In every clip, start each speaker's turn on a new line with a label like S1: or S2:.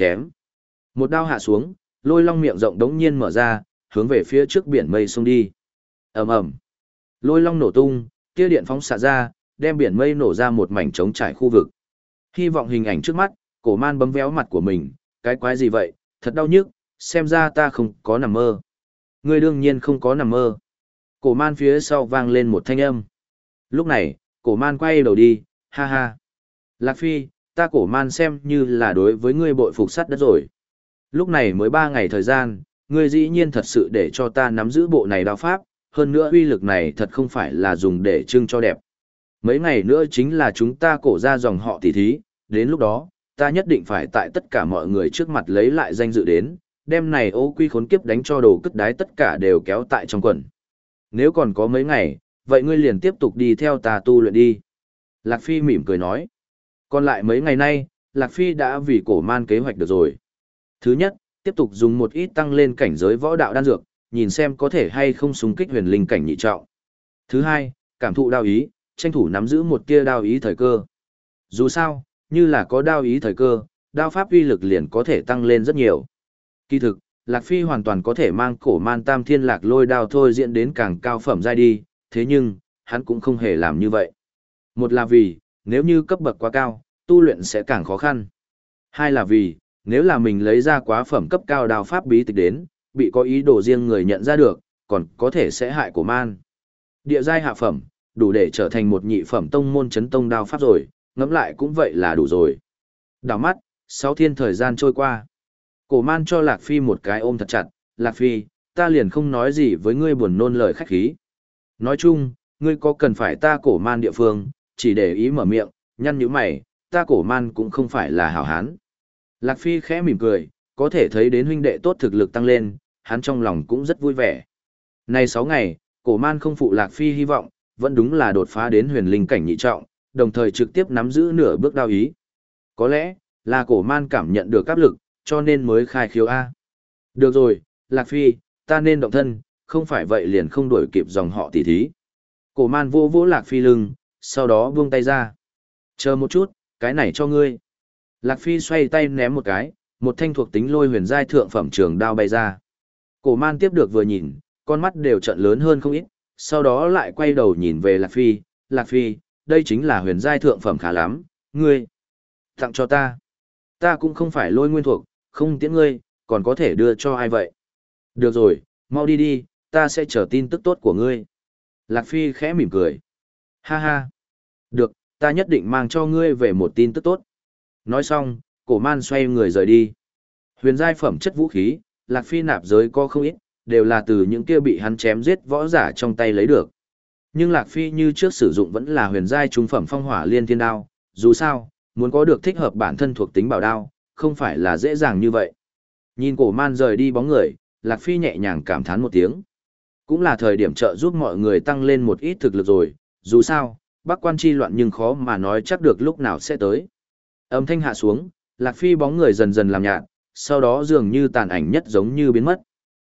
S1: chém. Một đao hạ xuống, lôi long miệng rộng đống nhiên mở ra, hướng về phía trước biển mây xông đi. ầm ầm, lôi long nổ tung, tia điện phóng xạ ra, đem biển mây nổ ra một mảnh trống trải khu vực. Hy vọng hình ảnh trước mắt, cổ man bấm véo mặt của mình, cái quái gì vậy, thật đau nhức, xem ra ta không có nằm mơ. Ngươi đương nhiên không có nằm mơ. Cổ man phía sau vang lên một thanh âm. Lúc này, cổ man quay đầu đi, ha ha. Lạc Phi, ta cổ man xem như là đối với ngươi bội phục sắt đất rồi. Lúc này mới ba ngày thời gian, ngươi dĩ nhiên thật sự để cho ta nắm giữ bộ này đao pháp, hơn nữa uy lực này thật không phải là dùng để trưng cho đẹp. Mấy ngày nữa chính là chúng ta cổ ra dòng họ tỷ thí, đến lúc đó, ta nhất định phải tại tất cả mọi người trước mặt lấy lại danh dự đến, đêm này ô quy khốn kiếp đánh cho đồ cất đái tất cả đều kéo tại trong quần. Nếu còn có mấy ngày, vậy ngươi liền tiếp tục đi theo ta tu luyện đi. Lạc Phi mỉm cười nói. Còn lại mấy ngày nay, Lạc Phi đã vì cổ man kế hoạch được rồi. Thứ nhất, tiếp tục dùng một ít tăng lên cảnh giới võ đạo đan dược, nhìn xem có thể hay không súng kích huyền linh cảnh nhị trọng. Thứ hai, cảm thụ đao ý, tranh thủ nắm giữ một tia đao ý thời cơ. Dù sao, như là có đao ý thời cơ, đao pháp uy lực liền có thể tăng lên rất nhiều. Kỳ thực, Lạc Phi hoàn toàn có thể mang cổ man tam thiên lạc lôi đao thôi diễn đến càng cao phẩm giai đi, thế nhưng, hắn cũng không hề làm như vậy. Một là vì, nếu như cấp bậc quá cao, tu luyện sẽ càng khó khăn. Hai là vì, nếu là mình lấy ra quá phẩm cấp cao đào pháp bí tịch đến, bị có ý đồ riêng người nhận ra được, còn có thể sẽ hại của man. Địa giai hạ phẩm, đủ để trở thành một nhị phẩm tông môn chấn tông đao pháp rồi, ngẫm lại cũng vậy là đủ rồi. Đảo mắt, sáu thiên thời gian trôi qua. Cổ man cho Lạc Phi một cái ôm thật chặt, Lạc Phi, ta liền không nói gì với ngươi buồn nôn lời khách khí. Nói chung, ngươi có cần phải ta cổ man địa phương, chỉ để ý mở miệng, nhăn như mày, ta cổ man cũng không phải là hảo hán. Lạc Phi khẽ mỉm cười, có thể thấy đến huynh đệ tốt thực lực tăng lên, hắn trong lòng cũng rất vui vẻ. Nay 6 ngày, cổ man không phụ Lạc Phi hy vọng, vẫn đúng là đột phá đến huyền linh cảnh nhị trọng, đồng thời trực tiếp nắm giữ nửa bước đao ý. Có lẽ, là cổ man cảm nhận được áp lực, cho nên mới khai khiếu A. Được rồi, Lạc Phi, ta nên động thân, không phải vậy liền không đuổi kịp dòng họ tỷ thí. Cổ man vô vỗ Lạc Phi lưng, sau đó buông tay ra. Chờ một chút, cái này cho ngươi. Lạc Phi xoay tay ném một cái, một thanh thuộc tính lôi huyền giai thượng phẩm trường đao bay ra. Cổ man tiếp được vừa nhìn, con mắt đều trận lớn hơn không ít, sau đó lại quay đầu nhìn về Lạc Phi, Lạc Phi, đây chính là huyền giai thượng phẩm khá lắm, ngươi. Tặng cho ta. Ta cũng không phải lôi nguyên thuộc, không tiễn ngươi, còn có thể đưa cho ai vậy. Được rồi, mau đi đi, ta sẽ chờ tin tức tốt của ngươi. Lạc Phi khẽ mỉm cười. Ha ha. Được, ta nhất định mang cho ngươi về một tin tức tốt. Nói xong, cổ man xoay người rời đi. Huyền giai phẩm chất vũ khí, Lạc Phi nạp giới có không ít, đều là từ những kia bị hắn chém giết võ giả trong tay lấy được. Nhưng Lạc Phi như trước sử dụng vẫn là huyền giai trung phẩm phong hỏa liên thiên đao, dù sao, muốn có được thích hợp bản thân thuộc tính bảo đao, không phải là dễ dàng như vậy. Nhìn cổ man rời đi bóng người, Lạc Phi nhẹ nhàng cảm thán một tiếng. Cũng là thời điểm trợ giúp mọi người tăng lên một ít thực lực rồi, dù sao, bác quan chi loạn nhưng khó mà nói chắc được lúc nào sẽ tới. Âm thanh hạ xuống, Lạc Phi bóng người dần dần làm nhạt, sau đó dường như tàn ảnh nhất giống như biến mất.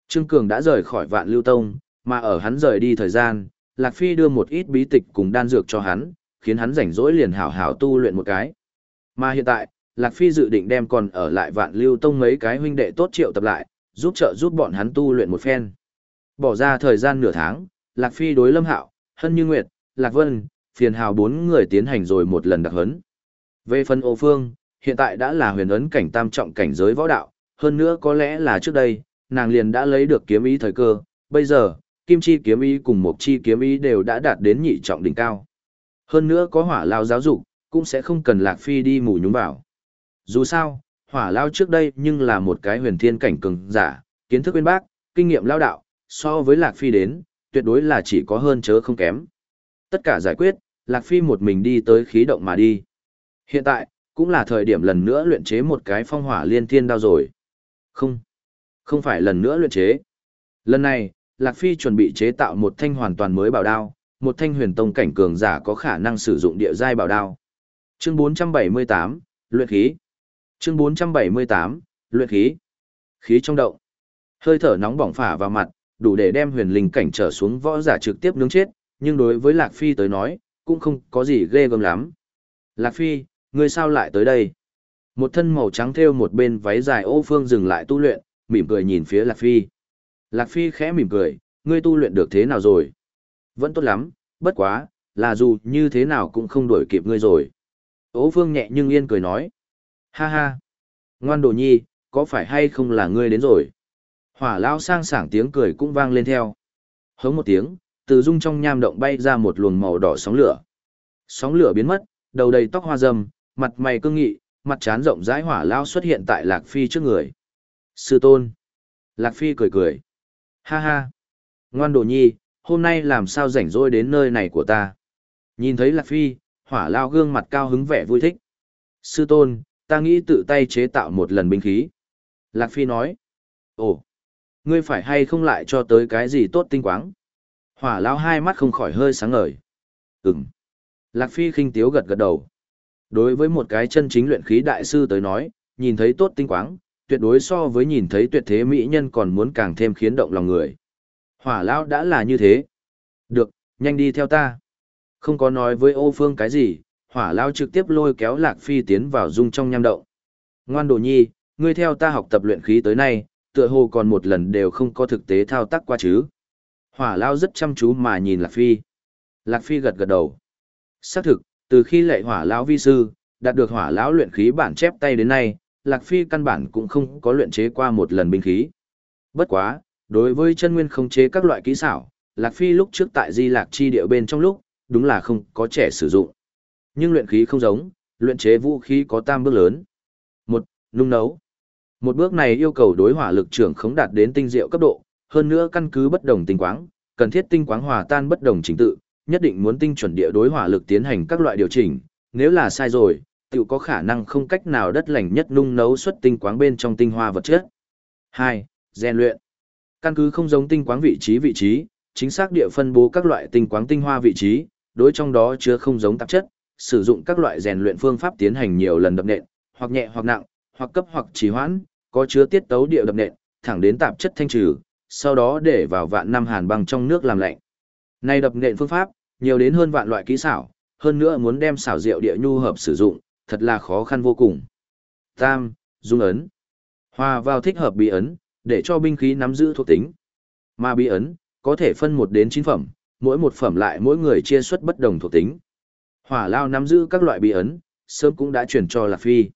S1: Trương Cường đã rời khỏi vạn lưu tông, mà ở hắn rời đi thời gian, Lạc Phi đưa một ít bí tịch cùng đan dược cho hắn, khiến hắn rảnh rỗi liền hảo hảo tu luyện một cái. Mà hiện tại, Lạc Phi dự định đem còn ở lại vạn lưu tông mấy cái huynh đệ tốt triệu tập lại, giúp trợ giúp bọn hắn tu luyện một phen. Bỏ ra thời gian nửa tháng, Lạc Phi đối Lâm Hạo, Hân Như Nguyệt, Lạc Vân, Phiền Hào bốn người tiến hành rồi một lần đặc hấn. Về phần ô phương, hiện tại đã là huyền ấn cảnh tam trọng cảnh giới võ đạo, hơn nữa có lẽ là trước đây, nàng liền đã lấy được kiếm ý thời cơ, bây giờ, kim chi kiếm ý cùng một chi kiếm ý đều đã đạt đến nhị trọng đỉnh cao. Hơn nữa có hỏa lao giáo dục, cũng sẽ không cần Lạc Phi đi mù nhúng vào. Dù sao, hỏa lao trước đây nhưng là một cái huyền thiên cảnh cường giả, kiến thức uyên bác, kinh nghiệm lao đạo, so với Lạc Phi đến, tuyệt đối là chỉ có hơn chớ không kém. Tất cả giải quyết, Lạc Phi một mình đi tới khí động mà đi. Hiện tại, cũng là thời điểm lần nữa luyện chế một cái phong hỏa liên thiên đao rồi. Không, không phải lần nữa luyện chế. Lần này, Lạc Phi chuẩn bị chế tạo một thanh hoàn toàn mới bảo đao, một thanh huyền tông cảnh cường giả có khả năng sử dụng địa giai bảo đao. Chương 478, luyện khí. Chương 478, luyện khí. Khí trong động. Hơi thở nóng bỏng phả vào mặt, đủ để đem huyền linh cảnh trở xuống võ giả trực tiếp nướng chết, nhưng đối với Lạc Phi tới nói, cũng không có gì ghê gớm lắm. Lạc Phi, ngươi sao lại tới đây? Một thân màu trắng thêu một bên váy dài ô phương dừng lại tu luyện, mỉm cười nhìn phía Lạc Phi. Lạc Phi khẽ mỉm cười, ngươi tu luyện được thế nào rồi? Vẫn tốt lắm, bất quá, là dù như thế nào cũng không đuổi kịp ngươi rồi. Ô phương nhẹ nhưng yên cười nói. Ha ha. Ngoan đồ nhi, có phải hay không là ngươi đến rồi? Hỏa lao sang sảng tiếng cười cũng vang lên theo. Hống một tiếng, từ dung trong nham động bay ra một luồng màu đỏ sóng lửa. Sóng lửa biến mất, đầu đầy tóc hoa râm, mặt mày cương nghị, mặt trán rộng rãi hỏa lao xuất hiện tại Lạc Phi trước người. Sư tôn. Lạc Phi cười cười. Ha ha. Ngoan đồ nhi, hôm nay làm sao rảnh rỗi đến nơi này của ta. Nhìn thấy Lạc Phi, hỏa lao gương mặt cao hứng vẻ vui thích. Sư tôn, ta nghĩ tự tay chế tạo một lần binh khí. Lạc Phi nói. Ồ, ngươi phải hay không lại cho tới cái gì tốt tinh quáng? Hỏa Lão hai mắt không khỏi hơi sáng ngời. Ừm. Lạc Phi khinh tiếu gật gật đầu. Đối với một cái chân chính luyện khí đại sư tới nói, nhìn thấy tốt tinh quáng, tuyệt đối so với nhìn thấy tuyệt thế mỹ nhân còn muốn càng thêm khiến động lòng người. Hỏa lão đã là như thế. Được, nhanh đi theo ta. Không có nói với ô phương cái gì, hỏa lão trực tiếp lôi kéo lạc phi tiến vào dung trong nham động. Ngoan đồ nhi, ngươi theo ta học tập luyện khí tới nay, tựa hồ còn một lần đều không có thực tế thao tác qua chứ. Hỏa lão rất chăm chú mà nhìn lạc phi. Lạc phi gật gật đầu. Xác thực, từ khi lệ hỏa lão vi sư, đạt được hỏa lão luyện khí bản chép tay đến nay, Lạc Phi căn bản cũng không có luyện chế qua một lần binh khí. Bất quá, đối với chân nguyên không chế các loại kỹ xảo, Lạc Phi lúc trước tại Di Lạc chi địa bên trong lúc, đúng là không có trẻ sử dụng. Nhưng luyện khí không giống, luyện chế vũ khí có tam bước lớn. Một, nung nấu. Một bước này yêu cầu đối hỏa lực trưởng khống đạt đến tinh diệu cấp độ, hơn nữa căn cứ bất đồng tinh quáng, cần thiết tinh quáng hòa tan bất đồng trình tự, nhất định muốn tinh chuẩn địa đối hỏa lực tiến hành các loại điều chỉnh, nếu là sai rồi, tự có khả năng không cách nào đất lành nhất nung nấu xuất tinh quáng bên trong tinh hoa vật chất. 2. Rèn luyện. Căn cứ không giống tinh quáng vị trí vị trí, chính xác địa phân bố các loại tinh quáng tinh hoa vị trí, đối trong đó chứa không giống tạp chất, sử dụng các loại rèn luyện phương pháp tiến hành nhiều lần đập nện, hoặc nhẹ hoặc nặng, hoặc cấp hoặc trì hoãn, có chứa tiết tấu địa đập nện, thẳng đến tạp chất thanh trừ, sau đó để vào vạn năm hàn băng trong nước làm lạnh. nay đập nện phương pháp, nhiều đến hơn vạn loại kỹ xảo, hơn nữa muốn đem xảo diệu địa nhu hợp sử dụng, thật là khó khăn vô cùng. Tam, dung ấn. Hòa vào thích hợp bí ấn, để cho binh khí nắm giữ thuộc tính. Mà bí ấn, có thể phân một đến chín phẩm, mỗi một phẩm lại mỗi người chia xuất bất đồng thuộc tính. Hỏa lao nắm giữ các loại bí ấn, sớm cũng đã chuyển cho Lạc Phi.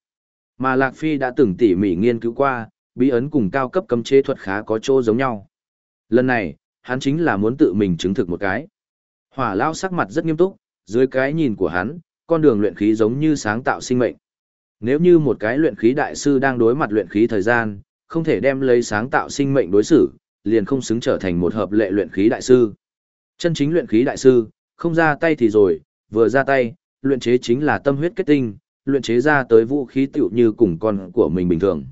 S1: Mà Lạc Phi đã từng tỉ mỉ nghiên cứu qua, bí ấn cùng cao cấp cấm chế thuật khá có chỗ giống nhau. Lần này, hắn chính là muốn tự mình chứng thực một cái. Hỏa lao sắc mặt rất nghiêm túc, dưới cái nhìn của hắn, con đường luyện khí giống như sáng tạo sinh mệnh. Nếu như một cái luyện khí đại sư đang đối mặt luyện khí thời gian, không thể đem lấy sáng tạo sinh mệnh đối xử, liền không xứng trở thành một hợp lệ luyện khí đại sư. Chân chính luyện khí đại sư, không ra tay thì rồi, vừa ra tay, luyện chế chính là tâm huyết kết tinh, luyện chế ra tới vũ khí tựu như cùng con của mình bình thường.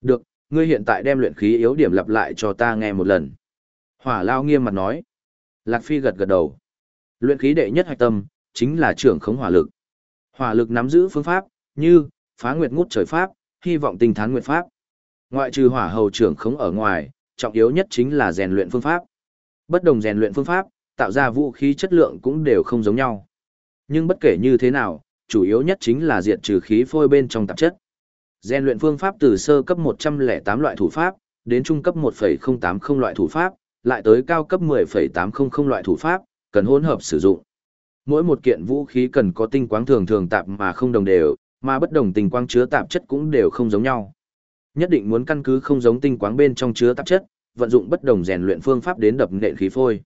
S1: Được, ngươi hiện tại đem luyện khí yếu điểm lặp lại cho ta nghe một lần. Hỏa Lao nghiêm mặt nói. Lạc Phi gật gật đầu. Luyện khí đệ nhất hạch tâm, chính là trưởng khống hỏa lực. Hỏa lực nắm giữ phương pháp, như, phá nguyệt ngút trời pháp, hy vọng tinh thán nguyệt pháp. Ngoại trừ hỏa hầu trưởng khống ở ngoài, trọng yếu nhất chính là rèn luyện phương pháp. Bất đồng rèn luyện phương pháp, tạo ra vũ khí chất lượng cũng đều không giống nhau. Nhưng bất kể như thế nào, chủ yếu nhất chính là diệt trừ khí phôi bên trong tạp chất. Rèn luyện phương pháp từ sơ cấp 108 loại thủ pháp, đến trung cấp 1.080 loại thủ pháp, lại tới cao cấp 10.800 loại thủ pháp, cần hỗn hợp sử dụng. Mỗi một kiện vũ khí cần có tinh quang thường thường tạp mà không đồng đều, mà bất đồng tinh quang chứa tạp chất cũng đều không giống nhau. Nhất định muốn căn cứ không giống tinh quang bên trong chứa tạp chất, vận dụng bất đồng rèn luyện phương pháp đến đập nện khí phôi.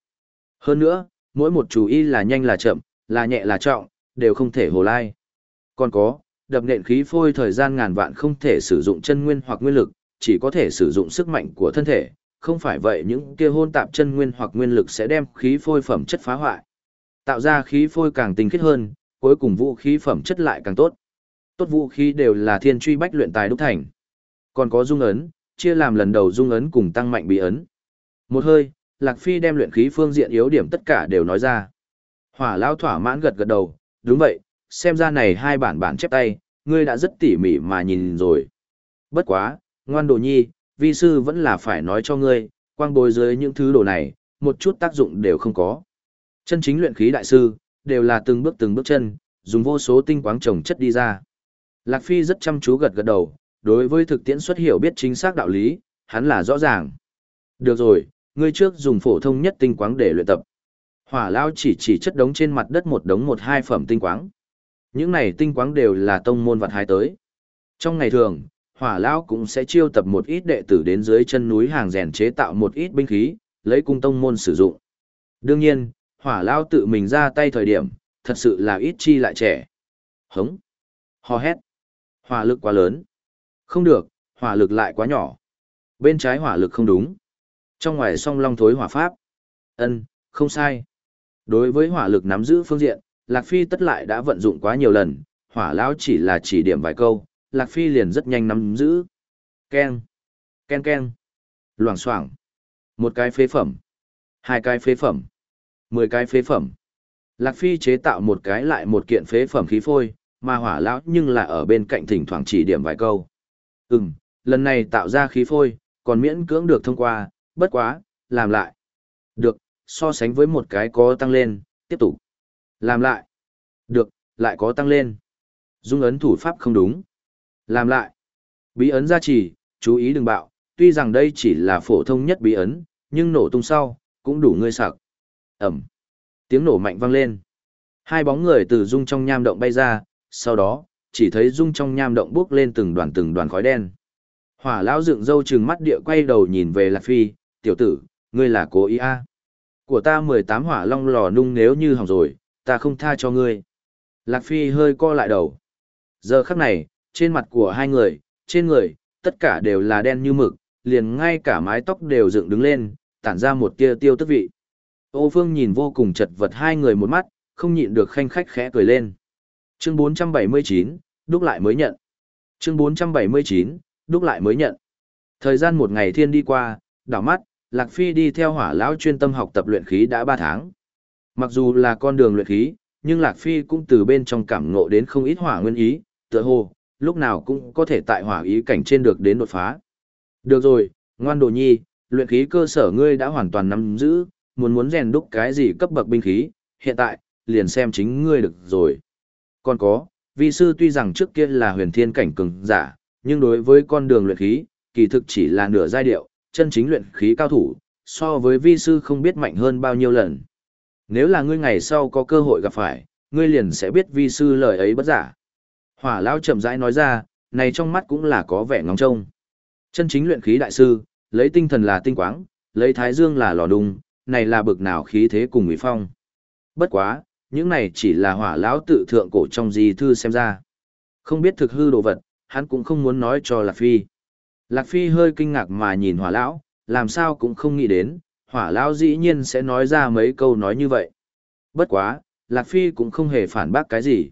S1: Hơn nữa, mỗi một chú ý là nhanh là chậm, là nhẹ là trọng, đều không thể hồ lai. Còn có, đập nện khí phôi thời gian ngàn vạn không thể sử dụng chân nguyên hoặc nguyên lực, chỉ có thể sử dụng sức mạnh của thân thể, không phải vậy những kia hôn tạp chân nguyên hoặc nguyên lực sẽ đem khí phôi phẩm chất phá hoại. Tạo ra khí phôi càng tinh khiết hơn, cuối cùng vũ khí phẩm chất lại càng tốt. Tốt vũ khí đều là thiên truy bách luyện tài đúc thành. Còn có dung ấn, chia làm lần đầu dung ấn cùng tăng mạnh bị ấn. Một hơi, Lạc Phi đem luyện khí phương diện yếu điểm tất cả đều nói ra. Hỏa lao thỏa mãn gật gật đầu, đúng vậy, xem ra này hai bản bản chép tay, ngươi đã rất tỉ mỉ mà nhìn rồi. Bất quá, ngoan đồ nhi, vi sư vẫn là phải nói cho ngươi, quang bồi dưới những thứ đồ này, một chút tác dụng đều không có. Chân chính luyện khí đại sư, đều là từng bước từng bước chân, dùng vô số tinh quáng trồng chất đi ra. Lạc Phi rất chăm chú gật gật đầu, đối với thực tiễn xuất hiểu biết chính xác đạo lý, hắn là rõ ràng. Được rồi, ngươi trước dùng phổ thông nhất tinh quáng để luyện tập. Hỏa lao chỉ chỉ chất đống trên mặt đất một đống một hai phẩm tinh quáng. Những này tinh quáng đều là tông môn vật hai tới. Trong ngày thường, hỏa Lão cũng sẽ chiêu tập một ít đệ tử đến dưới chân núi hàng rèn chế tạo một ít binh khí, lấy cung tông môn sử dụng. Đương nhiên, hỏa Lão tự mình ra tay thời điểm, thật sự là ít chi lại trẻ. Hống. Hò hét. Hỏa lực quá lớn. Không được, hỏa lực lại quá nhỏ. Bên trái hỏa lực không đúng. Trong ngoài song long thối hỏa pháp. ân không sai. Đối với hỏa lực nắm giữ phương diện, Lạc Phi tất lại đã vận dụng quá nhiều lần, hỏa lão chỉ là chỉ điểm vài câu, Lạc Phi liền rất nhanh nắm giữ. Ken, ken ken, loảng xoảng, một cái phế phẩm, hai cái phế phẩm, mười cái phế phẩm. Lạc Phi chế tạo một cái lại một kiện phế phẩm khí phôi, mà hỏa lão nhưng là ở bên cạnh thỉnh thoảng chỉ điểm vài câu. Ừm, lần này tạo ra khí phôi, còn miễn cưỡng được thông qua, bất quá, làm lại. Được, so sánh với một cái có tăng lên, tiếp tục. Làm lại. Được, lại có tăng lên. Dung ấn thủ pháp không đúng. Làm lại. Bí ấn gia trì, chú ý đừng bạo, tuy rằng đây chỉ là phổ thông nhất bí ấn, nhưng nổ tung sau, cũng đủ ngươi sặc. Ẩm. Tiếng nổ mạnh vang lên. Hai bóng người từ dung trong nham động bay ra, sau đó, chỉ thấy dung trong nham động bước lên từng đoàn từng đoàn khói đen. Hỏa lão dựng râu trừng mắt địa quay đầu nhìn về Lạc Phi, tiểu tử, ngươi là cố ý a à? Của ta 18 hỏa long lò nung nếu như hỏng rồi, ta không tha cho ngươi. Lạc Phi hơi co lại đầu. Giờ khắc này, trên mặt của hai người, trên người, tất cả đều là đen như mực, liền ngay cả mái tóc đều dựng đứng lên, tản ra một tia tiêu tức vị. Ô Phương nhìn vô cùng chật vật hai người một mắt, không nhịn được khanh khách khẽ cười lên. Chương 479, đúc lại mới nhận. Chương 479, đúc lại mới nhận. Thời gian một ngày thiên đi qua, đảo mắt, Lạc Phi đi theo hỏa lão chuyên tâm học tập luyện khí đã 3 tháng. Mặc dù là con đường luyện khí, nhưng Lạc Phi cũng từ bên trong cảm ngộ đến không ít hỏa nguyên ý, tựa hồ, lúc nào cũng có thể tại hỏa ý cảnh trên được đến đột phá. Được rồi, ngoan đồ nhi, luyện khí cơ sở ngươi đã hoàn toàn nắm giữ, muốn muốn rèn đúc cái gì cấp bậc binh khí, hiện tại, liền xem chính ngươi được rồi. Còn có, vi sư tuy rằng trước kia là huyền thiên cảnh cường giả, nhưng đối với con đường luyện khí, kỳ thực chỉ là nửa giai điệu, chân chính luyện khí cao thủ, so với vi sư không biết mạnh hơn bao nhiêu lần. Nếu là ngươi ngày sau có cơ hội gặp phải, ngươi liền sẽ biết vi sư lời ấy bất giả. Hỏa lao chậm rãi nói ra, này trong mắt cũng là có vẻ ngóng trông. Chân chính luyện khí đại sư, lấy tinh thần là tinh quáng, lấy thái dương là lò đung, này là bực nào khí thế cùng uy phong. Bất quá, những này chỉ là hỏa lão tự thượng cổ trong di thư xem ra. Không biết thực hư đồ vật, hắn cũng không muốn nói cho Lạc Phi. Lạc Phi hơi kinh ngạc mà nhìn hỏa lão, làm sao cũng không nghĩ đến, hỏa lão dĩ nhiên sẽ nói ra mấy câu nói như vậy. Bất quá, Lạc Phi cũng không hề phản bác cái gì.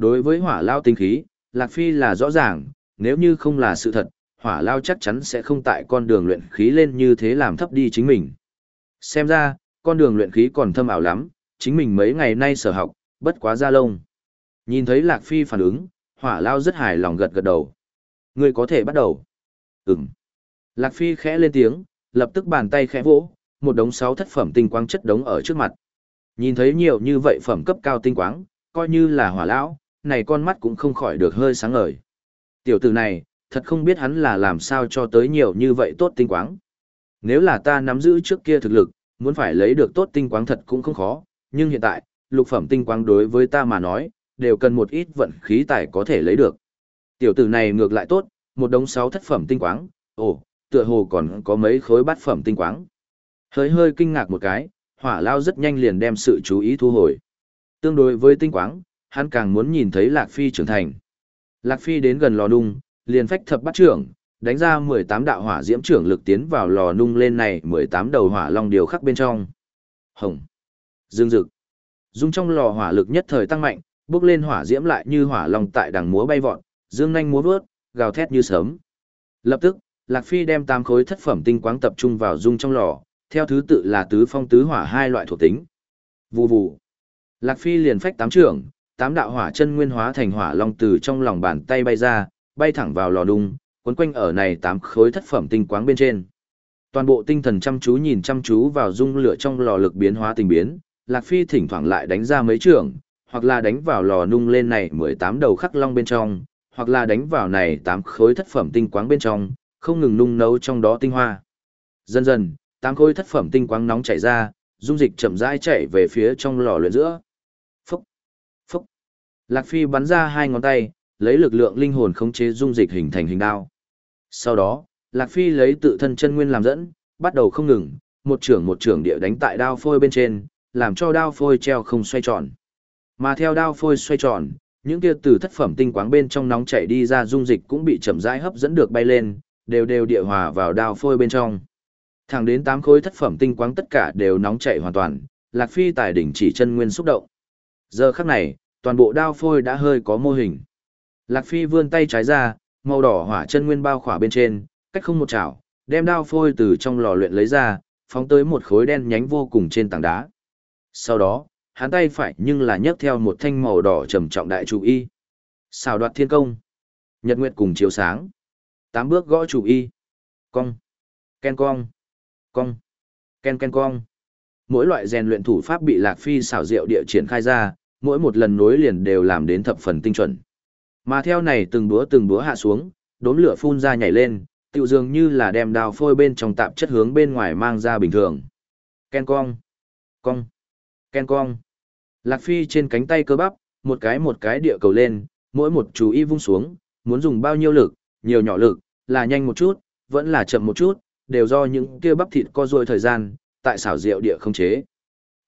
S1: Đối với hỏa lao tinh khí, Lạc Phi là rõ ràng, nếu như không là sự thật, hỏa lao chắc chắn sẽ không tại con đường luyện khí lên như thế làm thấp đi chính mình. Xem ra, con đường luyện khí còn thâm ảo lắm, chính mình mấy ngày nay sở học, bất quá ra lông. Nhìn thấy Lạc Phi phản ứng, hỏa lao rất hài lòng gật gật đầu. Ngươi có thể bắt đầu. Ừm. Lạc Phi khẽ lên tiếng, lập tức bàn tay khẽ vỗ, một đống sáu thất phẩm tinh quang chất đống ở trước mặt. Nhìn thấy nhiều như vậy phẩm cấp cao tinh quáng, coi như là hỏa lão, này con mắt cũng không khỏi được hơi sáng ngời. Tiểu tử này, thật không biết hắn là làm sao cho tới nhiều như vậy tốt tinh quáng. Nếu là ta nắm giữ trước kia thực lực, muốn phải lấy được tốt tinh quáng thật cũng không khó, nhưng hiện tại, lục phẩm tinh quáng đối với ta mà nói, đều cần một ít vận khí tài có thể lấy được. Tiểu tử này ngược lại tốt, một đống sáu thất phẩm tinh quáng, ồ, tựa hồ còn có mấy khối bát phẩm tinh quáng. Hơi hơi kinh ngạc một cái, hỏa lao rất nhanh liền đem sự chú ý thu hồi. Tương đối với tinh quáng, hắn càng muốn nhìn thấy Lạc Phi trưởng thành. Lạc Phi đến gần lò nung, liền phách thập bắt trưởng, đánh ra 18 đạo hỏa diễm trưởng lực tiến vào lò nung lên này 18 đầu hỏa long điều khắc bên trong. Hồng. Dương dực, Dung trong lò hỏa lực nhất thời tăng mạnh, bước lên hỏa diễm lại như hỏa long tại đằng múa bay vọt, dương nhanh múa vớt, gào thét như sớm. Lập tức, Lạc Phi đem tám khối thất phẩm tinh quáng tập trung vào dung trong lò, theo thứ tự là tứ phong tứ hỏa hai loại thuộc tính. Vù vù. Lạc Phi liền phách tám trưởng, tám đạo hỏa chân nguyên hóa thành hỏa long từ trong lòng bàn tay bay ra, bay thẳng vào lò đung, cuốn quanh ở này tám khối thất phẩm tinh quáng bên trên. Toàn bộ tinh thần chăm chú nhìn chăm chú vào dung lửa trong lò lực biến hóa tình biến, Lạc Phi thỉnh thoảng lại đánh ra mấy trường, hoặc là đánh vào lò nung lên này 18 đầu khắc long bên trong, hoặc là đánh vào này tám khối thất phẩm tinh quáng bên trong, không ngừng nung nấu trong đó tinh hoa. Dần dần, tám khối thất phẩm tinh quáng nóng chảy ra, dung dịch chậm rãi chảy về phía trong lò luyện giữa. Lạc Phi bắn ra hai ngón tay, lấy lực lượng linh hồn khống chế dung dịch hình thành hình đao. Sau đó, Lạc Phi lấy tự thân chân nguyên làm dẫn, bắt đầu không ngừng, một trưởng một trưởng địa đánh tại đao phôi bên trên, làm cho đao phôi treo không xoay tròn. Mà theo đao phôi xoay tròn, những kia từ thất phẩm tinh quáng bên trong nóng chảy đi ra dung dịch cũng bị chậm rãi hấp dẫn được bay lên, đều đều địa hòa vào đao phôi bên trong. Thẳng đến tám khối thất phẩm tinh quáng tất cả đều nóng chảy hoàn toàn, Lạc Phi tài đỉnh chỉ chân nguyên xúc động. Giờ khắc này, toàn bộ đao phôi đã hơi có mô hình. Lạc Phi vươn tay trái ra, màu đỏ hỏa chân nguyên bao khỏa bên trên, cách không một chảo, đem đao phôi từ trong lò luyện lấy ra, phóng tới một khối đen nhánh vô cùng trên tảng đá. Sau đó, hắn tay phải nhưng là nhấc theo một thanh màu đỏ trầm trọng đại chủ y. Xào đoạt thiên công. Nhật nguyệt cùng chiếu sáng. Tám bước gõ chủ y. Cong. Ken cong. Cong. Ken ken cong. Mỗi loại rèn luyện thủ pháp bị Lạc Phi xảo diệu địa triển khai ra, mỗi một lần nối liền đều làm đến thập phần tinh chuẩn. Mà theo này từng búa từng búa hạ xuống, đốm lửa phun ra nhảy lên, tựu dường như là đem đào phôi bên trong tạp chất hướng bên ngoài mang ra bình thường. Ken cong. Cong. Ken cong. Lạc Phi trên cánh tay cơ bắp, một cái một cái địa cầu lên, mỗi một chú y vung xuống, muốn dùng bao nhiêu lực, nhiều nhỏ lực, là nhanh một chút, vẫn là chậm một chút, đều do những kia bắp thịt co duỗi thời gian, tại xảo diệu địa không chế.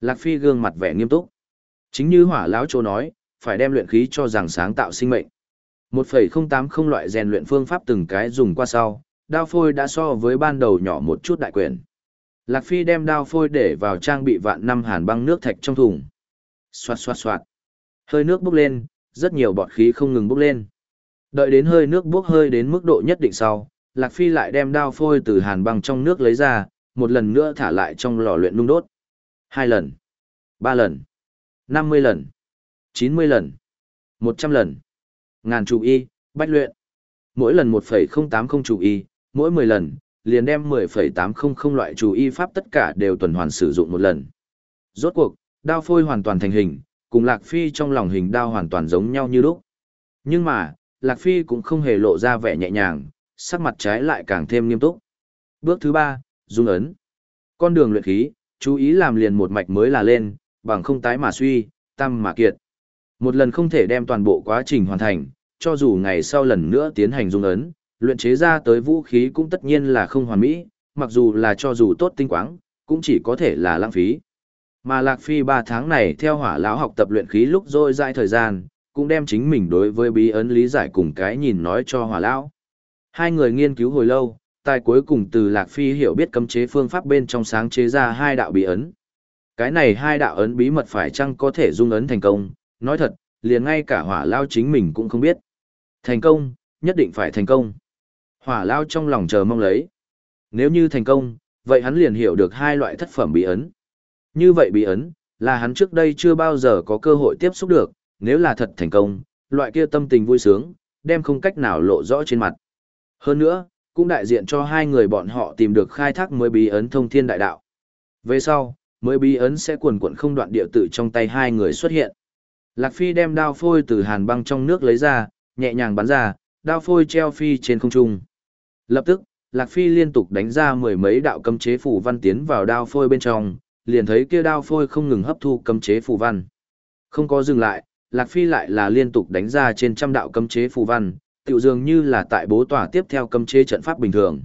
S1: Lạc Phi gương mặt vẻ nghiêm túc. Chính như hỏa lão châu nói, phải đem luyện khí cho rằng sáng tạo sinh mệnh. 1.080 loại rèn luyện phương pháp từng cái dùng qua sau, đao phôi đã so với ban đầu nhỏ một chút đại quyền. Lạc Phi đem đao phôi để vào trang bị vạn năm hàn băng nước thạch trong thùng. Xoạt xoạt xoạt. Hơi nước bốc lên, rất nhiều bọt khí không ngừng bốc lên. Đợi đến hơi nước bốc hơi đến mức độ nhất định sau, Lạc Phi lại đem đao phôi từ hàn băng trong nước lấy ra, một lần nữa thả lại trong lò luyện nung đốt. Hai lần. Ba lần. Năm mươi lần. Chín mươi lần. Một trăm lần. Ngàn chủ y, bách luyện. Mỗi lần một phẩy không tám không chủ y, mỗi mười lần, liền đem mười phẩy tám không không loại chủ y pháp tất cả đều tuần hoàn sử dụng một lần. Rốt cuộc, đao phôi hoàn toàn thành hình, cùng Lạc Phi trong lòng hình đao hoàn toàn giống nhau như lúc. Nhưng mà, Lạc Phi cũng không hề lộ ra vẻ nhẹ nhàng, sắc mặt trái lại càng thêm nghiêm túc. Bước thứ ba, dung ấn. Con đường luyện khí, chú ý làm liền một mạch mới là lên, bằng không tái mà suy, tăng mà kiệt. Một lần không thể đem toàn bộ quá trình hoàn thành, cho dù ngày sau lần nữa tiến hành dung ấn, luyện chế ra tới vũ khí cũng tất nhiên là không hoàn mỹ, mặc dù là cho dù tốt tinh quáng, cũng chỉ có thể là lãng phí. Mà Lạc Phi 3 tháng này theo hỏa lão học tập luyện khí lúc rồi dại thời gian, cũng đem chính mình đối với bí ấn lý giải cùng cái nhìn nói cho hỏa lão. Hai người nghiên cứu hồi lâu, tài cuối cùng từ Lạc Phi hiểu biết cấm chế phương pháp bên trong sáng chế ra hai đạo bí ấn. Cái này hai đạo ấn bí mật phải chăng có thể dung ấn thành công, nói thật, liền ngay cả hỏa lao chính mình cũng không biết. Thành công, nhất định phải thành công. Hỏa lao trong lòng chờ mong lấy. Nếu như thành công, vậy hắn liền hiểu được hai loại thất phẩm bí ấn. Như vậy bí ấn, là hắn trước đây chưa bao giờ có cơ hội tiếp xúc được, nếu là thật thành công, loại kia tâm tình vui sướng, đem không cách nào lộ rõ trên mặt. Hơn nữa, cũng đại diện cho hai người bọn họ tìm được khai thác mới bí ấn thông thiên đại đạo. Về sau, mới bí ấn sẽ cuồn cuộn không đoạn địa tự trong tay hai người xuất hiện. Lạc Phi đem đao phôi từ hàn băng trong nước lấy ra, nhẹ nhàng bắn ra, đao phôi treo phi trên không trung. Lập tức, Lạc Phi liên tục đánh ra mười mấy đạo cấm chế phù văn tiến vào đao phôi bên trong, liền thấy kia đao phôi không ngừng hấp thu cấm chế phù văn. Không có dừng lại, Lạc Phi lại là liên tục đánh ra trên trăm đạo cấm chế phù văn, tựu dường như là tại bố tỏa tiếp theo cấm chế trận pháp bình thường.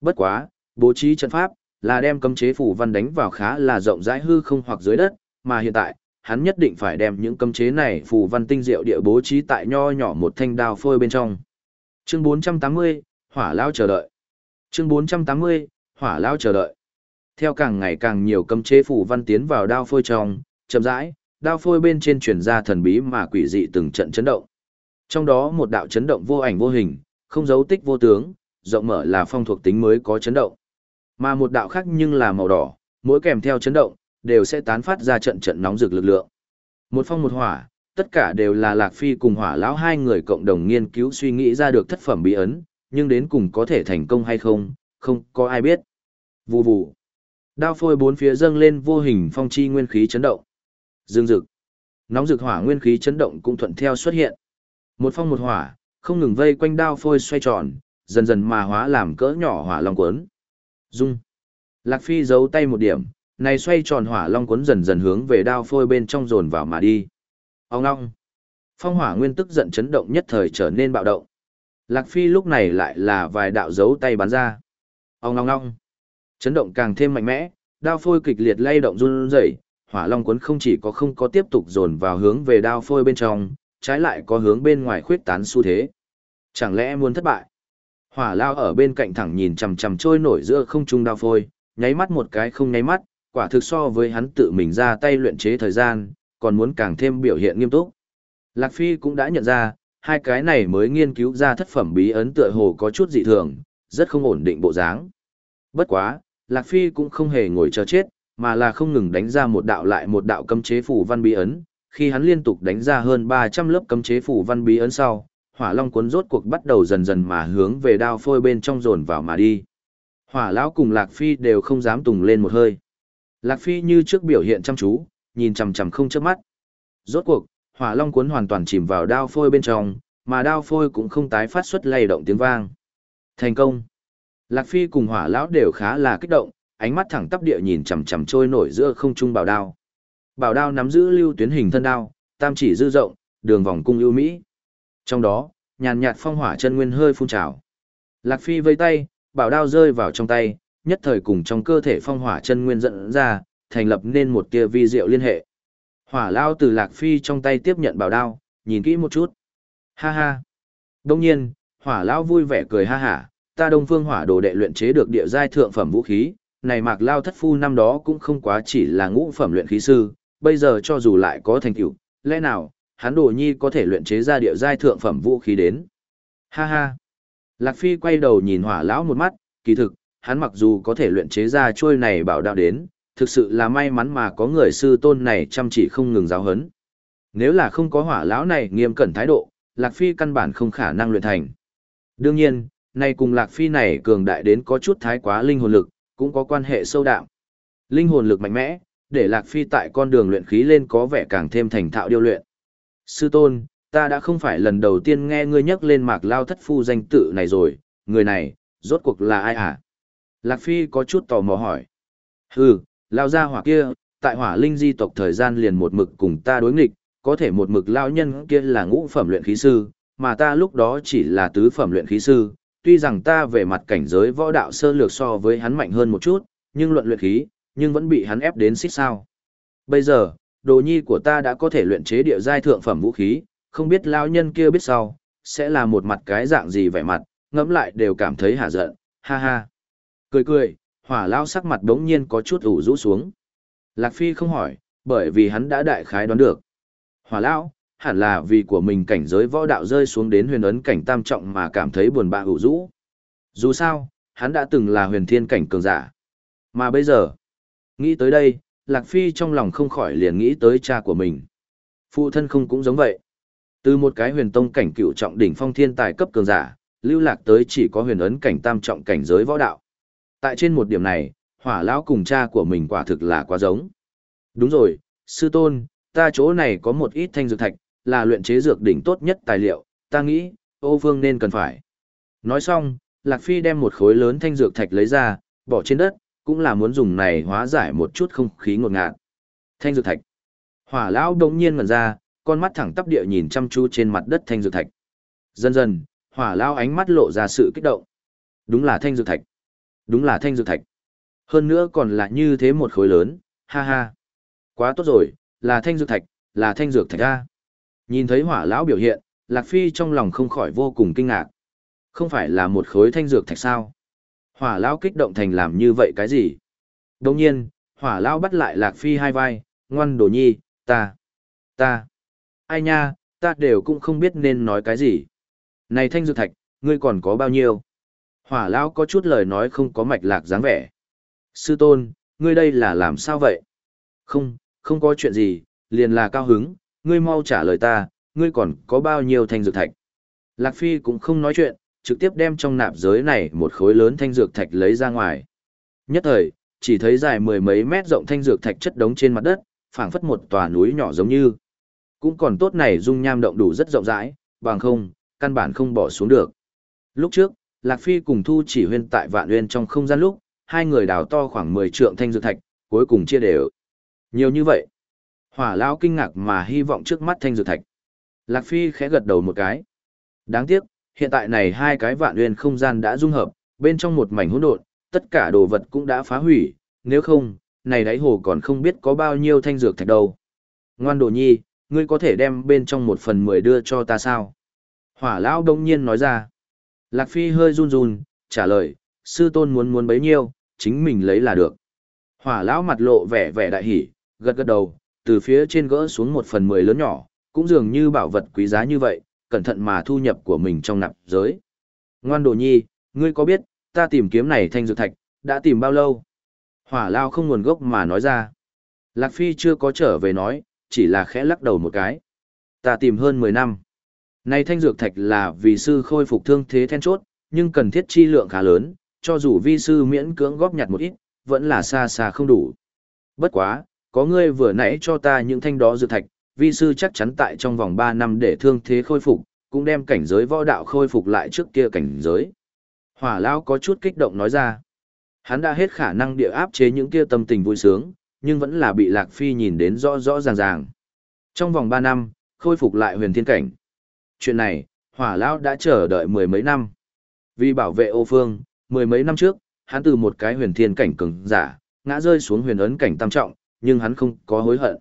S1: Bất quá, bố trí trận pháp là đem cấm chế phủ văn đánh vào khá là rộng rãi hư không hoặc dưới đất, mà hiện tại, hắn nhất định phải đem những cấm chế này phủ văn tinh diệu địa bố trí tại nho nhỏ một thanh đao phôi bên trong. Chương 480, Hỏa lao chờ đợi. Chương 480, Hỏa lao chờ đợi. Theo càng ngày càng nhiều cấm chế phủ văn tiến vào đao phôi trong, chậm rãi, đao phôi bên trên truyền ra thần bí mà quỷ dị từng trận chấn động. Trong đó một đạo chấn động vô ảnh vô hình, không dấu tích vô tướng, rộng mở là phong thuộc tính mới có chấn động. Mà một đạo khác nhưng là màu đỏ, mỗi kèm theo chấn động, đều sẽ tán phát ra trận trận nóng rực lực lượng. Một phong một hỏa, tất cả đều là Lạc Phi cùng hỏa lão hai người cộng đồng nghiên cứu suy nghĩ ra được thất phẩm bí ấn, nhưng đến cùng có thể thành công hay không, không có ai biết. Vù vù. Đao phôi bốn phía dâng lên vô hình phong chi nguyên khí chấn động. Dương rực. Nóng rực hỏa nguyên khí chấn động cũng thuận theo xuất hiện. Một phong một hỏa, không ngừng vây quanh đao phôi xoay tròn, dần dần mà hóa làm cỡ nhỏ hỏa long cuốn. Dung. Lạc Phi giấu tay một điểm, này xoay tròn hỏa long cuốn dần dần hướng về đao phôi bên trong dồn vào mà đi. Ông long. Phong hỏa nguyên tức giận chấn động nhất thời trở nên bạo động. Lạc Phi lúc này lại là vài đạo dấu tay bắn ra. Ông long long. Chấn động càng thêm mạnh mẽ, đao phôi kịch liệt lay động run rẩy, hỏa long cuốn không chỉ có không có tiếp tục dồn vào hướng về đao phôi bên trong, trái lại có hướng bên ngoài khuyết tán xu thế. Chẳng lẽ muốn thất bại? Hỏa lao ở bên cạnh thẳng nhìn chằm chằm trôi nổi giữa không trung đao phôi, nháy mắt một cái không nháy mắt, quả thực so với hắn tự mình ra tay luyện chế thời gian, còn muốn càng thêm biểu hiện nghiêm túc. Lạc Phi cũng đã nhận ra, hai cái này mới nghiên cứu ra thất phẩm bí ấn tựa hồ có chút dị thường, rất không ổn định bộ dáng. Bất quá, Lạc Phi cũng không hề ngồi chờ chết, mà là không ngừng đánh ra một đạo lại một đạo cấm chế phủ văn bí ấn. Khi hắn liên tục đánh ra hơn 300 lớp cấm chế phủ văn bí ấn sau, hỏa long cuốn rốt cuộc bắt đầu dần dần mà hướng về đao phôi bên trong dồn vào mà đi. Hỏa lão cùng Lạc Phi đều không dám tùng lên một hơi. Lạc Phi như trước biểu hiện chăm chú, nhìn chằm chằm không chớp mắt. Rốt cuộc, hỏa long cuốn hoàn toàn chìm vào đao phôi bên trong, mà đao phôi cũng không tái phát xuất lay động tiếng vang. Thành công. Lạc Phi cùng hỏa lão đều khá là kích động, ánh mắt thẳng tắp địa nhìn chằm chằm trôi nổi giữa không trung bảo đao. Bảo đao nắm giữ lưu tuyến hình thân đao, tam chỉ dư rộng, đường vòng cung ưu mỹ. Trong đó, nhàn nhạt phong hỏa chân nguyên hơi phun trào. Lạc Phi vây tay, bảo đao rơi vào trong tay, nhất thời cùng trong cơ thể phong hỏa chân nguyên dẫn ra, thành lập nên một tia vi diệu liên hệ. Hỏa lao từ Lạc Phi trong tay tiếp nhận bảo đao, nhìn kỹ một chút. Ha ha. Đông nhiên, hỏa lao vui vẻ cười ha hả, ta đông phương hỏa đồ đệ luyện chế được địa giai thượng phẩm vũ khí, này mạc lao thất phu năm đó cũng không quá chỉ là ngũ phẩm luyện khí sư, bây giờ cho dù lại có thành tựu, lẽ nào, hắn đồ nhi có thể luyện chế ra địa giai thượng phẩm vũ khí đến. Ha ha. Lạc Phi quay đầu nhìn hỏa lão một mắt, kỳ thực, hắn mặc dù có thể luyện chế ra trôi này bảo đạo đến, thực sự là may mắn mà có người sư tôn này chăm chỉ không ngừng giáo hấn. Nếu là không có hỏa lão này nghiêm cẩn thái độ, Lạc Phi căn bản không khả năng luyện thành. Đương nhiên, nay cùng Lạc Phi này cường đại đến có chút thái quá linh hồn lực, cũng có quan hệ sâu đậm. Linh hồn lực mạnh mẽ, để Lạc Phi tại con đường luyện khí lên có vẻ càng thêm thành thạo điêu luyện. Sư tôn, ta đã không phải lần đầu tiên nghe ngươi nhắc lên mạc lao thất phu danh tự này rồi, người này, rốt cuộc là ai hả? Lạc Phi có chút tò mò hỏi. Hừ, lao ra hỏa kia, tại hỏa linh di tộc thời gian liền một mực cùng ta đối nghịch, có thể một mực lao nhân kia là ngũ phẩm luyện khí sư, mà ta lúc đó chỉ là tứ phẩm luyện khí sư, tuy rằng ta về mặt cảnh giới võ đạo sơ lược so với hắn mạnh hơn một chút, nhưng luận luyện khí, nhưng vẫn bị hắn ép đến xích sao. Bây giờ, đồ nhi của ta đã có thể luyện chế địa giai thượng phẩm vũ khí, không biết lao nhân kia biết sau, sẽ là một mặt cái dạng gì vẻ mặt, ngẫm lại đều cảm thấy hả giận, ha ha. Cười cười, hỏa lao sắc mặt đống nhiên có chút ủ rũ xuống. Lạc Phi không hỏi, bởi vì hắn đã đại khái đoán được. Hỏa lao, hẳn là vì của mình cảnh giới võ đạo rơi xuống đến huyền ấn cảnh tam trọng mà cảm thấy buồn bã ủ rũ. Dù sao, hắn đã từng là huyền thiên cảnh cường giả. Mà bây giờ, nghĩ tới đây, Lạc Phi trong lòng không khỏi liền nghĩ tới cha của mình. Phụ thân không cũng giống vậy. Từ một cái huyền tông cảnh cựu trọng đỉnh phong thiên tài cấp cường giả, lưu lạc tới chỉ có huyền ấn cảnh tam trọng cảnh giới võ đạo. Tại trên một điểm này, hỏa lão cùng cha của mình quả thực là quá giống. Đúng rồi, sư tôn, ta chỗ này có một ít thanh dược thạch, là luyện chế dược đỉnh tốt nhất tài liệu, ta nghĩ, ô vương nên cần phải. Nói xong, Lạc Phi đem một khối lớn thanh dược thạch lấy ra, bỏ trên đất, cũng là muốn dùng này hóa giải một chút không khí ngột ngạt. Thanh dược thạch. Hỏa lão đống nhiên ngẩn ra, con mắt thẳng tắp địa nhìn chăm chú trên mặt đất thanh dược thạch. Dần dần, hỏa lão ánh mắt lộ ra sự kích động. Đúng là thanh dược thạch. Đúng là thanh dược thạch. Hơn nữa còn là như thế một khối lớn, ha ha. Quá tốt rồi, là thanh dược thạch, là thanh dược thạch a. Nhìn thấy hỏa lão biểu hiện, Lạc Phi trong lòng không khỏi vô cùng kinh ngạc. Không phải là một khối thanh dược thạch sao? Hỏa lão kích động thành làm như vậy cái gì? Đồng nhiên, hỏa lão bắt lại Lạc Phi hai vai, ngoan đồ nhi, ta, ta, ai nha, ta đều cũng không biết nên nói cái gì. Này thanh dược thạch, ngươi còn có bao nhiêu? Hỏa lão có chút lời nói không có mạch lạc dáng vẻ. Sư tôn, ngươi đây là làm sao vậy? Không, không có chuyện gì, liền là cao hứng, ngươi mau trả lời ta, ngươi còn có bao nhiêu thanh dược thạch? Lạc Phi cũng không nói chuyện, trực tiếp đem trong nạp giới này một khối lớn thanh dược thạch lấy ra ngoài. Nhất thời, chỉ thấy dài mười mấy mét rộng thanh dược thạch chất đống trên mặt đất, phảng phất một tòa núi nhỏ giống như. Cũng còn tốt này dung nham động đủ rất rộng rãi, bằng không, căn bản không bỏ xuống được. Lúc trước, Lạc Phi cùng Thu chỉ huyên tại vạn uyên trong không gian lúc, hai người đào to khoảng 10 trượng thanh dược thạch, cuối cùng chia đều. Nhiều như vậy. Hỏa lão kinh ngạc mà hy vọng trước mắt thanh dược thạch. Lạc Phi khẽ gật đầu một cái. Đáng tiếc, hiện tại này hai cái vạn nguyên không gian đã dung hợp, bên trong một mảnh hỗn độn, tất cả đồ vật cũng đã phá hủy, nếu không, này đáy hồ còn không biết có bao nhiêu thanh dược thạch đâu. Ngoan đồ nhi, ngươi có thể đem bên trong một phần mười đưa cho ta sao? Hỏa lão đông nhiên nói ra. Lạc Phi hơi run run, trả lời, sư tôn muốn muốn bấy nhiêu, chính mình lấy là được. Hỏa lão mặt lộ vẻ vẻ đại hỉ, gật gật đầu, từ phía trên gỡ xuống một phần mười lớn nhỏ, cũng dường như bảo vật quý giá như vậy, cẩn thận mà thu nhập của mình trong nạp giới. Ngoan đồ nhi, ngươi có biết, ta tìm kiếm này thanh dược thạch, đã tìm bao lâu? Hỏa lao không nguồn gốc mà nói ra. Lạc Phi chưa có trở về nói, chỉ là khẽ lắc đầu một cái. Ta tìm hơn 10 năm. Này thanh dược thạch là vì sư khôi phục thương thế then chốt, nhưng cần thiết chi lượng khá lớn, cho dù vi sư miễn cưỡng góp nhặt một ít, vẫn là xa xa không đủ. Bất quá, có ngươi vừa nãy cho ta những thanh đó dược thạch, vi sư chắc chắn tại trong vòng 3 năm để thương thế khôi phục, cũng đem cảnh giới võ đạo khôi phục lại trước kia cảnh giới. Hỏa Lão có chút kích động nói ra. Hắn đã hết khả năng địa áp chế những kia tâm tình vui sướng, nhưng vẫn là bị Lạc Phi nhìn đến rõ rõ ràng ràng. Trong vòng 3 năm, khôi phục lại huyền thiên cảnh. Chuyện này, Hỏa Lão đã chờ đợi mười mấy năm. Vì bảo vệ ô phương, mười mấy năm trước, hắn từ một cái huyền thiên cảnh cường giả, ngã rơi xuống huyền ấn cảnh tam trọng, nhưng hắn không có hối hận.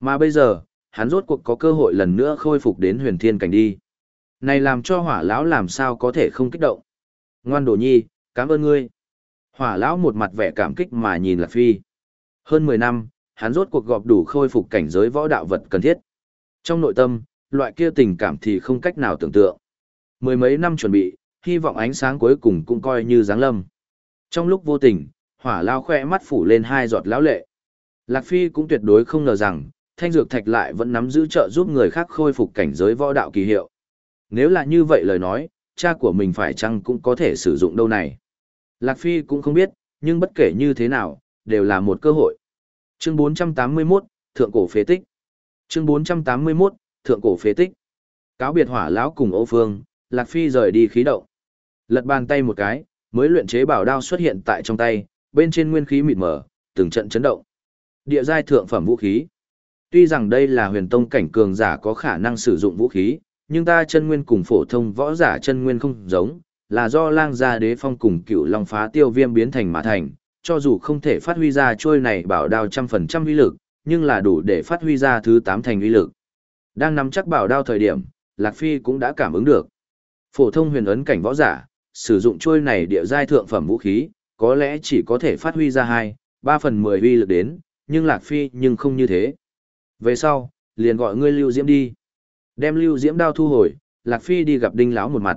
S1: Mà bây giờ, hắn rốt cuộc có cơ hội lần nữa khôi phục đến huyền thiên cảnh đi. Này làm cho hỏa lão làm sao có thể không kích động. Ngoan đồ nhi, cảm ơn ngươi. Hỏa lão một mặt vẻ cảm kích mà nhìn Lạc Phi. Hơn 10 năm, hắn rốt cuộc gọp đủ khôi phục cảnh giới võ đạo vật cần thiết. Trong nội tâm, loại kia tình cảm thì không cách nào tưởng tượng. Mười mấy năm chuẩn bị, hy vọng ánh sáng cuối cùng cũng coi như dáng lâm. Trong lúc vô tình, hỏa lao khoe mắt phủ lên hai giọt lão lệ. Lạc Phi cũng tuyệt đối không ngờ rằng, thanh dược thạch lại vẫn nắm giữ trợ giúp người khác khôi phục cảnh giới võ đạo kỳ hiệu. Nếu là như vậy lời nói, cha của mình phải chăng cũng có thể sử dụng đâu này. Lạc Phi cũng không biết, nhưng bất kể như thế nào, đều là một cơ hội. Chương 481, Thượng Cổ Phế Tích Chương 481, Thượng Cổ Phế Tích Cáo biệt hỏa lão cùng ô phương, Lạc Phi rời đi khí động. Lật bàn tay một cái, mới luyện chế bảo đao xuất hiện tại trong tay, bên trên nguyên khí mịt mờ, từng trận chấn động. Địa giai thượng phẩm vũ khí. Tuy rằng đây là huyền tông cảnh cường giả có khả năng sử dụng vũ khí, nhưng ta chân nguyên cùng phổ thông võ giả chân nguyên không giống, là do lang gia đế phong cùng cựu long phá tiêu viêm biến thành mã thành, cho dù không thể phát huy ra trôi này bảo đao trăm phần trăm uy lực, nhưng là đủ để phát huy ra thứ tám thành uy lực. Đang nắm chắc bảo đao thời điểm, Lạc Phi cũng đã cảm ứng được. Phổ thông huyền ấn cảnh võ giả, sử dụng trôi này địa giai thượng phẩm vũ khí, có lẽ chỉ có thể phát huy ra hai, ba phần mười uy lực đến, nhưng Lạc Phi nhưng không như thế. Về sau, liền gọi ngươi Lưu Diễm đi. Đem Lưu Diễm đao thu hồi, Lạc Phi đi gặp Đinh lão một mặt.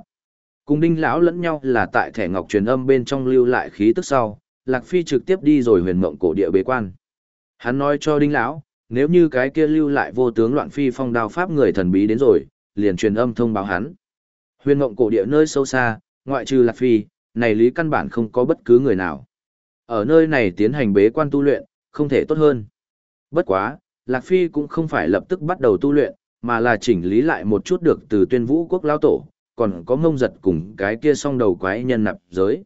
S1: Cùng Đinh lão lẫn nhau là tại thẻ ngọc truyền âm bên trong lưu lại khí tức sau, Lạc Phi trực tiếp đi rồi huyền mộng cổ địa bế quan. Hắn nói cho Đinh lão, nếu như cái kia lưu lại vô tướng loạn phi phong đao pháp người thần bí đến rồi, liền truyền âm thông báo hắn. Huyền mộng cổ địa nơi sâu xa, ngoại trừ Lạc Phi, này lý căn bản không có bất cứ người nào. Ở nơi này tiến hành bế quan tu luyện, không thể tốt hơn. Bất quá, Lạc Phi cũng không phải lập tức bắt đầu tu luyện, mà là chỉnh lý lại một chút được từ tuyên vũ quốc lao tổ, còn có mông giật cùng cái kia song đầu quái nhân nạp giới.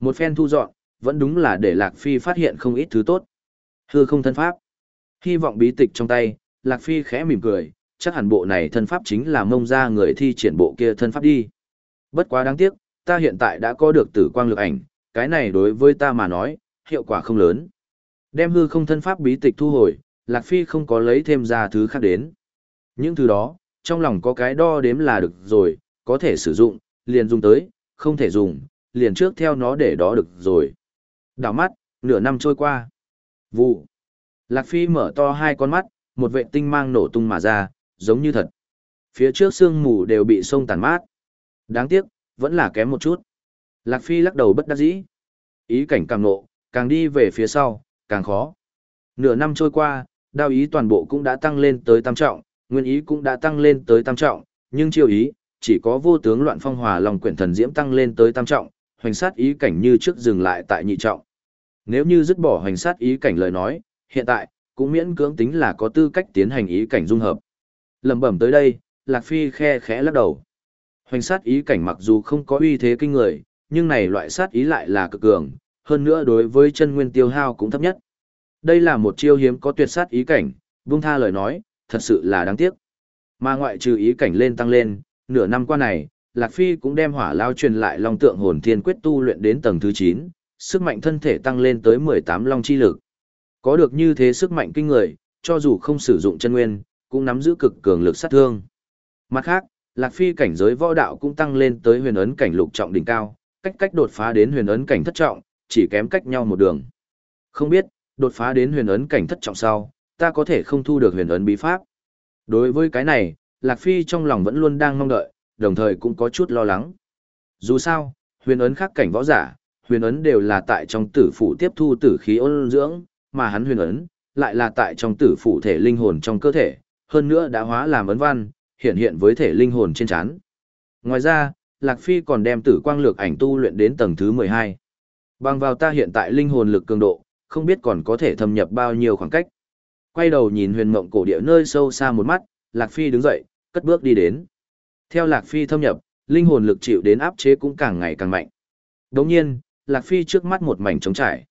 S1: Một phen thu dọn, vẫn đúng là để Lạc Phi phát hiện không ít thứ tốt. Hư không thân pháp. Hy vọng bí tịch trong tay, Lạc Phi khẽ mỉm cười, chắc hẳn bộ này thân pháp chính là mông ra người thi triển bộ kia thân pháp đi. Bất quá đáng tiếc, ta hiện tại đã có được tử quang lực ảnh, cái này đối với ta mà nói, hiệu quả không lớn. Đem hư không thân pháp bí tịch thu hồi, Lạc Phi không có lấy thêm ra thứ khác đến. Những thứ đó, trong lòng có cái đo đếm là được rồi, có thể sử dụng, liền dùng tới, không thể dùng, liền trước theo nó để đó được rồi. Đảo mắt, nửa năm trôi qua. Vụ. Lạc Phi mở to hai con mắt, một vệ tinh mang nổ tung mà ra, giống như thật. Phía trước sương mù đều bị sông tàn mát. Đáng tiếc, vẫn là kém một chút. Lạc Phi lắc đầu bất đắc dĩ. Ý cảnh càng nộ, càng đi về phía sau, càng khó. Nửa năm trôi qua, đao ý toàn bộ cũng đã tăng lên tới tam trọng, nguyên ý cũng đã tăng lên tới tam trọng, nhưng chiêu ý, chỉ có vô tướng loạn phong hòa lòng quyển thần diễm tăng lên tới tam trọng, hoành sát ý cảnh như trước dừng lại tại nhị trọng. Nếu như dứt bỏ hoành sát ý cảnh lời nói, hiện tại, cũng miễn cưỡng tính là có tư cách tiến hành ý cảnh dung hợp. Lầm bẩm tới đây, Lạc Phi khe khẽ lắc đầu. Hoành sát ý cảnh mặc dù không có uy thế kinh người, nhưng này loại sát ý lại là cực cường, hơn nữa đối với chân nguyên tiêu hao cũng thấp nhất. Đây là một chiêu hiếm có tuyệt sát ý cảnh, buông tha lời nói, thật sự là đáng tiếc. Mà ngoại trừ ý cảnh lên tăng lên, nửa năm qua này, Lạc Phi cũng đem hỏa lao truyền lại long tượng hồn thiên quyết tu luyện đến tầng thứ 9, sức mạnh thân thể tăng lên tới 18 long chi lực. Có được như thế sức mạnh kinh người, cho dù không sử dụng chân nguyên, cũng nắm giữ cực cường lực sát thương. Mặt khác, Lạc Phi cảnh giới võ đạo cũng tăng lên tới huyền ấn cảnh lục trọng đỉnh cao, cách cách đột phá đến huyền ấn cảnh thất trọng, chỉ kém cách nhau một đường. Không biết, đột phá đến huyền ấn cảnh thất trọng sau, ta có thể không thu được huyền ấn bí pháp. Đối với cái này, Lạc Phi trong lòng vẫn luôn đang mong đợi, đồng thời cũng có chút lo lắng. Dù sao, huyền ấn khác cảnh võ giả, huyền ấn đều là tại trong tử phủ tiếp thu tử khí ôn dưỡng, mà hắn huyền ấn lại là tại trong tử phủ thể linh hồn trong cơ thể, hơn nữa đã hóa làm ấn văn, hiện hiện với thể linh hồn trên chán. Ngoài ra, Lạc Phi còn đem tử quang lược ảnh tu luyện đến tầng thứ 12. Bằng vào ta hiện tại linh hồn lực cường độ, không biết còn có thể thâm nhập bao nhiêu khoảng cách. Quay đầu nhìn huyền mộng cổ địa nơi sâu xa một mắt, Lạc Phi đứng dậy, cất bước đi đến. Theo Lạc Phi thâm nhập, linh hồn lực chịu đến áp chế cũng càng ngày càng mạnh. Đồng nhiên, Lạc Phi trước mắt một mảnh trống trải.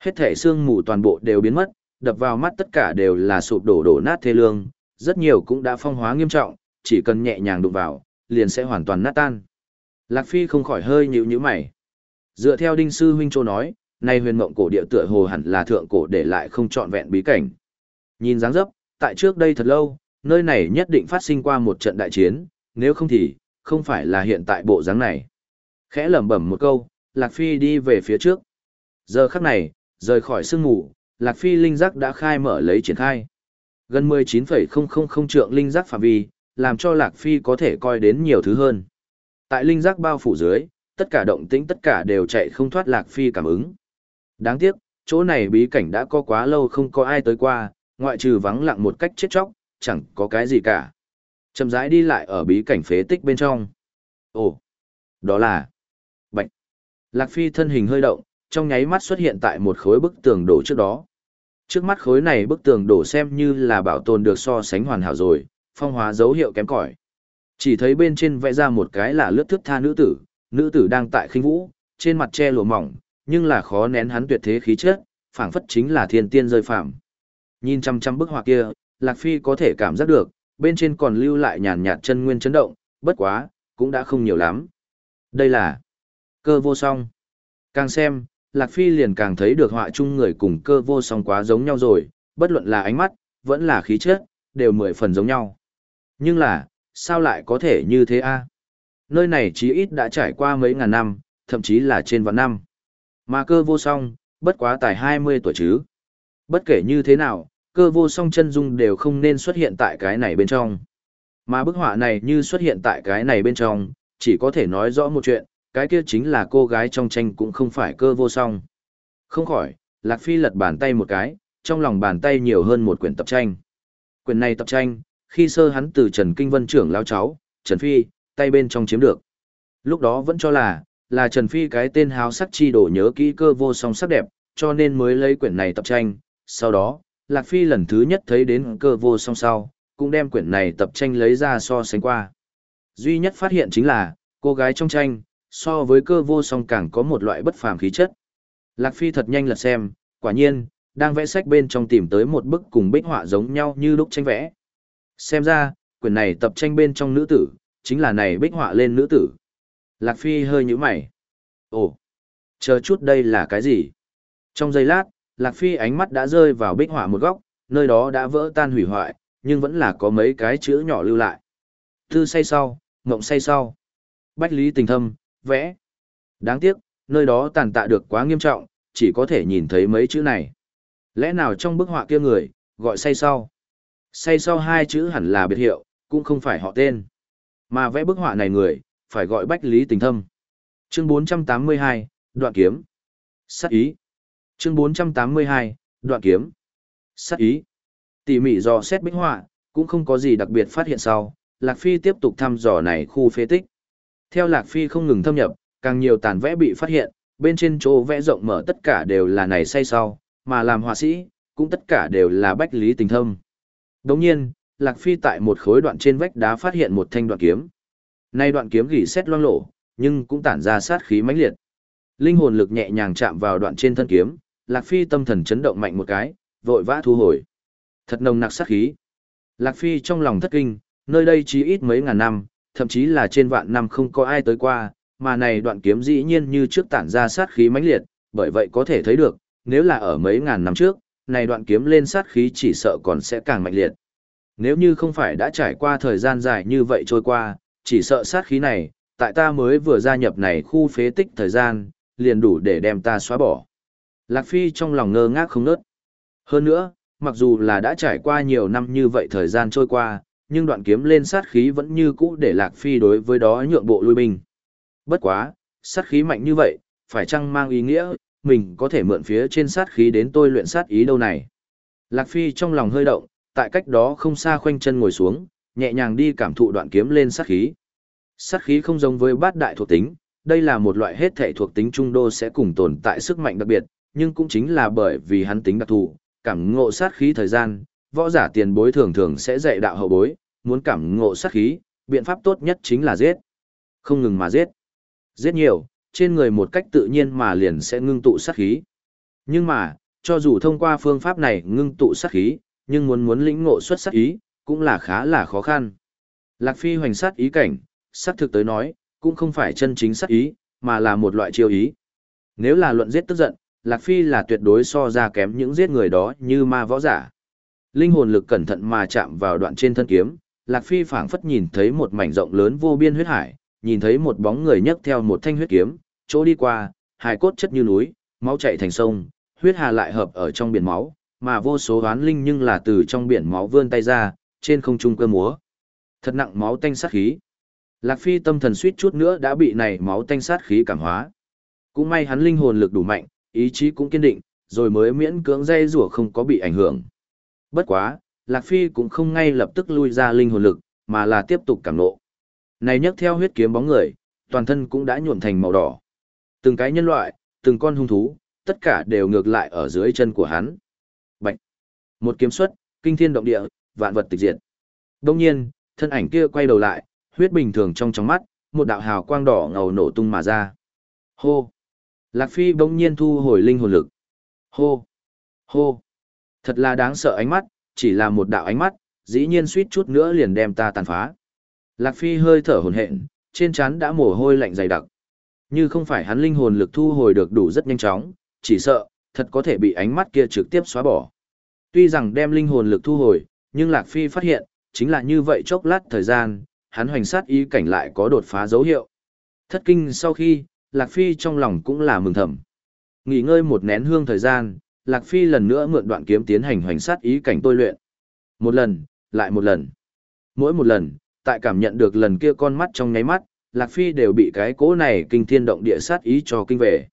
S1: Hết thể xương mù toàn bộ đều biến mất, đập vào mắt tất cả đều là sụp đổ đổ nát thê lương, rất nhiều cũng đã phong hóa nghiêm trọng, chỉ cần nhẹ nhàng đụng vào, liền sẽ hoàn toàn nát tan. Lạc Phi không khỏi hơi nhíu nhíu mày. Dựa theo Đinh Sư Huynh Châu nói, nay huyền mộng cổ địa tựa hồ hẳn là thượng cổ để lại không trọn vẹn bí cảnh. Nhìn dáng dấp, tại trước đây thật lâu, nơi này nhất định phát sinh qua một trận đại chiến, nếu không thì, không phải là hiện tại bộ dáng này. Khẽ lẩm bẩm một câu, Lạc Phi đi về phía trước. Giờ khắc này, rời khỏi sương ngủ, Lạc Phi linh giác đã khai mở lấy triển khai. Gần 19,000 trượng linh giác phạm vi, làm cho Lạc Phi có thể coi đến nhiều thứ hơn. Tại linh giác bao phủ dưới, tất cả động tĩnh tất cả đều chạy không thoát Lạc Phi cảm ứng. Đáng tiếc, chỗ này bí cảnh đã có quá lâu không có ai tới qua, ngoại trừ vắng lặng một cách chết chóc, chẳng có cái gì cả. Chậm rãi đi lại ở bí cảnh phế tích bên trong. Ồ, đó là... Bạch. Lạc Phi thân hình hơi động, trong nháy mắt xuất hiện tại một khối bức tường đổ trước đó. Trước mắt khối này bức tường đổ xem như là bảo tồn được so sánh hoàn hảo rồi, phong hóa dấu hiệu kém cỏi. Chỉ thấy bên trên vẽ ra một cái là lướt thước tha nữ tử, nữ tử đang tại khinh vũ, trên mặt che lụa mỏng, nhưng là khó nén hắn tuyệt thế khí chất, phảng phất chính là thiên tiên rơi phàm. Nhìn chăm chăm bức họa kia, Lạc Phi có thể cảm giác được, bên trên còn lưu lại nhàn nhạt chân nguyên chấn động, bất quá, cũng đã không nhiều lắm. Đây là cơ vô song. Càng xem, Lạc Phi liền càng thấy được họa chung người cùng cơ vô song quá giống nhau rồi, bất luận là ánh mắt, vẫn là khí chất, đều mười phần giống nhau. Nhưng là, sao lại có thể như thế a? Nơi này chí ít đã trải qua mấy ngàn năm, thậm chí là trên vạn năm. Mà cơ vô song, bất quá tài 20 tuổi chứ. Bất kể như thế nào, cơ vô song chân dung đều không nên xuất hiện tại cái này bên trong. Mà bức họa này như xuất hiện tại cái này bên trong, chỉ có thể nói rõ một chuyện, cái kia chính là cô gái trong tranh cũng không phải cơ vô song. Không khỏi, Lạc Phi lật bàn tay một cái, trong lòng bàn tay nhiều hơn một quyển tập tranh. Quyển này tập tranh, khi sơ hắn từ Trần Kinh Vân trưởng lao cháu, Trần Phi, tay bên trong chiếm được. Lúc đó vẫn cho là, là Trần Phi cái tên háo sắc chi đổ nhớ kỹ cơ vô song sắc đẹp, cho nên mới lấy quyển này tập tranh. Sau đó, Lạc Phi lần thứ nhất thấy đến cơ vô song sau, cũng đem quyển này tập tranh lấy ra so sánh qua. Duy nhất phát hiện chính là, cô gái trong tranh, so với cơ vô song càng có một loại bất phàm khí chất. Lạc Phi thật nhanh lật xem, quả nhiên, đang vẽ sách bên trong tìm tới một bức cùng bích họa giống nhau như lúc tranh vẽ. Xem ra, quyển này tập tranh bên trong nữ tử, chính là này bích họa lên nữ tử. Lạc Phi hơi nhíu mày. Ồ, chờ chút đây là cái gì? Trong giây lát, Lạc Phi ánh mắt đã rơi vào bích họa một góc, nơi đó đã vỡ tan hủy hoại, nhưng vẫn là có mấy cái chữ nhỏ lưu lại. Tư say sau, ngộng say sau. Bách lý tình thâm, vẽ. Đáng tiếc, nơi đó tàn tạ được quá nghiêm trọng, chỉ có thể nhìn thấy mấy chữ này. Lẽ nào trong bức họa kia người, gọi say sau? Say sau hai chữ hẳn là biệt hiệu, cũng không phải họ tên. Mà vẽ bức họa này người, phải gọi bách lý tình thâm. Chương 482, đoạn kiếm. Sát ý. Chương 482, đoạn kiếm. Sát ý. Tỉ mỉ dò xét bích họa, cũng không có gì đặc biệt phát hiện sau, Lạc Phi tiếp tục thăm dò này khu phế tích. Theo Lạc Phi không ngừng thâm nhập, càng nhiều tàn vẽ bị phát hiện, bên trên chỗ vẽ rộng mở tất cả đều là này say sau, mà làm họa sĩ, cũng tất cả đều là bách lý tình thâm. Đồng nhiên, Lạc Phi tại một khối đoạn trên vách đá phát hiện một thanh đoạn kiếm. Nay đoạn kiếm gỉ xét loang lổ, nhưng cũng tản ra sát khí mãnh liệt. Linh hồn lực nhẹ nhàng chạm vào đoạn trên thân kiếm, Lạc Phi tâm thần chấn động mạnh một cái, vội vã thu hồi. Thật nồng nặc sát khí. Lạc Phi trong lòng thất kinh, nơi đây chỉ ít mấy ngàn năm, thậm chí là trên vạn năm không có ai tới qua, mà này đoạn kiếm dĩ nhiên như trước tản ra sát khí mãnh liệt, bởi vậy có thể thấy được, nếu là ở mấy ngàn năm trước, này đoạn kiếm lên sát khí chỉ sợ còn sẽ càng mạnh liệt. Nếu như không phải đã trải qua thời gian dài như vậy trôi qua, chỉ sợ sát khí này, tại ta mới vừa gia nhập này khu phế tích thời gian, liền đủ để đem ta xóa bỏ. Lạc Phi trong lòng ngơ ngác không nớt. Hơn nữa, mặc dù là đã trải qua nhiều năm như vậy thời gian trôi qua, nhưng đoạn kiếm lên sát khí vẫn như cũ để Lạc Phi đối với đó nhượng bộ lui binh. Bất quá, sát khí mạnh như vậy, phải chăng mang ý nghĩa, mình có thể mượn phía trên sát khí đến tôi luyện sát ý đâu này. Lạc Phi trong lòng hơi động, tại cách đó không xa khoanh chân ngồi xuống, nhẹ nhàng đi cảm thụ đoạn kiếm lên sát khí. Sát khí không giống với bát đại thuộc tính, đây là một loại hết thể thuộc tính trung đô sẽ cùng tồn tại sức mạnh đặc biệt, nhưng cũng chính là bởi vì hắn tính đặc thù, cảm ngộ sát khí thời gian, võ giả tiền bối thường thường sẽ dạy đạo hậu bối, muốn cảm ngộ sát khí, biện pháp tốt nhất chính là giết. Không ngừng mà giết. Giết nhiều, trên người một cách tự nhiên mà liền sẽ ngưng tụ sát khí. Nhưng mà, cho dù thông qua phương pháp này ngưng tụ sát khí, nhưng muốn muốn lĩnh ngộ xuất sát ý, cũng là khá là khó khăn. Lạc Phi hoành sát ý cảnh, sát thực tới nói, cũng không phải chân chính sát ý, mà là một loại chiêu ý. Nếu là luận giết tức giận, Lạc Phi là tuyệt đối so ra kém những giết người đó như ma võ giả. Linh hồn lực cẩn thận mà chạm vào đoạn trên thân kiếm, Lạc Phi phảng phất nhìn thấy một mảnh rộng lớn vô biên huyết hải, nhìn thấy một bóng người nhấc theo một thanh huyết kiếm, chỗ đi qua, hải cốt chất như núi, máu chảy thành sông, huyết hà lại hợp ở trong biển máu, mà vô số oán linh nhưng là từ trong biển máu vươn tay ra, trên không trung cơ múa. Thật nặng máu tanh sát khí. Lạc Phi tâm thần suýt chút nữa đã bị này máu tanh sát khí cảm hóa. Cũng may hắn linh hồn lực đủ mạnh, ý chí cũng kiên định, rồi mới miễn cưỡng dây rủa không có bị ảnh hưởng. Bất quá, Lạc Phi cũng không ngay lập tức lui ra linh hồn lực, mà là tiếp tục cảm nộ. Này nhấc theo huyết kiếm bóng người, toàn thân cũng đã nhuộm thành màu đỏ. Từng cái nhân loại, từng con hung thú, tất cả đều ngược lại ở dưới chân của hắn. Bạch! Một kiếm xuất, kinh thiên động địa, vạn vật tịch diệt. Đông nhiên, thân ảnh kia quay đầu lại, huyết bình thường trong trong mắt, một đạo hào quang đỏ ngầu nổ tung mà ra. Hô! Lạc Phi bỗng nhiên thu hồi linh hồn lực. Hô! Hô! Thật là đáng sợ ánh mắt, chỉ là một đạo ánh mắt, dĩ nhiên suýt chút nữa liền đem ta tàn phá. Lạc Phi hơi thở hồn hện, trên trán đã mồ hôi lạnh dày đặc. Như không phải hắn linh hồn lực thu hồi được đủ rất nhanh chóng, chỉ sợ, thật có thể bị ánh mắt kia trực tiếp xóa bỏ. Tuy rằng đem linh hồn lực thu hồi, nhưng Lạc Phi phát hiện, chính là như vậy chốc lát thời gian, hắn hoành sát ý cảnh lại có đột phá dấu hiệu. Thất kinh sau khi, Lạc Phi trong lòng cũng là mừng thầm. Nghỉ ngơi một nén hương thời gian, Lạc Phi lần nữa mượn đoạn kiếm tiến hành hoành sát ý cảnh tôi luyện. Một lần, lại một lần. Mỗi một lần, tại cảm nhận được lần kia con mắt trong nháy mắt, Lạc Phi đều bị cái cỗ này kinh thiên động địa sát ý cho kinh về.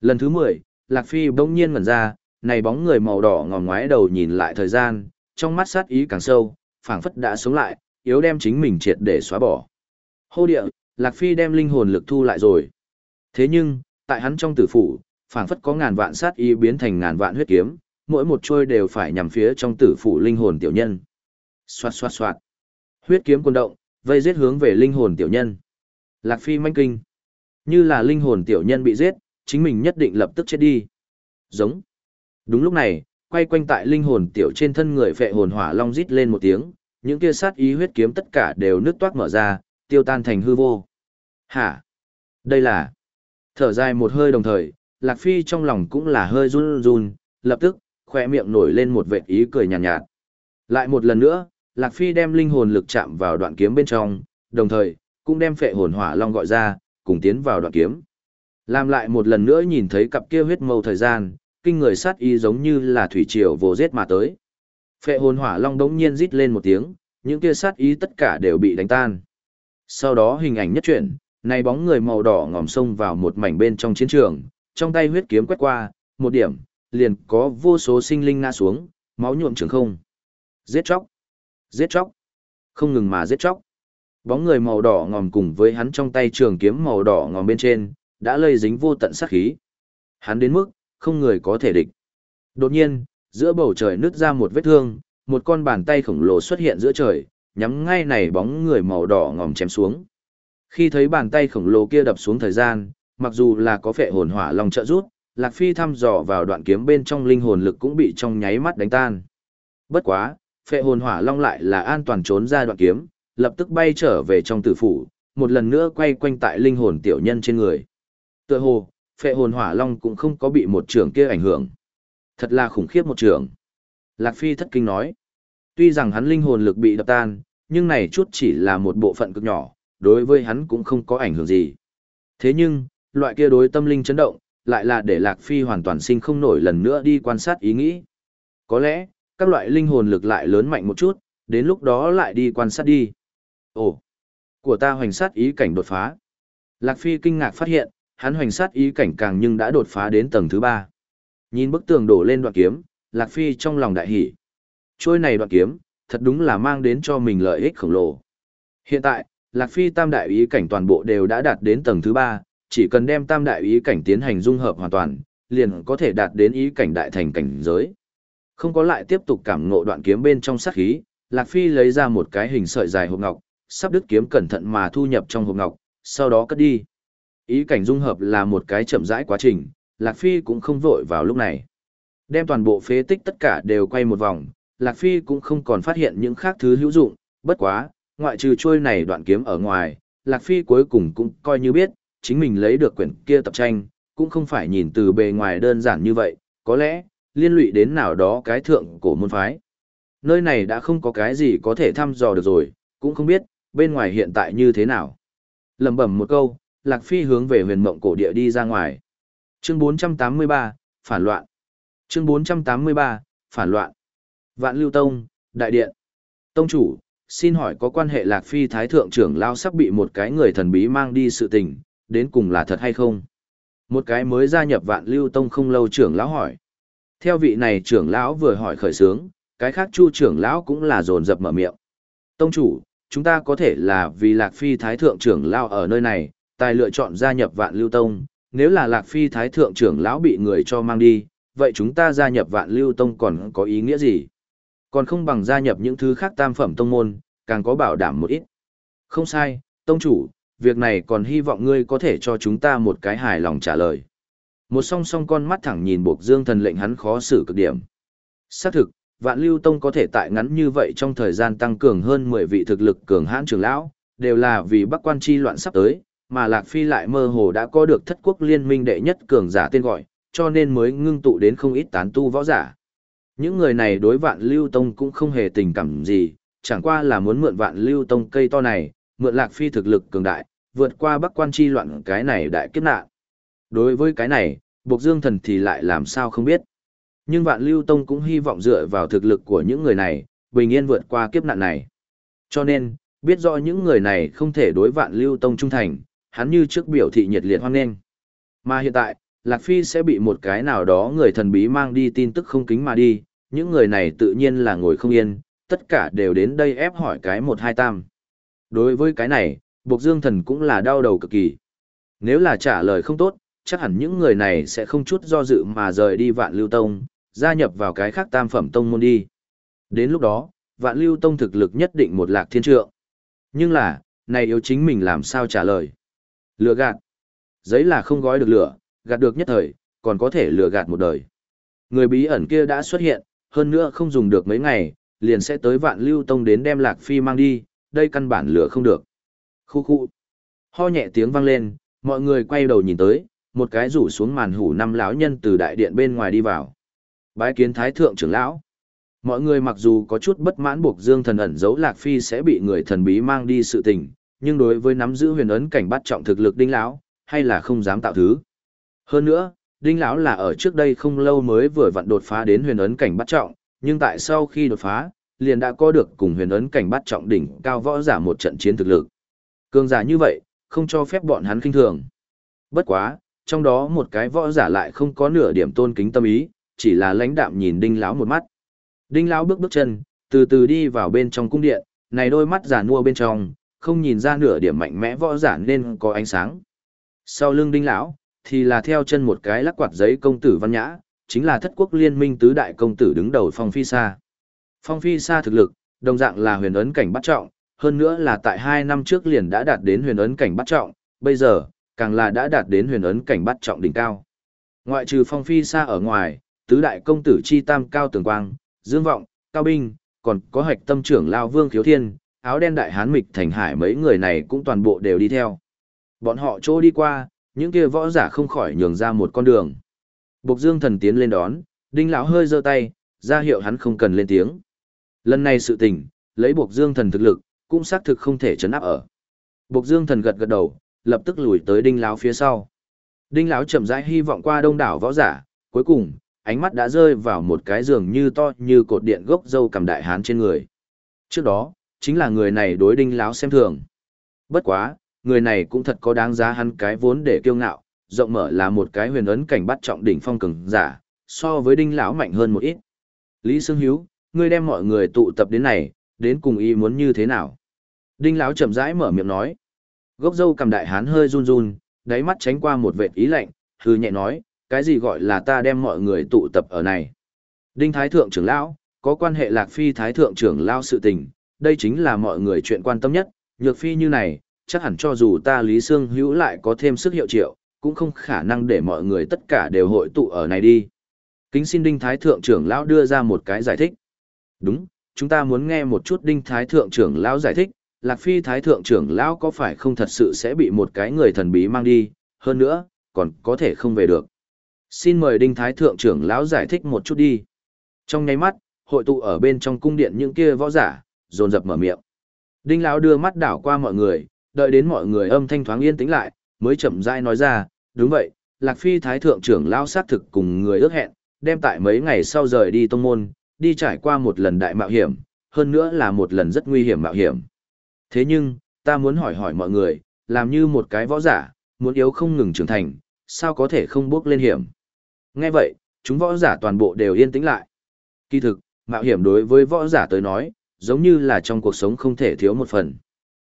S1: Lần thứ 10, Lạc Phi bỗng nhiên ngẩn ra, này bóng người màu đỏ ngòm ngoái đầu nhìn lại thời gian, trong mắt sát ý càng sâu, phảng phất đã sống lại, yếu đem chính mình triệt để xóa bỏ. Hô địa, Lạc Phi đem linh hồn lực thu lại rồi. Thế nhưng, tại hắn trong tử phủ, phảng phất có ngàn vạn sát ý biến thành ngàn vạn huyết kiếm, mỗi một trôi đều phải nhằm phía trong tử phủ linh hồn tiểu nhân. Xoạt xoạt xoạt. Huyết kiếm cuồn động, vây giết hướng về linh hồn tiểu nhân. Lạc Phi manh kinh. Như là linh hồn tiểu nhân bị giết, chính mình nhất định lập tức chết đi. Giống. Đúng lúc này, quay quanh tại linh hồn tiểu trên thân người phệ hồn hỏa long rít lên một tiếng, những kia sát ý huyết kiếm tất cả đều nứt toát mở ra, tiêu tan thành hư vô. Hả? Đây là... Thở dài một hơi đồng thời, Lạc Phi trong lòng cũng là hơi run run, lập tức, khỏe miệng nổi lên một vệt ý cười nhàn nhạt, nhạt. Lại một lần nữa, Lạc Phi đem linh hồn lực chạm vào đoạn kiếm bên trong, đồng thời, cũng đem phệ hồn hỏa long gọi ra, cùng tiến vào đoạn kiếm. Làm lại một lần nữa nhìn thấy cặp kia huyết mâu thời gian, kinh người sát y giống như là thủy triều vồ giết mà tới. Phệ hồn hỏa long đống nhiên rít lên một tiếng, những kia sát ý tất cả đều bị đánh tan. Sau đó hình ảnh nhất chuyển, này bóng người màu đỏ ngòm sông vào một mảnh bên trong chiến trường, trong tay huyết kiếm quét qua, một điểm, liền có vô số sinh linh ngã xuống, máu nhuộm trường không. Giết chóc, giết chóc, không ngừng mà giết chóc. Bóng người màu đỏ ngòm cùng với hắn trong tay trường kiếm màu đỏ ngòm bên trên, đã lây dính vô tận sát khí. Hắn đến mức, không người có thể địch. Đột nhiên, giữa bầu trời nứt ra một vết thương, một con bàn tay khổng lồ xuất hiện giữa trời, nhắm ngay này bóng người màu đỏ ngòm chém xuống. Khi thấy bàn tay khổng lồ kia đập xuống thời gian, mặc dù là có phệ hồn hỏa long trợ rút, Lạc Phi thăm dò vào đoạn kiếm bên trong linh hồn lực cũng bị trong nháy mắt đánh tan. Bất quá, phệ hồn hỏa long lại là an toàn trốn ra đoạn kiếm, lập tức bay trở về trong tử phủ, một lần nữa quay quanh tại linh hồn tiểu nhân trên người. Tựa hồ, phệ hồn hỏa long cũng không có bị một trường kia ảnh hưởng. Thật là khủng khiếp một trường. Lạc Phi thất kinh nói. Tuy rằng hắn linh hồn lực bị đập tan, nhưng này chút chỉ là một bộ phận cực nhỏ, đối với hắn cũng không có ảnh hưởng gì. Thế nhưng, loại kia đối tâm linh chấn động, lại là để Lạc Phi hoàn toàn sinh không nổi lần nữa đi quan sát ý nghĩ. Có lẽ, các loại linh hồn lực lại lớn mạnh một chút, đến lúc đó lại đi quan sát đi. Ồ, của ta hoành sát ý cảnh đột phá. Lạc Phi kinh ngạc phát hiện, hắn hoành sát ý cảnh càng nhưng đã đột phá đến tầng thứ ba. Nhìn bức tường đổ lên đoạn kiếm, Lạc Phi trong lòng đại hỉ. Trôi này đoạn kiếm, thật đúng là mang đến cho mình lợi ích khổng lồ. Hiện tại, Lạc Phi tam đại ý cảnh toàn bộ đều đã đạt đến tầng thứ ba, chỉ cần đem tam đại ý cảnh tiến hành dung hợp hoàn toàn, liền có thể đạt đến ý cảnh đại thành cảnh giới. Không có lại tiếp tục cảm ngộ đoạn kiếm bên trong sát khí, Lạc Phi lấy ra một cái hình sợi dài hộp ngọc, sắp đứt kiếm cẩn thận mà thu nhập trong hộp ngọc, sau đó cất đi. Ý cảnh dung hợp là một cái chậm rãi quá trình, Lạc Phi cũng không vội vào lúc này. Đem toàn bộ phế tích tất cả đều quay một vòng, Lạc Phi cũng không còn phát hiện những khác thứ hữu dụng, bất quá, ngoại trừ trôi này đoạn kiếm ở ngoài, Lạc Phi cuối cùng cũng coi như biết, chính mình lấy được quyển kia tập tranh, cũng không phải nhìn từ bề ngoài đơn giản như vậy, có lẽ, liên lụy đến nào đó cái thượng cổ môn phái. Nơi này đã không có cái gì có thể thăm dò được rồi, cũng không biết, bên ngoài hiện tại như thế nào. lầm bẩm một câu, Lạc Phi hướng về huyền mộng cổ địa đi ra ngoài. Chương 483, Phản loạn. Chương 483, Phản loạn. Vạn Lưu Tông, Đại Điện. Tông chủ, xin hỏi có quan hệ Lạc Phi Thái Thượng trưởng lao sắp bị một cái người thần bí mang đi sự tình, đến cùng là thật hay không? Một cái mới gia nhập Vạn Lưu Tông không lâu trưởng lão hỏi. Theo vị này trưởng lão vừa hỏi khởi sướng, cái khác chu trưởng lão cũng là dồn dập mở miệng. Tông chủ, chúng ta có thể là vì Lạc Phi Thái Thượng trưởng lão ở nơi này, tài lựa chọn gia nhập Vạn Lưu Tông, nếu là Lạc Phi Thái Thượng trưởng lão bị người cho mang đi, vậy chúng ta gia nhập Vạn Lưu Tông còn có ý nghĩa gì? Còn không bằng gia nhập những thứ khác tam phẩm tông môn, càng có bảo đảm một ít. Không sai, tông chủ, việc này còn hy vọng ngươi có thể cho chúng ta một cái hài lòng trả lời. Một song song con mắt thẳng nhìn buộc Dương Thần lệnh hắn khó xử cực điểm. Xác thực, Vạn Lưu Tông có thể tại ngắn như vậy trong thời gian tăng cường hơn 10 vị thực lực cường hãn trưởng lão, đều là vì Bắc Quan chi loạn sắp tới, mà Lạc Phi lại mơ hồ đã có được thất quốc liên minh đệ nhất cường giả tên gọi, cho nên mới ngưng tụ đến không ít tán tu võ giả. Những người này đối vạn lưu tông cũng không hề tình cảm gì, chẳng qua là muốn mượn vạn lưu tông cây to này, mượn lạc phi thực lực cường đại, vượt qua bắc quan chi loạn cái này đại kiếp nạn. Đối với cái này, Bộc Dương Thần thì lại làm sao không biết. Nhưng vạn lưu tông cũng hy vọng dựa vào thực lực của những người này, bình yên vượt qua kiếp nạn này. Cho nên, biết rõ những người này không thể đối vạn lưu tông trung thành, hắn như trước biểu thị nhiệt liệt hoan nghênh. Mà hiện tại, Lạc Phi sẽ bị một cái nào đó người thần bí mang đi tin tức không kính mà đi, những người này tự nhiên là ngồi không yên, tất cả đều đến đây ép hỏi cái một hai tam. Đối với cái này, Bộc Dương Thần cũng là đau đầu cực kỳ. Nếu là trả lời không tốt, chắc hẳn những người này sẽ không chút do dự mà rời đi vạn lưu tông, gia nhập vào cái khác tam phẩm tông môn đi. Đến lúc đó, vạn lưu tông thực lực nhất định một lạc thiên trượng. Nhưng là, này yếu chính mình làm sao trả lời. Lừa gạt. Giấy là không gói được lửa, gạt được nhất thời, còn có thể lừa gạt một đời. Người bí ẩn kia đã xuất hiện, hơn nữa không dùng được mấy ngày, liền sẽ tới vạn lưu tông đến đem lạc phi mang đi, đây căn bản lửa không được. Khu khu. Ho nhẹ tiếng vang lên, mọi người quay đầu nhìn tới, một cái rủ xuống màn hủ năm lão nhân từ đại điện bên ngoài đi vào. Bái kiến thái thượng trưởng lão. Mọi người mặc dù có chút bất mãn buộc Dương thần ẩn giấu Lạc Phi sẽ bị người thần bí mang đi sự tình, nhưng đối với nắm giữ huyền ấn cảnh bắt trọng thực lực đinh lão, hay là không dám tạo thứ. Hơn nữa, Đinh lão là ở trước đây không lâu mới vừa vặn đột phá đến huyền ấn cảnh bắt trọng, nhưng tại sau khi đột phá, liền đã có được cùng huyền ấn cảnh bắt trọng đỉnh cao võ giả một trận chiến thực lực. Cường giả như vậy, không cho phép bọn hắn kinh thường. Bất quá, trong đó một cái võ giả lại không có nửa điểm tôn kính tâm ý, chỉ là lãnh đạm nhìn Đinh lão một mắt. Đinh lão bước bước chân, từ từ đi vào bên trong cung điện, này đôi mắt giả nua bên trong, không nhìn ra nửa điểm mạnh mẽ võ giả nên có ánh sáng. Sau lưng Đinh lão, thì là theo chân một cái lắc quạt giấy công tử văn nhã, chính là thất quốc liên minh tứ đại công tử đứng đầu Phong Phi Sa. Phong Phi Sa thực lực, đồng dạng là huyền ấn cảnh bắt trọng, hơn nữa là tại hai năm trước liền đã đạt đến huyền ấn cảnh bắt trọng, bây giờ, càng là đã đạt đến huyền ấn cảnh bắt trọng đỉnh cao. Ngoại trừ phong phi xa ở ngoài, tứ đại công tử chi tam cao tường quang, dương vọng, cao binh, còn có hạch tâm trưởng lao vương khiếu thiên, áo đen đại hán mịch thành hải mấy người này cũng toàn bộ đều đi theo. Bọn họ chỗ đi qua, những kia võ giả không khỏi nhường ra một con đường. Bộc Dương thần tiến lên đón, Đinh lão hơi giơ tay, ra hiệu hắn không cần lên tiếng. Lần này sự tình, lấy Bộc Dương thần thực lực, cũng xác thực không thể chấn áp ở. Bộc Dương thần gật gật đầu, lập tức lùi tới Đinh lão phía sau. Đinh lão chậm rãi hy vọng qua đông đảo võ giả, cuối cùng, ánh mắt đã rơi vào một cái giường như to như cột điện gốc dâu cầm đại hán trên người. Trước đó, chính là người này đối Đinh lão xem thường. Bất quá, người này cũng thật có đáng giá hắn cái vốn để kiêu ngạo, rộng mở là một cái huyền ấn cảnh bắt trọng đỉnh phong cường giả, so với Đinh lão mạnh hơn một ít. Lý Sương Hiếu, ngươi đem mọi người tụ tập đến này, đến cùng ý muốn như thế nào? Đinh lão chậm rãi mở miệng nói. Gốc dâu cầm đại hán hơi run run, đáy mắt tránh qua một vệt ý lạnh, hư nhẹ nói, cái gì gọi là ta đem mọi người tụ tập ở này. Đinh Thái Thượng trưởng lão, có quan hệ Lạc Phi Thái Thượng trưởng lão sự tình, đây chính là mọi người chuyện quan tâm nhất, nhược phi như này, chắc hẳn cho dù ta Lý Sương Hữu lại có thêm sức hiệu triệu, cũng không khả năng để mọi người tất cả đều hội tụ ở này đi. Kính xin Đinh Thái Thượng trưởng lão đưa ra một cái giải thích. Đúng, chúng ta muốn nghe một chút Đinh Thái Thượng trưởng lão giải thích, Lạc Phi Thái Thượng trưởng lão có phải không thật sự sẽ bị một cái người thần bí mang đi, hơn nữa, còn có thể không về được. Xin mời Đinh Thái Thượng trưởng lão giải thích một chút đi. Trong nháy mắt, hội tụ ở bên trong cung điện những kia võ giả, dồn dập mở miệng. Đinh lão đưa mắt đảo qua mọi người, đợi đến mọi người âm thanh thoáng yên tĩnh lại, mới chậm rãi nói ra, đúng vậy, Lạc Phi Thái Thượng trưởng lão xác thực cùng người ước hẹn, đem tại mấy ngày sau rời đi tông môn, đi trải qua một lần đại mạo hiểm, hơn nữa là một lần rất nguy hiểm mạo hiểm. Thế nhưng, ta muốn hỏi hỏi mọi người, làm như một cái võ giả, muốn yếu không ngừng trưởng thành, sao có thể không bước lên hiểm. Nghe vậy, chúng võ giả toàn bộ đều yên tĩnh lại. Kỳ thực, mạo hiểm đối với võ giả tới nói, giống như là trong cuộc sống không thể thiếu một phần.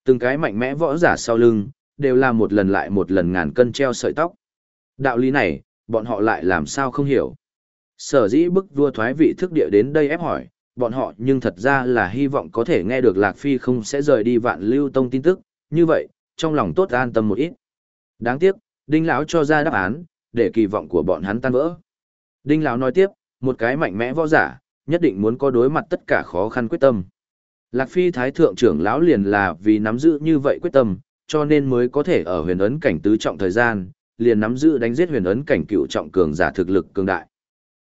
S1: Từng cái mạnh mẽ võ giả sau lưng, đều là một lần lại một lần ngàn cân treo sợi tóc. Đạo lý này, bọn họ lại làm sao không hiểu. Sở dĩ bức vua thoái vị thức địa đến đây ép hỏi, bọn họ nhưng thật ra là hy vọng có thể nghe được Lạc Phi không sẽ rời đi vạn lưu tông tin tức, như vậy, trong lòng tốt an tâm một ít. Đáng tiếc, Đinh lão cho ra đáp án, để kỳ vọng của bọn hắn tan vỡ. Đinh lão nói tiếp, một cái mạnh mẽ võ giả, nhất định muốn có đối mặt tất cả khó khăn quyết tâm. Lạc Phi Thái Thượng trưởng lão liền là vì nắm giữ như vậy quyết tâm, cho nên mới có thể ở huyền ấn cảnh tứ trọng thời gian, liền nắm giữ đánh giết huyền ấn cảnh cựu trọng cường giả thực lực cường đại.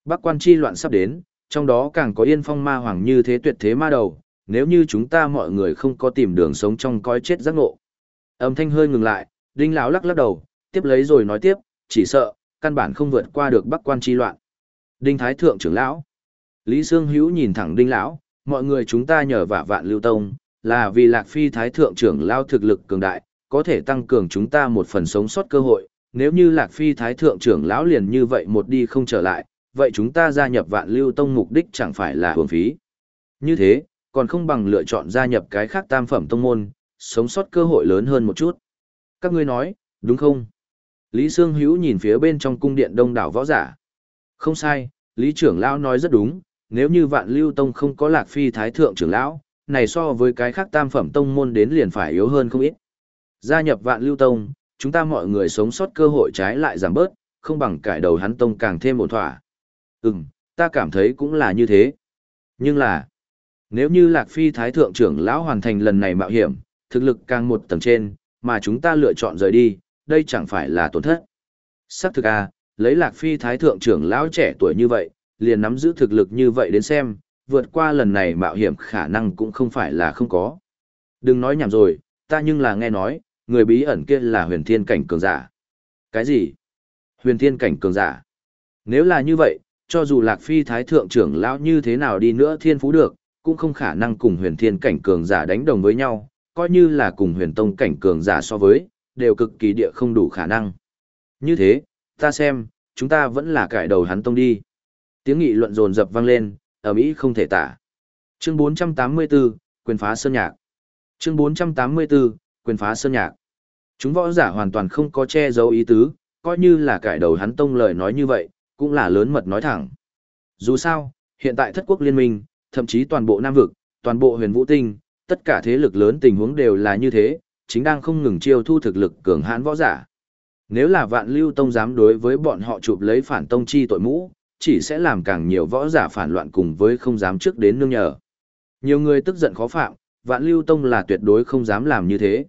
S1: Bắc quan chi loạn sắp đến, trong đó càng có yên phong ma hoàng như thế tuyệt thế ma đầu, nếu như chúng ta mọi người không có tìm đường sống trong coi chết giác ngộ. Âm thanh hơi ngừng lại, đinh lão lắc lắc đầu, tiếp lấy rồi nói tiếp, chỉ sợ, căn bản không vượt qua được bắc quan chi loạn. Đinh Thái Thượng trưởng lão. Lý Sương Hữu nhìn thẳng đinh lão, mọi người chúng ta nhờ vả vạn lưu tông, là vì Lạc Phi Thái Thượng trưởng lao thực lực cường đại, có thể tăng cường chúng ta một phần sống sót cơ hội, nếu như Lạc Phi Thái Thượng trưởng lão liền như vậy một đi không trở lại, vậy chúng ta gia nhập vạn lưu tông mục đích chẳng phải là hưởng phí. Như thế, còn không bằng lựa chọn gia nhập cái khác tam phẩm tông môn, sống sót cơ hội lớn hơn một chút. Các ngươi nói, đúng không? Lý Sương Hữu nhìn phía bên trong cung điện đông đảo võ giả. Không sai, Lý trưởng lão nói rất đúng, nếu như vạn lưu tông không có lạc phi thái thượng trưởng lão, này so với cái khác tam phẩm tông môn đến liền phải yếu hơn không ít. Gia nhập vạn lưu tông, chúng ta mọi người sống sót cơ hội trái lại giảm bớt, không bằng cải đầu hắn tông càng thêm ổn thỏa. Ừm, ta cảm thấy cũng là như thế. Nhưng là, nếu như Lạc Phi Thái Thượng trưởng lão hoàn thành lần này mạo hiểm, thực lực càng một tầng trên, mà chúng ta lựa chọn rời đi, đây chẳng phải là tổn thất. Sắc thực à, lấy Lạc Phi Thái Thượng trưởng lão trẻ tuổi như vậy, liền nắm giữ thực lực như vậy đến xem, vượt qua lần này mạo hiểm khả năng cũng không phải là không có. Đừng nói nhảm rồi, ta nhưng là nghe nói, người bí ẩn kia là huyền thiên cảnh cường giả. Cái gì? Huyền thiên cảnh cường giả? Nếu là như vậy, cho dù Lạc Phi Thái Thượng trưởng lão như thế nào đi nữa thiên phú được, cũng không khả năng cùng huyền thiên cảnh cường giả đánh đồng với nhau, coi như là cùng huyền tông cảnh cường giả so với, đều cực kỳ địa không đủ khả năng. Như thế, ta xem, chúng ta vẫn là cải đầu hắn tông đi. Tiếng nghị luận dồn dập vang lên, ở Mỹ không thể tả. Chương 484, quyền phá sơn nhạc. Chương 484, quyền phá sơn nhạc. Chúng võ giả hoàn toàn không có che giấu ý tứ, coi như là cải đầu hắn tông lời nói như vậy, cũng là lớn mật nói thẳng. Dù sao, hiện tại thất quốc liên minh, thậm chí toàn bộ Nam Vực, toàn bộ huyền vũ tinh, Tất cả thế lực lớn tình huống đều là như thế, chính đang không ngừng chiêu thu thực lực cường hãn võ giả. Nếu là vạn lưu tông dám đối với bọn họ chụp lấy phản tông chi tội mũ, chỉ sẽ làm càng nhiều võ giả phản loạn cùng với không dám trước đến nương nhờ. Nhiều người tức giận khó phạm, vạn lưu tông là tuyệt đối không dám làm như thế.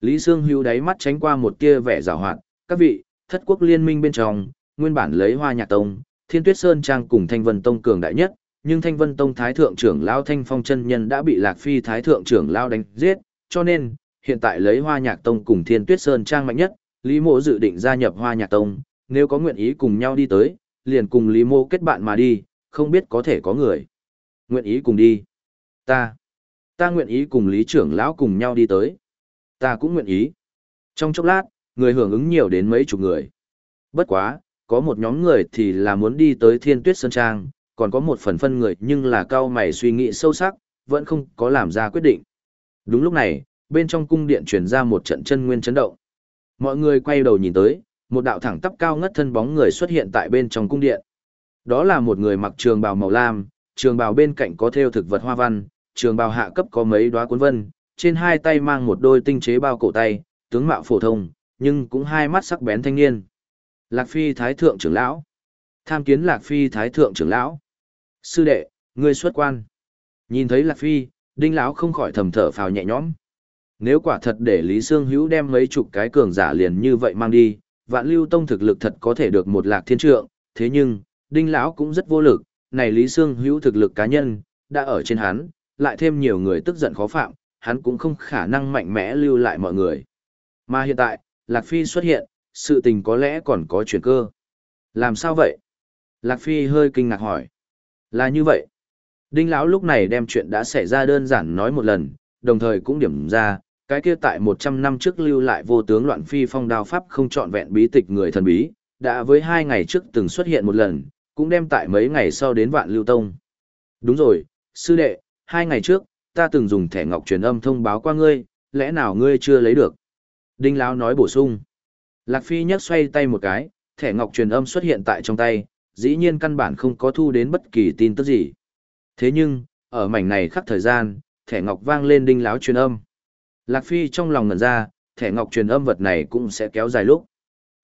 S1: Lý Sương Hưu đáy mắt tránh qua một tia vẻ rào hoạt, các vị, thất quốc liên minh bên trong, nguyên bản lấy hoa nhạc tông, thiên tuyết sơn trang cùng thanh vân tông cường đại nhất, nhưng thanh vân tông thái thượng trưởng lao thanh phong chân nhân đã bị lạc phi thái thượng trưởng lao đánh giết, cho nên, hiện tại lấy hoa nhạc tông cùng thiên tuyết sơn trang mạnh nhất, Lý Mộ dự định gia nhập hoa nhạc tông, nếu có nguyện ý cùng nhau đi tới, liền cùng Lý Mộ kết bạn mà đi, không biết có thể có người. Nguyện ý cùng đi. Ta. Ta nguyện ý cùng Lý trưởng lão cùng nhau đi tới. Ta cũng nguyện ý. Trong chốc lát, người hưởng ứng nhiều đến mấy chục người. Bất quá, có một nhóm người thì là muốn đi tới Thiên Tuyết Sơn Trang, còn có một phần phân người nhưng là cao mày suy nghĩ sâu sắc, vẫn không có làm ra quyết định. Đúng lúc này, bên trong cung điện truyền ra một trận chân nguyên chấn động. Mọi người quay đầu nhìn tới, một đạo thẳng tắp cao ngất thân bóng người xuất hiện tại bên trong cung điện. Đó là một người mặc trường bào màu lam, trường bào bên cạnh có thêu thực vật hoa văn, trường bào hạ cấp có mấy đóa cuốn vân, trên hai tay mang một đôi tinh chế bao cổ tay, tướng mạo phổ thông, nhưng cũng hai mắt sắc bén thanh niên. Lạc Phi Thái Thượng trưởng lão. Tham kiến Lạc Phi Thái Thượng trưởng lão. Sư đệ, ngươi xuất quan. Nhìn thấy Lạc Phi, Đinh lão không khỏi thầm thở phào nhẹ nhõm. Nếu quả thật để Lý Sương Hữu đem mấy chục cái cường giả liền như vậy mang đi, Vạn Lưu Tông thực lực thật có thể được một Lạc Thiên Trượng, thế nhưng, Đinh lão cũng rất vô lực, này Lý Sương Hữu thực lực cá nhân đã ở trên hắn, lại thêm nhiều người tức giận khó phạm, hắn cũng không khả năng mạnh mẽ lưu lại mọi người. Mà hiện tại, Lạc Phi xuất hiện, sự tình có lẽ còn có chuyển cơ. Làm sao vậy? Lạc Phi hơi kinh ngạc hỏi. Là như vậy. Đinh lão lúc này đem chuyện đã xảy ra đơn giản nói một lần, đồng thời cũng điểm ra, cái kia tại 100 năm trước lưu lại vô tướng loạn phi phong đao pháp không trọn vẹn bí tịch người thần bí, đã với hai ngày trước từng xuất hiện một lần, cũng đem tại mấy ngày sau đến vạn lưu tông. Đúng rồi, sư đệ, hai ngày trước, ta từng dùng thẻ ngọc truyền âm thông báo qua ngươi, lẽ nào ngươi chưa lấy được? Đinh lão nói bổ sung. Lạc Phi nhấc xoay tay một cái, thẻ ngọc truyền âm xuất hiện tại trong tay, dĩ nhiên căn bản không có thu đến bất kỳ tin tức gì. Thế nhưng, ở mảnh này khắc thời gian, thẻ ngọc vang lên đinh láo truyền âm. Lạc Phi trong lòng ngẩn ra, thẻ ngọc truyền âm vật này cũng sẽ kéo dài lúc.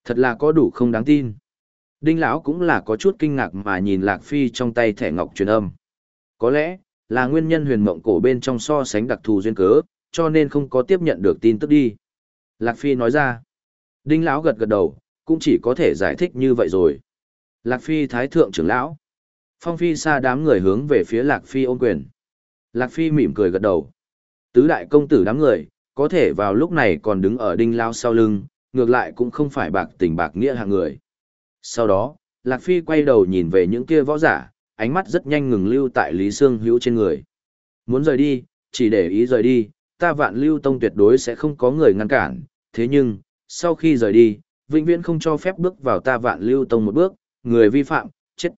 S1: Thật là có đủ không đáng tin. Đinh lão cũng là có chút kinh ngạc mà nhìn Lạc Phi trong tay thẻ ngọc truyền âm. Có lẽ, là nguyên nhân huyền mộng cổ bên trong so sánh đặc thù duyên cớ, cho nên không có tiếp nhận được tin tức đi. Lạc Phi nói ra. Đinh lão gật gật đầu, cũng chỉ có thể giải thích như vậy rồi. Lạc Phi thái thượng trưởng lão. Phong Phi xa đám người hướng về phía Lạc Phi ôm quyền. Lạc Phi mỉm cười gật đầu. Tứ đại công tử đám người, có thể vào lúc này còn đứng ở đinh lao sau lưng, ngược lại cũng không phải bạc tình bạc nghĩa hạng người. Sau đó, Lạc Phi quay đầu nhìn về những kia võ giả, ánh mắt rất nhanh ngừng lưu tại Lý Sương Hữu trên người. Muốn rời đi, chỉ để ý rời đi, ta vạn lưu tông tuyệt đối sẽ không có người ngăn cản, thế nhưng, sau khi rời đi, vĩnh viễn không cho phép bước vào ta vạn lưu tông một bước, người vi phạm, chết.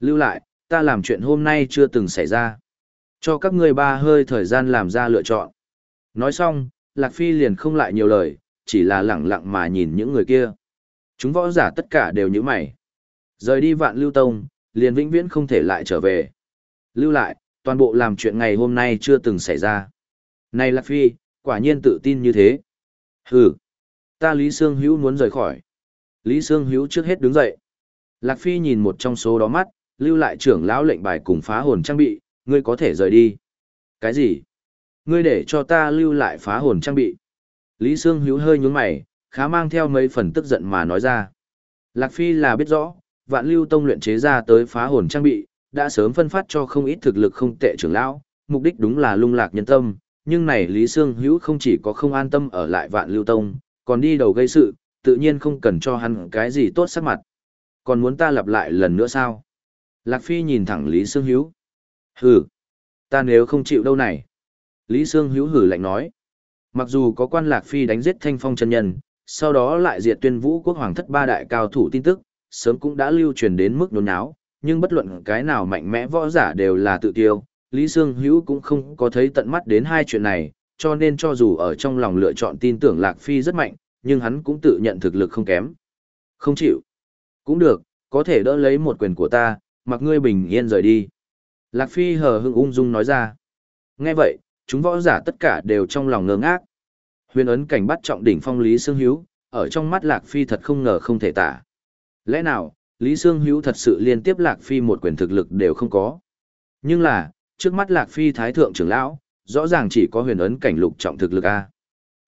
S1: Lưu lại, ta làm chuyện hôm nay chưa từng xảy ra. Cho các ngươi ba hơi thời gian làm ra lựa chọn. Nói xong, Lạc Phi liền không lại nhiều lời, chỉ là lẳng lặng mà nhìn những người kia. Chúng võ giả tất cả đều như mày. Rời đi vạn lưu tông, liền vĩnh viễn không thể lại trở về. Lưu lại, toàn bộ làm chuyện ngày hôm nay chưa từng xảy ra. Này Lạc Phi, quả nhiên tự tin như thế. Hừ, ta Lý Sương Hữu muốn rời khỏi. Lý Sương Hữu trước hết đứng dậy. Lạc Phi nhìn một trong số đó mắt, lưu lại trưởng lão lệnh bài cùng phá hồn trang bị, ngươi có thể rời đi. Cái gì? Ngươi để cho ta lưu lại phá hồn trang bị. Lý Sương Hữu hơi nhún mày, khá mang theo mấy phần tức giận mà nói ra. Lạc Phi là biết rõ, vạn lưu tông luyện chế ra tới phá hồn trang bị, đã sớm phân phát cho không ít thực lực không tệ trưởng lão, mục đích đúng là lung lạc nhân tâm, nhưng này Lý Sương Hữu không chỉ có không an tâm ở lại vạn lưu tông, còn đi đầu gây sự, tự nhiên không cần cho hắn cái gì tốt sắc mặt. Còn muốn ta lặp lại lần nữa sao? Lạc Phi nhìn thẳng Lý Sương Hữu. Hừ, ta nếu không chịu đâu này. Lý Sương Hữu hử lạnh nói. Mặc dù có quan Lạc Phi đánh giết thanh phong chân nhân, sau đó lại diệt tuyên vũ quốc hoàng thất ba đại cao thủ tin tức, sớm cũng đã lưu truyền đến mức nôn náo, nhưng bất luận cái nào mạnh mẽ võ giả đều là tự tiêu. Lý Sương Hữu cũng không có thấy tận mắt đến hai chuyện này, cho nên cho dù ở trong lòng lựa chọn tin tưởng Lạc Phi rất mạnh, nhưng hắn cũng tự nhận thực lực không kém. Không chịu. Cũng được, có thể đỡ lấy một quyền của ta, mặc ngươi bình yên rời đi. Lạc Phi hờ hững ung dung nói ra. Nghe vậy, chúng võ giả tất cả đều trong lòng ngơ ngác. Huyền ấn cảnh bắt trọng đỉnh phong Lý Sương Hiếu, ở trong mắt Lạc Phi thật không ngờ không thể tả. Lẽ nào, Lý Sương Hiếu thật sự liên tiếp Lạc Phi một quyền thực lực đều không có. Nhưng là, trước mắt Lạc Phi Thái Thượng trưởng lão, rõ ràng chỉ có huyền ấn cảnh lục trọng thực lực A.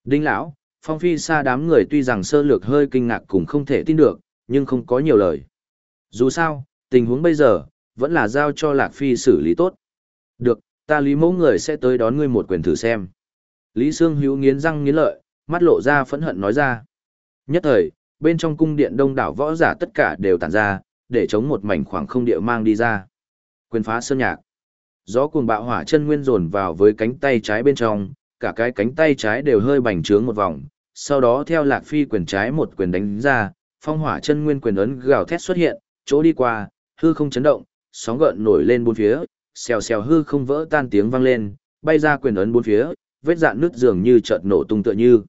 S1: Đinh lão, Phong Phi xa đám người tuy rằng sơ lược hơi kinh ngạc cùng không thể tin được, nhưng không có nhiều lời. Dù sao, tình huống bây giờ, vẫn là giao cho Lạc Phi xử lý tốt. Được, ta lý mẫu người sẽ tới đón ngươi một quyền thử xem. Lý Sương Hữu nghiến răng nghiến lợi, mắt lộ ra phẫn hận nói ra. Nhất thời, bên trong cung điện đông đảo võ giả tất cả đều tản ra, để chống một mảnh khoảng không địa mang đi ra. Quyền phá sơn nhạc. Gió cuồng bạo hỏa chân nguyên dồn vào với cánh tay trái bên trong, cả cái cánh tay trái đều hơi bành trướng một vòng, sau đó theo Lạc Phi quyền trái một quyền đánh ra, phong hỏa chân nguyên quyền ấn gào thét xuất hiện, chỗ đi qua, hư không chấn động, sóng gợn nổi lên bốn phía, xèo xèo hư không vỡ tan tiếng vang lên, bay ra quyền ấn bốn phía, vết dạn nứt dường như chợt nổ tung tựa như.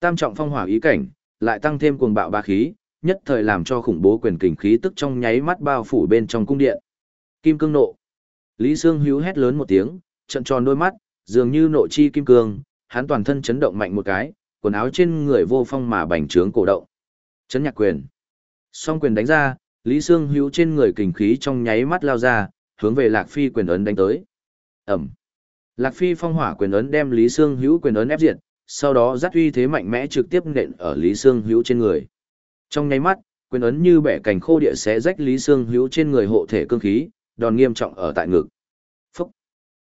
S1: Tam trọng phong hỏa ý cảnh, lại tăng thêm cuồng bạo ba khí, nhất thời làm cho khủng bố quyền kình khí tức trong nháy mắt bao phủ bên trong cung điện. Kim cương nộ. Lý Sương Hữu hét lớn một tiếng, trận tròn đôi mắt, dường như nộ chi kim cương, hắn toàn thân chấn động mạnh một cái, quần áo trên người vô phong mà bành trướng cổ động. Chấn nhạc quyền. Song quyền đánh ra, Lý Sương Hữu trên người kình khí trong nháy mắt lao ra, hướng về Lạc Phi quyền ấn đánh tới. Ẩm. Lạc Phi phong hỏa quyền ấn đem Lý Sương Hữu quyền ấn ép diệt, sau đó dắt uy thế mạnh mẽ trực tiếp nện ở Lý Sương Hữu trên người. Trong nháy mắt, quyền ấn như bẻ cành khô địa xé rách Lý Sương Hữu trên người hộ thể cương khí, đòn nghiêm trọng ở tại ngực. Phúc!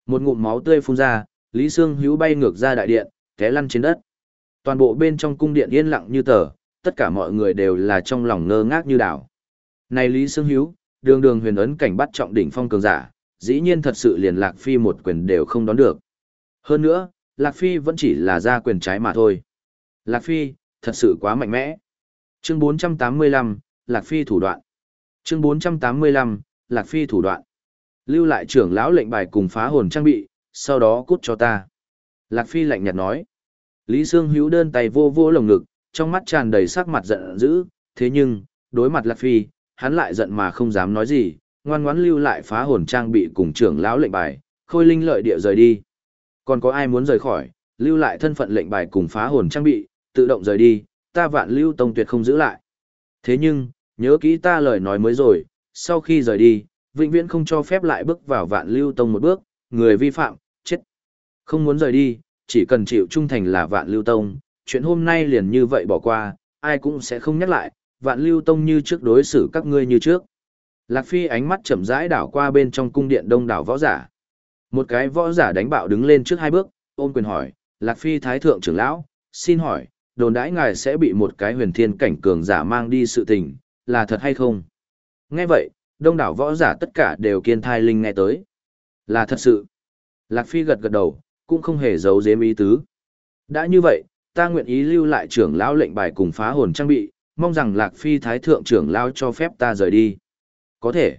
S1: Một ngụm máu tươi phun ra, Lý Sương Hữu bay ngược ra đại điện, té lăn trên đất. Toàn bộ bên trong cung điện yên lặng như tờ, tất cả mọi người đều là trong lòng ngơ ngác như đảo. Này Lý Sương Hữu, đường đường huyền ấn cảnh bắt trọng đỉnh phong cường giả, dĩ nhiên thật sự liền Lạc Phi một quyền đều không đón được. Hơn nữa, Lạc Phi vẫn chỉ là ra quyền trái mà thôi. Lạc Phi, thật sự quá mạnh mẽ. Chương 485, Lạc Phi thủ đoạn. Chương 485, Lạc Phi thủ đoạn. Lưu lại trưởng lão lệnh bài cùng phá hồn trang bị, sau đó cút cho ta. Lạc Phi lạnh nhạt nói. Lý Sương Hữu đơn tay vô vô lồng ngực, trong mắt tràn đầy sắc mặt giận dữ, thế nhưng, đối mặt Lạc Phi, hắn lại giận mà không dám nói gì, ngoan ngoãn lưu lại phá hồn trang bị cùng trưởng lão lệnh bài, khôi linh lợi địa rời đi. Còn có ai muốn rời khỏi, lưu lại thân phận lệnh bài cùng phá hồn trang bị, tự động rời đi, ta vạn lưu tông tuyệt không giữ lại. Thế nhưng, nhớ kỹ ta lời nói mới rồi, sau khi rời đi, vĩnh viễn không cho phép lại bước vào vạn lưu tông một bước, người vi phạm, chết. Không muốn rời đi, chỉ cần chịu trung thành là vạn lưu tông, chuyện hôm nay liền như vậy bỏ qua, ai cũng sẽ không nhắc lại, vạn lưu tông như trước đối xử các ngươi như trước. Lạc Phi ánh mắt chậm rãi đảo qua bên trong cung điện đông đảo võ giả. Một cái võ giả đánh bạo đứng lên trước hai bước, ôn quyền hỏi, Lạc Phi Thái Thượng trưởng lão, xin hỏi, đồn đãi ngài sẽ bị một cái huyền thiên cảnh cường giả mang đi sự tình, là thật hay không? Nghe vậy, đông đảo võ giả tất cả đều kiên thai linh nghe tới. Là thật sự. Lạc Phi gật gật đầu, cũng không hề giấu giếm ý tứ. Đã như vậy, ta nguyện ý lưu lại trưởng lão lệnh bài cùng phá hồn trang bị, mong rằng Lạc Phi Thái Thượng trưởng lão cho phép ta rời đi. Có thể.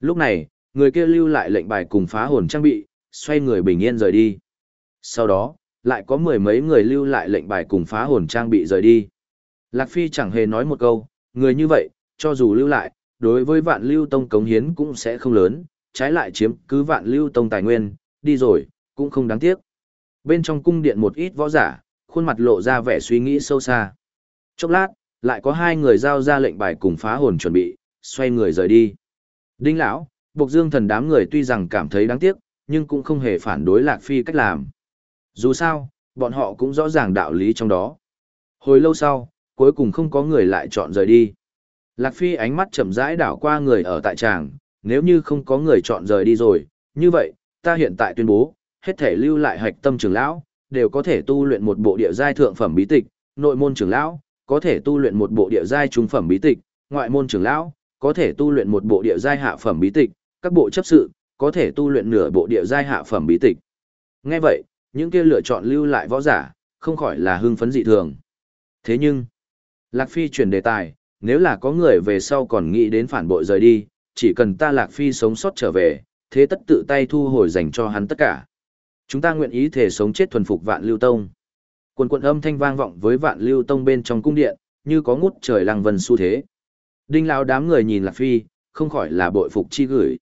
S1: Lúc này, người kia lưu lại lệnh bài cùng phá hồn trang bị, xoay người bình yên rời đi. Sau đó, lại có mười mấy người lưu lại lệnh bài cùng phá hồn trang bị rời đi. Lạc Phi chẳng hề nói một câu, người như vậy, cho dù lưu lại, đối với vạn lưu tông cống hiến cũng sẽ không lớn, trái lại chiếm cứ vạn lưu tông tài nguyên, đi rồi, cũng không đáng tiếc. Bên trong cung điện một ít võ giả, khuôn mặt lộ ra vẻ suy nghĩ sâu xa. Chốc lát, lại có hai người giao ra lệnh bài cùng phá hồn chuẩn bị, xoay người rời đi. Đinh lão, Bộc Dương thần đám người tuy rằng cảm thấy đáng tiếc, nhưng cũng không hề phản đối Lạc Phi cách làm. Dù sao, bọn họ cũng rõ ràng đạo lý trong đó. Hồi lâu sau, cuối cùng không có người lại chọn rời đi. Lạc Phi ánh mắt chậm rãi đảo qua người ở tại tràng, nếu như không có người chọn rời đi rồi, như vậy, ta hiện tại tuyên bố, hết thể lưu lại hạch tâm trưởng lão, đều có thể tu luyện một bộ địa giai thượng phẩm bí tịch, nội môn trưởng lão, có thể tu luyện một bộ địa giai trung phẩm bí tịch, ngoại môn trưởng lão, có thể tu luyện một bộ địa giai hạ phẩm bí tịch, các bộ chấp sự, có thể tu luyện nửa bộ địa giai hạ phẩm bí tịch. Nghe vậy, những kia lựa chọn lưu lại võ giả, không khỏi là hưng phấn dị thường. Thế nhưng, Lạc Phi chuyển đề tài, nếu là có người về sau còn nghĩ đến phản bội rời đi, chỉ cần ta Lạc Phi sống sót trở về, thế tất tự tay thu hồi dành cho hắn tất cả. Chúng ta nguyện ý thể sống chết thuần phục vạn lưu tông. Quần quần âm thanh vang vọng với vạn lưu tông bên trong cung điện, như có ngút trời lăng vân xu thế. Đinh lão đám người nhìn Lạc Phi, không khỏi là bội phục chi gửi.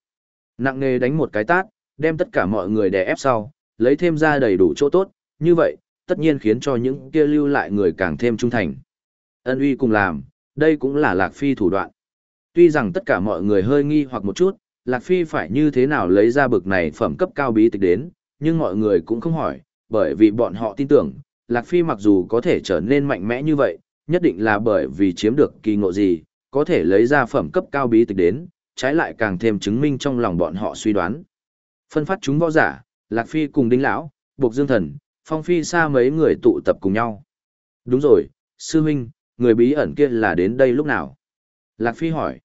S1: Nặng nề đánh một cái tát, đem tất cả mọi người đè ép sau, lấy thêm ra đầy đủ chỗ tốt, như vậy, tất nhiên khiến cho những kia lưu lại người càng thêm trung thành. Ân uy cùng làm, đây cũng là Lạc Phi thủ đoạn. Tuy rằng tất cả mọi người hơi nghi hoặc một chút, Lạc Phi phải như thế nào lấy ra bực này phẩm cấp cao bí tịch đến, nhưng mọi người cũng không hỏi, bởi vì bọn họ tin tưởng, Lạc Phi mặc dù có thể trở nên mạnh mẽ như vậy, nhất định là bởi vì chiếm được kỳ ngộ gì, có thể lấy ra phẩm cấp cao bí tịch đến, trái lại càng thêm chứng minh trong lòng bọn họ suy đoán. Phân phát chúng võ giả, Lạc Phi cùng Đinh Lão, Bộc Dương Thần, Phong Phi xa mấy người tụ tập cùng nhau. Đúng rồi, Sư Minh, người bí ẩn kia là đến đây lúc nào? Lạc Phi hỏi.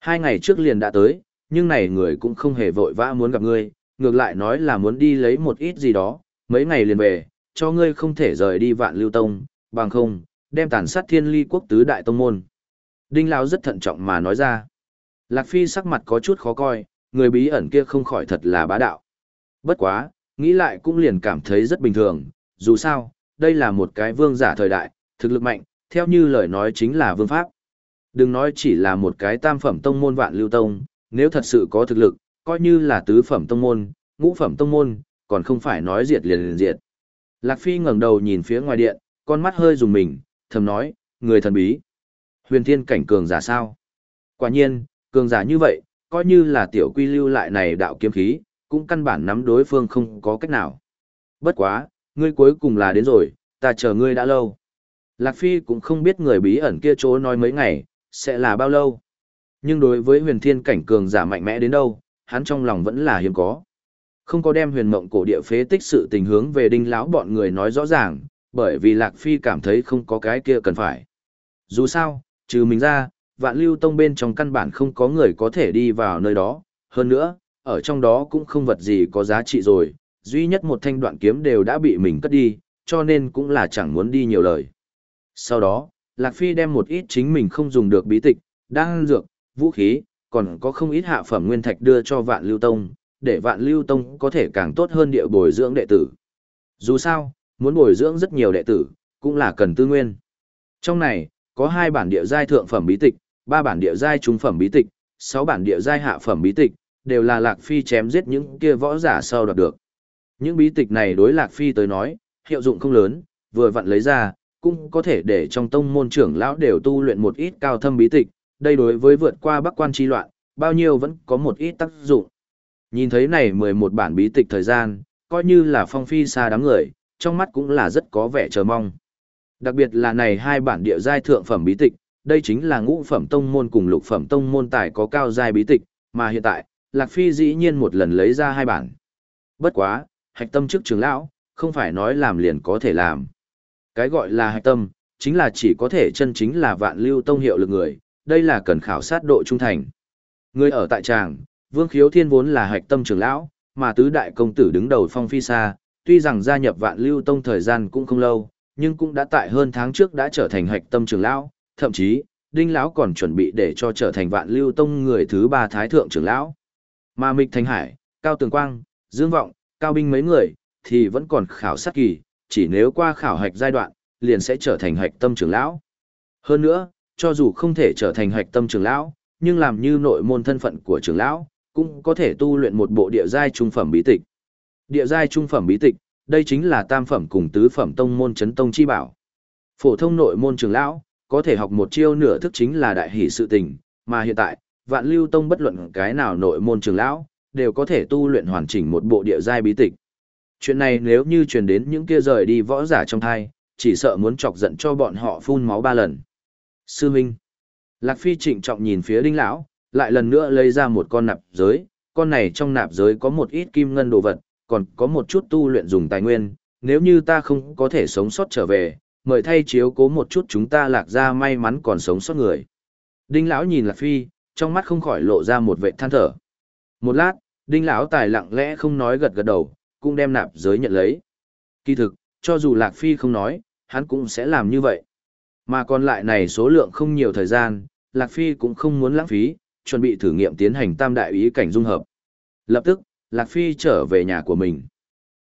S1: Hai ngày trước liền đã tới, nhưng này người cũng không hề vội vã muốn gặp ngươi, ngược lại nói là muốn đi lấy một ít gì đó, mấy ngày liền về, cho ngươi không thể rời đi vạn lưu tông, bằng không, đem tàn sát thiên ly quốc tứ đại tông môn. Đinh Lão rất thận trọng mà nói ra. Lạc Phi sắc mặt có chút khó coi, người bí ẩn kia không khỏi thật là bá đạo. Bất quá, nghĩ lại cũng liền cảm thấy rất bình thường, dù sao, đây là một cái vương giả thời đại, thực lực mạnh, theo như lời nói chính là vương pháp. Đừng nói chỉ là một cái tam phẩm tông môn vạn lưu tông, nếu thật sự có thực lực, coi như là tứ phẩm tông môn, ngũ phẩm tông môn, còn không phải nói diệt liền liền diệt. Lạc Phi ngẩng đầu nhìn phía ngoài điện, con mắt hơi dùng mình, thầm nói, người thần bí. Huyền thiên cảnh cường giả sao? Quả nhiên, cường giả như vậy, coi như là tiểu quy lưu lại này đạo kiếm khí, cũng căn bản nắm đối phương không có cách nào. Bất quá, ngươi cuối cùng là đến rồi, ta chờ ngươi đã lâu. Lạc Phi cũng không biết người bí ẩn kia chỗ nói mấy ngày, sẽ là bao lâu. Nhưng đối với huyền thiên cảnh cường giả mạnh mẽ đến đâu, hắn trong lòng vẫn là hiếm có. Không có đem huyền mộng cổ địa phế tích sự tình hướng về đinh lão bọn người nói rõ ràng, bởi vì Lạc Phi cảm thấy không có cái kia cần phải. Dù sao, trừ mình ra, vạn lưu tông bên trong căn bản không có người có thể đi vào nơi đó. Hơn nữa, ở trong đó cũng không vật gì có giá trị rồi, duy nhất một thanh đoạn kiếm đều đã bị mình cất đi, cho nên cũng là chẳng muốn đi nhiều lời. Sau đó, Lạc Phi đem một ít chính mình không dùng được bí tịch, đan dược, vũ khí, còn có không ít hạ phẩm nguyên thạch đưa cho vạn lưu tông, để vạn lưu tông có thể càng tốt hơn địa bồi dưỡng đệ tử. Dù sao, muốn bồi dưỡng rất nhiều đệ tử, cũng là cần tư nguyên. Trong này, có hai bản địa giai thượng phẩm bí tịch, ba bản địa giai trung phẩm bí tịch, sáu bản địa giai hạ phẩm bí tịch, đều là Lạc Phi chém giết những kia võ giả sau đoạt được. Những bí tịch này đối Lạc Phi tới nói, hiệu dụng không lớn, vừa vặn lấy ra, cũng có thể để trong tông môn trưởng lão đều tu luyện một ít cao thâm bí tịch, đây đối với vượt qua bắc quan chi loạn, bao nhiêu vẫn có một ít tác dụng. Nhìn thấy này 11 bản bí tịch thời gian, coi như là phong phi xa đám người, trong mắt cũng là rất có vẻ chờ mong. Đặc biệt là này hai bản địa giai thượng phẩm bí tịch, đây chính là ngũ phẩm tông môn cùng lục phẩm tông môn tài có cao giai bí tịch, mà hiện tại, Lạc Phi dĩ nhiên một lần lấy ra hai bản. Bất quá, hạch tâm trước trường lão, không phải nói làm liền có thể làm. Cái gọi là hạch tâm, chính là chỉ có thể chân chính là vạn lưu tông hiệu lực người, đây là cần khảo sát độ trung thành. Người ở tại tràng, Vương Khiếu Thiên vốn là hạch tâm trưởng lão, mà tứ đại công tử đứng đầu phong phi xa, tuy rằng gia nhập vạn lưu tông thời gian cũng không lâu, nhưng cũng đã tại hơn tháng trước đã trở thành hạch tâm trưởng lão, thậm chí, đinh lão còn chuẩn bị để cho trở thành vạn lưu tông người thứ ba thái thượng trưởng lão. Mà Mịch Thành Hải, Cao Tường Quang, Dương Vọng, Cao Binh mấy người, thì vẫn còn khảo sát kỳ, chỉ nếu qua khảo hạch giai đoạn, liền sẽ trở thành hạch tâm trưởng lão. Hơn nữa, cho dù không thể trở thành hạch tâm trưởng lão, nhưng làm như nội môn thân phận của trưởng lão, cũng có thể tu luyện một bộ địa giai trung phẩm bí tịch. Địa giai trung phẩm bí tịch, đây chính là tam phẩm cùng tứ phẩm tông môn chấn tông chi bảo. Phổ thông nội môn trưởng lão, có thể học một chiêu nửa thức chính là đại hỷ sự tình, mà hiện tại, vạn lưu tông bất luận cái nào nội môn trưởng lão, đều có thể tu luyện hoàn chỉnh một bộ địa giai bí tịch. Chuyện này nếu như truyền đến những kia rời đi võ giả trong thai, chỉ sợ muốn chọc giận cho bọn họ phun máu ba lần. Sư Minh. Lạc Phi trịnh trọng nhìn phía đinh lão, lại lần nữa lấy ra một con nạp giới, con này trong nạp giới có một ít kim ngân đồ vật, còn có một chút tu luyện dùng tài nguyên, nếu như ta không có thể sống sót trở về, mời thay chiếu cố một chút chúng ta lạc ra may mắn còn sống sót người. Đinh lão nhìn Lạc Phi, trong mắt không khỏi lộ ra một vệ than thở. Một lát, Đinh lão tài lặng lẽ không nói gật gật đầu, cũng đem nạp giới nhận lấy. Kỳ thực, cho dù Lạc Phi không nói, hắn cũng sẽ làm như vậy. Mà còn lại này số lượng không nhiều thời gian, Lạc Phi cũng không muốn lãng phí, chuẩn bị thử nghiệm tiến hành tam đại ý cảnh dung hợp. Lập tức, Lạc Phi trở về nhà của mình.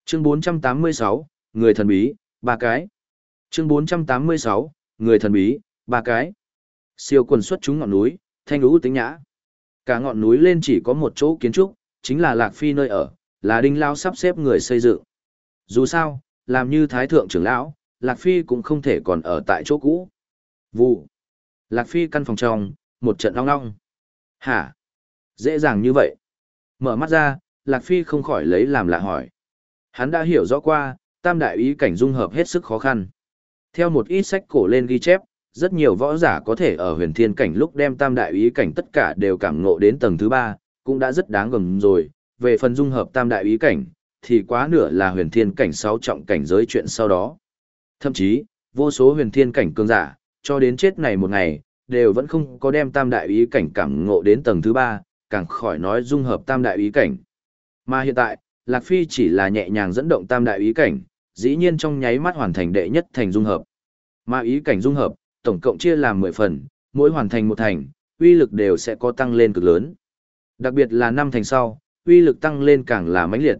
S1: Chương 486, Người thần bí, ba cái. Chương 486, Người thần bí, ba cái. Siêu quần xuất chúng ngọn núi, thanh lũ tính nhã. Cả ngọn núi lên chỉ có một chỗ kiến trúc, chính là Lạc Phi nơi ở, là đinh lao sắp xếp người xây dựng. Dù sao, làm như thái thượng trưởng lão, Lạc Phi cũng không thể còn ở tại chỗ cũ. Vụ. Lạc Phi căn phòng trong, một trận long long. Hả? Dễ dàng như vậy. Mở mắt ra, Lạc Phi không khỏi lấy làm lạ hỏi. Hắn đã hiểu rõ qua, tam đại ý cảnh dung hợp hết sức khó khăn. Theo một ít sách cổ lên ghi chép, rất nhiều võ giả có thể ở huyền thiên cảnh lúc đem tam đại ý cảnh tất cả đều cảm ngộ đến tầng thứ ba, cũng đã rất đáng gầm rồi. Về phần dung hợp tam đại ý cảnh, thì quá nửa là huyền thiên cảnh sáu trọng cảnh giới chuyện sau đó. Thậm chí, vô số huyền thiên cảnh cường giả, cho đến chết này một ngày, đều vẫn không có đem tam đại ý cảnh cảm ngộ đến tầng thứ ba, càng khỏi nói dung hợp tam đại ý cảnh. Mà hiện tại, Lạc Phi chỉ là nhẹ nhàng dẫn động tam đại ý cảnh, dĩ nhiên trong nháy mắt hoàn thành đệ nhất thành dung hợp. Mà ý cảnh dung hợp, tổng cộng chia làm 10 phần, mỗi hoàn thành một thành, uy lực đều sẽ có tăng lên cực lớn. Đặc biệt là năm thành sau, uy lực tăng lên càng là mãnh liệt.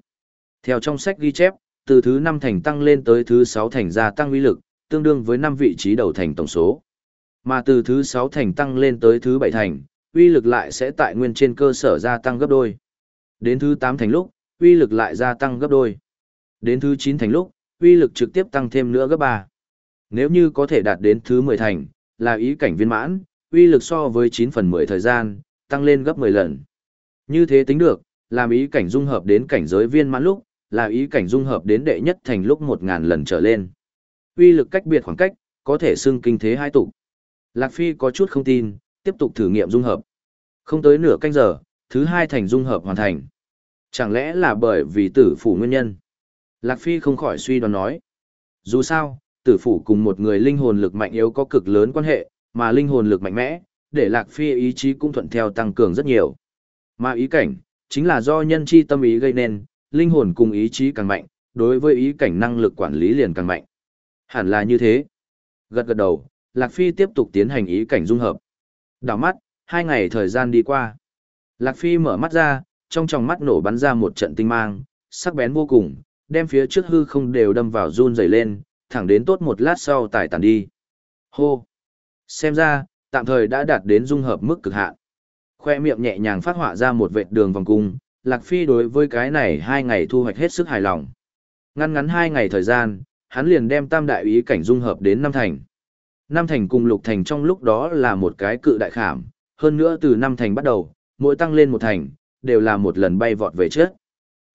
S1: Theo trong sách ghi chép, từ thứ 5 thành tăng lên tới thứ 6 thành gia tăng uy lực, tương đương với 5 vị trí đầu thành tổng số. Mà từ thứ 6 thành tăng lên tới thứ 7 thành, uy lực lại sẽ tại nguyên trên cơ sở gia tăng gấp đôi. Đến thứ 8 thành lúc, uy lực lại gia tăng gấp đôi. Đến thứ 9 thành lúc, uy lực trực tiếp tăng thêm nữa gấp 3. Nếu như có thể đạt đến thứ 10 thành, là ý cảnh viên mãn, uy lực so với 9 phần 10 thời gian, tăng lên gấp 10 lần. Như thế tính được, làm ý cảnh dung hợp đến cảnh giới viên mãn lúc, là ý cảnh dung hợp đến đệ nhất thành lúc 1000 lần trở lên. Uy lực cách biệt khoảng cách, có thể xưng kinh thế hai tụ. Lạc Phi có chút không tin, tiếp tục thử nghiệm dung hợp. Không tới nửa canh giờ, thứ hai thành dung hợp hoàn thành. Chẳng lẽ là bởi vì tử phủ nguyên nhân? Lạc Phi không khỏi suy đoán nói. Dù sao, tử phủ cùng một người linh hồn lực mạnh yếu có cực lớn quan hệ, mà linh hồn lực mạnh mẽ, để Lạc Phi ý chí cũng thuận theo tăng cường rất nhiều. Mà ý cảnh, chính là do nhân chi tâm ý gây nên, linh hồn cùng ý chí càng mạnh, đối với ý cảnh năng lực quản lý liền càng mạnh. Hẳn là như thế. Gật gật đầu, Lạc Phi tiếp tục tiến hành ý cảnh dung hợp. Đảo mắt, hai ngày thời gian đi qua. Lạc Phi mở mắt ra, trong tròng mắt nổ bắn ra một trận tinh mang, sắc bén vô cùng, đem phía trước hư không đều đâm vào run dày lên, thẳng đến tốt một lát sau tải tàn đi. Hô! Xem ra, tạm thời đã đạt đến dung hợp mức cực hạn. Khoe miệng nhẹ nhàng phát họa ra một vệt đường vòng cung, Lạc Phi đối với cái này hai ngày thu hoạch hết sức hài lòng. Ngăn ngắn hai ngày thời gian, hắn liền đem tam đại ý cảnh dung hợp đến năm thành. Năm thành cùng lục thành trong lúc đó là một cái cự đại khảm, hơn nữa từ năm thành bắt đầu, mỗi tăng lên một thành, đều là một lần bay vọt về trước.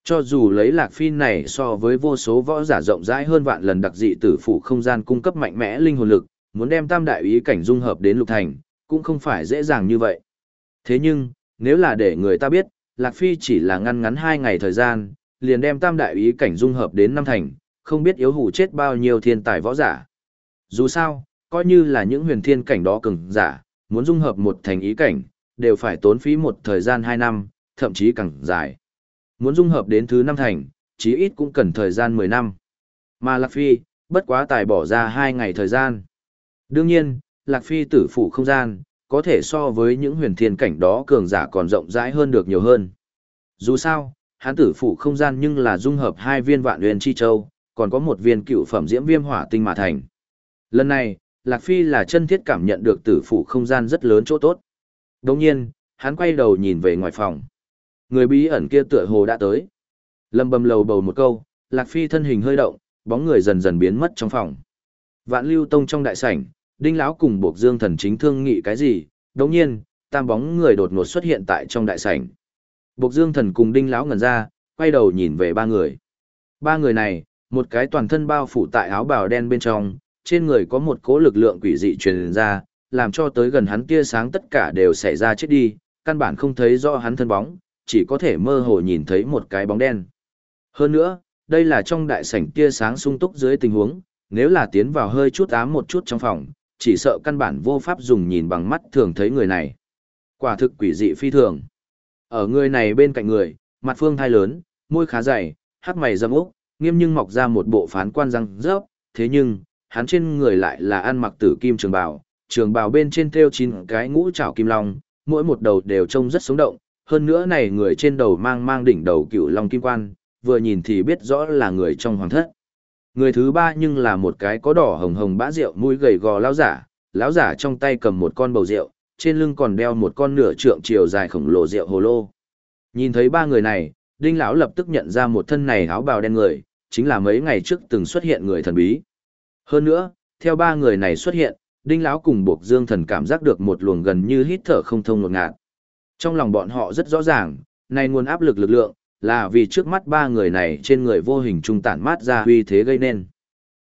S1: Cho dù lấy lạc phi này so với vô số võ giả rộng rãi hơn vạn lần đặc dị tử phụ không gian cung cấp mạnh mẽ linh hồn lực, muốn đem tam đại ý cảnh dung hợp đến lục thành, cũng không phải dễ dàng như vậy. Thế nhưng, nếu là để người ta biết, lạc phi chỉ là ngăn ngắn hai ngày thời gian, liền đem tam đại ý cảnh dung hợp đến năm thành, không biết yếu hủ chết bao nhiêu thiên tài võ giả. Dù sao, coi như là những huyền thiên cảnh đó cường giả, muốn dung hợp một thành ý cảnh, đều phải tốn phí một thời gian 2 năm, thậm chí càng dài. Muốn dung hợp đến thứ năm thành, chí ít cũng cần thời gian 10 năm. Mà Lạc Phi, bất quá tài bỏ ra 2 ngày thời gian. Đương nhiên, Lạc Phi tử phủ không gian, có thể so với những huyền thiên cảnh đó cường giả còn rộng rãi hơn được nhiều hơn. Dù sao, hắn tử phủ không gian nhưng là dung hợp hai viên vạn huyền chi châu, còn có một viên cựu phẩm diễm viêm hỏa tinh mà thành. Lần này, Lạc Phi là chân thiết cảm nhận được tử phủ không gian rất lớn chỗ tốt. Đồng nhiên, hắn quay đầu nhìn về ngoài phòng. Người bí ẩn kia tựa hồ đã tới. Lâm bầm lầu bầu một câu, Lạc Phi thân hình hơi động, bóng người dần dần biến mất trong phòng. Vạn Lưu Tông trong đại sảnh, Đinh lão cùng Bộc Dương Thần chính thương nghị cái gì? Đồng nhiên, tam bóng người đột ngột xuất hiện tại trong đại sảnh. Bộc Dương Thần cùng Đinh lão ngẩn ra, quay đầu nhìn về ba người. Ba người này, một cái toàn thân bao phủ tại áo bào đen bên trong, trên người có một cỗ lực lượng quỷ dị truyền ra, làm cho tới gần hắn tia sáng tất cả đều xảy ra chết đi, căn bản không thấy rõ hắn thân bóng, chỉ có thể mơ hồ nhìn thấy một cái bóng đen. Hơn nữa, đây là trong đại sảnh tia sáng sung túc dưới tình huống, nếu là tiến vào hơi chút ám một chút trong phòng, chỉ sợ căn bản vô pháp dùng nhìn bằng mắt thường thấy người này. Quả thực quỷ dị phi thường. Ở người này bên cạnh người, mặt phương thai lớn, môi khá dày, hát mày rậm úc, nghiêm nhưng mọc ra một bộ phán quan răng rớp, thế nhưng, hắn trên người lại là ăn mặc tử kim trường bào, trường bào bên trên thêu chín cái ngũ trảo kim long, mỗi một đầu đều trông rất sống động, hơn nữa này người trên đầu mang mang đỉnh đầu cựu long kim quan, vừa nhìn thì biết rõ là người trong hoàng thất. Người thứ ba nhưng là một cái có đỏ hồng hồng bã rượu mũi gầy gò lão giả, lão giả trong tay cầm một con bầu rượu, trên lưng còn đeo một con nửa trượng chiều dài khổng lồ rượu hồ lô. Nhìn thấy ba người này, Đinh lão lập tức nhận ra một thân này áo bào đen người, chính là mấy ngày trước từng xuất hiện người thần bí. Hơn nữa, theo ba người này xuất hiện, Đinh lão cùng Bộc Dương Thần cảm giác được một luồng gần như hít thở không thông ngột ngạt. Trong lòng bọn họ rất rõ ràng, này nguồn áp lực lực lượng là vì trước mắt ba người này trên người vô hình trung tản mát ra uy thế gây nên.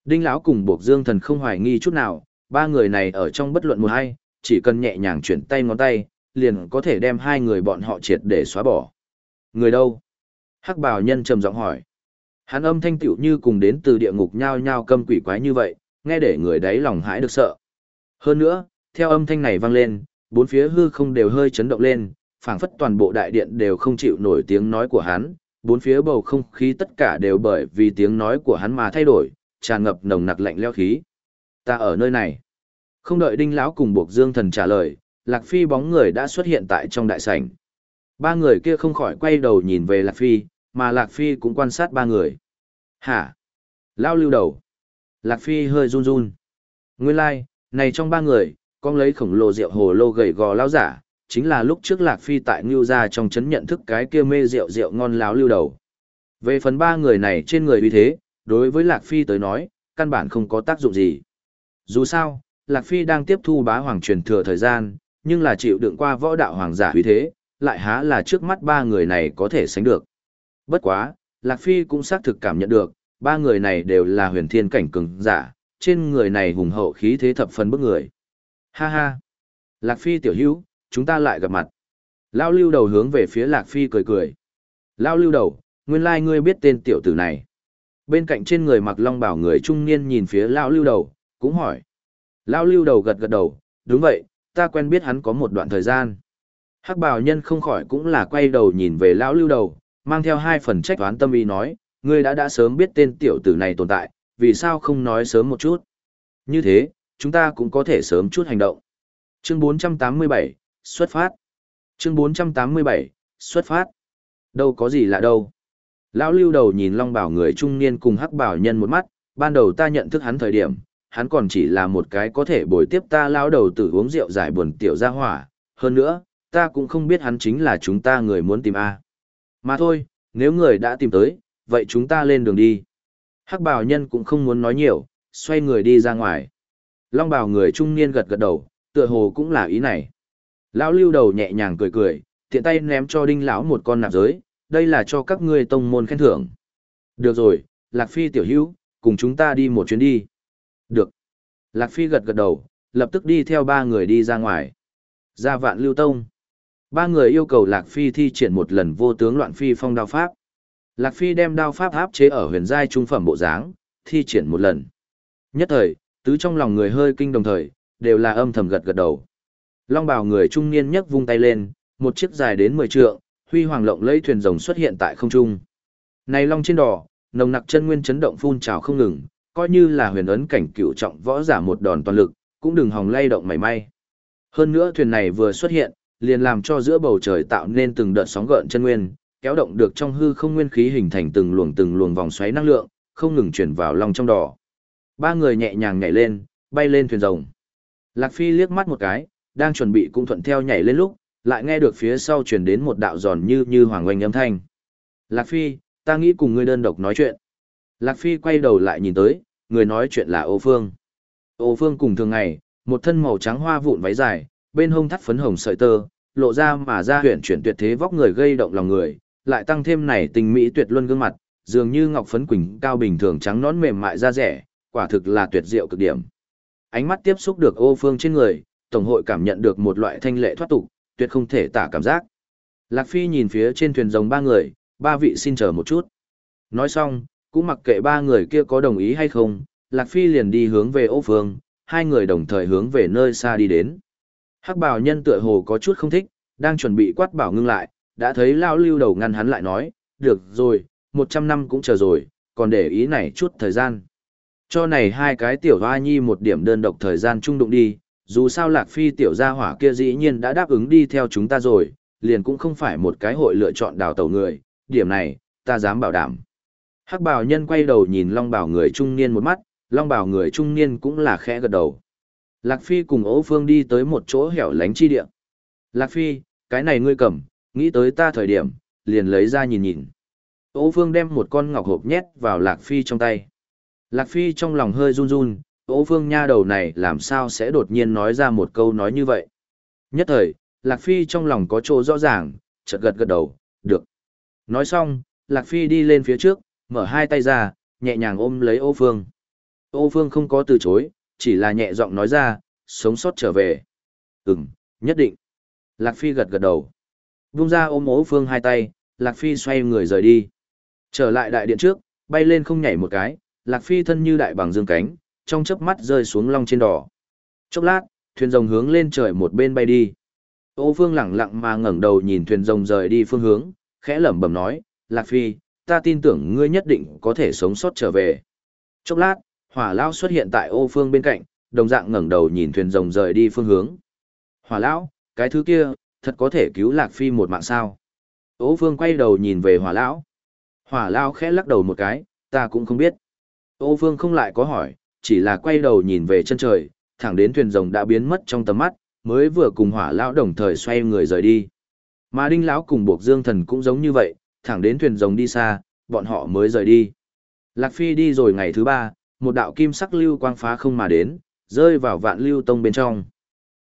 S1: Đinh lão cùng Bộc Dương Thần không hoài nghi chút nào, ba người này ở trong bất luận một hay, chỉ cần nhẹ nhàng chuyển tay ngón tay, liền có thể đem hai người bọn họ triệt để xóa bỏ. Người đâu? Hắc Bảo nhân trầm giọng hỏi. Hắn âm thanh tiểu như cùng đến từ địa ngục nhao nhao câm quỷ quái như vậy, nghe để người đấy lòng hãi được sợ. Hơn nữa, theo âm thanh này vang lên, bốn phía hư không đều hơi chấn động lên, phảng phất toàn bộ đại điện đều không chịu nổi tiếng nói của hắn, bốn phía bầu không khí tất cả đều bởi vì tiếng nói của hắn mà thay đổi, tràn ngập nồng nặc lạnh lẽo khí. Ta ở nơi này. Không đợi Đinh lão cùng Bộc Dương Thần trả lời, Lạc Phi bóng người đã xuất hiện tại trong đại sảnh. Ba người kia không khỏi quay đầu nhìn về Lạc Phi, mà Lạc Phi cũng quan sát ba người. Hả? Lao lưu đầu. Lạc Phi hơi run run. Nguyên lai, like, này trong ba người, con lấy khổng lồ rượu hồ lô gầy gò lao giả, chính là lúc trước Lạc Phi tại Ngưu gia trong chấn nhận thức cái kia mê rượu rượu ngon láo lưu đầu. Về phần ba người này trên người uy thế, đối với Lạc Phi tới nói, căn bản không có tác dụng gì. Dù sao, Lạc Phi đang tiếp thu bá hoàng truyền thừa thời gian, nhưng là chịu đựng qua võ đạo hoàng giả uy thế, lại há là trước mắt ba người này có thể sánh được. Bất quá, Lạc Phi cũng xác thực cảm nhận được, ba người này đều là huyền thiên cảnh cường giả, trên người này hùng hậu khí thế thập phần bức người. Ha ha! Lạc Phi tiểu hữu, chúng ta lại gặp mặt. Lao lưu đầu hướng về phía Lạc Phi cười cười. Lao lưu đầu, nguyên lai ngươi biết tên tiểu tử này. Bên cạnh trên người mặc long bảo người trung niên nhìn phía Lao lưu đầu, cũng hỏi. Lao lưu đầu gật gật đầu, đúng vậy, ta quen biết hắn có một đoạn thời gian. Hắc bảo nhân không khỏi cũng là quay đầu nhìn về Lão lưu đầu, mang theo hai phần trách toán tâm ý nói, ngươi đã đã sớm biết tên tiểu tử này tồn tại, vì sao không nói sớm một chút. Như thế, chúng ta cũng có thể sớm chút hành động. Chương 487, xuất phát. Chương 487, xuất phát. Đâu có gì lạ đâu. Lão lưu đầu nhìn long bảo người trung niên cùng hắc bảo nhân một mắt, ban đầu ta nhận thức hắn thời điểm, hắn còn chỉ là một cái có thể bồi tiếp ta lão đầu tử uống rượu giải buồn tiểu gia hỏa, hơn nữa, ta cũng không biết hắn chính là chúng ta người muốn tìm A. Mà thôi, nếu người đã tìm tới, vậy chúng ta lên đường đi. Hắc bào nhân cũng không muốn nói nhiều, xoay người đi ra ngoài. Long bào người trung niên gật gật đầu, tựa hồ cũng là ý này. Lão lưu đầu nhẹ nhàng cười cười, tiện tay ném cho đinh lão một con nạp giới, đây là cho các ngươi tông môn khen thưởng. Được rồi, Lạc Phi tiểu hữu, cùng chúng ta đi một chuyến đi. Được. Lạc Phi gật gật đầu, lập tức đi theo ba người đi ra ngoài. Ra vạn lưu tông. Ba người yêu cầu Lạc Phi thi triển một lần vô tướng loạn phi phong đao pháp. Lạc Phi đem đao pháp áp chế ở huyền giai trung phẩm bộ dáng, thi triển một lần. Nhất thời, tứ trong lòng người hơi kinh đồng thời, đều là âm thầm gật gật đầu. Long bào người trung niên nhấc vung tay lên, một chiếc dài đến 10 trượng, huy hoàng lộng lẫy thuyền rồng xuất hiện tại không trung. Này long trên đỏ, nồng nặc chân nguyên chấn động phun trào không ngừng, coi như là huyền ấn cảnh cựu trọng võ giả một đòn toàn lực, cũng đừng hòng lay động mảy may. Hơn nữa thuyền này vừa xuất hiện, liền làm cho giữa bầu trời tạo nên từng đợt sóng gợn chân nguyên, kéo động được trong hư không nguyên khí hình thành từng luồng từng luồng vòng xoáy năng lượng, không ngừng chuyển vào lòng trong đỏ. Ba người nhẹ nhàng nhảy lên, bay lên thuyền rồng. Lạc Phi liếc mắt một cái, đang chuẩn bị cũng thuận theo nhảy lên lúc, lại nghe được phía sau truyền đến một đạo giòn như như hoàng oanh âm thanh. Lạc Phi, ta nghĩ cùng ngươi đơn độc nói chuyện. Lạc Phi quay đầu lại nhìn tới, người nói chuyện là Ô Phương. Ô Phương cùng thường ngày, một thân màu trắng hoa vụn váy dài, bên hông thắt phấn hồng sợi tơ, lộ ra mà ra huyện chuyển tuyệt thế vóc người gây động lòng người, lại tăng thêm này tình mỹ tuyệt luân gương mặt, dường như ngọc phấn quỳnh cao bình thường trắng nón mềm mại da rẻ, quả thực là tuyệt diệu cực điểm. Ánh mắt tiếp xúc được ô phương trên người, tổng hội cảm nhận được một loại thanh lệ thoát tục, tuyệt không thể tả cảm giác. Lạc Phi nhìn phía trên thuyền rồng ba người, ba vị xin chờ một chút. Nói xong, cũng mặc kệ ba người kia có đồng ý hay không, Lạc Phi liền đi hướng về ô phương, hai người đồng thời hướng về nơi xa đi đến. Hắc bảo nhân tựa hồ có chút không thích, đang chuẩn bị quát bảo ngưng lại, đã thấy lao lưu đầu ngăn hắn lại nói, được rồi, một trăm năm cũng chờ rồi, còn để ý này chút thời gian. Cho này hai cái tiểu hoa nhi một điểm đơn độc thời gian trung đụng đi, dù sao lạc phi tiểu gia hỏa kia dĩ nhiên đã đáp ứng đi theo chúng ta rồi, liền cũng không phải một cái hội lựa chọn đào tẩu người, điểm này, ta dám bảo đảm. Hắc bảo nhân quay đầu nhìn long bảo người trung niên một mắt, long bảo người trung niên cũng là khẽ gật đầu. Lạc Phi cùng Âu Phương đi tới một chỗ hẻo lánh chi địa. Lạc Phi, cái này ngươi cầm, nghĩ tới ta thời điểm, liền lấy ra nhìn nhìn. Âu Phương đem một con ngọc hộp nhét vào Lạc Phi trong tay. Lạc Phi trong lòng hơi run run, Âu Phương nha đầu này làm sao sẽ đột nhiên nói ra một câu nói như vậy. Nhất thời, Lạc Phi trong lòng có chỗ rõ ràng, chợt gật gật đầu, được. Nói xong, Lạc Phi đi lên phía trước, mở hai tay ra, nhẹ nhàng ôm lấy Âu Phương. Âu Phương không có từ chối, chỉ là nhẹ giọng nói ra, sống sót trở về. Ừm, nhất định. Lạc Phi gật gật đầu. Vung ra ôm ố Phương hai tay, Lạc Phi xoay người rời đi. Trở lại đại điện trước, bay lên không nhảy một cái, Lạc Phi thân như đại bằng dương cánh, trong chớp mắt rơi xuống long trên đỏ. Chốc lát, thuyền rồng hướng lên trời một bên bay đi. Ô Phương lẳng lặng mà ngẩng đầu nhìn thuyền rồng rời đi phương hướng, khẽ lẩm bẩm nói, Lạc Phi, ta tin tưởng ngươi nhất định có thể sống sót trở về. Chốc lát, hỏa lão xuất hiện tại ô phương bên cạnh, đồng dạng ngẩng đầu nhìn thuyền rồng rời đi phương hướng. Hỏa lão, cái thứ kia, thật có thể cứu Lạc Phi một mạng sao. Ô phương quay đầu nhìn về hỏa lão. Hỏa lão khẽ lắc đầu một cái, ta cũng không biết. Ô phương không lại có hỏi, chỉ là quay đầu nhìn về chân trời, thẳng đến thuyền rồng đã biến mất trong tầm mắt, mới vừa cùng hỏa lão đồng thời xoay người rời đi. Mà đinh lão cùng buộc dương thần cũng giống như vậy, thẳng đến thuyền rồng đi xa, bọn họ mới rời đi. Lạc Phi đi rồi ngày thứ ba, một đạo kim sắc lưu quang phá không mà đến, rơi vào vạn lưu tông bên trong.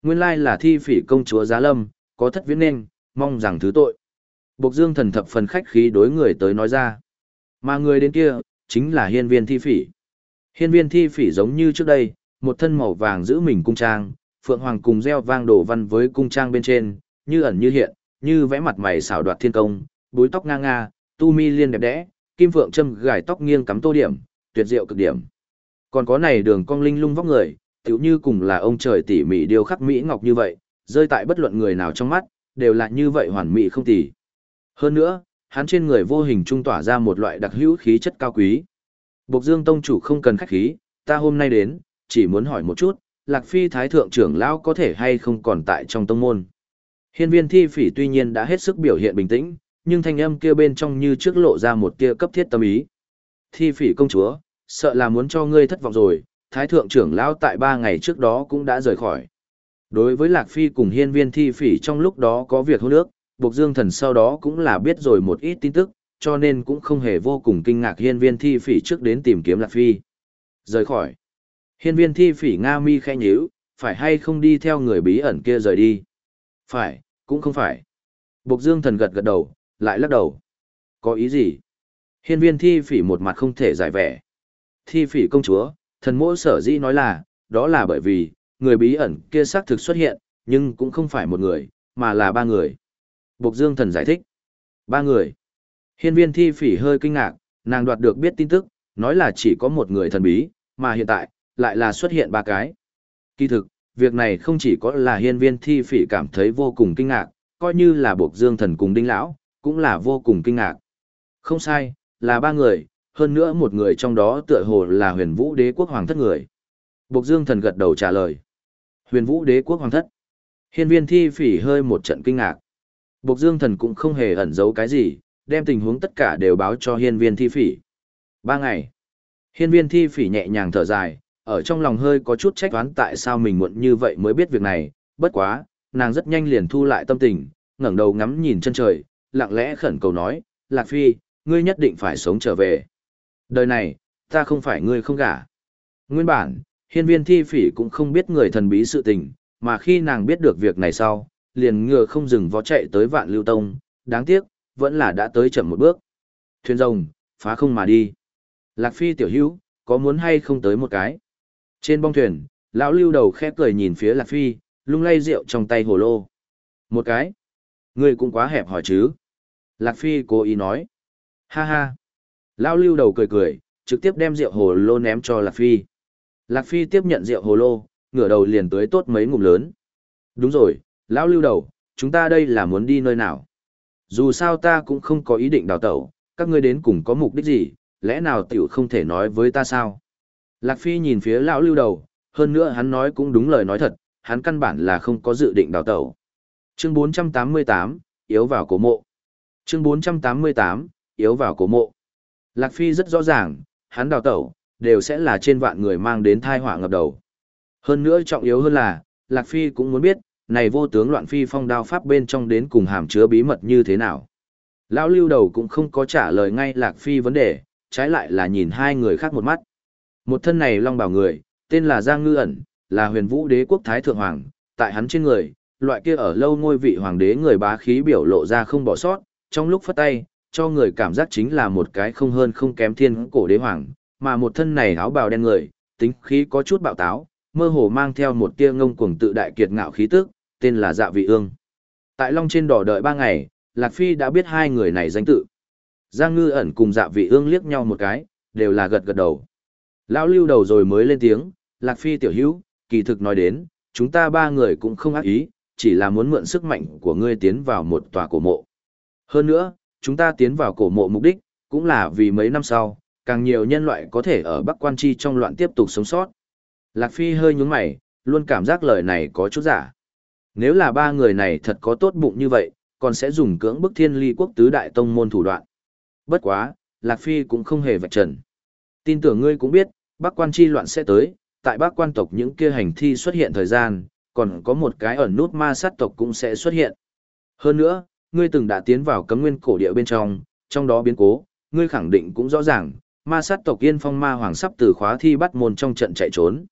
S1: Nguyên lai là thi phỉ công chúa Giá Lâm, có thất viễn nên, mong rằng thứ tội. Bộc dương thần thập phần khách khí đối người tới nói ra. Mà người đến kia, chính là hiên viên thi phỉ. Hiên viên thi phỉ giống như trước đây, một thân màu vàng giữ mình cung trang, phượng hoàng cùng gieo vang đổ văn với cung trang bên trên, như ẩn như hiện, như vẽ mặt mày xảo đoạt thiên công, búi tóc nga nga, tu mi liên đẹp đẽ, kim phượng châm gài tóc nghiêng cắm tô điểm, tuyệt diệu cực điểm. Còn có này đường cong linh lung vóc người, tiểu như cùng là ông trời tỉ mỉ điều khắc mỹ ngọc như vậy, rơi tại bất luận người nào trong mắt, đều là như vậy hoàn mỹ không tỉ. Hơn nữa, hắn trên người vô hình trung tỏa ra một loại đặc hữu khí chất cao quý. Bộc Dương tông chủ không cần khách khí, ta hôm nay đến, chỉ muốn hỏi một chút, Lạc Phi Thái Thượng trưởng lão có thể hay không còn tại trong tông môn. Hiên viên thi phỉ tuy nhiên đã hết sức biểu hiện bình tĩnh, nhưng thanh âm kia bên trong như trước lộ ra một tia cấp thiết tâm ý. Thi phỉ công chúa, sợ là muốn cho ngươi thất vọng rồi, thái thượng trưởng lão tại ba ngày trước đó cũng đã rời khỏi. Đối với Lạc Phi cùng hiên viên thi phỉ trong lúc đó có việc hôn nước, Bộc Dương Thần sau đó cũng là biết rồi một ít tin tức, cho nên cũng không hề vô cùng kinh ngạc hiên viên thi phỉ trước đến tìm kiếm Lạc Phi. Rời khỏi. Hiên viên thi phỉ Nga mi khẽ nhíu, phải hay không đi theo người bí ẩn kia rời đi? Phải, cũng không phải. Bộc Dương Thần gật gật đầu, lại lắc đầu. Có ý gì? Hiên viên thi phỉ một mặt không thể giải vẻ. Thi phỉ công chúa, thần mỗ sở dĩ nói là, đó là bởi vì, người bí ẩn kia xác thực xuất hiện, nhưng cũng không phải một người, mà là ba người. Bộc Dương thần giải thích. Ba người. Hiên viên thi phỉ hơi kinh ngạc, nàng đoạt được biết tin tức, nói là chỉ có một người thần bí, mà hiện tại, lại là xuất hiện ba cái. Kỳ thực, việc này không chỉ có là hiên viên thi phỉ cảm thấy vô cùng kinh ngạc, coi như là Bộc Dương thần cùng đinh lão, cũng là vô cùng kinh ngạc. Không sai, là ba người, hơn nữa một người trong đó tựa hồ là huyền vũ đế quốc hoàng thất người. Bộc Dương thần gật đầu trả lời. Huyền vũ đế quốc hoàng thất. Hiên viên thi phỉ hơi một trận kinh ngạc. Bộc Dương thần cũng không hề ẩn giấu cái gì, đem tình huống tất cả đều báo cho hiên viên thi phỉ. Ba ngày. Hiên viên thi phỉ nhẹ nhàng thở dài, ở trong lòng hơi có chút trách oán tại sao mình muộn như vậy mới biết việc này, bất quá, nàng rất nhanh liền thu lại tâm tình, ngẩng đầu ngắm nhìn chân trời, lặng lẽ khẩn cầu nói, Lạc Phi, ngươi nhất định phải sống trở về. Đời này, ta không phải ngươi không gả. Nguyên bản, hiên viên thi phỉ cũng không biết người thần bí sự tình, mà khi nàng biết được việc này sau, liền ngựa không dừng vó chạy tới vạn lưu tông, đáng tiếc, vẫn là đã tới chậm một bước. Thuyền rồng, phá không mà đi. Lạc Phi tiểu hữu, có muốn hay không tới một cái? Trên bong thuyền, lão lưu đầu khẽ cười nhìn phía Lạc Phi, lung lay rượu trong tay hồ lô. Một cái? Ngươi cũng quá hẹp hỏi chứ? Lạc Phi cố ý nói. Ha ha. Lao lưu đầu cười cười, trực tiếp đem rượu hồ lô ném cho Lạc Phi. Lạc Phi tiếp nhận rượu hồ lô, ngửa đầu liền tới tốt mấy ngụm lớn. Đúng rồi, lão lưu đầu, chúng ta đây là muốn đi nơi nào? Dù sao ta cũng không có ý định đào tẩu, các ngươi đến cùng có mục đích gì, lẽ nào tiểu không thể nói với ta sao? Lạc Phi nhìn phía lão lưu đầu, hơn nữa hắn nói cũng đúng lời nói thật, hắn căn bản là không có dự định đào tẩu. Chương 488, yếu vào cổ mộ. Chương 488, yếu vào cổ mộ. Lạc Phi rất rõ ràng, hắn đào tẩu, đều sẽ là trên vạn người mang đến thai họa ngập đầu. Hơn nữa trọng yếu hơn là, Lạc Phi cũng muốn biết, này vô tướng loạn phi phong đao pháp bên trong đến cùng hàm chứa bí mật như thế nào. Lão lưu đầu cũng không có trả lời ngay Lạc Phi vấn đề, trái lại là nhìn hai người khác một mắt. Một thân này long bảo người, tên là Giang Ngư ẩn, là huyền vũ đế quốc Thái Thượng Hoàng, tại hắn trên người, loại kia ở lâu ngôi vị hoàng đế người bá khí biểu lộ ra không bỏ sót, trong lúc phất tay, cho người cảm giác chính là một cái không hơn không kém thiên cổ đế hoàng, mà một thân này áo bào đen người, tính khí có chút bạo táo, mơ hồ mang theo một tia ngông cuồng tự đại kiệt ngạo khí tức, tên là Dạ Vị Ương. Tại Long trên đỏ đợi ba ngày, Lạc Phi đã biết hai người này danh tự. Giang Ngư ẩn cùng Dạ Vị Ương liếc nhau một cái, đều là gật gật đầu. Lão lưu đầu rồi mới lên tiếng, Lạc Phi tiểu hữu, kỳ thực nói đến, chúng ta ba người cũng không ác ý, chỉ là muốn mượn sức mạnh của ngươi tiến vào một tòa cổ mộ. Hơn nữa, chúng ta tiến vào cổ mộ mục đích, cũng là vì mấy năm sau, càng nhiều nhân loại có thể ở Bắc Quan Chi trong loạn tiếp tục sống sót. Lạc Phi hơi nhúng mày, luôn cảm giác lời này có chút giả. Nếu là ba người này thật có tốt bụng như vậy, còn sẽ dùng cưỡng bức thiên ly quốc tứ đại tông môn thủ đoạn. Bất quá, Lạc Phi cũng không hề vạch trần. Tin tưởng ngươi cũng biết, Bắc Quan Chi loạn sẽ tới, tại Bắc Quan tộc những kia hành thi xuất hiện thời gian, còn có một cái ẩn nút ma sát tộc cũng sẽ xuất hiện. Hơn nữa, ngươi từng đã tiến vào cấm nguyên cổ địa bên trong, trong đó biến cố, ngươi khẳng định cũng rõ ràng, ma sát tộc Yên Phong Ma Hoàng sắp từ khóa thi bắt môn trong trận chạy trốn.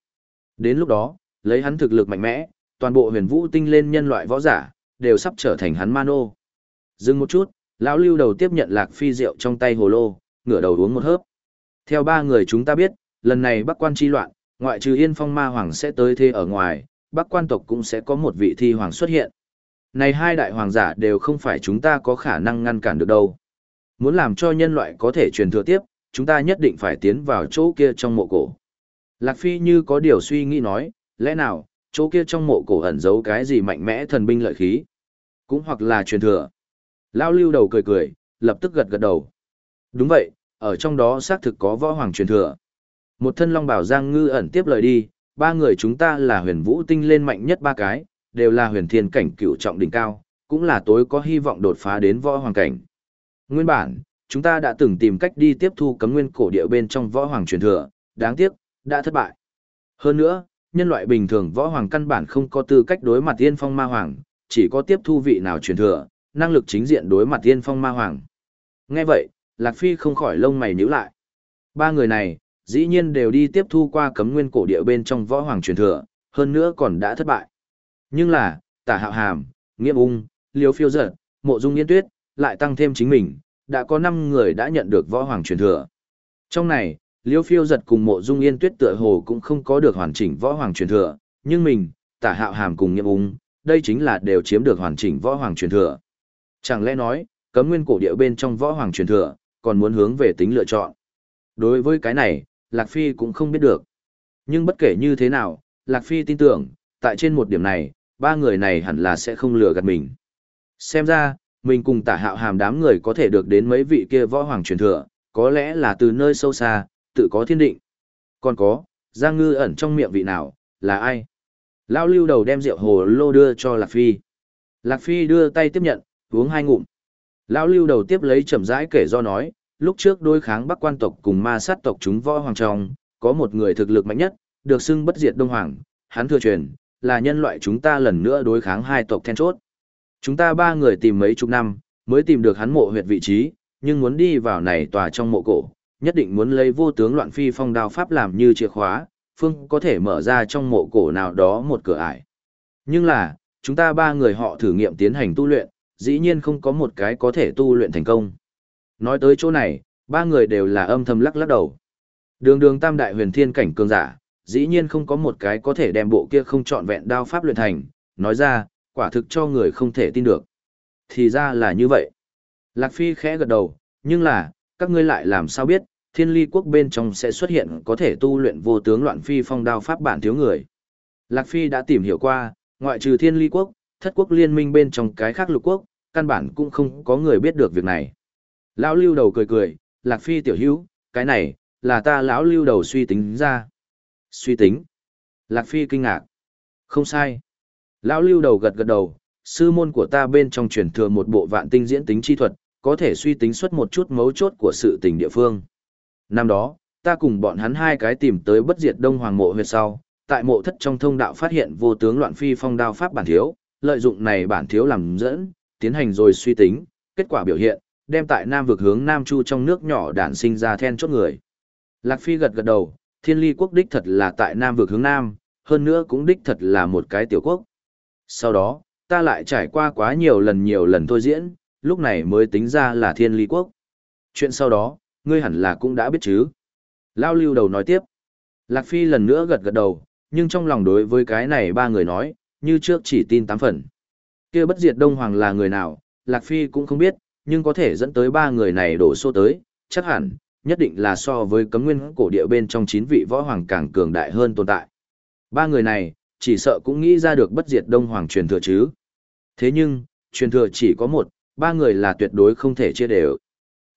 S1: Đến lúc đó, lấy hắn thực lực mạnh mẽ, toàn bộ huyền vũ tinh lên nhân loại võ giả, đều sắp trở thành hắn mano. Dừng một chút, lão lưu đầu tiếp nhận lạc phi rượu trong tay hồ lô, ngửa đầu uống một hớp. Theo ba người chúng ta biết, lần này bắc quan chi loạn, ngoại trừ Yên Phong Ma Hoàng sẽ tới thế ở ngoài, bắc quan tộc cũng sẽ có một vị thi hoàng xuất hiện. Này hai đại hoàng giả đều không phải chúng ta có khả năng ngăn cản được đâu. Muốn làm cho nhân loại có thể truyền thừa tiếp, chúng ta nhất định phải tiến vào chỗ kia trong mộ cổ. Lạc Phi như có điều suy nghĩ nói, lẽ nào, chỗ kia trong mộ cổ ẩn giấu cái gì mạnh mẽ thần binh lợi khí? Cũng hoặc là truyền thừa. Lao lưu đầu cười cười, lập tức gật gật đầu. Đúng vậy, ở trong đó xác thực có võ hoàng truyền thừa. Một thân long bảo giang ngư ẩn tiếp lời đi, ba người chúng ta là huyền vũ tinh lên mạnh nhất ba cái, đều là huyền thiên cảnh cựu trọng đỉnh cao, cũng là tối có hy vọng đột phá đến võ hoàng cảnh. Nguyên bản, chúng ta đã từng tìm cách đi tiếp thu cấm nguyên cổ địa bên trong võ hoàng truyền thừa, đáng tiếc, đã thất bại. Hơn nữa, nhân loại bình thường võ hoàng căn bản không có tư cách đối mặt tiên phong ma hoàng, chỉ có tiếp thu vị nào truyền thừa, năng lực chính diện đối mặt tiên phong ma hoàng. Nghe vậy, Lạc Phi không khỏi lông mày nhíu lại. Ba người này, dĩ nhiên đều đi tiếp thu qua cấm nguyên cổ địa bên trong võ hoàng truyền thừa, hơn nữa còn đã thất bại. Nhưng là, tả hạo hàm, nghiêm ung, liêu phiêu giật, mộ dung yên tuyết, lại tăng thêm chính mình, đã có 5 người đã nhận được võ hoàng truyền thừa. Trong này, liêu phiêu giật cùng mộ dung yên tuyết tựa hồ cũng không có được hoàn chỉnh võ hoàng truyền thừa, nhưng mình, tả hạo hàm cùng nghiêm ung, đây chính là đều chiếm được hoàn chỉnh võ hoàng truyền thừa. Chẳng lẽ nói, cấm nguyên cổ địa bên trong võ hoàng truyền thừa, còn muốn hướng về tính lựa chọn. Đối với cái này, Lạc Phi cũng không biết được. Nhưng bất kể như thế nào, Lạc Phi tin tưởng, tại trên một điểm này, ba người này hẳn là sẽ không lừa gạt mình. Xem ra, mình cùng tả hạo hàm đám người có thể được đến mấy vị kia võ hoàng truyền thừa, có lẽ là từ nơi sâu xa, tự có thiên định. Còn có, Giang Ngư ẩn trong miệng vị nào, là ai? Lao lưu đầu đem rượu hồ lô đưa cho Lạc Phi. Lạc Phi đưa tay tiếp nhận, uống hai ngụm. Lao lưu đầu tiếp lấy chậm rãi kể do nói, lúc trước đối kháng bắc quan tộc cùng ma sát tộc chúng võ hoàng trong, có một người thực lực mạnh nhất, được xưng bất diệt đông hoàng, hắn thừa truyền, là nhân loại chúng ta lần nữa đối kháng hai tộc then chốt. Chúng ta ba người tìm mấy chục năm, mới tìm được hắn mộ huyệt vị trí, nhưng muốn đi vào này tòa trong mộ cổ, nhất định muốn lấy vô tướng loạn phi phong đao pháp làm như chìa khóa, phương có thể mở ra trong mộ cổ nào đó một cửa ải. Nhưng là, chúng ta ba người họ thử nghiệm tiến hành tu luyện, dĩ nhiên không có một cái có thể tu luyện thành công. Nói tới chỗ này, ba người đều là âm thầm lắc lắc đầu. Đường đường tam đại huyền thiên cảnh cường giả, dĩ nhiên không có một cái có thể đem bộ kia không trọn vẹn đao pháp luyện thành, nói ra, quả thực cho người không thể tin được. Thì ra là như vậy. Lạc Phi khẽ gật đầu, nhưng là, các ngươi lại làm sao biết, thiên ly quốc bên trong sẽ xuất hiện có thể tu luyện vô tướng loạn phi phong đao pháp bản thiếu người. Lạc Phi đã tìm hiểu qua, ngoại trừ thiên ly quốc, thất quốc liên minh bên trong cái khác lục quốc, căn bản cũng không có người biết được việc này. Lão lưu đầu cười cười, Lạc Phi tiểu hữu, cái này, là ta lão lưu đầu suy tính ra. Suy tính. Lạc Phi kinh ngạc. Không sai. Lão lưu đầu gật gật đầu, sư môn của ta bên trong truyền thừa một bộ vạn tinh diễn tính chi thuật, có thể suy tính xuất một chút mấu chốt của sự tình địa phương. Năm đó, ta cùng bọn hắn hai cái tìm tới bất diệt đông hoàng mộ huyệt sau, tại mộ thất trong thông đạo phát hiện vô tướng loạn phi phong đao pháp bản thiếu, lợi dụng này bản thiếu làm dẫn, tiến hành rồi suy tính, kết quả biểu hiện, đem tại Nam vực hướng Nam Chu trong nước nhỏ đản sinh ra then chốt người. Lạc Phi gật gật đầu, thiên ly quốc đích thật là tại Nam vực hướng Nam, hơn nữa cũng đích thật là một cái tiểu quốc. Sau đó, ta lại trải qua quá nhiều lần nhiều lần thôi diễn, lúc này mới tính ra là thiên ly quốc. Chuyện sau đó, ngươi hẳn là cũng đã biết chứ. Lao lưu đầu nói tiếp. Lạc Phi lần nữa gật gật đầu, nhưng trong lòng đối với cái này ba người nói, như trước chỉ tin tám phần. kia bất diệt Đông Hoàng là người nào, Lạc Phi cũng không biết, nhưng có thể dẫn tới ba người này đổ xô tới, chắc hẳn, nhất định là so với cấm nguyên cổ địa bên trong chín vị võ hoàng càng cường đại hơn tồn tại. Ba người này, chỉ sợ cũng nghĩ ra được bất diệt Đông Hoàng truyền thừa chứ. Thế nhưng, truyền thừa chỉ có một, ba người là tuyệt đối không thể chia đều.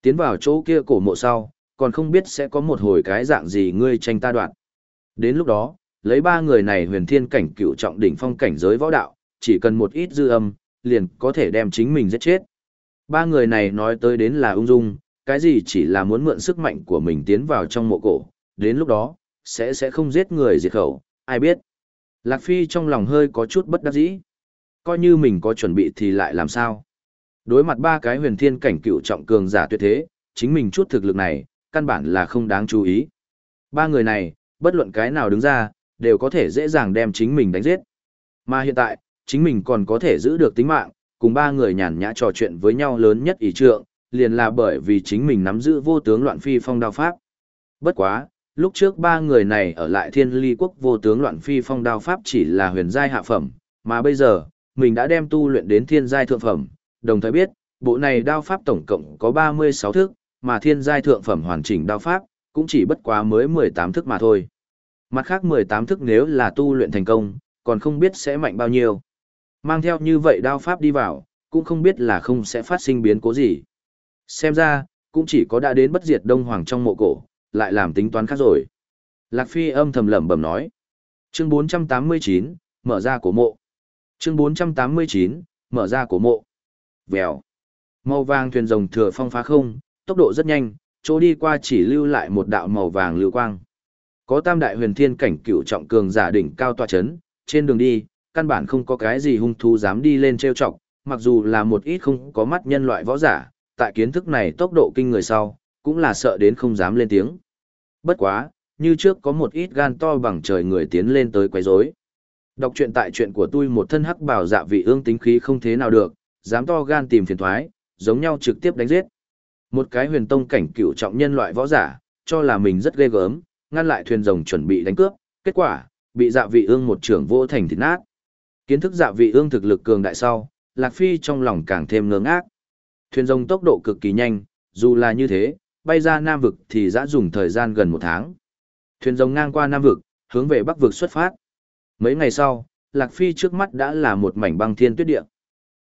S1: Tiến vào chỗ kia cổ mộ sau, còn không biết sẽ có một hồi cái dạng gì ngươi tranh ta đoạn. Đến lúc đó, lấy ba người này huyền thiên cảnh cựu trọng đỉnh phong cảnh giới võ đạo, chỉ cần một ít dư âm, liền có thể đem chính mình giết chết. Ba người này nói tới đến là ung dung, cái gì chỉ là muốn mượn sức mạnh của mình tiến vào trong mộ cổ, đến lúc đó, sẽ sẽ không giết người diệt khẩu, ai biết. Lạc Phi trong lòng hơi có chút bất đắc dĩ. Coi như mình có chuẩn bị thì lại làm sao. Đối mặt ba cái huyền thiên cảnh cựu trọng cường giả tuyệt thế, chính mình chút thực lực này, căn bản là không đáng chú ý. Ba người này, bất luận cái nào đứng ra, đều có thể dễ dàng đem chính mình đánh giết. Mà hiện tại, chính mình còn có thể giữ được tính mạng, cùng ba người nhàn nhã trò chuyện với nhau lớn nhất ý trượng, liền là bởi vì chính mình nắm giữ vô tướng loạn phi phong đao pháp. Bất quá, lúc trước ba người này ở lại thiên ly quốc vô tướng loạn phi phong đao pháp chỉ là huyền giai hạ phẩm, mà bây giờ, mình đã đem tu luyện đến thiên giai thượng phẩm, đồng thời biết, bộ này đao pháp tổng cộng có 36 thức, mà thiên giai thượng phẩm hoàn chỉnh đao pháp, cũng chỉ bất quá mới 18 thức mà thôi. Mặt khác 18 thức nếu là tu luyện thành công, còn không biết sẽ mạnh bao nhiêu. Mang theo như vậy đao pháp đi vào, cũng không biết là không sẽ phát sinh biến cố gì. Xem ra, cũng chỉ có đã đến bất diệt đông hoàng trong mộ cổ, lại làm tính toán khác rồi. Lạc Phi âm thầm lẩm bẩm nói. Chương 489, mở ra cổ mộ. Chương 489, mở ra cổ mộ. Vèo. Màu vàng thuyền rồng thừa phong phá không, tốc độ rất nhanh, chỗ đi qua chỉ lưu lại một đạo màu vàng lưu quang. Có tam đại huyền thiên cảnh cửu trọng cường giả đỉnh cao tọa chấn, trên đường đi, căn bản không có cái gì hung thú dám đi lên trêu chọc, mặc dù là một ít không có mắt nhân loại võ giả, tại kiến thức này tốc độ kinh người sau, cũng là sợ đến không dám lên tiếng. Bất quá, như trước có một ít gan to bằng trời người tiến lên tới quấy rối. Đọc truyện tại chuyện của tôi một thân hắc bảo dạ vị ương tính khí không thế nào được, dám to gan tìm phiền thoái, giống nhau trực tiếp đánh giết. Một cái huyền tông cảnh cựu trọng nhân loại võ giả, cho là mình rất ghê gớm, ngăn lại thuyền rồng chuẩn bị đánh cướp, kết quả, bị dạ vị ương một trưởng vô thành thịt nát. Kiến thức dạ vị ương thực lực cường đại sau, Lạc Phi trong lòng càng thêm ngơ ngác. Thuyền rồng tốc độ cực kỳ nhanh, dù là như thế, bay ra Nam vực thì đã dùng thời gian gần một tháng. Thuyền rồng ngang qua Nam vực, hướng về Bắc vực xuất phát. Mấy ngày sau, Lạc Phi trước mắt đã là một mảnh băng thiên tuyết địa.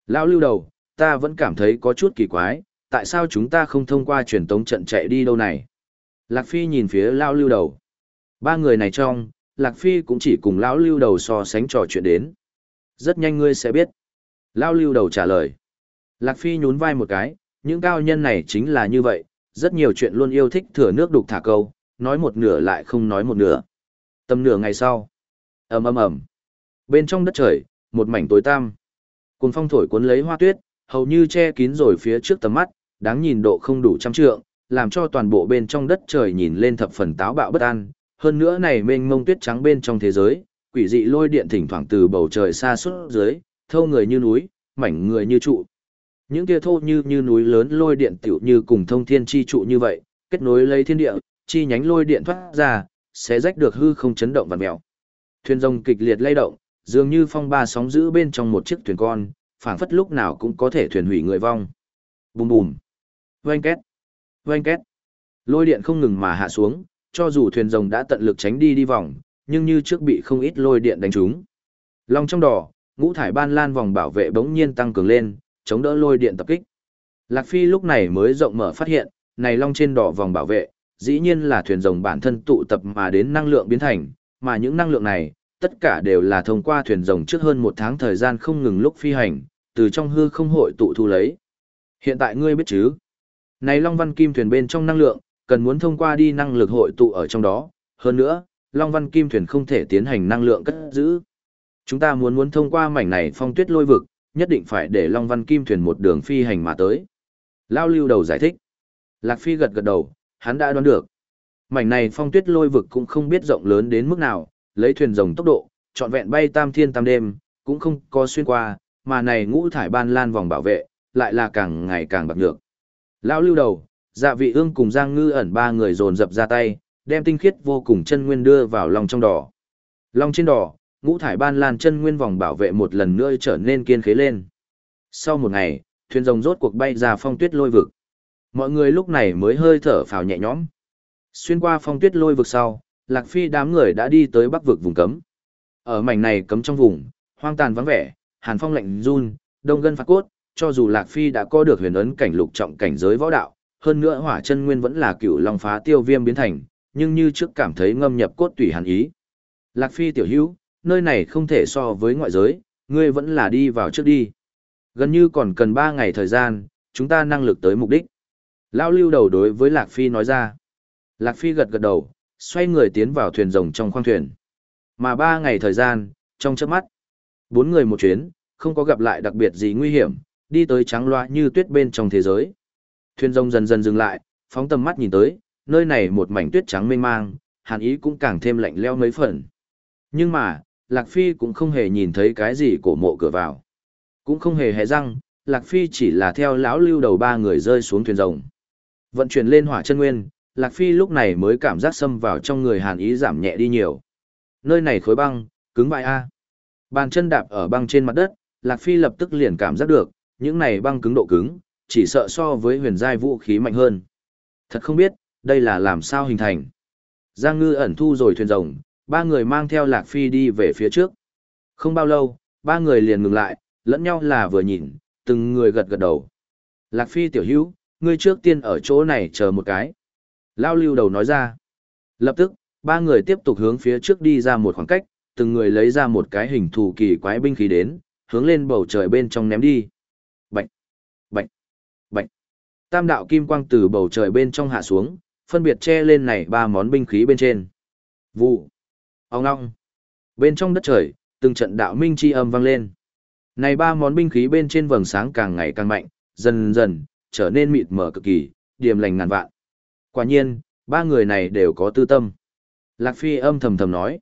S1: Lão lưu đầu, ta vẫn cảm thấy có chút kỳ quái, tại sao chúng ta không thông qua truyền tống trận chạy đi đâu này? Lạc Phi nhìn phía Lão lưu đầu. Ba người này trong, Lạc Phi cũng chỉ cùng Lão lưu đầu so sánh trò chuyện đến. Rất nhanh ngươi sẽ biết. Lão lưu đầu trả lời. Lạc Phi nhún vai một cái, những cao nhân này chính là như vậy, rất nhiều chuyện luôn yêu thích thừa nước đục thả câu, nói một nửa lại không nói một nửa. Tầm nửa ngày sau, ầm ầm ầm, bên trong đất trời, một mảnh tối tăm. Cuồng phong thổi cuốn lấy hoa tuyết, hầu như che kín rồi phía trước tầm mắt, đáng nhìn độ không đủ trăm trượng, làm cho toàn bộ bên trong đất trời nhìn lên thập phần táo bạo bất an. Hơn nữa này mênh mông tuyết trắng bên trong thế giới, quỷ dị lôi điện thỉnh thoảng từ bầu trời xa suốt dưới, thâu người như núi, mảnh người như trụ. Những kia thô như như núi lớn lôi điện tiểu như cùng thông thiên chi trụ như vậy, kết nối lấy thiên địa, chi nhánh lôi điện thoát ra, sẽ rách được hư không chấn động vặn mèo. Thuyền rồng kịch liệt lay động, dường như phong ba sóng giữ bên trong một chiếc thuyền con, phảng phất lúc nào cũng có thể thuyền hủy người vong. Bùm bùm. Oanh két. Oanh két. Lôi điện không ngừng mà hạ xuống, cho dù thuyền rồng đã tận lực tránh đi đi vòng, nhưng như trước bị không ít lôi điện đánh trúng. Long trong đỏ, ngũ thải ban lan vòng bảo vệ bỗng nhiên tăng cường lên, chống đỡ lôi điện tập kích. Lạc Phi lúc này mới rộng mở phát hiện, này long trên đỏ vòng bảo vệ, dĩ nhiên là thuyền rồng bản thân tụ tập mà đến năng lượng biến thành, mà những năng lượng này, tất cả đều là thông qua thuyền rồng trước hơn một tháng thời gian không ngừng lúc phi hành, từ trong hư không hội tụ thu lấy. Hiện tại ngươi biết chứ? Này Long Văn Kim thuyền bên trong năng lượng, cần muốn thông qua đi năng lực hội tụ ở trong đó, hơn nữa, Long Văn Kim thuyền không thể tiến hành năng lượng cất giữ. Chúng ta muốn muốn thông qua mảnh này phong tuyết lôi vực, nhất định phải để Long Văn Kim thuyền một đường phi hành mà tới. Lao lưu đầu giải thích. Lạc Phi gật gật đầu, hắn đã đoán được. Mảnh này phong tuyết lôi vực cũng không biết rộng lớn đến mức nào, lấy thuyền rồng tốc độ, trọn vẹn bay tam thiên tam đêm, cũng không có xuyên qua, mà này ngũ thải ban lan vòng bảo vệ, lại là càng ngày càng bạc nhược. Lão lưu đầu, dạ vị ương cùng Giang Ngư ẩn ba người dồn dập ra tay, đem tinh khiết vô cùng chân nguyên đưa vào lòng trong đỏ. Lòng trên đỏ, ngũ thải ban lan chân nguyên vòng bảo vệ một lần nữa trở nên kiên khế lên. Sau một ngày, thuyền rồng rốt cuộc bay ra phong tuyết lôi vực. Mọi người lúc này mới hơi thở phào nhẹ nhõm. Xuyên qua phong tuyết lôi vực sau, Lạc Phi đám người đã đi tới bắc vực vùng cấm. Ở mảnh này cấm trong vùng, hoang tàn vắng vẻ, hàn phong lạnh run, đông gân phạt cốt, cho dù Lạc Phi đã có được huyền ấn cảnh lục trọng cảnh giới võ đạo, hơn nữa hỏa chân nguyên vẫn là cựu long phá tiêu viêm biến thành, nhưng như trước cảm thấy ngâm nhập cốt tủy hàn ý. Lạc Phi tiểu hữu, nơi này không thể so với ngoại giới, ngươi vẫn là đi vào trước đi. Gần như còn cần 3 ngày thời gian, chúng ta năng lực tới mục đích. Lão lưu đầu đối với Lạc Phi nói ra. Lạc Phi gật gật đầu, xoay người tiến vào thuyền rồng trong khoang thuyền. Mà 3 ngày thời gian, trong chớp mắt. Bốn người một chuyến, không có gặp lại đặc biệt gì nguy hiểm, đi tới trắng loa như tuyết bên trong thế giới. Thuyền rồng dần dần dừng lại, phóng tầm mắt nhìn tới, nơi này một mảnh tuyết trắng mênh mang, hàn ý cũng càng thêm lạnh leo mấy phần. Nhưng mà, Lạc Phi cũng không hề nhìn thấy cái gì cổ mộ cửa vào. Cũng không hề hé răng, Lạc Phi chỉ là theo lão lưu đầu ba người rơi xuống thuyền rồng. Vận chuyển lên hỏa chân nguyên, Lạc Phi lúc này mới cảm giác xâm vào trong người hàn ý giảm nhẹ đi nhiều. Nơi này khối băng, cứng vai A. Bàn chân đạp ở băng trên mặt đất, Lạc Phi lập tức liền cảm giác được, những này băng cứng độ cứng, chỉ sợ so với huyền giai vũ khí mạnh hơn. Thật không biết, đây là làm sao hình thành. Giang ngư ẩn thu rồi thuyền rồng, ba người mang theo Lạc Phi đi về phía trước. Không bao lâu, ba người liền ngừng lại, lẫn nhau là vừa nhìn, từng người gật gật đầu. Lạc Phi tiểu hữu, ngươi trước tiên ở chỗ này chờ một cái. Lao lưu đầu nói ra. Lập tức, ba người tiếp tục hướng phía trước đi ra một khoảng cách, từng người lấy ra một cái hình thù kỳ quái binh khí đến, hướng lên bầu trời bên trong ném đi. Bạch, bạch, bạch. Tam đạo kim quang từ bầu trời bên trong hạ xuống, phân biệt che lên này ba món binh khí bên trên. Vụ, ong ong. Bên trong đất trời, từng trận đạo minh chi âm vang lên. Này ba món binh khí bên trên vầng sáng càng ngày càng mạnh, dần dần, trở nên mịt mờ cực kỳ, điềm lành ngàn vạn. Quả nhiên, ba người này đều có tư tâm. Lạc Phi âm thầm thầm nói.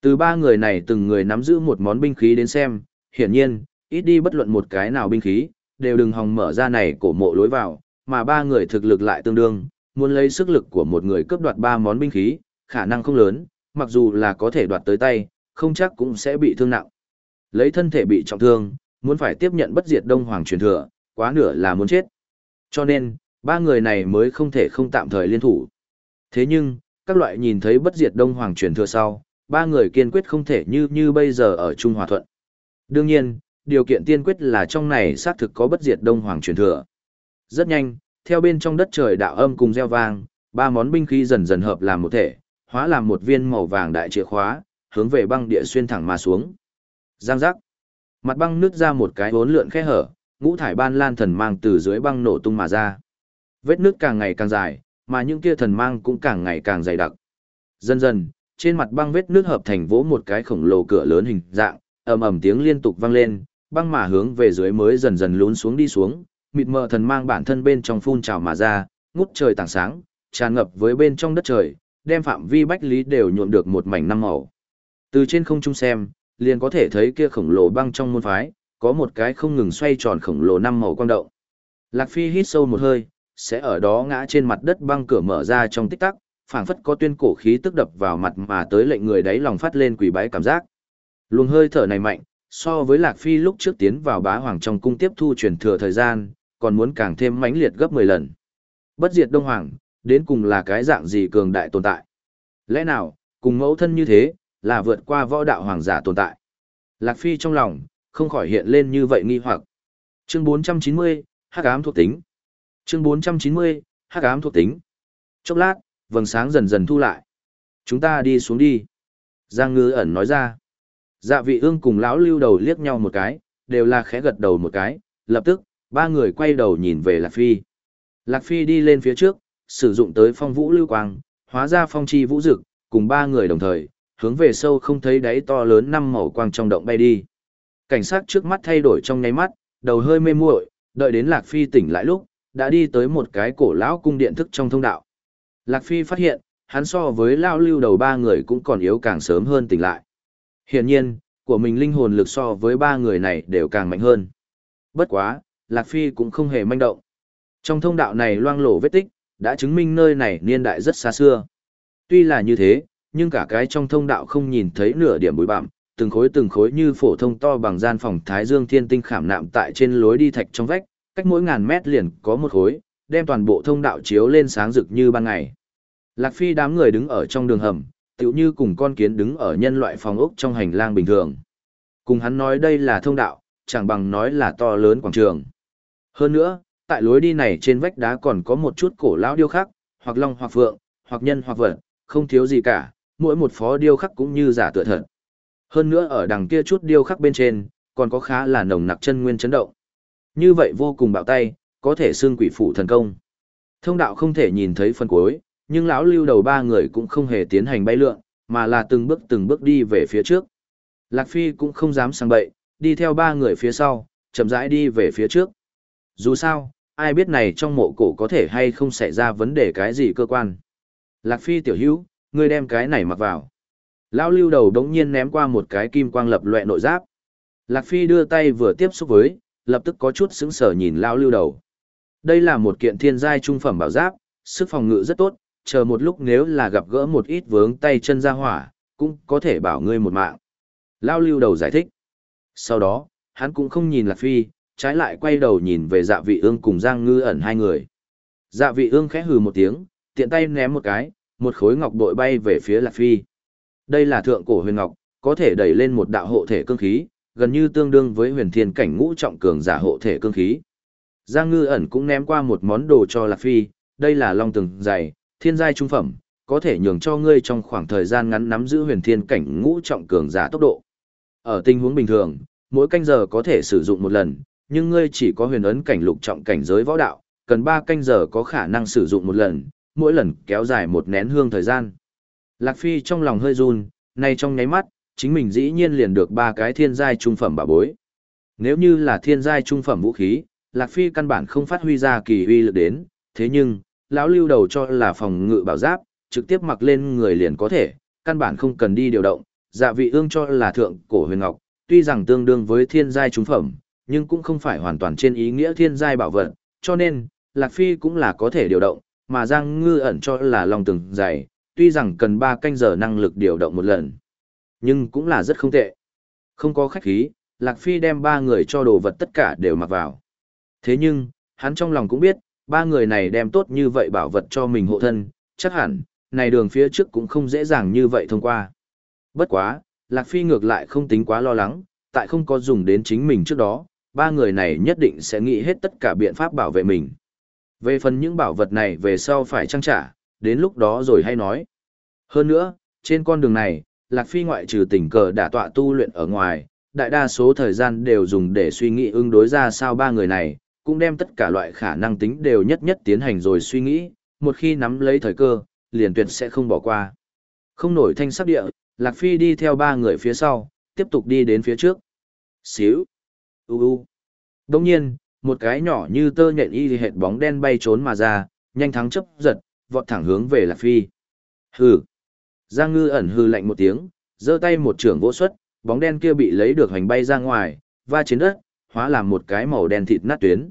S1: Từ ba người này từng người nắm giữ một món binh khí đến xem, hiển nhiên, ít đi bất luận một cái nào binh khí, đều đừng hòng mở ra này cổ mộ lối vào, mà ba người thực lực lại tương đương, muốn lấy sức lực của một người cướp đoạt ba món binh khí, khả năng không lớn, mặc dù là có thể đoạt tới tay, không chắc cũng sẽ bị thương nặng. Lấy thân thể bị trọng thương, muốn phải tiếp nhận bất diệt đông hoàng truyền thừa, quá nửa là muốn chết. Cho nên, ba người này mới không thể không tạm thời liên thủ. Thế nhưng, các loại nhìn thấy bất diệt đông hoàng truyền thừa sau, ba người kiên quyết không thể như như bây giờ ở Trung Hòa Thuận. Đương nhiên, điều kiện tiên quyết là trong này xác thực có bất diệt đông hoàng truyền thừa. Rất nhanh, theo bên trong đất trời đạo âm cùng gieo vang, ba món binh khí dần dần hợp làm một thể, hóa làm một viên màu vàng đại chìa khóa, hướng về băng địa xuyên thẳng mà xuống. Giang giác. Mặt băng nứt ra một cái vốn lượn khe hở, ngũ thải ban lan thần mang từ dưới băng nổ tung mà ra. Vết nước càng ngày càng dài, mà những kia thần mang cũng càng ngày càng dày đặc. Dần dần, trên mặt băng vết nước hợp thành vỗ một cái khổng lồ cửa lớn hình dạng, ầm ầm tiếng liên tục vang lên, băng mà hướng về dưới mới dần dần lún xuống đi xuống, mịt mờ thần mang bản thân bên trong phun trào mà ra, ngút trời tảng sáng, tràn ngập với bên trong đất trời, đem phạm vi bách lý đều nhuộm được một mảnh năm màu. Từ trên không trung xem, liền có thể thấy kia khổng lồ băng trong môn phái, có một cái không ngừng xoay tròn khổng lồ năm màu quang động. Lạc Phi hít sâu một hơi, sẽ ở đó ngã trên mặt đất băng cửa mở ra trong tích tắc, phảng phất có tuyên cổ khí tức đập vào mặt mà tới lệnh người đấy lòng phát lên quỷ bái cảm giác. Luồng hơi thở này mạnh, so với Lạc Phi lúc trước tiến vào bá hoàng trong cung tiếp thu truyền thừa thời gian, còn muốn càng thêm mãnh liệt gấp 10 lần. Bất diệt Đông Hoàng, đến cùng là cái dạng gì cường đại tồn tại? Lẽ nào, cùng mẫu thân như thế, là vượt qua võ đạo hoàng giả tồn tại? Lạc Phi trong lòng, không khỏi hiện lên như vậy nghi hoặc. Chương 490, Hắc ám thuộc tính. Chương 490, Hắc ám thuộc tính. Chốc lát, vầng sáng dần dần thu lại. Chúng ta đi xuống đi. Giang ngư ẩn nói ra. Dạ vị ương cùng lão lưu đầu liếc nhau một cái, đều là khẽ gật đầu một cái, lập tức, ba người quay đầu nhìn về Lạc Phi. Lạc Phi đi lên phía trước, sử dụng tới phong vũ lưu quang, hóa ra phong chi vũ dực, cùng ba người đồng thời, hướng về sâu không thấy đáy to lớn năm màu quang trong động bay đi. Cảnh sát trước mắt thay đổi trong nháy mắt, đầu hơi mê muội, đợi đến Lạc Phi tỉnh lại lúc, đã đi tới một cái cổ lão cung điện thức trong thông đạo. Lạc Phi phát hiện, hắn so với lao lưu đầu ba người cũng còn yếu càng sớm hơn tỉnh lại. Hiển nhiên, của mình linh hồn lực so với ba người này đều càng mạnh hơn. Bất quá, Lạc Phi cũng không hề manh động. Trong thông đạo này loang lổ vết tích, đã chứng minh nơi này niên đại rất xa xưa. Tuy là như thế, nhưng cả cái trong thông đạo không nhìn thấy nửa điểm bụi bặm, từng khối từng khối như phổ thông to bằng gian phòng Thái Dương Thiên Tinh khảm nạm tại trên lối đi thạch trong vách, cách mỗi ngàn mét liền có một khối, đem toàn bộ thông đạo chiếu lên sáng rực như ban ngày. Lạc Phi đám người đứng ở trong đường hầm, tựu như cùng con kiến đứng ở nhân loại phòng ốc trong hành lang bình thường. Cùng hắn nói đây là thông đạo, chẳng bằng nói là to lớn quảng trường. Hơn nữa, tại lối đi này trên vách đá còn có một chút cổ lão điêu khắc, hoặc long hoặc phượng, hoặc nhân hoặc vật, không thiếu gì cả, mỗi một phó điêu khắc cũng như giả tựa thật. Hơn nữa ở đằng kia chút điêu khắc bên trên, còn có khá là nồng nặc chân nguyên chấn động. Như vậy vô cùng bạo tay, có thể xương quỷ phụ thần công. Thông đạo không thể nhìn thấy phần cuối, nhưng lão lưu đầu ba người cũng không hề tiến hành bay lượn, mà là từng bước từng bước đi về phía trước. Lạc Phi cũng không dám sang bậy, đi theo ba người phía sau, chậm rãi đi về phía trước. Dù sao, ai biết này trong mộ cổ có thể hay không xảy ra vấn đề cái gì cơ quan. Lạc Phi tiểu hữu, ngươi đem cái này mặc vào. Lão lưu đầu đống nhiên ném qua một cái kim quang lập loẹ nội giáp. Lạc Phi đưa tay vừa tiếp xúc với, lập tức có chút sững sờ nhìn lão lưu đầu. Đây là một kiện thiên giai trung phẩm bảo giáp, sức phòng ngự rất tốt, chờ một lúc nếu là gặp gỡ một ít vướng tay chân ra hỏa, cũng có thể bảo ngươi một mạng. Lão lưu đầu giải thích. Sau đó, hắn cũng không nhìn Lạc Phi, trái lại quay đầu nhìn về dạ vị ương cùng Giang Ngư ẩn hai người. Dạ vị ương khẽ hừ một tiếng, tiện tay ném một cái, một khối ngọc bội bay về phía Lạc Phi. Đây là thượng cổ huyền ngọc, có thể đẩy lên một đạo hộ thể cương khí, gần như tương đương với huyền thiên cảnh ngũ trọng cường giả hộ thể cương khí. Giang Ngư ẩn cũng ném qua một món đồ cho Lạc Phi, đây là long từng dày, thiên giai trung phẩm, có thể nhường cho ngươi trong khoảng thời gian ngắn nắm giữ huyền thiên cảnh ngũ trọng cường giả tốc độ. Ở tình huống bình thường, mỗi canh giờ có thể sử dụng một lần, nhưng ngươi chỉ có huyền ấn cảnh lục trọng cảnh giới võ đạo, cần 3 canh giờ có khả năng sử dụng một lần, mỗi lần kéo dài một nén hương thời gian. Lạc Phi trong lòng hơi run, nay trong nháy mắt, chính mình dĩ nhiên liền được ba cái thiên giai trung phẩm bảo bối. Nếu như là thiên giai trung phẩm vũ khí, Lạc Phi căn bản không phát huy ra kỳ uy lực đến, thế nhưng, lão lưu đầu cho là phòng ngự bảo giáp, trực tiếp mặc lên người liền có thể, căn bản không cần đi điều động, dạ vị ương cho là thượng cổ huyền ngọc, tuy rằng tương đương với thiên giai trung phẩm, nhưng cũng không phải hoàn toàn trên ý nghĩa thiên giai bảo vật, cho nên, Lạc Phi cũng là có thể điều động, mà Giang Ngư ẩn cho là lòng từng dày, tuy rằng cần 3 canh giờ năng lực điều động một lần, nhưng cũng là rất không tệ. Không có khách khí, Lạc Phi đem ba người cho đồ vật tất cả đều mặc vào. Thế nhưng, hắn trong lòng cũng biết, ba người này đem tốt như vậy bảo vật cho mình hộ thân, chắc hẳn, này đường phía trước cũng không dễ dàng như vậy thông qua. Bất quá, Lạc Phi ngược lại không tính quá lo lắng, tại không có dùng đến chính mình trước đó, ba người này nhất định sẽ nghĩ hết tất cả biện pháp bảo vệ mình. Về phần những bảo vật này về sau phải trang trả, đến lúc đó rồi hay nói. Hơn nữa, trên con đường này, Lạc Phi ngoại trừ tình cờ đã tọa tu luyện ở ngoài, đại đa số thời gian đều dùng để suy nghĩ ứng đối ra sao ba người này, cũng đem tất cả loại khả năng tính đều nhất nhất tiến hành rồi suy nghĩ, một khi nắm lấy thời cơ, liền tuyệt sẽ không bỏ qua. Không nổi thanh sắc địa, Lạc Phi đi theo ba người phía sau, tiếp tục đi đến phía trước. Xíu. U u. Đông nhiên, một cái nhỏ như tơ nhện y hệt bóng đen bay trốn mà ra, nhanh thắng chấp giật, vọt thẳng hướng về Lạc Phi. Hừ. Giang ngư ẩn hư lạnh một tiếng, giơ tay một trưởng vỗ xuất, bóng đen kia bị lấy được hoành bay ra ngoài, va trên đất, hóa làm một cái màu đen thịt nát tuyến.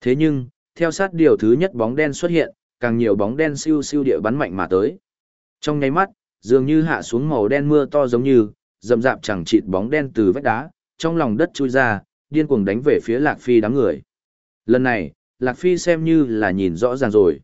S1: Thế nhưng, theo sát điều thứ nhất bóng đen xuất hiện, càng nhiều bóng đen siêu siêu địa bắn mạnh mà tới. Trong nháy mắt, dường như hạ xuống màu đen mưa to giống như, dầm dạp chẳng chịt bóng đen từ vách đá, trong lòng đất chui ra, điên cuồng đánh về phía Lạc Phi đám người. Lần này, Lạc Phi xem như là nhìn rõ ràng rồi.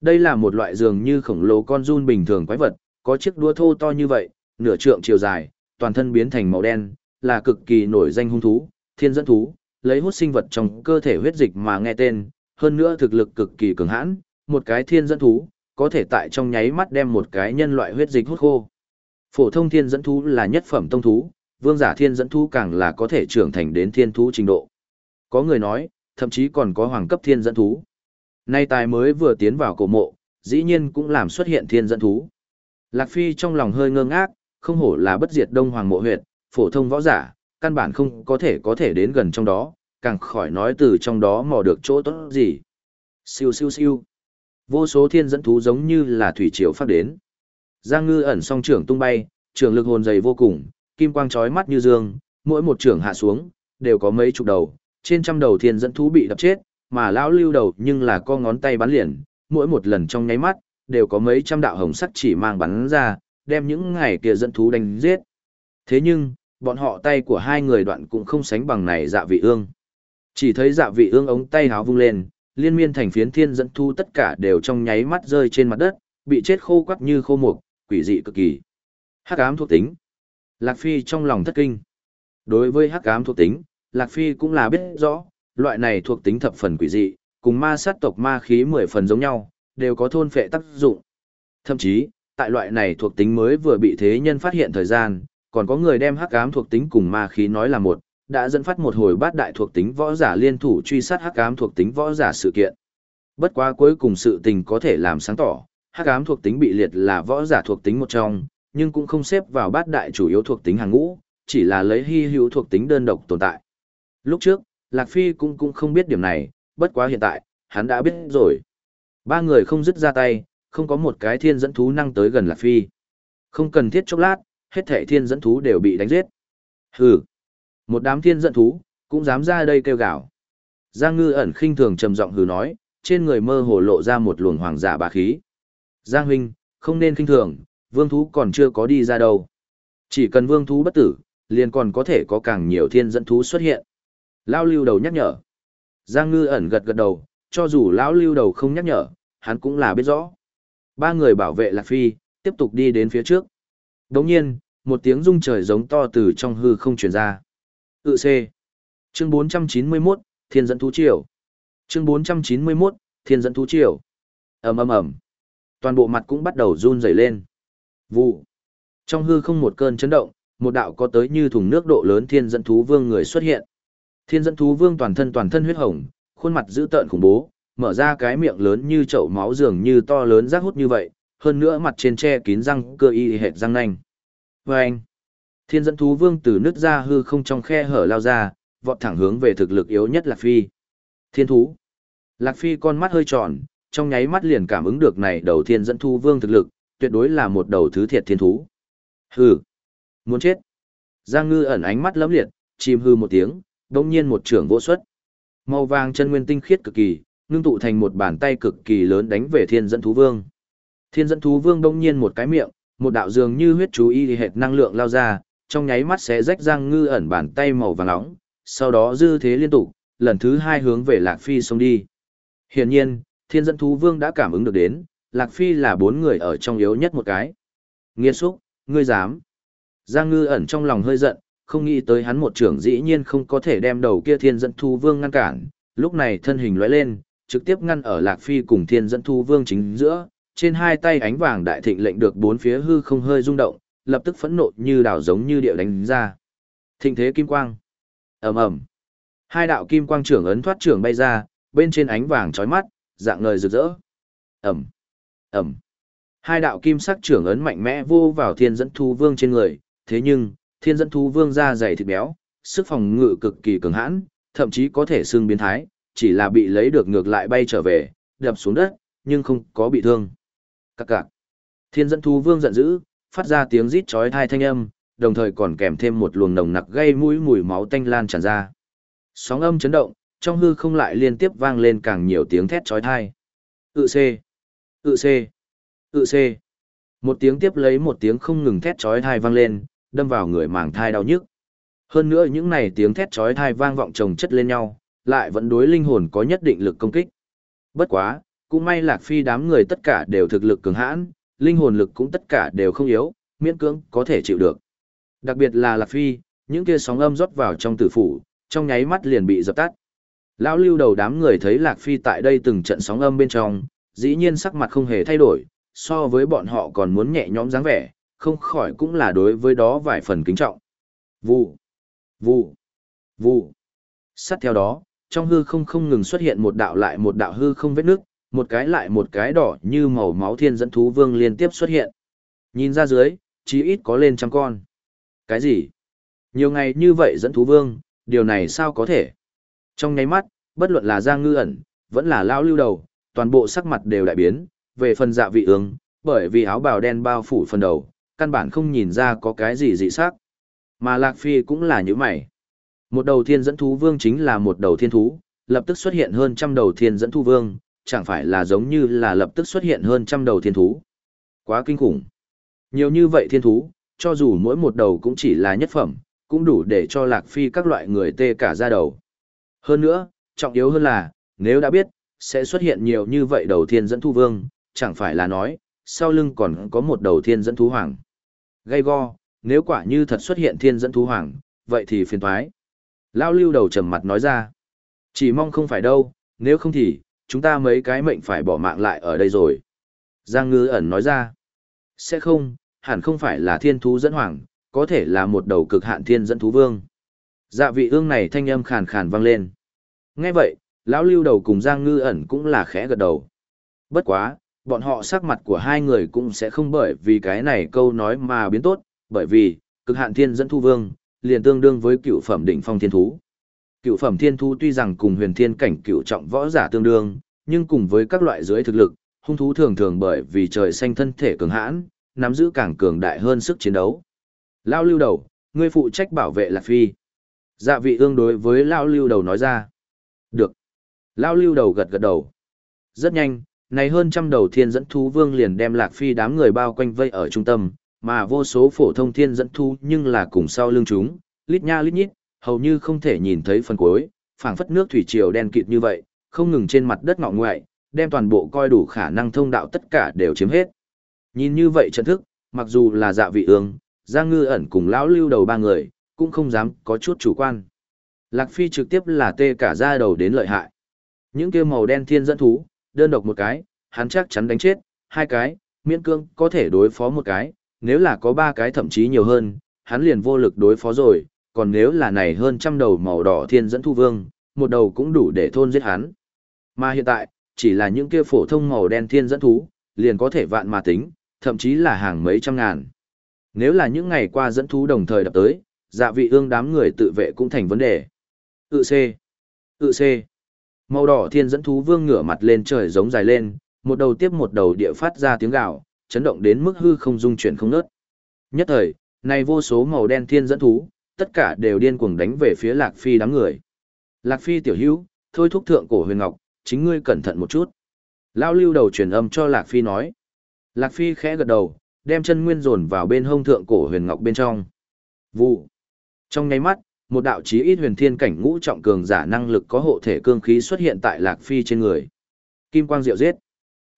S1: Đây là một loại dường như khổng lồ con run bình thường quái vật, có chiếc đua thô to như vậy, nửa trượng chiều dài, toàn thân biến thành màu đen, là cực kỳ nổi danh hung thú, thiên dẫn thú, lấy hút sinh vật trong cơ thể huyết dịch mà nghe tên, hơn nữa thực lực cực kỳ cường hãn, một cái thiên dẫn thú, có thể tại trong nháy mắt đem một cái nhân loại huyết dịch hút khô. Phổ thông thiên dẫn thú là nhất phẩm tông thú, vương giả thiên dẫn thú càng là có thể trưởng thành đến thiên thú trình độ. Có người nói, thậm chí còn có hoàng cấp thiên dẫn thú. Nay tài mới vừa tiến vào cổ mộ, dĩ nhiên cũng làm xuất hiện thiên dẫn thú. Lạc Phi trong lòng hơi ngơ ngác, không hổ là bất diệt đông hoàng mộ huyệt, phổ thông võ giả, căn bản không có thể có thể đến gần trong đó, càng khỏi nói từ trong đó mò được chỗ tốt gì. Siêu siêu siêu. Vô số thiên dẫn thú giống như là thủy triều phát đến. Giang ngư ẩn song trưởng tung bay, trường lực hồn dày vô cùng, kim quang chói mắt như dương, mỗi một trưởng hạ xuống, đều có mấy chục đầu, trên trăm đầu thiên dẫn thú bị đập chết, mà lão lưu đầu nhưng là co ngón tay bắn liền, mỗi một lần trong nháy mắt, đều có mấy trăm đạo hồng sắt chỉ mang bắn ra, đem những ngày kia dẫn thú đánh giết. Thế nhưng, bọn họ tay của hai người đoạn cũng không sánh bằng này dạ vị ương. Chỉ thấy dạ vị ương ống tay háo vung lên, liên miên thành phiến thiên dẫn thú tất cả đều trong nháy mắt rơi trên mặt đất, bị chết khô quắc như khô mục, quỷ dị cực kỳ. Hắc ám thuộc tính. Lạc Phi trong lòng thất kinh. Đối với hắc ám thuộc tính, Lạc Phi cũng là biết rõ, loại này thuộc tính thập phần quỷ dị, cùng ma sát tộc ma khí mười phần giống nhau, đều có thôn phệ tác dụng. Thậm chí, tại loại này thuộc tính mới vừa bị thế nhân phát hiện thời gian, còn có người đem hắc ám thuộc tính cùng ma khí nói là một, đã dẫn phát một hồi bát đại thuộc tính võ giả liên thủ truy sát hắc ám thuộc tính võ giả sự kiện. Bất quá cuối cùng sự tình có thể làm sáng tỏ, hắc ám thuộc tính bị liệt là võ giả thuộc tính một trong, nhưng cũng không xếp vào bát đại chủ yếu thuộc tính hàng ngũ, chỉ là lấy hy hữu thuộc tính đơn độc tồn tại. Lúc trước, Lạc Phi cũng cũng không biết điểm này, bất quá hiện tại, hắn đã biết rồi. Ba người không dứt ra tay, không có một cái thiên dẫn thú năng tới gần Lạc Phi. Không cần thiết chốc lát, hết thảy thiên dẫn thú đều bị đánh giết. Hừ, một đám thiên dẫn thú, cũng dám ra đây kêu gào. Giang ngư ẩn khinh thường trầm giọng hừ nói, trên người mơ hồ lộ ra một luồng hoàng giả bá khí. Giang huynh, không nên khinh thường, vương thú còn chưa có đi ra đâu. Chỉ cần vương thú bất tử, liền còn có thể có càng nhiều thiên dẫn thú xuất hiện. Lao lưu đầu nhắc nhở. Giang ngư ẩn gật gật đầu, cho dù lão lưu đầu không nhắc nhở, hắn cũng là biết rõ. Ba người bảo vệ Lạc Phi, tiếp tục đi đến phía trước. Đồng nhiên, một tiếng rung trời giống to từ trong hư không truyền ra. Tự C. Chương 491, Thiên dẫn thú triều. Chương 491, Thiên dẫn thú triều. ầm ầm ầm. Toàn bộ mặt cũng bắt đầu run rẩy lên. Vụ. Trong hư không một cơn chấn động, một đạo có tới như thùng nước độ lớn thiên dẫn thú vương người xuất hiện. Thiên dẫn thú vương toàn thân toàn thân huyết hồng, khuôn mặt dữ tợn khủng bố, mở ra cái miệng lớn như chậu máu dường như to lớn rác hút như vậy, hơn nữa mặt trên che kín răng cơ y hệt răng nanh. Vâng! Thiên dẫn thú vương từ nước ra hư không trong khe hở lao ra, vọt thẳng hướng về thực lực yếu nhất Lạc Phi. Thiên thú! Lạc Phi con mắt hơi tròn, trong nháy mắt liền cảm ứng được này đầu thiên dẫn thú vương thực lực, tuyệt đối là một đầu thứ thiệt thiên thú. Hừ! Muốn chết! Giang ngư ẩn ánh mắt lấm liệt, chìm hư một tiếng, đồng nhiên một trưởng vỗ xuất. Màu vàng chân nguyên tinh khiết cực kỳ, ngưng tụ thành một bàn tay cực kỳ lớn đánh về thiên dẫn thú vương. Thiên dẫn thú vương đông nhiên một cái miệng, một đạo dường như huyết chú y hệt năng lượng lao ra, trong nháy mắt sẽ rách giang ngư ẩn bàn tay màu vàng nóng, sau đó dư thế liên tục, lần thứ hai hướng về Lạc Phi xông đi. Hiển nhiên, thiên dẫn thú vương đã cảm ứng được đến, Lạc Phi là bốn người ở trong yếu nhất một cái. Nghiên xúc, ngươi dám. Giang ngư ẩn trong lòng hơi giận, không nghĩ tới hắn một trưởng dĩ nhiên không có thể đem đầu kia thiên dẫn Thu vương ngăn cản, lúc này thân hình lóe lên, trực tiếp ngăn ở Lạc Phi cùng thiên dẫn Thu vương chính giữa, trên hai tay ánh vàng đại thịnh lệnh được bốn phía hư không hơi rung động, lập tức phẫn nộ như đảo giống như điệu đánh ra. Thịnh thế kim quang. ầm ầm Hai đạo kim quang trưởng ấn thoát trưởng bay ra, bên trên ánh vàng chói mắt, dạng ngời rực rỡ. Ầm. Ầm. Hai đạo kim sắc trưởng ấn mạnh mẽ vô vào thiên dẫn thú vương trên người, thế nhưng, thiên dẫn thú vương da dày thịt béo, sức phòng ngự cực kỳ cường hãn, thậm chí có thể xương biến thái, chỉ là bị lấy được ngược lại bay trở về, đập xuống đất, nhưng không có bị thương. Các cạc. Thiên dẫn thú vương giận dữ, phát ra tiếng rít chói tai thanh âm, đồng thời còn kèm thêm một luồng nồng nặc gây mũi mùi máu tanh lan tràn ra. Sóng âm chấn động, trong hư không lại liên tiếp vang lên càng nhiều tiếng thét chói tai. Tự C. Tự C. Tự C. Một tiếng tiếp lấy một tiếng không ngừng thét chói thai vang lên, đâm vào người màng thai đau nhức. Hơn nữa những này tiếng thét chói thai vang vọng chồng chất lên nhau, lại vẫn đối linh hồn có nhất định lực công kích. Bất quá, cũng may Lạc Phi đám người tất cả đều thực lực cường hãn, linh hồn lực cũng tất cả đều không yếu, miễn cưỡng có thể chịu được. Đặc biệt là Lạc Phi, những kia sóng âm rót vào trong tử phủ, trong nháy mắt liền bị dập tắt. Lão lưu đầu đám người thấy Lạc Phi tại đây từng trận sóng âm bên trong, dĩ nhiên sắc mặt không hề thay đổi, so với bọn họ còn muốn nhẹ nhõm dáng vẻ, không khỏi cũng là đối với đó vài phần kính trọng. Vụ, vụ, vụ. Sát theo đó, trong hư không không ngừng xuất hiện một đạo lại một đạo hư không vết nước, một cái lại một cái đỏ như màu máu thiên dẫn thú vương liên tiếp xuất hiện. Nhìn ra dưới, chí ít có lên trăm con. Cái gì? Nhiều ngày như vậy dẫn thú vương, điều này sao có thể? Trong nháy mắt, bất luận là Giang Ngư ẩn, vẫn là lao lưu đầu, toàn bộ sắc mặt đều đại biến, về phần dạ vị ương, bởi vì áo bào đen bao phủ phần đầu, căn bản không nhìn ra có cái gì dị sắc. Mà Lạc Phi cũng là như mày. Một đầu thiên dẫn thú vương chính là một đầu thiên thú, lập tức xuất hiện hơn trăm đầu thiên dẫn thú vương, chẳng phải là giống như là lập tức xuất hiện hơn trăm đầu thiên thú. Quá kinh khủng. Nhiều như vậy thiên thú, cho dù mỗi một đầu cũng chỉ là nhất phẩm, cũng đủ để cho Lạc Phi các loại người tê cả ra đầu. Hơn nữa, trọng yếu hơn là, nếu đã biết, sẽ xuất hiện nhiều như vậy đầu thiên dẫn thú vương, chẳng phải là nói, sau lưng còn có một đầu thiên dẫn thú hoàng. Gây go, nếu quả như thật xuất hiện thiên dẫn thú hoàng, vậy thì phiền thoái. Lao lưu đầu trầm mặt nói ra. Chỉ mong không phải đâu, nếu không thì, chúng ta mấy cái mệnh phải bỏ mạng lại ở đây rồi. Giang ngư ẩn nói ra. Sẽ không, hẳn không phải là thiên thú dẫn hoàng, có thể là một đầu cực hạn thiên dẫn thú vương. Dạ vị ương này thanh âm khàn khàn vang lên. Nghe vậy, lão lưu đầu cùng Giang ngư ẩn cũng là khẽ gật đầu. Bất quá, bọn họ sắc mặt của hai người cũng sẽ không bởi vì cái này câu nói mà biến tốt, bởi vì, cực hạn thiên dẫn thu vương, liền tương đương với cựu phẩm đỉnh phong thiên thú. Cựu phẩm thiên thú tuy rằng cùng huyền thiên cảnh cựu trọng võ giả tương đương, nhưng cùng với các loại dưới thực lực, hung thú thường thường bởi vì trời xanh thân thể cường hãn, nắm giữ càng cường đại hơn sức chiến đấu. Lao lưu đầu, ngươi phụ trách bảo vệ Lạc Phi. Dạ vị ương đối với Lao lưu đầu nói ra. Được. Lao lưu đầu gật gật đầu. Rất nhanh, này hơn trăm đầu thiên dẫn thú vương liền đem Lạc Phi đám người bao quanh vây ở trung tâm, mà vô số phổ thông thiên dẫn thú nhưng là cùng sau lưng chúng, lít nha lít nhít, hầu như không thể nhìn thấy phần cuối, phảng phất nước thủy triều đen kịt như vậy, không ngừng trên mặt đất ngọ ngoại, đem toàn bộ coi đủ khả năng thông đạo tất cả đều chiếm hết. Nhìn như vậy trận thức, mặc dù là dạ vị ương, Giang Ngư ẩn cùng lão lưu đầu ba người, cũng không dám có chút chủ quan. Lạc Phi trực tiếp là tê cả ra đầu đến lợi hại. Những kia màu đen thiên dẫn thú, đơn độc một cái, hắn chắc chắn đánh chết, hai cái, miễn cương có thể đối phó một cái, nếu là có ba cái thậm chí nhiều hơn, hắn liền vô lực đối phó rồi, còn nếu là này hơn trăm đầu màu đỏ thiên dẫn thu vương, một đầu cũng đủ để thôn giết hắn. Mà hiện tại, chỉ là những kia phổ thông màu đen thiên dẫn thú, liền có thể vạn mà tính, thậm chí là hàng mấy trăm ngàn. Nếu là những ngày qua dẫn thú đồng thời đập tới, dạ vị ương đám người tự vệ cũng thành vấn đề. Tự C. Tự C. Màu đỏ thiên dẫn thú vương ngửa mặt lên trời giống dài lên, một đầu tiếp một đầu địa phát ra tiếng gào, chấn động đến mức hư không dung chuyển không nớt. Nhất thời, này vô số màu đen thiên dẫn thú, tất cả đều điên cuồng đánh về phía Lạc Phi đám người. Lạc Phi tiểu hữu, thôi thúc thượng cổ huyền ngọc, chính ngươi cẩn thận một chút. Lao lưu đầu truyền âm cho Lạc Phi nói. Lạc Phi khẽ gật đầu, đem chân nguyên dồn vào bên hông thượng cổ huyền ngọc bên trong. Vụ. Trong nháy mắt, một đạo chí ít huyền thiên cảnh ngũ trọng cường giả năng lực có hộ thể cương khí xuất hiện tại Lạc Phi trên người. Kim quang diệu giết.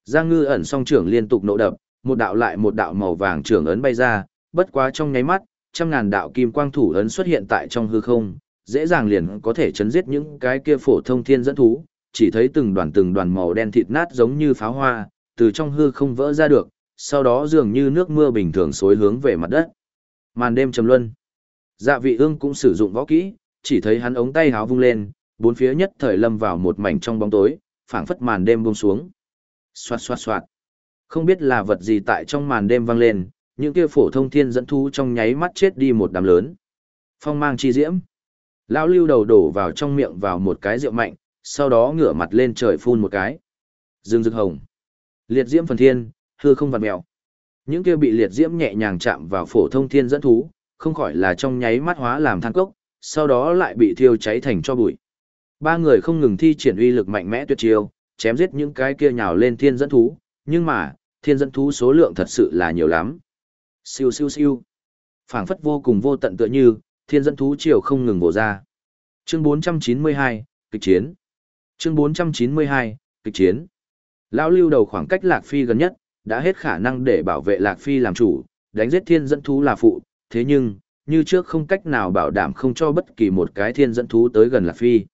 S1: Giang Ngư ẩn song trưởng liên tục nộ đập, một đạo lại một đạo màu vàng trưởng ấn bay ra, bất quá trong nháy mắt, trăm ngàn đạo kim quang thủ ấn xuất hiện tại trong hư không, dễ dàng liền có thể chấn giết những cái kia phổ thông thiên dẫn thú, chỉ thấy từng đoàn từng đoàn màu đen thịt nát giống như pháo hoa, từ trong hư không vỡ ra được, sau đó dường như nước mưa bình thường xối hướng về mặt đất. Màn đêm trầm luân. Dạ vị ương cũng sử dụng võ kỹ, chỉ thấy hắn ống tay háo vung lên, bốn phía nhất thời lâm vào một mảnh trong bóng tối, phảng phất màn đêm buông xuống. Xoạt xoạt xoạt. Không biết là vật gì tại trong màn đêm vang lên, những kia phổ thông thiên dẫn thú trong nháy mắt chết đi một đám lớn. Phong mang chi diễm. Lão lưu đầu đổ vào trong miệng vào một cái rượu mạnh, sau đó ngửa mặt lên trời phun một cái. Dương rực hồng. Liệt diễm phần thiên, hư không vặt mèo. Những kia bị liệt diễm nhẹ nhàng chạm vào phổ thông thiên dẫn thú, không khỏi là trong nháy mắt hóa làm than cốc, sau đó lại bị thiêu cháy thành cho bụi. Ba người không ngừng thi triển uy lực mạnh mẽ tuyệt chiêu, chém giết những cái kia nhào lên thiên dẫn thú, nhưng mà, thiên dẫn thú số lượng thật sự là nhiều lắm. Siêu siêu siêu. phảng phất vô cùng vô tận tựa như, thiên dẫn thú chiều không ngừng bổ ra. Chương 492, kịch chiến. Chương 492, kịch chiến. Lão lưu đầu khoảng cách Lạc Phi gần nhất, đã hết khả năng để bảo vệ Lạc Phi làm chủ, đánh giết thiên dẫn thú là phụ, thế nhưng, như trước không cách nào bảo đảm không cho bất kỳ một cái thiên dẫn thú tới gần Lạc Phi.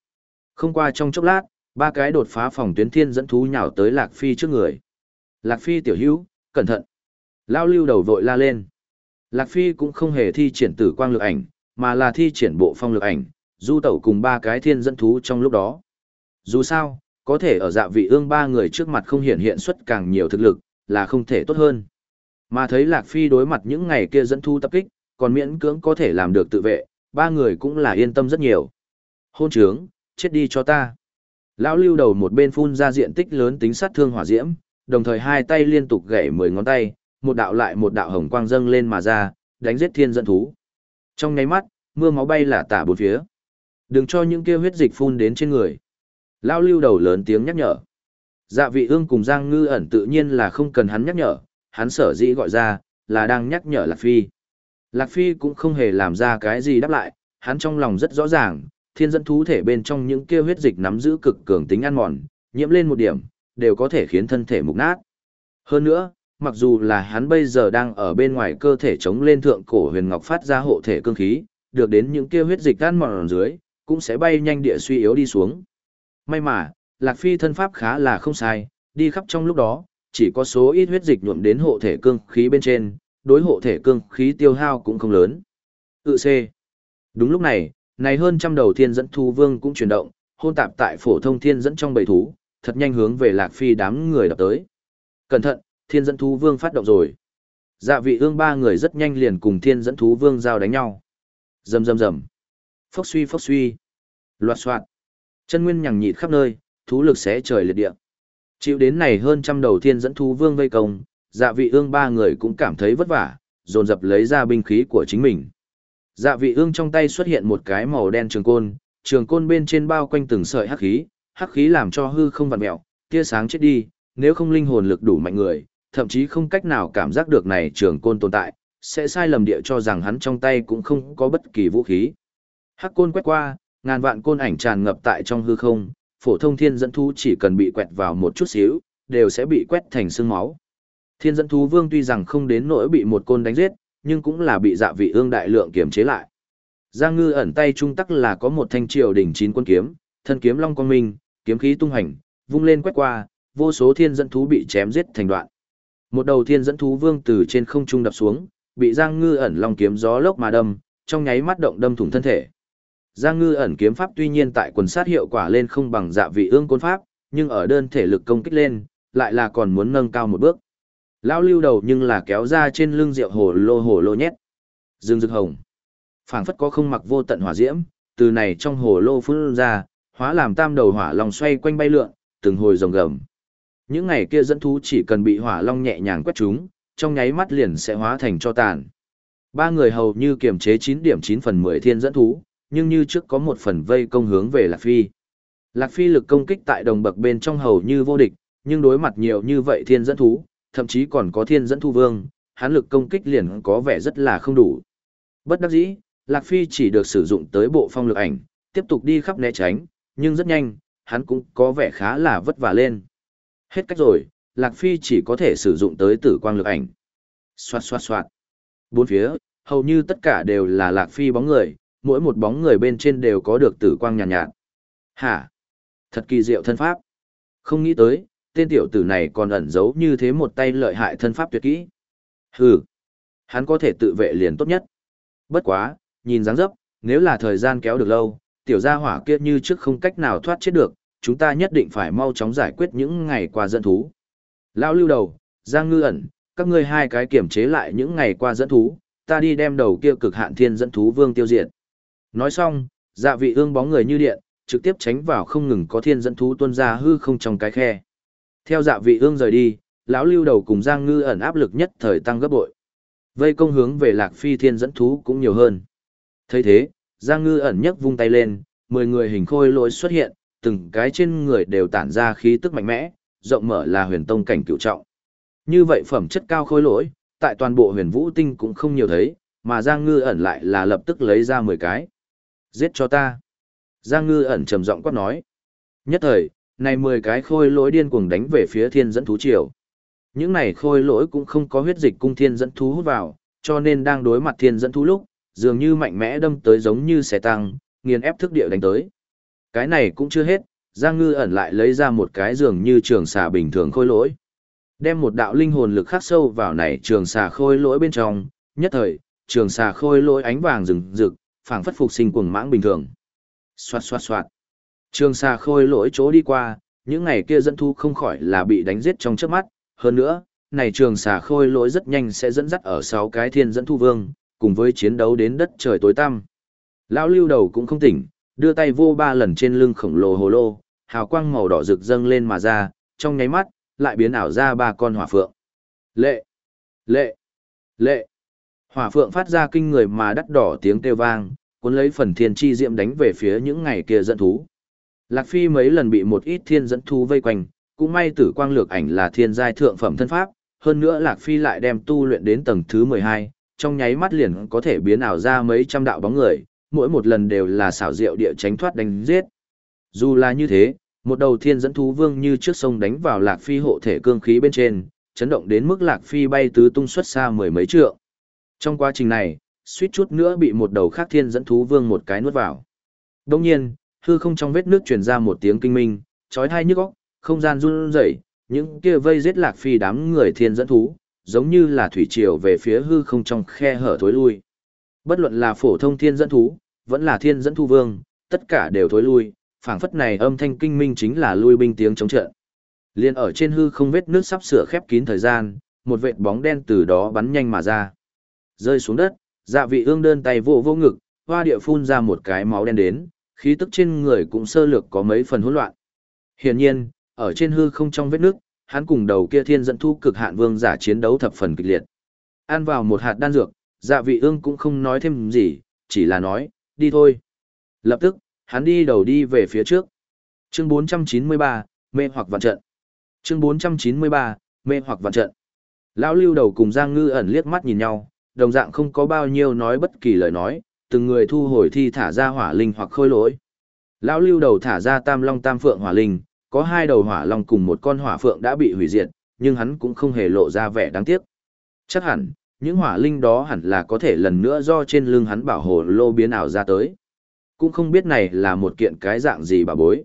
S1: Không qua trong chốc lát, ba cái đột phá phòng tuyến thiên dẫn thú nhào tới Lạc Phi trước người. Lạc Phi tiểu hữu, cẩn thận. Lao lưu đầu vội la lên. Lạc Phi cũng không hề thi triển tử quang lực ảnh, mà là thi triển bộ phong lực ảnh, du tẩu cùng ba cái thiên dẫn thú trong lúc đó. Dù sao, có thể ở dạ vị ương ba người trước mặt không hiện hiện xuất càng nhiều thực lực, là không thể tốt hơn. Mà thấy Lạc Phi đối mặt những ngày kia dẫn thú tập kích, còn miễn cưỡng có thể làm được tự vệ, ba người cũng là yên tâm rất nhiều. Hôn trướng, chết đi cho ta. Lão lưu đầu một bên phun ra diện tích lớn tính sát thương hỏa diễm, đồng thời hai tay liên tục gãy mười ngón tay, một đạo lại một đạo hồng quang dâng lên mà ra, đánh giết thiên dẫn thú. Trong nháy mắt, mưa máu bay là tả bốn phía. Đừng cho những kia huyết dịch phun đến trên người. Lão lưu đầu lớn tiếng nhắc nhở. Dạ vị ương cùng Giang Ngư ẩn tự nhiên là không cần hắn nhắc nhở, hắn sở dĩ gọi ra, là đang nhắc nhở Lạc Phi. Lạc Phi cũng không hề làm ra cái gì đáp lại, hắn trong lòng rất rõ ràng, thiên dẫn thú thể bên trong những kia huyết dịch nắm giữ cực cường tính ăn mòn, nhiễm lên một điểm, đều có thể khiến thân thể mục nát. Hơn nữa, mặc dù là hắn bây giờ đang ở bên ngoài cơ thể chống lên thượng cổ huyền ngọc phát ra hộ thể cương khí, được đến những kia huyết dịch ăn mòn ở dưới, cũng sẽ bay nhanh địa suy yếu đi xuống. May mà, Lạc Phi thân pháp khá là không sai, đi khắp trong lúc đó, chỉ có số ít huyết dịch nhuộm đến hộ thể cương khí bên trên, đối hộ thể cương khí tiêu hao cũng không lớn. Tự C. Đúng lúc này, này hơn trăm đầu thiên dẫn thú vương cũng chuyển động, hôn tạp tại phổ thông thiên dẫn trong bầy thú, thật nhanh hướng về Lạc Phi đám người đập tới. Cẩn thận, thiên dẫn thú vương phát động rồi. Dạ vị ương ba người rất nhanh liền cùng thiên dẫn thú vương giao đánh nhau. Rầm rầm rầm. Phốc suy phốc suy. Loạt soạt. Chân nguyên nhằng nhịt khắp nơi, thú lực xé trời liệt địa. Chịu đến này hơn trăm đầu thiên dẫn thú vương vây công, dạ vị ương ba người cũng cảm thấy vất vả, dồn dập lấy ra binh khí của chính mình. Dạ vị ương trong tay xuất hiện một cái màu đen trường côn, trường côn bên trên bao quanh từng sợi hắc khí, hắc khí làm cho hư không vặn mẹo, tia sáng chết đi, nếu không linh hồn lực đủ mạnh người, thậm chí không cách nào cảm giác được này trường côn tồn tại, sẽ sai lầm địa cho rằng hắn trong tay cũng không có bất kỳ vũ khí. Hắc côn quét qua, ngàn vạn côn ảnh tràn ngập tại trong hư không, phổ thông thiên dẫn thu chỉ cần bị quẹt vào một chút xíu, đều sẽ bị quét thành xương máu. Thiên dẫn thú vương tuy rằng không đến nỗi bị một côn đánh giết, nhưng cũng là bị dạ vị ương đại lượng kiểm chế lại. Giang ngư ẩn tay trung tắc là có một thanh triều đỉnh chín quân kiếm, thân kiếm long quang minh, kiếm khí tung hành, vung lên quét qua, vô số thiên dẫn thú bị chém giết thành đoạn. Một đầu thiên dẫn thú vương từ trên không trung đập xuống, bị Giang ngư ẩn long kiếm gió lốc mà đâm, trong nháy mắt động đâm thủng thân thể. Giang ngư ẩn kiếm pháp tuy nhiên tại quần sát hiệu quả lên không bằng dạ vị ương côn pháp, nhưng ở đơn thể lực công kích lên, lại là còn muốn nâng cao một bước. Lão lưu đầu nhưng là kéo ra trên lưng rượu hồ lô hồ lô nhét. Dương rực hồng. phảng phất có không mặc vô tận hỏa diễm, từ này trong hồ lô phun ra, hóa làm tam đầu hỏa long xoay quanh bay lượn, từng hồi rồng gầm. Những ngày kia dẫn thú chỉ cần bị hỏa long nhẹ nhàng quét chúng, trong nháy mắt liền sẽ hóa thành cho tàn. Ba người hầu như kiềm chế 9 điểm 9 phần 10 thiên dẫn thú, nhưng như trước có một phần vây công hướng về Lạc Phi. Lạc Phi lực công kích tại đồng bậc bên trong hầu như vô địch, nhưng đối mặt nhiều như vậy thiên dẫn thú, thậm chí còn có thiên dẫn thu vương, hắn lực công kích liền có vẻ rất là không đủ. Bất đắc dĩ, Lạc Phi chỉ được sử dụng tới bộ phong lực ảnh, tiếp tục đi khắp né tránh, nhưng rất nhanh, hắn cũng có vẻ khá là vất vả lên. Hết cách rồi, Lạc Phi chỉ có thể sử dụng tới tử quang lực ảnh. Xoạt xoạt xoạt. Bốn phía, hầu như tất cả đều là Lạc Phi bóng người, mỗi một bóng người bên trên đều có được tử quang nhàn nhạt, nhạt. Hả? Thật kỳ diệu thân pháp. Không nghĩ tới, tên tiểu tử này còn ẩn giấu như thế một tay lợi hại thân pháp tuyệt kỹ. Hừ, hắn có thể tự vệ liền tốt nhất. Bất quá, nhìn dáng dấp, nếu là thời gian kéo được lâu, tiểu gia hỏa kia như trước không cách nào thoát chết được, chúng ta nhất định phải mau chóng giải quyết những ngày qua dẫn thú. Lão lưu đầu, Giang ngư ẩn, các ngươi hai cái kiểm chế lại những ngày qua dẫn thú, ta đi đem đầu kia cực hạn thiên dẫn thú vương tiêu diệt. Nói xong, dạ vị ương bóng người như điện, trực tiếp tránh vào không ngừng có thiên dẫn thú tuôn ra hư không trong cái khe. Theo dạ vị ương rời đi, lão lưu đầu cùng Giang Ngư ẩn áp lực nhất thời tăng gấp bội. Vây công hướng về Lạc Phi Thiên dẫn thú cũng nhiều hơn. thấy thế, Giang Ngư ẩn nhấc vung tay lên, 10 người hình khôi lỗi xuất hiện, từng cái trên người đều tản ra khí tức mạnh mẽ, rộng mở là huyền tông cảnh cựu trọng. Như vậy phẩm chất cao khôi lỗi, tại toàn bộ huyền vũ tinh cũng không nhiều thấy, mà Giang Ngư ẩn lại là lập tức lấy ra 10 cái. Giết cho ta. Giang Ngư ẩn trầm giọng quát nói. Nhất thời, này 10 cái khôi lỗi điên cuồng đánh về phía thiên dẫn thú triều. Những này khôi lỗi cũng không có huyết dịch cung thiên dẫn thú hút vào, cho nên đang đối mặt thiên dẫn thú lúc, dường như mạnh mẽ đâm tới giống như xe tăng, nghiền ép thức địa đánh tới. Cái này cũng chưa hết, Giang Ngư ẩn lại lấy ra một cái dường như trường xà bình thường khôi lỗi. Đem một đạo linh hồn lực khắc sâu vào này trường xà khôi lỗi bên trong, nhất thời, trường xà khôi lỗi ánh vàng rừng rực, phảng phất phục sinh cuồng mãng bình thường. Xoạt xoạt xoạt. Trường xa khôi lỗi chỗ đi qua, những ngày kia dẫn thu không khỏi là bị đánh giết trong trước mắt, hơn nữa, này trường xà khôi lỗi rất nhanh sẽ dẫn dắt ở sáu cái thiên dẫn thu vương, cùng với chiến đấu đến đất trời tối tăm. Lão lưu đầu cũng không tỉnh, đưa tay vô ba lần trên lưng khổng lồ hồ lô, hào quang màu đỏ rực dâng lên mà ra, trong nháy mắt, lại biến ảo ra ba con hỏa phượng. Lệ! Lệ! Lệ! Hỏa phượng phát ra kinh người mà đắt đỏ tiếng kêu vang, cuốn lấy phần thiên chi diệm đánh về phía những ngày kia dẫn thú. Lạc Phi mấy lần bị một ít thiên dẫn thú vây quanh, cũng may tử quang lược ảnh là thiên giai thượng phẩm thân pháp, hơn nữa Lạc Phi lại đem tu luyện đến tầng thứ 12, trong nháy mắt liền có thể biến ảo ra mấy trăm đạo bóng người, mỗi một lần đều là xảo diệu địa tránh thoát đánh giết. Dù là như thế, một đầu thiên dẫn thú vương như trước sông đánh vào Lạc Phi hộ thể cương khí bên trên, chấn động đến mức Lạc Phi bay tứ tung xuất xa mười mấy trượng. Trong quá trình này, suýt chút nữa bị một đầu khác thiên dẫn thú vương một cái nuốt vào. Đồng nhiên, hư không trong vết nước truyền ra một tiếng kinh minh, chói tai nhức óc, không gian run rẩy, những kia vây giết Lạc Phi đám người thiên dẫn thú, giống như là thủy triều về phía hư không trong khe hở thối lui. Bất luận là phổ thông thiên dẫn thú, vẫn là thiên dẫn thu vương, tất cả đều thối lui, phảng phất này âm thanh kinh minh chính là lui binh tiếng chống trận. Liên ở trên hư không vết nước sắp sửa khép kín thời gian, một vệt bóng đen từ đó bắn nhanh mà ra. Rơi xuống đất, dạ vị ương đơn tay vô vô ngực, hoa địa phun ra một cái máu đen đến, khí tức trên người cũng sơ lược có mấy phần hỗn loạn. Hiển nhiên, ở trên hư không trong vết nước, hắn cùng đầu kia thiên dẫn thu cực hạn vương giả chiến đấu thập phần kịch liệt. Ăn vào một hạt đan dược, dạ vị ương cũng không nói thêm gì, chỉ là nói, đi thôi. Lập tức, hắn đi đầu đi về phía trước. Chương 493, mê hoặc vạn trận. Chương 493, mê hoặc vạn trận. Lão lưu đầu cùng Giang Ngư ẩn liếc mắt nhìn nhau, đồng dạng không có bao nhiêu nói bất kỳ lời nói, từng người thu hồi thi thả ra hỏa linh hoặc khôi lỗi. Lão lưu đầu thả ra tam long tam phượng hỏa linh, có hai đầu hỏa long cùng một con hỏa phượng đã bị hủy diệt, nhưng hắn cũng không hề lộ ra vẻ đáng tiếc. Chắc hẳn, những hỏa linh đó hẳn là có thể lần nữa do trên lưng hắn bảo hồ lô biến ảo ra tới. Cũng không biết này là một kiện cái dạng gì bà bối.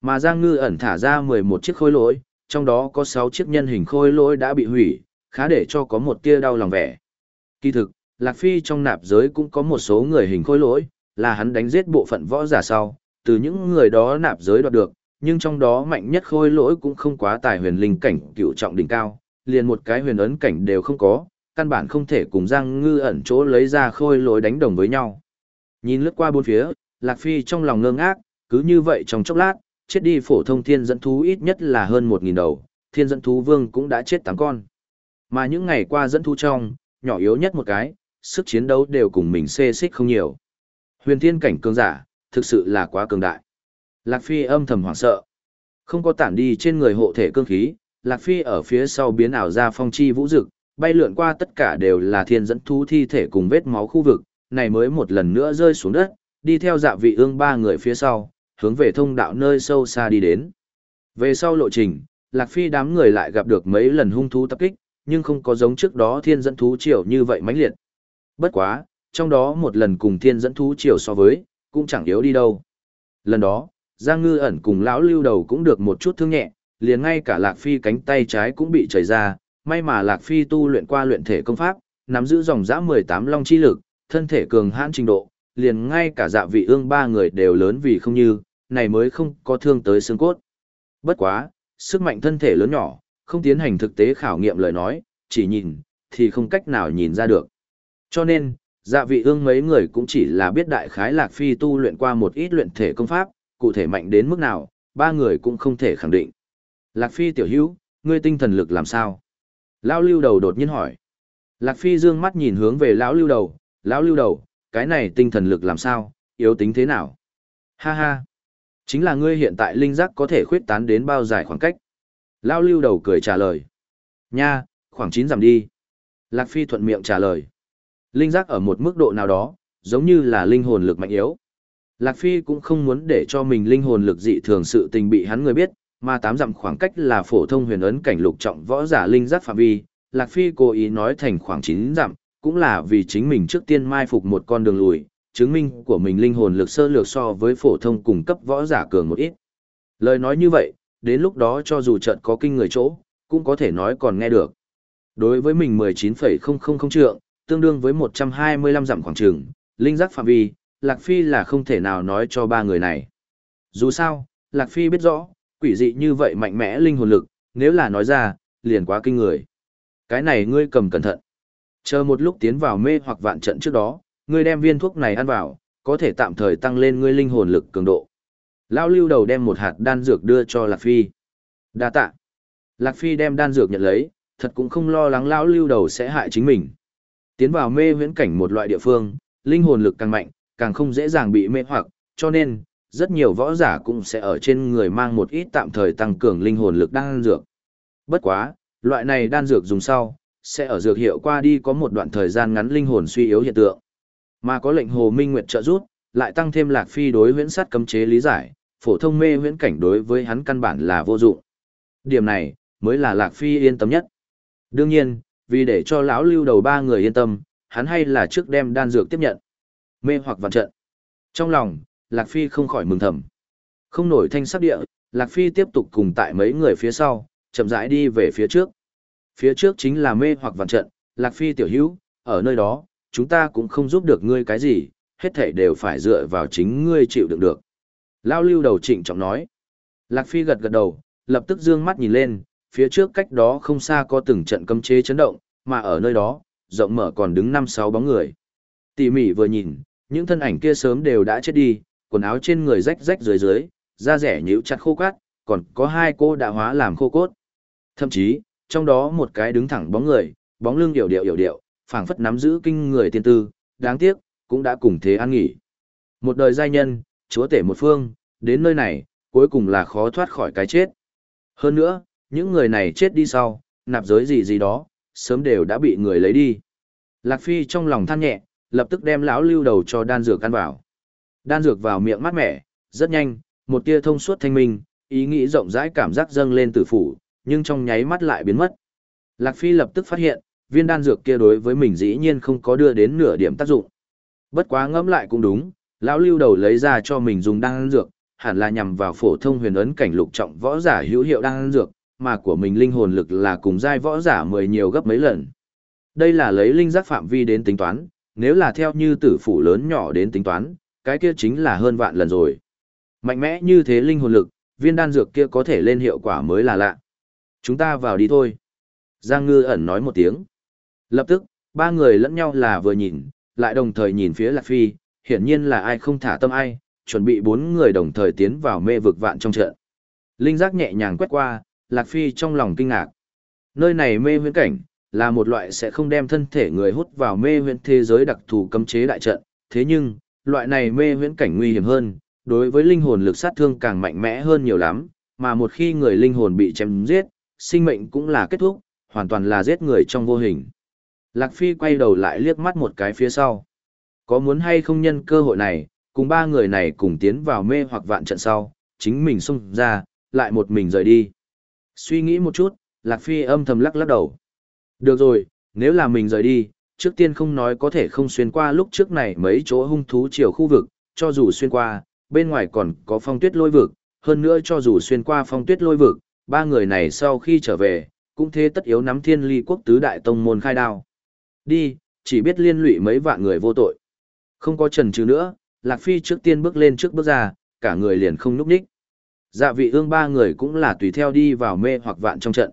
S1: Mà Giang Ngư ẩn thả ra 11 chiếc khôi lỗi, trong đó có 6 chiếc nhân hình khôi lỗi đã bị hủy, khá để cho có một tia đau lòng vẻ. Kỳ thực, Lạc Phi trong nạp giới cũng có một số người hình khôi lỗi, là hắn đánh giết bộ phận võ giả sau, từ những người đó nạp giới đoạt được, nhưng trong đó mạnh nhất khôi lỗi cũng không quá tài huyền linh cảnh cựu trọng đỉnh cao, liền một cái huyền ấn cảnh đều không có, căn bản không thể cùng Giang Ngư ẩn chỗ lấy ra khôi lỗi đánh đồng với nhau. Nhìn lướt qua bốn phía, Lạc Phi trong lòng ngơ ngác, cứ như vậy trong chốc lát, chết đi phổ thông thiên dẫn thú ít nhất là hơn 1.000 đầu, thiên dẫn thú vương cũng đã chết tám con. Mà những ngày qua dẫn thú trong, nhỏ yếu nhất một cái, sức chiến đấu đều cùng mình xê xích không nhiều. Huyền thiên cảnh cường giả, thực sự là quá cường đại. Lạc Phi âm thầm hoảng sợ. Không có tản đi trên người hộ thể cương khí, Lạc Phi ở phía sau biến ảo ra phong chi vũ dực, bay lượn qua tất cả đều là thiên dẫn thú thi thể cùng vết máu khu vực, này mới một lần nữa rơi xuống đất, đi theo dạ vị ương ba người phía sau, hướng về thông đạo nơi sâu xa đi đến. Về sau lộ trình, Lạc Phi đám người lại gặp được mấy lần hung thú tập kích, nhưng không có giống trước đó thiên dẫn thú triều như vậy mãnh liệt. Bất quá, trong đó một lần cùng thiên dẫn thú triều so với, cũng chẳng yếu đi đâu. Lần đó, Giang Ngư ẩn cùng lão lưu đầu cũng được một chút thương nhẹ, liền ngay cả Lạc Phi cánh tay trái cũng bị chảy ra, may mà Lạc Phi tu luyện qua luyện thể công pháp, nắm giữ dòng dã 18 long chi lực, thân thể cường hãn trình độ, liền ngay cả dạ vị ương ba người đều lớn vì không như, này mới không có thương tới xương cốt. Bất quá, sức mạnh thân thể lớn nhỏ, không tiến hành thực tế khảo nghiệm lời nói, chỉ nhìn, thì không cách nào nhìn ra được. Cho nên, dạ vị ương mấy người cũng chỉ là biết đại khái Lạc Phi tu luyện qua một ít luyện thể công pháp, cụ thể mạnh đến mức nào, ba người cũng không thể khẳng định. Lạc Phi tiểu hữu, ngươi tinh thần lực làm sao? Lão lưu đầu đột nhiên hỏi. Lạc Phi dương mắt nhìn hướng về lão lưu đầu, lão lưu đầu, cái này tinh thần lực làm sao, yếu tính thế nào? Ha ha. Chính là ngươi hiện tại linh giác có thể khuyết tán đến bao dài khoảng cách. Lão lưu đầu cười trả lời. Nha, khoảng 9 giảm đi. Lạc Phi thuận miệng trả lời. Linh giác ở một mức độ nào đó, giống như là linh hồn lực mạnh yếu. Lạc Phi cũng không muốn để cho mình linh hồn lực dị thường sự tình bị hắn người biết, mà tám dặm khoảng cách là phổ thông huyền ấn cảnh lục trọng võ giả linh giác phạm vi, Lạc Phi cố ý nói thành khoảng 9 dặm, cũng là vì chính mình trước tiên mai phục một con đường lùi, chứng minh của mình linh hồn lực sơ lược so với phổ thông cùng cấp võ giả cường một ít. Lời nói như vậy, đến lúc đó cho dù trận có kinh người chỗ, cũng có thể nói còn nghe được. Đối với mình 19,000 trượng, tương đương với 125 dặm khoảng trường, linh giác phạm vi, Lạc Phi là không thể nào nói cho ba người này. Dù sao, Lạc Phi biết rõ, quỷ dị như vậy mạnh mẽ linh hồn lực, nếu là nói ra, liền quá kinh người. Cái này ngươi cầm cẩn thận. Chờ một lúc tiến vào mê hoặc vạn trận trước đó, ngươi đem viên thuốc này ăn vào, có thể tạm thời tăng lên ngươi linh hồn lực cường độ. Lão lưu đầu đem một hạt đan dược đưa cho Lạc Phi. Đa tạ. Lạc Phi đem đan dược nhận lấy, thật cũng không lo lắng lão lưu đầu sẽ hại chính mình. Tiến vào mê huyễn cảnh một loại địa phương, linh hồn lực càng mạnh, càng không dễ dàng bị mê hoặc, cho nên, rất nhiều võ giả cũng sẽ ở trên người mang một ít tạm thời tăng cường linh hồn lực đan dược. Bất quá, loại này đan dược dùng sau, sẽ ở dược hiệu qua đi có một đoạn thời gian ngắn linh hồn suy yếu hiện tượng. Mà có lệnh Hồ Minh Nguyệt trợ giúp, lại tăng thêm Lạc Phi đối huyễn sát cấm chế lý giải, phổ thông mê huyễn cảnh đối với hắn căn bản là vô dụng. Điểm này mới là Lạc Phi yên tâm nhất. Đương nhiên, vì để cho lão lưu đầu ba người yên tâm, hắn hay là trước đem đan dược tiếp nhận. Mê hoặc vạn trận. Trong lòng, Lạc Phi không khỏi mừng thầm. Không nổi thanh sắc địa, Lạc Phi tiếp tục cùng tại mấy người phía sau, chậm rãi đi về phía trước. Phía trước chính là mê hoặc vạn trận, Lạc Phi tiểu hữu, ở nơi đó, chúng ta cũng không giúp được ngươi cái gì, hết thảy đều phải dựa vào chính ngươi chịu đựng được. Lao lưu đầu trịnh trọng nói. Lạc Phi gật gật đầu, lập tức dương mắt nhìn lên, phía trước cách đó không xa có từng trận cấm chế chấn động, mà ở nơi đó, rộng mở còn đứng năm sáu bóng người. Tỉ mỉ vừa nhìn, những thân ảnh kia sớm đều đã chết đi, quần áo trên người rách rách dưới dưới, da rẻ nhíu chặt khô cát, còn có hai cô đã hóa làm khô cốt. Thậm chí, trong đó một cái đứng thẳng bóng người, bóng lưng điệu điệu điệu điệu, phảng phất nắm giữ kinh người tiên tư, đáng tiếc, cũng đã cùng thế an nghỉ. Một đời giai nhân, chúa tể một phương, đến nơi này, cuối cùng là khó thoát khỏi cái chết. Hơn nữa, những người này chết đi sau, nạp giới gì gì đó, sớm đều đã bị người lấy đi. Lạc Phi trong lòng than nhẹ, lập tức đem lão lưu đầu cho đan dược ăn vào. Đan dược vào miệng mát mẻ, rất nhanh, một tia thông suốt thanh minh, ý nghĩ rộng rãi cảm giác dâng lên tử phủ, nhưng trong nháy mắt lại biến mất. Lạc Phi lập tức phát hiện, viên đan dược kia đối với mình dĩ nhiên không có đưa đến nửa điểm tác dụng. Bất quá ngẫm lại cũng đúng, lão lưu đầu lấy ra cho mình dùng đan dược, hẳn là nhằm vào phổ thông huyền ấn cảnh lục trọng võ giả hữu hiệu đan dược, mà của mình linh hồn lực là cùng giai võ giả mười nhiều gấp mấy lần. Đây là lấy linh giác phạm vi đến tính toán, nếu là theo như tử phủ lớn nhỏ đến tính toán, cái kia chính là hơn vạn lần rồi. Mạnh mẽ như thế linh hồn lực, viên đan dược kia có thể lên hiệu quả mới là lạ. Chúng ta vào đi thôi. Giang ngư ẩn nói một tiếng. Lập tức, ba người lẫn nhau là vừa nhìn, lại đồng thời nhìn phía Lạc Phi, hiển nhiên là ai không thả tâm ai, chuẩn bị bốn người đồng thời tiến vào mê vực vạn trong trận. Linh giác nhẹ nhàng quét qua, Lạc Phi trong lòng kinh ngạc. Nơi này mê huyễn cảnh, là một loại sẽ không đem thân thể người hút vào mê huyễn thế giới đặc thù cấm chế đại trận, thế nhưng, loại này mê huyễn cảnh nguy hiểm hơn, đối với linh hồn lực sát thương càng mạnh mẽ hơn nhiều lắm, mà một khi người linh hồn bị chém giết, sinh mệnh cũng là kết thúc, hoàn toàn là giết người trong vô hình. Lạc Phi quay đầu lại liếc mắt một cái phía sau. Có muốn hay không nhân cơ hội này, cùng ba người này cùng tiến vào mê hoặc vạn trận sau, chính mình xông ra, lại một mình rời đi. Suy nghĩ một chút, Lạc Phi âm thầm lắc lắc đầu. Được rồi, nếu là mình rời đi, trước tiên không nói có thể không xuyên qua lúc trước này mấy chỗ hung thú chiều khu vực, cho dù xuyên qua, bên ngoài còn có phong tuyết lôi vực, hơn nữa cho dù xuyên qua phong tuyết lôi vực, ba người này sau khi trở về, cũng thế tất yếu nắm thiên ly quốc tứ đại tông môn khai đao. Đi, chỉ biết liên lụy mấy vạn người vô tội. Không có trần trừ nữa, Lạc Phi trước tiên bước lên trước bước ra, cả người liền không núp đích. Dạ vị ương ba người cũng là tùy theo đi vào mê hoặc vạn trong trận.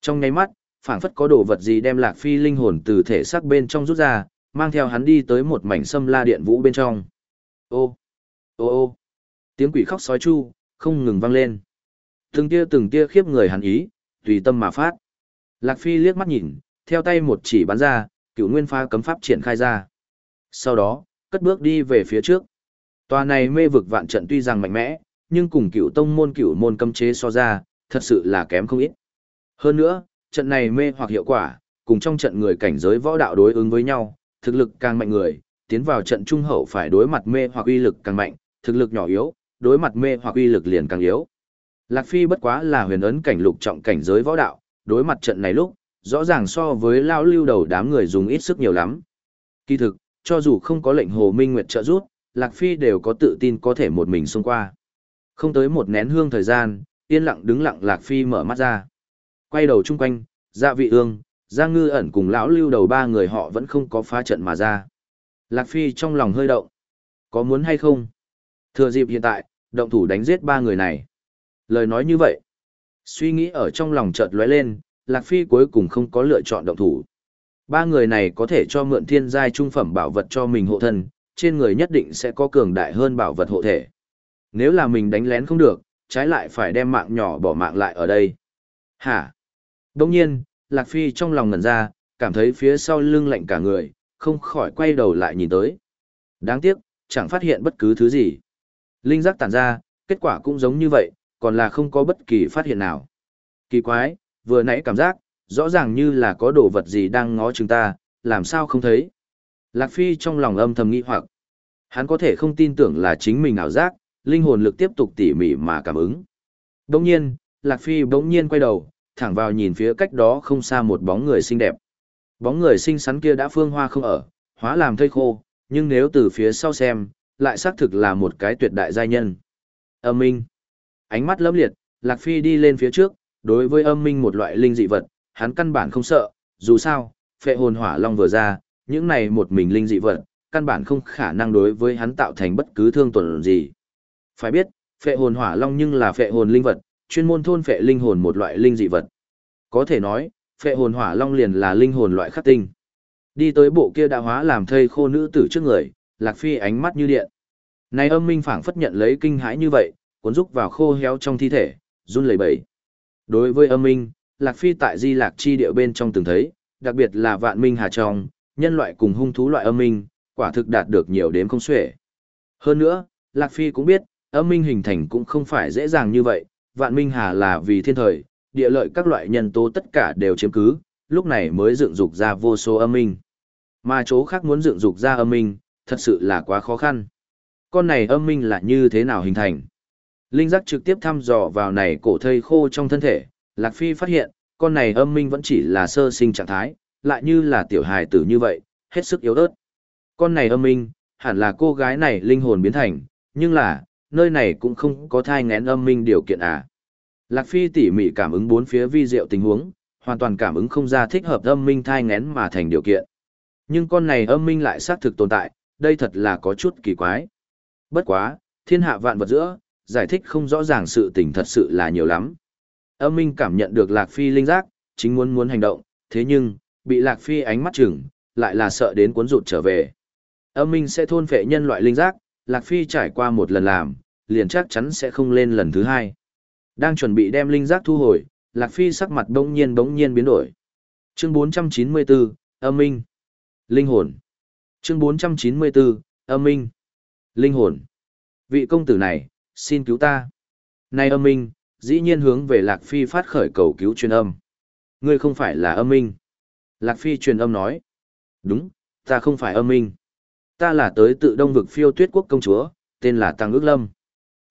S1: Trong ngay mắt, phảng phất có đồ vật gì đem Lạc Phi linh hồn từ thể xác bên trong rút ra, mang theo hắn đi tới một mảnh sâm la điện vũ bên trong. Ô, ô ô, tiếng quỷ khóc sói chu, không ngừng vang lên. Từng tia từng tia khiếp người hắn ý, tùy tâm mà phát. Lạc Phi liếc mắt nhìn, theo tay một chỉ bắn ra, cựu nguyên pha cấm pháp triển khai ra. Sau đó, cất bước đi về phía trước. Tòa này mê vực vạn trận tuy rằng mạnh mẽ, nhưng cùng cựu tông môn cựu môn cấm chế so ra, thật sự là kém không ít. Hơn nữa, trận này mê hoặc hiệu quả, cùng trong trận người cảnh giới võ đạo đối ứng với nhau, thực lực càng mạnh người, tiến vào trận trung hậu phải đối mặt mê hoặc uy lực càng mạnh, thực lực nhỏ yếu, đối mặt mê hoặc uy lực liền càng yếu. Lạc Phi bất quá là huyền ấn cảnh lục trọng cảnh giới võ đạo, đối mặt trận này lúc, rõ ràng so với lao lưu đầu đám người dùng ít sức nhiều lắm. Kỳ thực, cho dù không có lệnh Hồ Minh Nguyệt trợ giúp, Lạc Phi đều có tự tin có thể một mình xông qua. Không tới một nén hương thời gian, yên lặng đứng lặng Lạc Phi mở mắt ra. Quay đầu chung quanh, dạ vị ương, Giang Ngư ẩn cùng lão lưu đầu ba người họ vẫn không có phá trận mà ra. Lạc Phi trong lòng hơi động. Có muốn hay không? Thừa dịp hiện tại, động thủ đánh giết ba người này. Lời nói như vậy. Suy nghĩ ở trong lòng chợt lóe lên, Lạc Phi cuối cùng không có lựa chọn động thủ. Ba người này có thể cho mượn thiên giai trung phẩm bảo vật cho mình hộ thân, trên người nhất định sẽ có cường đại hơn bảo vật hộ thể. Nếu là mình đánh lén không được, trái lại phải đem mạng nhỏ bỏ mạng lại ở đây. Hả? Đông nhiên, Lạc Phi trong lòng ngẩn ra, cảm thấy phía sau lưng lạnh cả người, không khỏi quay đầu lại nhìn tới. Đáng tiếc, chẳng phát hiện bất cứ thứ gì. Linh giác tản ra, kết quả cũng giống như vậy, còn là không có bất kỳ phát hiện nào. Kỳ quái, vừa nãy cảm giác, rõ ràng như là có đồ vật gì đang ngó chúng ta, làm sao không thấy. Lạc Phi trong lòng âm thầm nghĩ hoặc. Hắn có thể không tin tưởng là chính mình ảo giác, linh hồn lực tiếp tục tỉ mỉ mà cảm ứng. Đồng nhiên, Lạc Phi bỗng nhiên quay đầu, thẳng vào nhìn phía cách đó không xa một bóng người xinh đẹp. Bóng người xinh xắn kia đã phương hoa không ở, hóa làm thây khô, nhưng nếu từ phía sau xem, lại xác thực là một cái tuyệt đại giai nhân. Âm minh. Ánh mắt lấm liệt, Lạc Phi đi lên phía trước, đối với âm minh một loại linh dị vật, hắn căn bản không sợ, dù sao, phệ hồn hỏa long vừa ra, những này một mình linh dị vật, căn bản không khả năng đối với hắn tạo thành bất cứ thương tổn gì. Phải biết, phệ hồn hỏa long nhưng là phệ hồn linh vật, chuyên môn thôn phệ linh hồn một loại linh dị vật. Có thể nói, phệ hồn hỏa long liền là linh hồn loại khắc tinh. Đi tới bộ kia đã hóa làm thây khô nữ tử trước người, Lạc Phi ánh mắt như điện. Này âm minh phảng phất nhận lấy kinh hãi như vậy, cuốn rúc vào khô héo trong thi thể, run lẩy bẩy. Đối với âm minh, Lạc Phi tại Di Lạc chi địa bên trong từng thấy, đặc biệt là vạn minh hà trong, nhân loại cùng hung thú loại âm minh, quả thực đạt được nhiều đếm không xuể. Hơn nữa, Lạc Phi cũng biết, âm minh hình thành cũng không phải dễ dàng như vậy, vạn minh hà là vì thiên thời, địa lợi các loại nhân tố tất cả đều chiếm cứ, lúc này mới dựng dục ra vô số âm minh. Mà chỗ khác muốn dựng dục ra âm minh, thật sự là quá khó khăn. Con này âm minh là như thế nào hình thành? Linh giác trực tiếp thăm dò vào này cổ thây khô trong thân thể, Lạc Phi phát hiện, con này âm minh vẫn chỉ là sơ sinh trạng thái, lại như là tiểu hài tử như vậy, hết sức yếu ớt. Con này âm minh, hẳn là cô gái này linh hồn biến thành, nhưng là, nơi này cũng không có thai ngén âm minh điều kiện à. Lạc Phi tỉ mỉ cảm ứng bốn phía vi diệu tình huống, hoàn toàn cảm ứng không ra thích hợp âm minh thai ngén mà thành điều kiện. Nhưng con này âm minh lại xác thực tồn tại, đây thật là có chút kỳ quái. Bất quá, thiên hạ vạn vật giữa, giải thích không rõ ràng sự tình thật sự là nhiều lắm. Âm minh cảm nhận được Lạc Phi linh giác, chính muốn muốn hành động, thế nhưng, bị Lạc Phi ánh mắt chừng, lại là sợ đến cuốn rụt trở về. Âm minh sẽ thôn phệ nhân loại linh giác, Lạc Phi trải qua một lần làm, liền chắc chắn sẽ không lên lần thứ hai. Đang chuẩn bị đem linh giác thu hồi, Lạc Phi sắc mặt bỗng nhiên bỗng nhiên biến đổi. Chương 494, âm minh. Linh hồn. Chương 494, âm minh. Linh hồn. Vị công tử này, xin cứu ta. Này âm minh, dĩ nhiên hướng về Lạc Phi phát khởi cầu cứu truyền âm. Ngươi không phải là âm minh. Lạc Phi truyền âm nói. Đúng, ta không phải âm minh. Ta là tới tự đông vực phiêu tuyết quốc công chúa, tên là Tăng ước lâm.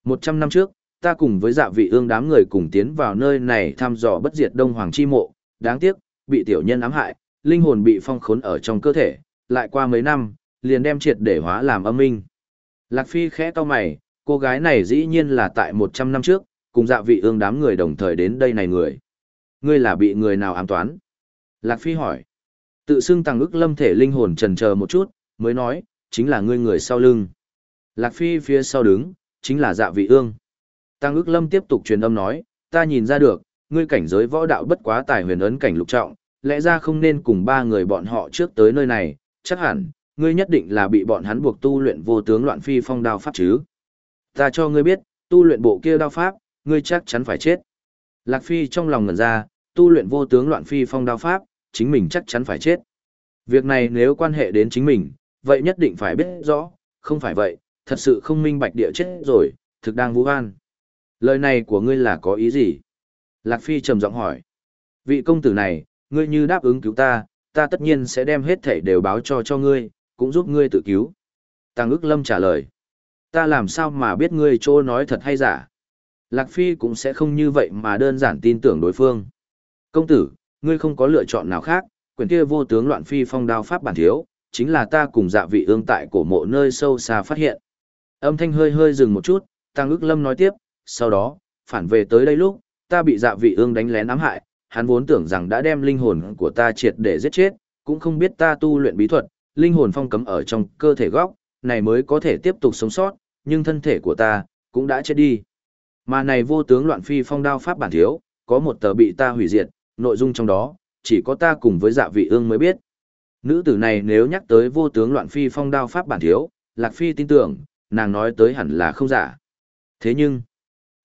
S1: Một trăm năm trước, ta cùng với dạ vị ương đám người cùng tiến vào nơi này thăm dò bất diệt đông hoàng chi mộ, đáng tiếc, bị tiểu nhân ám hại, linh hồn bị phong khốn ở trong cơ thể, lại qua mấy năm, liền đem triệt để hóa làm âm minh. Lạc Phi khẽ to mày, cô gái này dĩ nhiên là tại 100 năm trước, cùng dạ vị ương đám người đồng thời đến đây này người. Ngươi là bị người nào ám toán? Lạc Phi hỏi. Tự xưng tăng ức lâm thể linh hồn trần chờ một chút, mới nói, chính là ngươi người sau lưng. Lạc Phi phía sau đứng, chính là dạ vị ương. Tăng ước lâm tiếp tục truyền âm nói, ta nhìn ra được, ngươi cảnh giới võ đạo bất quá tài huyền ấn cảnh lục trọng, lẽ ra không nên cùng ba người bọn họ trước tới nơi này, chắc hẳn, ngươi nhất định là bị bọn hắn buộc tu luyện vô tướng loạn phi phong đao pháp chứ. Ta cho ngươi biết, tu luyện bộ kia đao pháp, ngươi chắc chắn phải chết. Lạc Phi trong lòng ngẩn ra, tu luyện vô tướng loạn phi phong đao pháp, chính mình chắc chắn phải chết. Việc này nếu quan hệ đến chính mình, vậy nhất định phải biết rõ, không phải vậy, thật sự không minh bạch địa chết rồi, thực đang vũ an. Lời này của ngươi là có ý gì? Lạc Phi trầm giọng hỏi. Vị công tử này, ngươi như đáp ứng cứu ta, ta tất nhiên sẽ đem hết thảy đều báo cho cho ngươi, cũng giúp ngươi tự cứu. Tăng ức lâm trả lời. Ta làm sao mà biết ngươi chỗ nói thật hay giả? Lạc Phi cũng sẽ không như vậy mà đơn giản tin tưởng đối phương. Công tử, ngươi không có lựa chọn nào khác, quyển kia vô tướng loạn phi phong đao pháp bản thiếu, chính là ta cùng dạ vị ương tại cổ mộ nơi sâu xa phát hiện. Âm thanh hơi hơi dừng một chút, Tăng ước lâm nói tiếp, sau đó, phản về tới đây lúc, ta bị dạ vị ương đánh lén ám hại, hắn vốn tưởng rằng đã đem linh hồn của ta triệt để giết chết, cũng không biết ta tu luyện bí thuật, linh hồn phong cấm ở trong cơ thể góc, này mới có thể tiếp tục sống sót, nhưng thân thể của ta cũng đã chết đi. Mà này vô tướng loạn phi phong đao pháp bản thiếu, có một tờ bị ta hủy diệt, nội dung trong đó, chỉ có ta cùng với dạ vị ương mới biết. Nữ tử này nếu nhắc tới vô tướng loạn phi phong đao pháp bản thiếu, Lạc Phi tin tưởng, nàng nói tới hẳn là không giả. Thế nhưng,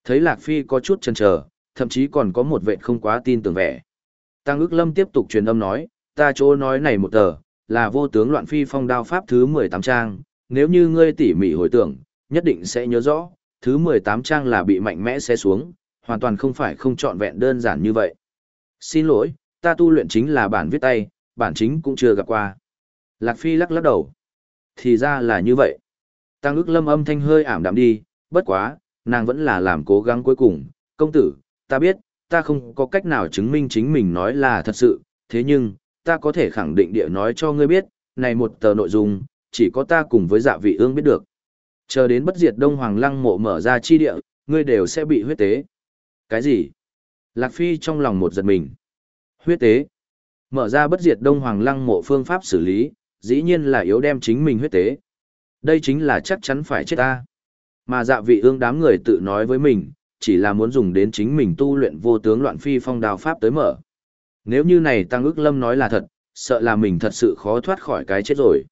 S1: thấy Lạc Phi có chút chần chờ, thậm chí còn có một vệ không quá tin tưởng vẻ. Tăng ước lâm tiếp tục truyền âm nói, ta chỗ nói này một tờ, là vô tướng loạn phi phong đao pháp thứ 18 trang, nếu như ngươi tỉ mỉ hồi tưởng, nhất định sẽ nhớ rõ, thứ 18 trang là bị mạnh mẽ xé xuống, hoàn toàn không phải không trọn vẹn đơn giản như vậy. Xin lỗi, ta tu luyện chính là bản viết tay, bản chính cũng chưa gặp qua. Lạc Phi lắc lắc đầu. Thì ra là như vậy. Tăng ước lâm âm thanh hơi ảm đạm đi, bất quá, nàng vẫn là làm cố gắng cuối cùng. Công tử, ta biết, ta không có cách nào chứng minh chính mình nói là thật sự, thế nhưng, ta có thể khẳng định địa nói cho ngươi biết, này một tờ nội dung, chỉ có ta cùng với dạ vị ương biết được. Chờ đến bất diệt đông hoàng lăng mộ mở ra chi địa, ngươi đều sẽ bị huyết tế. Cái gì? Lạc Phi trong lòng một giật mình. Huyết tế. Mở ra bất diệt đông hoàng lăng mộ phương pháp xử lý, dĩ nhiên là yếu đem chính mình huyết tế. Đây chính là chắc chắn phải chết ta. Mà dạ vị ương đám người tự nói với mình, chỉ là muốn dùng đến chính mình tu luyện vô tướng loạn phi phong đào pháp tới mở. Nếu như này tăng ước lâm nói là thật, sợ là mình thật sự khó thoát khỏi cái chết rồi.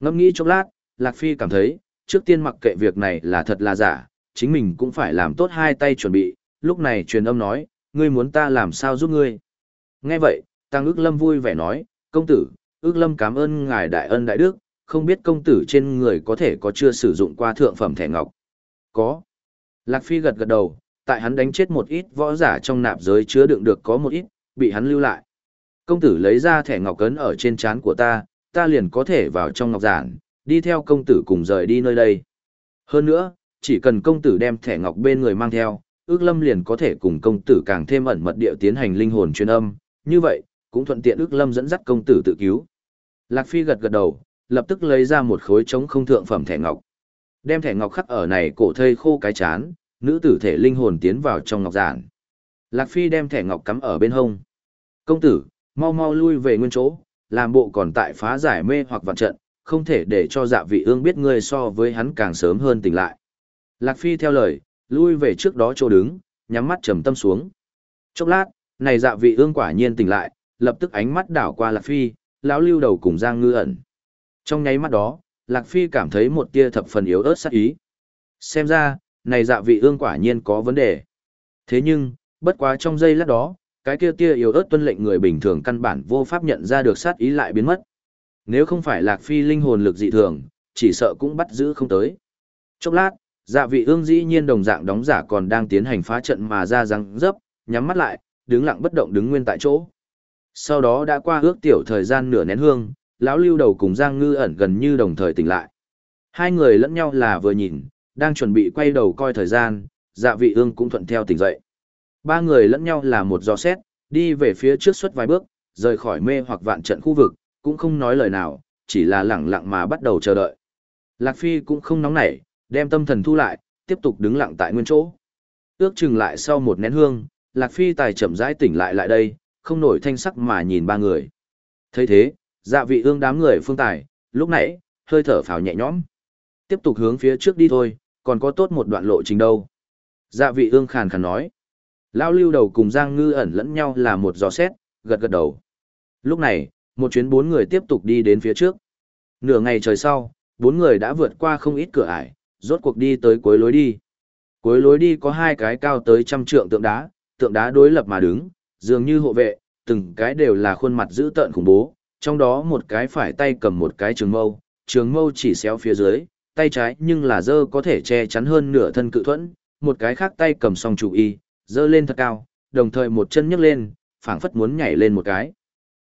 S1: Ngẫm nghĩ chốc lát, Lạc Phi cảm thấy, trước tiên mặc kệ việc này là thật là giả, chính mình cũng phải làm tốt hai tay chuẩn bị, lúc này truyền âm nói, ngươi muốn ta làm sao giúp ngươi. Nghe vậy, Tăng ước lâm vui vẻ nói, công tử, ước lâm cảm ơn ngài đại ân đại đức, không biết công tử trên người có thể có chưa sử dụng qua thượng phẩm thẻ ngọc. Có. Lạc Phi gật gật đầu, tại hắn đánh chết một ít võ giả trong nạp giới chứa đựng được có một ít, bị hắn lưu lại. Công tử lấy ra thẻ ngọc cấn ở trên trán của ta, ta liền có thể vào trong ngọc giản, đi theo công tử cùng rời đi nơi đây. Hơn nữa, chỉ cần công tử đem thẻ ngọc bên người mang theo, ước lâm liền có thể cùng công tử càng thêm ẩn mật địa tiến hành linh hồn truyền âm, như vậy, cũng thuận tiện ước lâm dẫn dắt công tử tự cứu. Lạc Phi gật gật đầu, lập tức lấy ra một khối trống không thượng phẩm thẻ ngọc. Đem thẻ ngọc khắc ở này cổ thây khô cái chán, nữ tử thể linh hồn tiến vào trong ngọc giản. Lạc Phi đem thẻ ngọc cắm ở bên hông. Công tử, mau mau lui về nguyên chỗ, làm bộ còn tại phá giải mê hoặc vạn trận, không thể để cho dạ vị ương biết ngươi so với hắn càng sớm hơn tỉnh lại. Lạc Phi theo lời, lui về trước đó chỗ đứng, nhắm mắt trầm tâm xuống. Chốc lát, này dạ vị ương quả nhiên tỉnh lại, lập tức ánh mắt đảo qua Lạc Phi, lão lưu đầu cùng Giang Ngư ẩn. Trong nháy mắt đó, Lạc Phi cảm thấy một tia thập phần yếu ớt sát ý. Xem ra, này dạ vị ương quả nhiên có vấn đề. Thế nhưng, bất quá trong giây lát đó, cái kia tia yếu ớt tuân lệnh người bình thường căn bản vô pháp nhận ra được sát ý lại biến mất. Nếu không phải Lạc Phi linh hồn lực dị thường, chỉ sợ cũng bắt giữ không tới. Chốc lát, dạ vị ương dĩ nhiên đồng dạng đóng giả còn đang tiến hành phá trận mà ra răng dấp, nhắm mắt lại, đứng lặng bất động đứng nguyên tại chỗ. Sau đó đã qua ước tiểu thời gian nửa nén hương, lão lưu đầu cùng Giang Ngư ẩn gần như đồng thời tỉnh lại. Hai người lẫn nhau là vừa nhìn, đang chuẩn bị quay đầu coi thời gian, dạ vị ương cũng thuận theo tỉnh dậy. Ba người lẫn nhau là một gió xét, đi về phía trước suốt vài bước, rời khỏi mê hoặc vạn trận khu vực, cũng không nói lời nào, chỉ là lặng lặng mà bắt đầu chờ đợi. Lạc Phi cũng không nóng nảy, đem tâm thần thu lại, tiếp tục đứng lặng tại nguyên chỗ. Ước chừng lại sau một nén hương, Lạc Phi tài chậm rãi tỉnh lại lại đây, không nổi thanh sắc mà nhìn ba người. thấy thế, dạ vị ương đám người phương tài, lúc nãy, hơi thở phào nhẹ nhõm. Tiếp tục hướng phía trước đi thôi, còn có tốt một đoạn lộ trình đâu. Dạ vị ương khàn khàn nói. Lao lưu đầu cùng Giang Ngư ẩn lẫn nhau là một gió xét, gật gật đầu. Lúc này, một chuyến bốn người tiếp tục đi đến phía trước. Nửa ngày trời sau, bốn người đã vượt qua không ít cửa ải, rốt cuộc đi tới cuối lối đi. Cuối lối đi có hai cái cao tới trăm trượng tượng đá, tượng đá đối lập mà đứng, dường như hộ vệ, từng cái đều là khuôn mặt dữ tợn khủng bố, trong đó một cái phải tay cầm một cái trường mâu, trường mâu chỉ xéo phía dưới, tay trái nhưng là dơ có thể che chắn hơn nửa thân cự thuẫn, một cái khác tay cầm song chủ y, dơ lên thật cao, đồng thời một chân nhấc lên, phảng phất muốn nhảy lên một cái.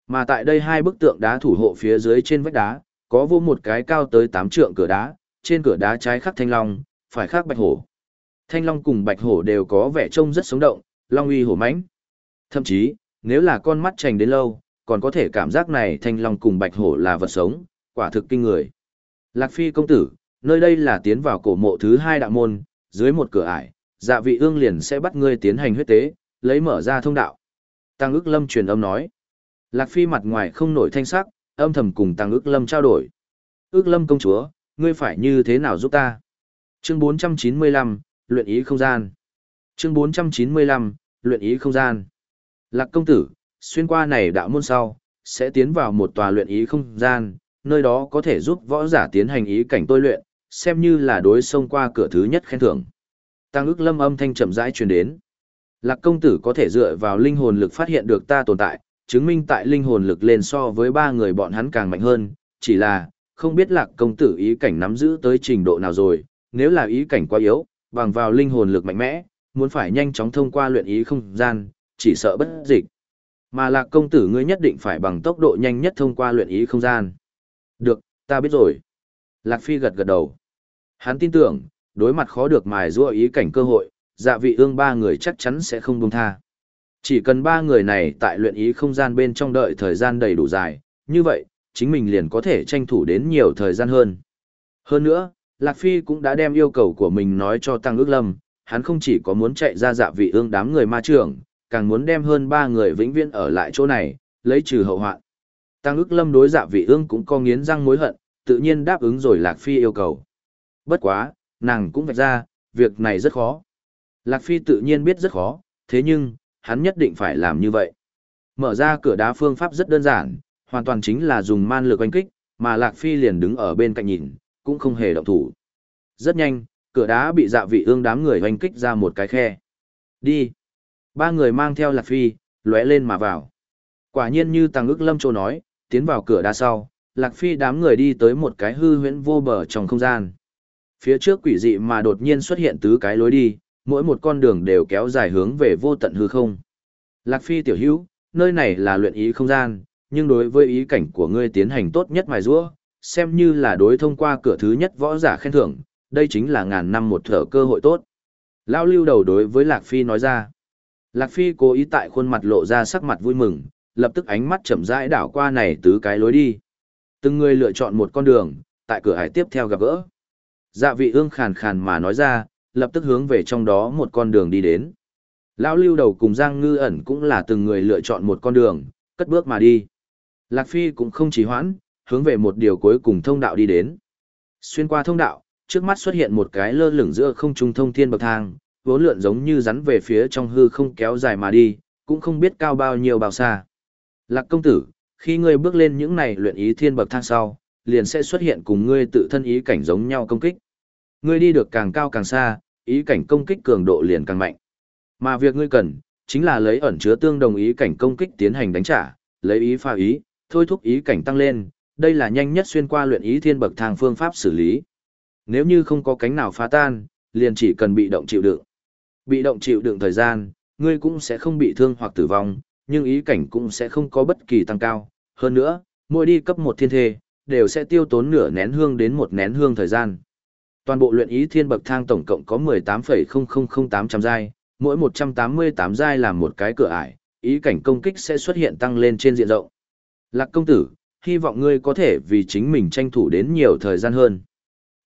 S1: Mà tại đây hai bức tượng đá thủ hộ phía dưới trên vách đá, có vô một cái cao tới 8 trượng cửa đá, trên cửa đá trái khắc thanh long, phải khắc bạch hổ. Thanh long cùng bạch hổ đều có vẻ trông rất sống động, long uy hổ mãnh. Thậm chí, nếu là con mắt trành đến lâu, còn có thể cảm giác này thanh long cùng bạch hổ là vật sống, quả thực kinh người. Lạc Phi công tử, nơi đây là tiến vào cổ mộ thứ hai đạo môn, dưới một cửa ải, dạ vị ương liền sẽ bắt ngươi tiến hành huyết tế, lấy mở ra thông đạo. Tăng ức lâm truyền âm nói. Lạc Phi mặt ngoài không nổi thanh sắc, âm thầm cùng Tăng ức lâm trao đổi. Ước lâm công chúa, ngươi phải như thế nào giúp ta? Chương 495, luyện ý không gian. Chương 495, luyện ý không gian. Lạc công tử, xuyên qua này đạo môn sau, sẽ tiến vào một tòa luyện ý không gian, nơi đó có thể giúp võ giả tiến hành ý cảnh tôi luyện, xem như là đối xông qua cửa thứ nhất khen thưởng. Tăng ức lâm âm thanh chậm rãi truyền đến. Lạc công tử có thể dựa vào linh hồn lực phát hiện được ta tồn tại, chứng minh tại linh hồn lực lên so với ba người bọn hắn càng mạnh hơn, chỉ là, không biết lạc công tử ý cảnh nắm giữ tới trình độ nào rồi, nếu là ý cảnh quá yếu, bằng vào linh hồn lực mạnh mẽ, muốn phải nhanh chóng thông qua luyện ý không gian, chỉ sợ bất dịch. Mà lạc công tử ngươi nhất định phải bằng tốc độ nhanh nhất thông qua luyện ý không gian. Được, ta biết rồi. Lạc Phi gật gật đầu. Hắn tin tưởng, đối mặt khó được mài rua ý cảnh cơ hội, dạ vị ương ba người chắc chắn sẽ không buông tha. Chỉ cần ba người này tại luyện ý không gian bên trong đợi thời gian đầy đủ dài, như vậy, chính mình liền có thể tranh thủ đến nhiều thời gian hơn. Hơn nữa, Lạc Phi cũng đã đem yêu cầu của mình nói cho Tăng ước lâm, hắn không chỉ có muốn chạy ra dạ vị ương đám người ma trưởng, càng muốn đem hơn ba người vĩnh viễn ở lại chỗ này, lấy trừ hậu hoạn. Tăng ước lâm đối dạ vị ương cũng có nghiến răng mối hận, tự nhiên đáp ứng rồi Lạc Phi yêu cầu. Bất quá, nàng cũng vạch ra, việc này rất khó. Lạc Phi tự nhiên biết rất khó, thế nhưng, hắn nhất định phải làm như vậy. Mở ra cửa đá phương pháp rất đơn giản, hoàn toàn chính là dùng man lực oanh kích, mà Lạc Phi liền đứng ở bên cạnh nhìn, cũng không hề động thủ. Rất nhanh, cửa đá bị dạ vị ương đám người oanh kích ra một cái khe. Đi. Ba người mang theo Lạc Phi, lóe lên mà vào. Quả nhiên như Tăng ức lâm châu nói, tiến vào cửa đá sau, Lạc Phi đám người đi tới một cái hư huyễn vô bờ trong không gian. Phía trước quỷ dị mà đột nhiên xuất hiện tứ cái lối đi, mỗi một con đường đều kéo dài hướng về vô tận hư không. Lạc Phi tiểu hữu, nơi này là luyện ý không gian, nhưng đối với ý cảnh của ngươi tiến hành tốt nhất mài rũa, xem như là đối thông qua cửa thứ nhất võ giả khen thưởng, đây chính là ngàn năm một thở cơ hội tốt. Lao lưu đầu đối với Lạc Phi nói ra. Lạc Phi cố ý tại khuôn mặt lộ ra sắc mặt vui mừng, lập tức ánh mắt chậm rãi đảo qua này tứ cái lối đi. Từng người lựa chọn một con đường, tại cửa hải tiếp theo gặp gỡ. Dạ vị ương khàn khàn mà nói ra, lập tức hướng về trong đó một con đường đi đến. Lão lưu đầu cùng Giang Ngư ẩn cũng là từng người lựa chọn một con đường, cất bước mà đi. Lạc Phi cũng không trì hoãn, hướng về một điều cuối cùng thông đạo đi đến. Xuyên qua thông đạo, trước mắt xuất hiện một cái lơ lửng giữa không trung thông thiên bậc thang, vốn lượn giống như rắn về phía trong hư không kéo dài mà đi, cũng không biết cao bao nhiêu bao xa. Lạc công tử, khi ngươi bước lên những này luyện ý thiên bậc thang sau, liền sẽ xuất hiện cùng ngươi tự thân ý cảnh giống nhau công kích. Ngươi đi được càng cao càng xa, ý cảnh công kích cường độ liền càng mạnh. Mà việc ngươi cần, chính là lấy ẩn chứa tương đồng ý cảnh công kích tiến hành đánh trả, lấy ý pha ý, thôi thúc ý cảnh tăng lên, đây là nhanh nhất xuyên qua luyện ý thiên bậc thang phương pháp xử lý. Nếu như không có cánh nào phá tan, liền chỉ cần bị động chịu đựng. Bị động chịu đựng thời gian, ngươi cũng sẽ không bị thương hoặc tử vong, nhưng ý cảnh cũng sẽ không có bất kỳ tăng cao. Hơn nữa, mỗi đi cấp một thiên thê, đều sẽ tiêu tốn nửa nén hương đến một nén hương thời gian. Toàn bộ luyện ý thiên bậc thang tổng cộng có 18,000800 giai, mỗi 188 giai làm một cái cửa ải, ý cảnh công kích sẽ xuất hiện tăng lên trên diện rộng. Lạc công tử, hy vọng ngươi có thể vì chính mình tranh thủ đến nhiều thời gian hơn.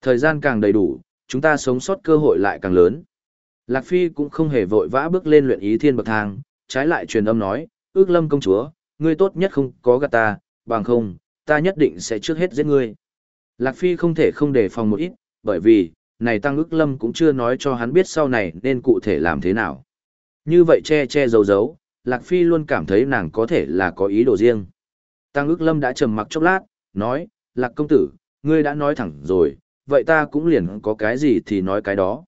S1: Thời gian càng đầy đủ, chúng ta sống sót cơ hội lại càng lớn. Lạc Phi cũng không hề vội vã bước lên luyện ý thiên bậc thang, trái lại truyền âm nói, ước lâm công chúa, ngươi tốt nhất không có gạt ta, bằng không, ta nhất định sẽ trước hết giết ngươi. Lạc Phi không thể không đề phòng một ít, bởi vì, này Tăng ước lâm cũng chưa nói cho hắn biết sau này nên cụ thể làm thế nào. Như vậy che che giấu giấu, Lạc Phi luôn cảm thấy nàng có thể là có ý đồ riêng. Tăng ước lâm đã trầm mặc chốc lát, nói, Lạc công tử, ngươi đã nói thẳng rồi, vậy ta cũng liền có cái gì thì nói cái đó.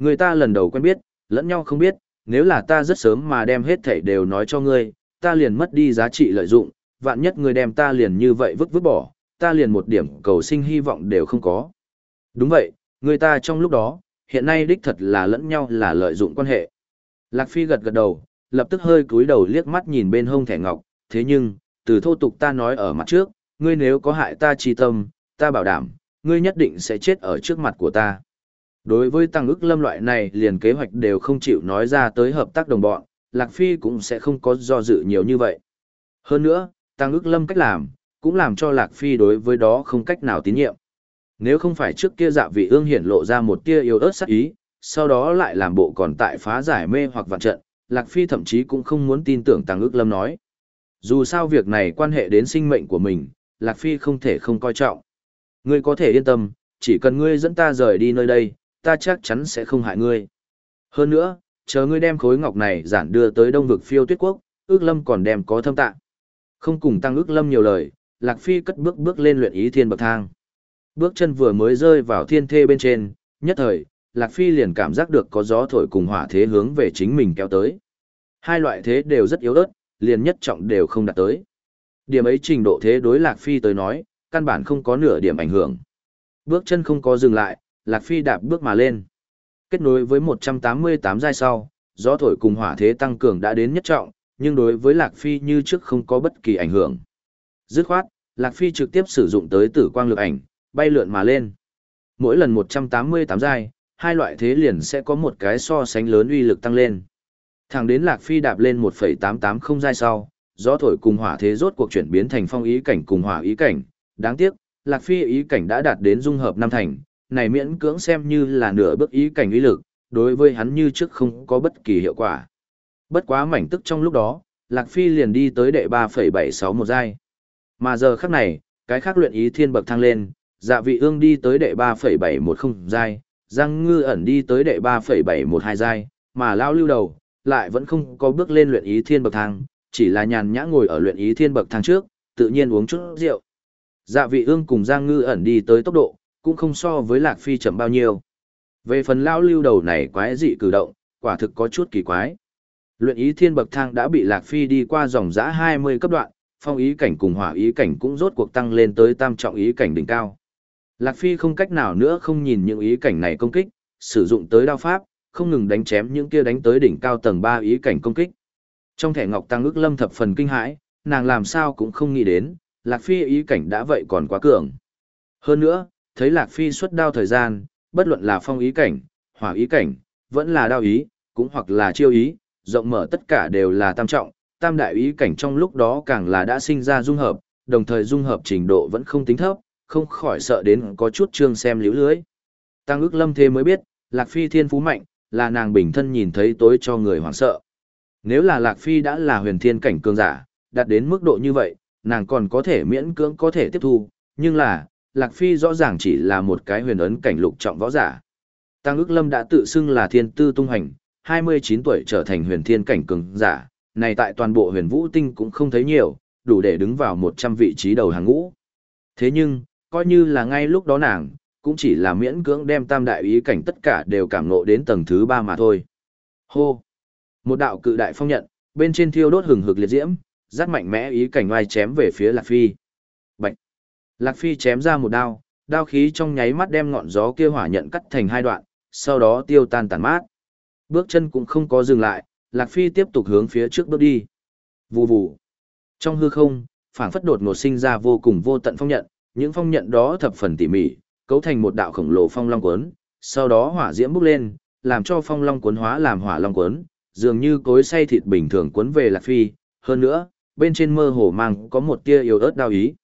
S1: Người ta lần đầu quen biết, lẫn nhau không biết, nếu là ta rất sớm mà đem hết thảy đều nói cho ngươi, ta liền mất đi giá trị lợi dụng, vạn nhất ngươi đem ta liền như vậy vứt vứt bỏ, ta liền một điểm cầu sinh hy vọng đều không có. Đúng vậy, người ta trong lúc đó, hiện nay đích thật là lẫn nhau là lợi dụng quan hệ. Lạc Phi gật gật đầu, lập tức hơi cúi đầu liếc mắt nhìn bên hông thẻ ngọc, thế nhưng, từ thô tục ta nói ở mặt trước, ngươi nếu có hại ta chi tâm, ta bảo đảm, ngươi nhất định sẽ chết ở trước mặt của ta. Đối với tăng ức lâm loại này liền kế hoạch đều không chịu nói ra tới hợp tác đồng bọn, Lạc Phi cũng sẽ không có do dự nhiều như vậy. Hơn nữa, tăng ức lâm cách làm, cũng làm cho Lạc Phi đối với đó không cách nào tín nhiệm. Nếu không phải trước kia dạ vị ương hiển lộ ra một tia yếu ớt sắc ý, sau đó lại làm bộ còn tại phá giải mê hoặc vạn trận, Lạc Phi thậm chí cũng không muốn tin tưởng Tăng ức lâm nói. Dù sao việc này quan hệ đến sinh mệnh của mình, Lạc Phi không thể không coi trọng. Ngươi có thể yên tâm, chỉ cần ngươi dẫn ta rời đi nơi đây, ta chắc chắn sẽ không hại ngươi. Hơn nữa, chờ ngươi đem khối ngọc này giản đưa tới đông vực phiêu tuyết quốc, ước lâm còn đem có thâm tạ. Không cùng tăng ước lâm nhiều lời, Lạc Phi cất bước bước lên luyện ý thiên bậc thang. Bước chân vừa mới rơi vào thiên thê bên trên, nhất thời, Lạc Phi liền cảm giác được có gió thổi cùng hỏa thế hướng về chính mình kéo tới. Hai loại thế đều rất yếu ớt, liền nhất trọng đều không đạt tới. Điểm ấy trình độ thế đối Lạc Phi tới nói, căn bản không có nửa điểm ảnh hưởng. Bước chân không có dừng lại, Lạc Phi đạp bước mà lên. Kết nối với 188 giai sau, gió thổi cùng hỏa thế tăng cường đã đến nhất trọng, nhưng đối với Lạc Phi như trước không có bất kỳ ảnh hưởng. Dứt khoát, Lạc Phi trực tiếp sử dụng tới tử quang lực ảnh, bay lượn mà lên. Mỗi lần 188 giai, hai loại thế liền sẽ có một cái so sánh lớn uy lực tăng lên. Thẳng đến Lạc Phi đạp lên 1.880 giai sau, gió thổi cùng hỏa thế rốt cuộc chuyển biến thành phong ý cảnh cùng hỏa ý cảnh. Đáng tiếc, Lạc Phi ý cảnh đã đạt đến dung hợp năm thành, này miễn cưỡng xem như là nửa bước ý cảnh uy lực, đối với hắn như trước không có bất kỳ hiệu quả. Bất quá mảnh tức trong lúc đó, Lạc Phi liền đi tới đệ 3.76 một giai. Mà giờ khắc này, cái khác luyện ý thiên bậc thăng lên, dạ vị ương đi tới đệ 3.710 giai, Giang Ngư ẩn đi tới đệ 3.712 giai, mà lao lưu đầu, lại vẫn không có bước lên luyện ý thiên bậc thang, chỉ là nhàn nhã ngồi ở luyện ý thiên bậc thang trước, tự nhiên uống chút rượu. Dạ vị ương cùng Giang Ngư ẩn đi tới tốc độ, cũng không so với Lạc Phi chậm bao nhiêu. Về phần lao lưu đầu này quái dị cử động, quả thực có chút kỳ quái. Luyện ý thiên bậc thang đã bị Lạc Phi đi qua dòng giã 20 cấp đoạn, phong ý cảnh cùng hỏa ý cảnh cũng rốt cuộc tăng lên tới tam trọng ý cảnh đỉnh cao. Lạc Phi không cách nào nữa không nhìn những ý cảnh này công kích, sử dụng tới đao pháp, không ngừng đánh chém những kia đánh tới đỉnh cao tầng 3 ý cảnh công kích. Trong thẻ ngọc tăng ước lâm thập phần kinh hãi, nàng làm sao cũng không nghĩ đến, Lạc Phi ý cảnh đã vậy còn quá cường. Hơn nữa, thấy Lạc Phi xuất đao thời gian, bất luận là phong ý cảnh, hỏa ý cảnh, vẫn là đao ý, cũng hoặc là chiêu ý, rộng mở tất cả đều là tam trọng, tam đại ý cảnh trong lúc đó càng là đã sinh ra dung hợp, đồng thời dung hợp trình độ vẫn không tính thấp, không khỏi sợ đến có chút trương xem liễu lưới. Tăng ước lâm thế mới biết, Lạc Phi thiên phú mạnh, là nàng bình thân nhìn thấy tối cho người hoảng sợ. Nếu là Lạc Phi đã là huyền thiên cảnh cường giả, đạt đến mức độ như vậy, nàng còn có thể miễn cưỡng có thể tiếp thu, nhưng là, Lạc Phi rõ ràng chỉ là một cái huyền ấn cảnh lục trọng võ giả. Tăng ước lâm đã tự xưng là thiên tư tung hành, 29 tuổi trở thành huyền thiên cảnh cường giả, này tại toàn bộ huyền vũ tinh cũng không thấy nhiều, đủ để đứng vào 100 vị trí đầu hàng ngũ. Thế nhưng, coi như là ngay lúc đó nàng, cũng chỉ là miễn cưỡng đem tam đại ý cảnh tất cả đều cảm ngộ đến tầng thứ ba mà thôi. Hô! Một đạo cự đại phong nhận, bên trên thiêu đốt hừng hực liệt diễm, rát mạnh mẽ ý cảnh oai chém về phía Lạc Phi. Lạc Phi chém ra một đao, đao khí trong nháy mắt đem ngọn gió kia hỏa nhận cắt thành hai đoạn, sau đó tiêu tan tàn mát. Bước chân cũng không có dừng lại, Lạc Phi tiếp tục hướng phía trước bước đi. Vù vù. Trong hư không, phảng phất đột ngột sinh ra vô cùng vô tận phong nhận, những phong nhận đó thập phần tỉ mỉ, cấu thành một đạo khổng lồ phong long cuốn, sau đó hỏa diễm bốc lên, làm cho phong long cuốn hóa làm hỏa long cuốn, dường như cối xay thịt bình thường cuốn về Lạc Phi, hơn nữa, bên trên mơ hồ mang có một tia yếu ớt đau ý.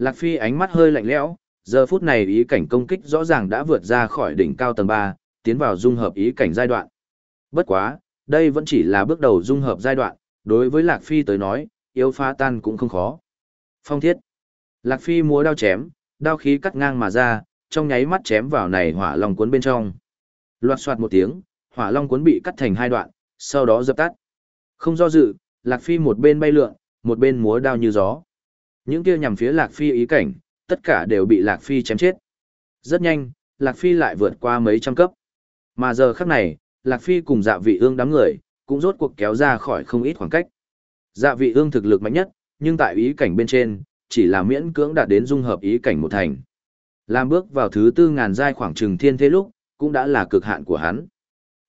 S1: Lạc Phi ánh mắt hơi lạnh lẽo, giờ phút này ý cảnh công kích rõ ràng đã vượt ra khỏi đỉnh cao tầng 3, tiến vào dung hợp ý cảnh giai đoạn. Bất quá, đây vẫn chỉ là bước đầu dung hợp giai đoạn, đối với Lạc Phi tới nói, yếu phá tan cũng không khó. Phong thiết. Lạc Phi múa đao chém, đao khí cắt ngang mà ra, trong nháy mắt chém vào này hỏa long cuốn bên trong. Loạt soạt một tiếng, hỏa long cuốn bị cắt thành hai đoạn, sau đó dập tắt. Không do dự, Lạc Phi một bên bay lượn, một bên múa đao như gió. Những kia nhằm phía Lạc Phi ý cảnh, tất cả đều bị Lạc Phi chém chết. Rất nhanh, Lạc Phi lại vượt qua mấy trăm cấp. Mà giờ khắc này, Lạc Phi cùng dạ vị ương đám người, cũng rốt cuộc kéo ra khỏi không ít khoảng cách. Dạ vị ương thực lực mạnh nhất, nhưng tại ý cảnh bên trên, chỉ là miễn cưỡng đạt đến dung hợp ý cảnh một thành. Làm bước vào thứ tư ngàn giai khoảng trừng thiên thế lúc, cũng đã là cực hạn của hắn.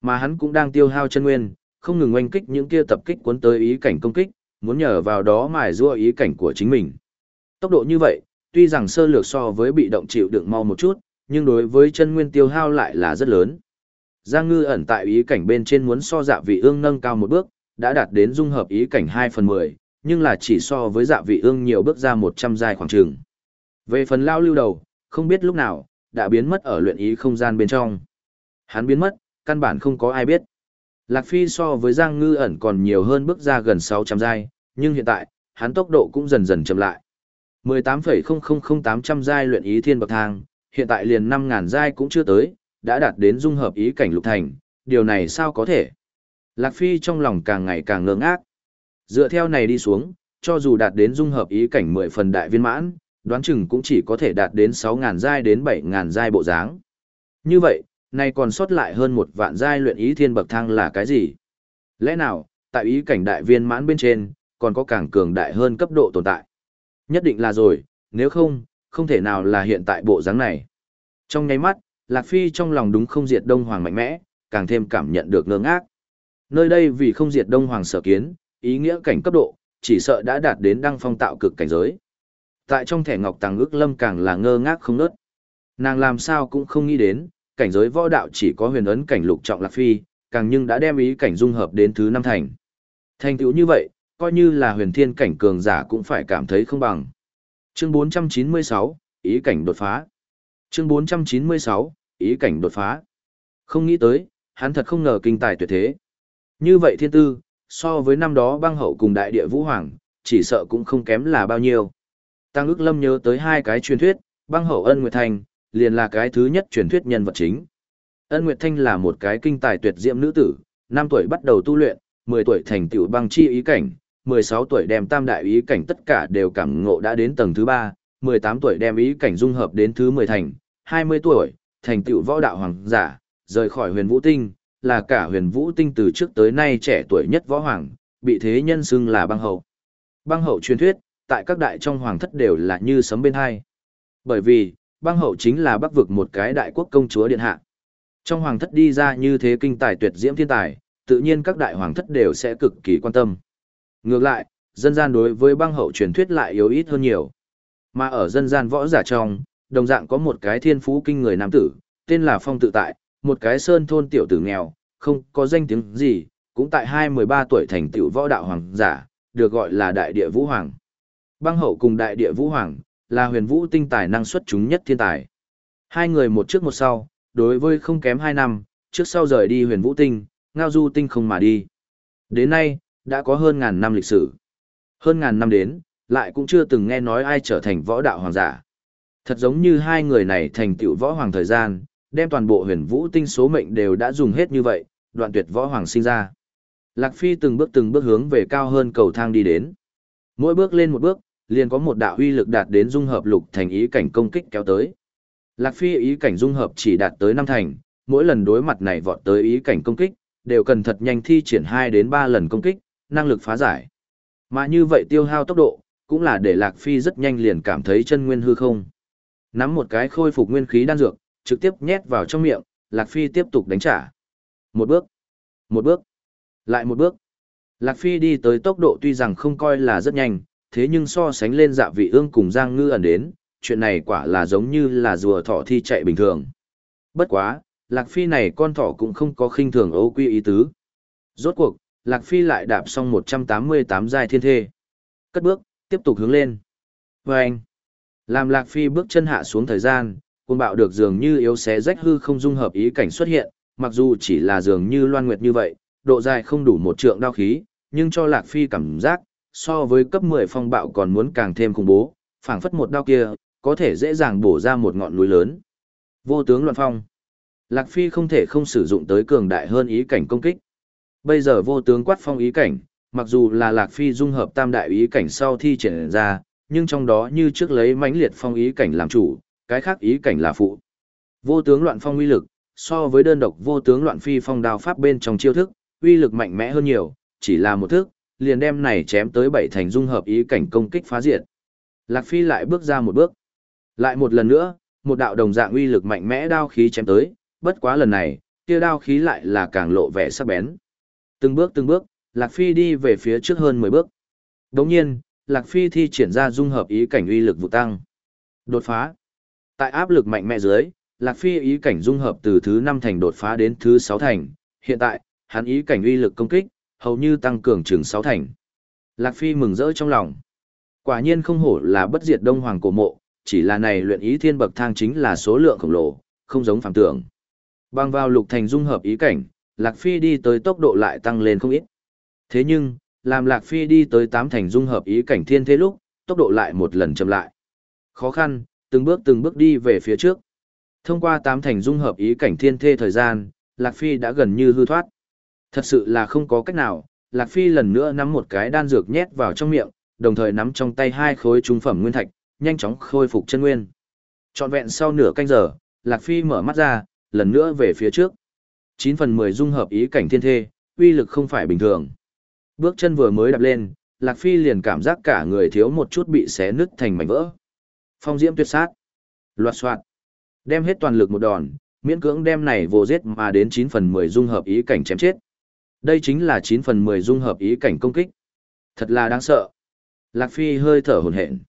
S1: Mà hắn cũng đang tiêu hao chân nguyên, không ngừng oanh kích những kia tập kích cuốn tới ý cảnh công kích, muốn nhờ vào đó mài rua ý cảnh của chính mình. Tốc độ như vậy, tuy rằng sơ lược so với bị động chịu đựng mau một chút, nhưng đối với chân nguyên tiêu hao lại là rất lớn. Giang ngư ẩn tại ý cảnh bên trên muốn so dạ vị ương nâng cao một bước, đã đạt đến dung hợp ý cảnh 2 phần 10, nhưng là chỉ so với dạ vị ương nhiều bước ra 100 dài khoảng trường. Về phần lao lưu đầu, không biết lúc nào, đã biến mất ở luyện ý không gian bên trong. Hắn biến mất, căn bản không có ai biết. Lạc Phi so với Giang Ngư ẩn còn nhiều hơn bước ra gần 600 giai, nhưng hiện tại, hắn tốc độ cũng dần dần chậm lại. 18,000800 giai luyện ý thiên bậc thang, hiện tại liền 5.000 giai cũng chưa tới, đã đạt đến dung hợp ý cảnh lục thành, điều này sao có thể? Lạc Phi trong lòng càng ngày càng ngơ ngác. Dựa theo này đi xuống, cho dù đạt đến dung hợp ý cảnh 10 phần đại viên mãn, đoán chừng cũng chỉ có thể đạt đến 6.000 giai đến 7.000 giai bộ dáng. Như vậy, nay còn sót lại hơn một vạn giai luyện ý thiên bậc thang là cái gì? Lẽ nào, tại ý cảnh đại viên mãn bên trên, còn có càng cường đại hơn cấp độ tồn tại? Nhất định là rồi, nếu không, không thể nào là hiện tại bộ dáng này. Trong nháy mắt, Lạc Phi trong lòng đúng không diệt Đông Hoàng mạnh mẽ, càng thêm cảm nhận được ngơ ngác. Nơi đây vì không diệt Đông Hoàng sở kiến, ý nghĩa cảnh cấp độ, chỉ sợ đã đạt đến đăng phong tạo cực cảnh giới. Tại trong thẻ ngọc tàng ước lâm càng là ngơ ngác không nớt. Nàng làm sao cũng không nghĩ đến, cảnh giới võ đạo chỉ có huyền ấn cảnh lục trọng lạc phi, càng nhưng đã đem ý cảnh dung hợp đến thứ năm thành. Thành tựu như vậy, coi như là huyền thiên cảnh cường giả cũng phải cảm thấy không bằng. Chương 496, ý cảnh đột phá. Chương 496, ý cảnh đột phá. Không nghĩ tới, hắn thật không ngờ kinh tài tuyệt thế. Như vậy thiên tư, so với năm đó băng hậu cùng đại địa vũ hoàng, chỉ sợ cũng không kém là bao nhiêu. Tăng ước lâm nhớ tới hai cái truyền thuyết, băng hậu ân nguyệt thành, liền là cái thứ nhất truyền thuyết nhân vật chính. Ân Nguyệt Thanh là một cái kinh tài tuyệt diễm nữ tử, 5 tuổi bắt đầu tu luyện, 10 tuổi thành tựu băng chi ý cảnh, 16 tuổi đem tam đại ý cảnh tất cả đều cảm ngộ đã đến tầng thứ 3, 18 tuổi đem ý cảnh dung hợp đến thứ 10 thành, 20 tuổi, thành tựu võ đạo hoàng giả, rời khỏi huyền vũ tinh, là cả huyền vũ tinh từ trước tới nay trẻ tuổi nhất võ hoàng, bị thế nhân xưng là băng hậu. Băng hậu truyền thuyết, tại các đại trong hoàng thất đều là như sấm bên hai. Bởi vì, băng hậu chính là bắc vực một cái đại quốc công chúa điện hạ. Trong hoàng thất đi ra như thế kinh tài tuyệt diễm thiên tài, tự nhiên các đại hoàng thất đều sẽ cực kỳ quan tâm. Ngược lại, dân gian đối với băng hậu truyền thuyết lại yếu ít hơn nhiều. Mà ở dân gian võ giả trong, đồng dạng có một cái thiên phú kinh người nam tử, tên là Phong tự tại, một cái sơn thôn tiểu tử nghèo, không có danh tiếng gì, cũng tại hai mười ba tuổi thành tiểu võ đạo hoàng giả, được gọi là đại địa vũ hoàng. Băng hậu cùng đại địa vũ hoàng, là huyền vũ tinh tài năng xuất chúng nhất thiên tài. Hai người một trước một sau, đối với không kém hai năm, trước sau rời đi huyền vũ tinh, ngao du tinh không mà đi. Đến nay, đã có hơn ngàn năm lịch sử. Hơn ngàn năm đến, lại cũng chưa từng nghe nói ai trở thành võ đạo hoàng giả. Thật giống như hai người này thành tựu võ hoàng thời gian, đem toàn bộ huyền vũ tinh số mệnh đều đã dùng hết như vậy, đoạn tuyệt võ hoàng sinh ra. Lạc Phi từng bước từng bước hướng về cao hơn cầu thang đi đến. Mỗi bước lên một bước, liền có một đạo uy lực đạt đến dung hợp lục thành ý cảnh công kích kéo tới. Lạc Phi ý cảnh dung hợp chỉ đạt tới năm thành, mỗi lần đối mặt này vọt tới ý cảnh công kích, đều cần thật nhanh thi triển 2 đến 3 lần công kích, năng lực phá giải. Mà như vậy tiêu hao tốc độ, cũng là để Lạc Phi rất nhanh liền cảm thấy chân nguyên hư không. Nắm một cái khôi phục nguyên khí đan dược, trực tiếp nhét vào trong miệng, Lạc Phi tiếp tục đánh trả. Một bước, một bước, lại một bước. Lạc Phi đi tới tốc độ tuy rằng không coi là rất nhanh, thế nhưng so sánh lên dạ vị ương cùng Giang Ngư ẩn đến, chuyện này quả là giống như là rùa thỏ thi chạy bình thường. Bất quá, Lạc Phi này con thỏ cũng không có khinh thường ấu quy ý tứ. Rốt cuộc, Lạc Phi lại đạp xong 188 giai thiên thê. Cất bước, tiếp tục hướng lên. Và anh, làm Lạc Phi bước chân hạ xuống thời gian, cuồng bạo được dường như yếu xé rách hư không dung hợp ý cảnh xuất hiện, mặc dù chỉ là dường như loan nguyệt như vậy, độ dài không đủ một trượng đao khí, nhưng cho Lạc Phi cảm giác, so với cấp 10 phong bạo còn muốn càng thêm khủng bố, phảng phất một đao kia, có thể dễ dàng bổ ra một ngọn núi lớn. Vô tướng loạn phong. Lạc Phi không thể không sử dụng tới cường đại hơn ý cảnh công kích. Bây giờ vô tướng quát phong ý cảnh, mặc dù là Lạc Phi dung hợp tam đại ý cảnh sau thi triển ra, nhưng trong đó như trước lấy mãnh liệt phong ý cảnh làm chủ, cái khác ý cảnh là phụ. Vô tướng loạn phong uy lực, so với đơn độc vô tướng loạn phi phong đao pháp bên trong chiêu thức, uy lực mạnh mẽ hơn nhiều, chỉ là một thức, liền đem này chém tới bảy thành dung hợp ý cảnh công kích phá diệt. Lạc Phi lại bước ra một bước. Lại một lần nữa, một đạo đồng dạng uy lực mạnh mẽ đao khí chém tới, bất quá lần này, kia đao khí lại là càng lộ vẻ sắc bén. Từng bước từng bước, Lạc Phi đi về phía trước hơn 10 bước. Đồng nhiên, Lạc Phi thi triển ra dung hợp ý cảnh uy lực vụ tăng. Đột phá. Tại áp lực mạnh mẽ dưới, Lạc Phi ý cảnh dung hợp từ thứ 5 thành đột phá đến thứ 6 thành. Hiện tại, hắn ý cảnh uy lực công kích, hầu như tăng cường chừng sáu thành. Lạc Phi mừng rỡ trong lòng. Quả nhiên không hổ là bất diệt đông hoàng cổ mộ, chỉ là này luyện ý thiên bậc thang chính là số lượng khổng lồ, không giống phàm tưởng. Bằng vào lục thành dung hợp ý cảnh, Lạc Phi đi tới tốc độ lại tăng lên không ít. Thế nhưng, làm Lạc Phi đi tới tám thành dung hợp ý cảnh thiên thế lúc, tốc độ lại một lần chậm lại. Khó khăn, từng bước từng bước đi về phía trước. Thông qua tám thành dung hợp ý cảnh thiên thê thời gian, Lạc Phi đã gần như hư thoát. Thật sự là không có cách nào, Lạc Phi lần nữa nắm một cái đan dược nhét vào trong miệng, đồng thời nắm trong tay hai khối trung phẩm nguyên thạch, nhanh chóng khôi phục chân nguyên. Trọn vẹn sau nửa canh giờ, Lạc Phi mở mắt ra, lần nữa về phía trước. 9 phần 10 dung hợp ý cảnh thiên thê, uy lực không phải bình thường. Bước chân vừa mới đạp lên, Lạc Phi liền cảm giác cả người thiếu một chút bị xé nứt thành mảnh vỡ. Phong diễm tuyệt sát. Loạt soạn. Đem hết toàn lực một đòn, miễn cưỡng đem này vô giết mà đến 9 phần 10 dung hợp ý cảnh chém chết. Đây chính là 9 phần 10 dung hợp ý cảnh công kích. Thật là đáng sợ. Lạc Phi hơi thở hồn hển.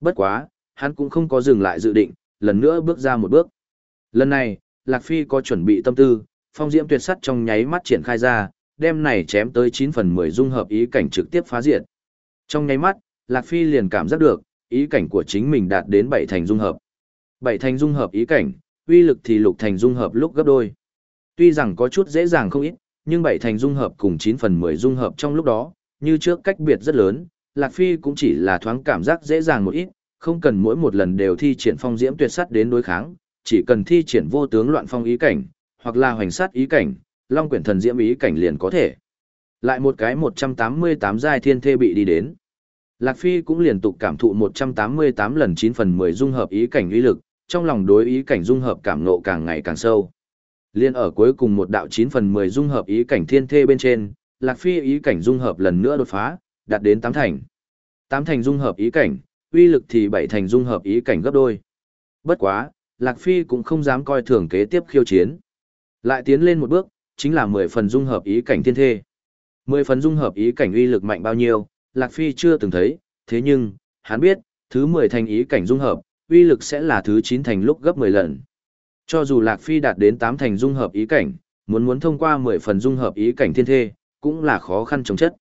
S1: Bất quá, hắn cũng không có dừng lại dự định, lần nữa bước ra một bước. Lần này, Lạc Phi có chuẩn bị tâm tư, phong diễm tuyệt sắt trong nháy mắt triển khai ra, đem này chém tới 9 phần 10 dung hợp ý cảnh trực tiếp phá diệt. Trong nháy mắt, Lạc Phi liền cảm giác được, ý cảnh của chính mình đạt đến 7 thành dung hợp. 7 thành dung hợp ý cảnh, uy lực thì lục thành dung hợp lúc gấp đôi. Tuy rằng có chút dễ dàng không ít, nhưng bảy thành dung hợp cùng 9 phần 10 dung hợp trong lúc đó, như trước cách biệt rất lớn, Lạc Phi cũng chỉ là thoáng cảm giác dễ dàng một ít, không cần mỗi một lần đều thi triển phong diễm tuyệt sắt đến đối kháng, chỉ cần thi triển vô tướng loạn phong ý cảnh, hoặc là hoành sát ý cảnh, long quyển thần diễm ý cảnh liền có thể. Lại một cái 188 giai thiên thê bị đi đến. Lạc Phi cũng liên tục cảm thụ 188 lần 9 phần 10 dung hợp ý cảnh uy lực, trong lòng đối ý cảnh dung hợp cảm ngộ càng ngày càng sâu. Liên ở cuối cùng một đạo 9 phần 10 dung hợp ý cảnh thiên thê bên trên, Lạc Phi ý cảnh dung hợp lần nữa đột phá, đạt đến 8 thành. 8 thành dung hợp ý cảnh, uy lực thì 7 thành dung hợp ý cảnh gấp đôi. Bất quá, Lạc Phi cũng không dám coi thường kế tiếp khiêu chiến. Lại tiến lên một bước, chính là 10 phần dung hợp ý cảnh thiên thê. 10 phần dung hợp ý cảnh uy lực mạnh bao nhiêu, Lạc Phi chưa từng thấy, thế nhưng, hắn biết, thứ 10 thành ý cảnh dung hợp, uy lực sẽ là thứ 9 thành lúc gấp 10 lần. Cho dù Lạc Phi đạt đến 8 thành dung hợp ý cảnh, muốn muốn thông qua 10 phần dung hợp ý cảnh thiên thê, cũng là khó khăn chống chất.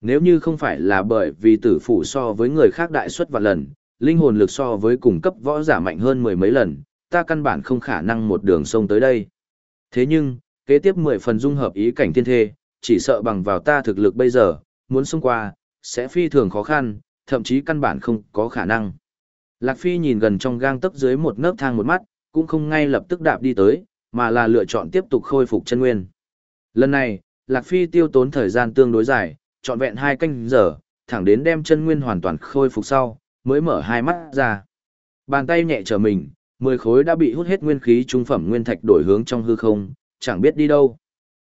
S1: Nếu như không phải là bởi vì tử phủ so với người khác đại suất và lần, linh hồn lực so với cùng cấp võ giả mạnh hơn mười mấy lần, ta căn bản không khả năng một đường sông tới đây. Thế nhưng, kế tiếp 10 phần dung hợp ý cảnh thiên thê, chỉ sợ bằng vào ta thực lực bây giờ, muốn xông qua, sẽ phi thường khó khăn, thậm chí căn bản không có khả năng. Lạc Phi nhìn gần trong gang tấc dưới một nấc thang một mắt, cũng không ngay lập tức đạp đi tới, mà là lựa chọn tiếp tục khôi phục chân nguyên. Lần này, Lạc Phi tiêu tốn thời gian tương đối dài, trọn vẹn hai canh giờ, thẳng đến đem chân nguyên hoàn toàn khôi phục sau, mới mở hai mắt ra. Bàn tay nhẹ trở mình, mười khối đã bị hút hết nguyên khí trung phẩm nguyên thạch đổi hướng trong hư không, chẳng biết đi đâu.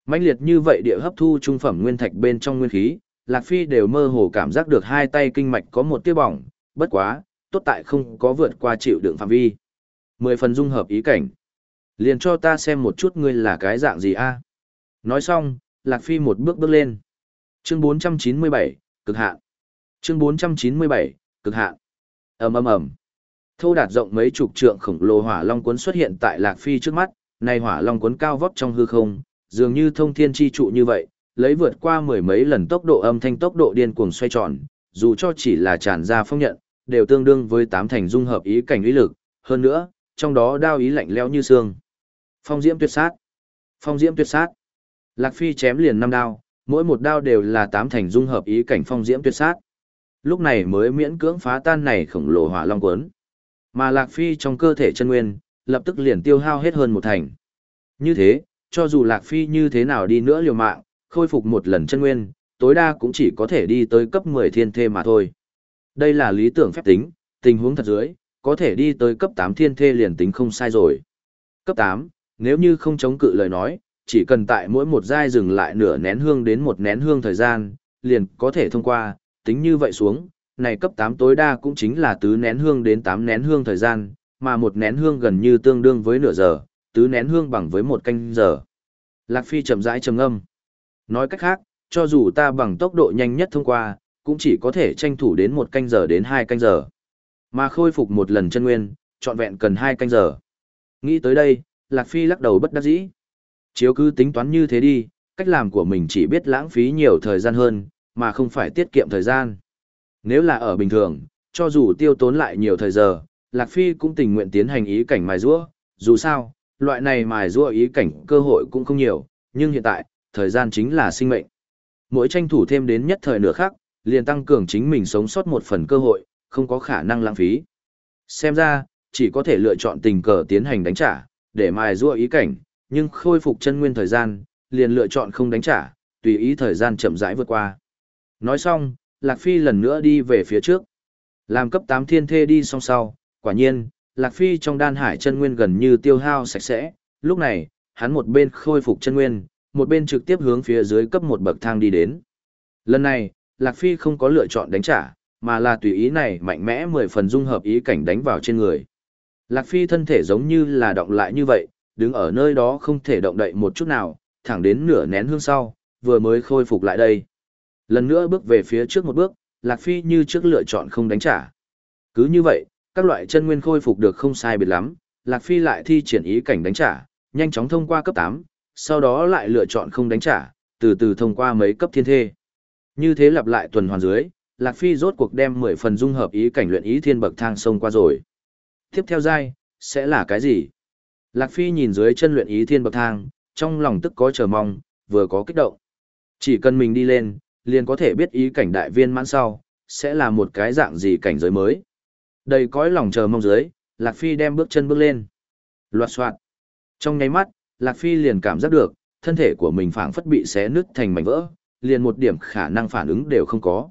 S1: mãnh liệt như vậy địa hấp thu trung phẩm nguyên thạch bên trong nguyên khí, Lạc Phi đều mơ hồ cảm giác được hai tay kinh mạch có một tia bỏng, bất quá, tốt tại không có vượt qua chịu đựng phạm vi. Mười phần dung hợp ý cảnh. Liền cho ta xem một chút ngươi là cái dạng gì a Nói xong, Lạc Phi một bước bước lên. Chương 497, cực hạn. Chương 497, cực hạn. Ầm ầm ầm. Thô đạt rộng mấy chục trượng khổng lồ hỏa long cuốn xuất hiện tại Lạc Phi trước mắt, này hỏa long cuốn cao vóc trong hư không, dường như thông thiên chi trụ như vậy, lấy vượt qua mười mấy lần tốc độ âm thanh tốc độ điên cuồng xoay tròn, dù cho chỉ là tràn ra phong nhận, đều tương đương với tám thành dung hợp ý cảnh uy lực, hơn nữa, trong đó đao ý lạnh lẽo như xương. Phong diễm tuyệt sát. Phong diễm tuyệt sát. Lạc Phi chém liền năm đao, mỗi một đao đều là tám thành dung hợp ý cảnh phong diễm tuyệt sát. Lúc này mới miễn cưỡng phá tan này khổng lồ hỏa long cuốn. Mà Lạc Phi trong cơ thể chân nguyên, lập tức liền tiêu hao hết hơn một thành. Như thế, cho dù Lạc Phi như thế nào đi nữa liều mạng, khôi phục một lần chân nguyên, tối đa cũng chỉ có thể đi tới cấp 10 thiên thê mà thôi. Đây là lý tưởng phép tính, tình huống thật dưới, có thể đi tới cấp 8 thiên thê liền tính không sai rồi. Cấp 8, nếu như không chống cự lời nói, chỉ cần tại mỗi một giai dừng lại nửa nén hương đến một nén hương thời gian, liền có thể thông qua, tính như vậy xuống, này cấp 8 tối đa cũng chính là tứ nén hương đến 8 nén hương thời gian, mà một nén hương gần như tương đương với nửa giờ, tứ nén hương bằng với một canh giờ. Lạc Phi chậm rãi trầm âm. Nói cách khác, cho dù ta bằng tốc độ nhanh nhất thông qua, cũng chỉ có thể tranh thủ đến một canh giờ đến hai canh giờ. Mà khôi phục một lần chân nguyên, trọn vẹn cần hai canh giờ. Nghĩ tới đây, Lạc Phi lắc đầu bất đắc dĩ. Chiếu cứ tính toán như thế đi, cách làm của mình chỉ biết lãng phí nhiều thời gian hơn, mà không phải tiết kiệm thời gian. Nếu là ở bình thường, cho dù tiêu tốn lại nhiều thời giờ, Lạc Phi cũng tình nguyện tiến hành ý cảnh mài rũa, dù sao, loại này mài rũa ý cảnh cơ hội cũng không nhiều, nhưng hiện tại, thời gian chính là sinh mệnh. Mỗi tranh thủ thêm đến nhất thời nửa khác, liền tăng cường chính mình sống sót một phần cơ hội, không có khả năng lãng phí. Xem ra, chỉ có thể lựa chọn tình cờ tiến hành đánh trả, để mài rua ý cảnh, nhưng khôi phục chân nguyên thời gian, liền lựa chọn không đánh trả, tùy ý thời gian chậm rãi vượt qua. Nói xong, Lạc Phi lần nữa đi về phía trước. Làm cấp 8 thiên thê đi song sau, quả nhiên, Lạc Phi trong đan hải chân nguyên gần như tiêu hao sạch sẽ, Lúc này, hắn một bên khôi phục chân nguyên, một bên trực tiếp hướng phía dưới cấp một bậc thang đi đến. Lần này, Lạc Phi không có lựa chọn đánh trả, mà là tùy ý này mạnh mẽ mười phần dung hợp ý cảnh đánh vào trên người. Lạc Phi thân thể giống như là động lại như vậy, đứng ở nơi đó không thể động đậy một chút nào, thẳng đến nửa nén hương sau, vừa mới khôi phục lại đây. Lần nữa bước về phía trước một bước, Lạc Phi như trước lựa chọn không đánh trả. Cứ như vậy, các loại chân nguyên khôi phục được không sai biệt lắm, Lạc Phi lại thi triển ý cảnh đánh trả, nhanh chóng thông qua cấp 8, sau đó lại lựa chọn không đánh trả, từ từ thông qua mấy cấp thiên thê. Như thế lặp lại tuần hoàn dưới, Lạc Phi rốt cuộc đem 10 phần dung hợp ý cảnh luyện ý thiên bậc thang sông qua rồi. Tiếp theo giai, sẽ là cái gì? Lạc Phi nhìn dưới chân luyện ý thiên bậc thang, trong lòng tức có chờ mong, vừa có kích động. Chỉ cần mình đi lên, liền có thể biết ý cảnh đại viên mãn sau, sẽ là một cái dạng gì cảnh giới mới. Đầy cõi lòng chờ mong dưới, Lạc Phi đem bước chân bước lên. Loạt soạn. Trong nháy mắt, Lạc Phi liền cảm giác được, thân thể của mình phảng phất bị xé nứt thành mảnh vỡ, liền một điểm khả năng phản ứng đều không có.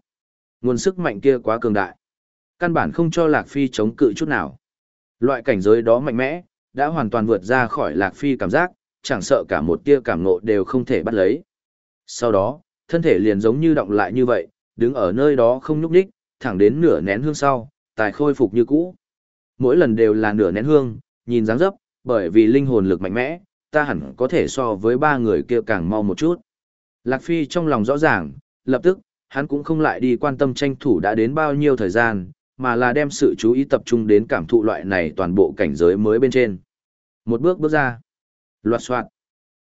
S1: Nguồn sức mạnh kia quá cường đại. Căn bản không cho Lạc Phi chống cự chút nào. Loại cảnh giới đó mạnh mẽ, đã hoàn toàn vượt ra khỏi Lạc Phi cảm giác, chẳng sợ cả một tia cảm ngộ đều không thể bắt lấy. Sau đó, thân thể liền giống như động lại như vậy, đứng ở nơi đó không nhúc nhích, thẳng đến nửa nén hương sau, tài khôi phục như cũ. Mỗi lần đều là nửa nén hương, nhìn dáng dấp, bởi vì linh hồn lực mạnh mẽ, ta hẳn có thể so với ba người kia càng mau một chút. Lạc Phi trong lòng rõ ràng, lập tức, hắn cũng không lại đi quan tâm tranh thủ đã đến bao nhiêu thời gian, mà là đem sự chú ý tập trung đến cảm thụ loại này toàn bộ cảnh giới mới bên trên. Một bước bước ra, loạt soạn,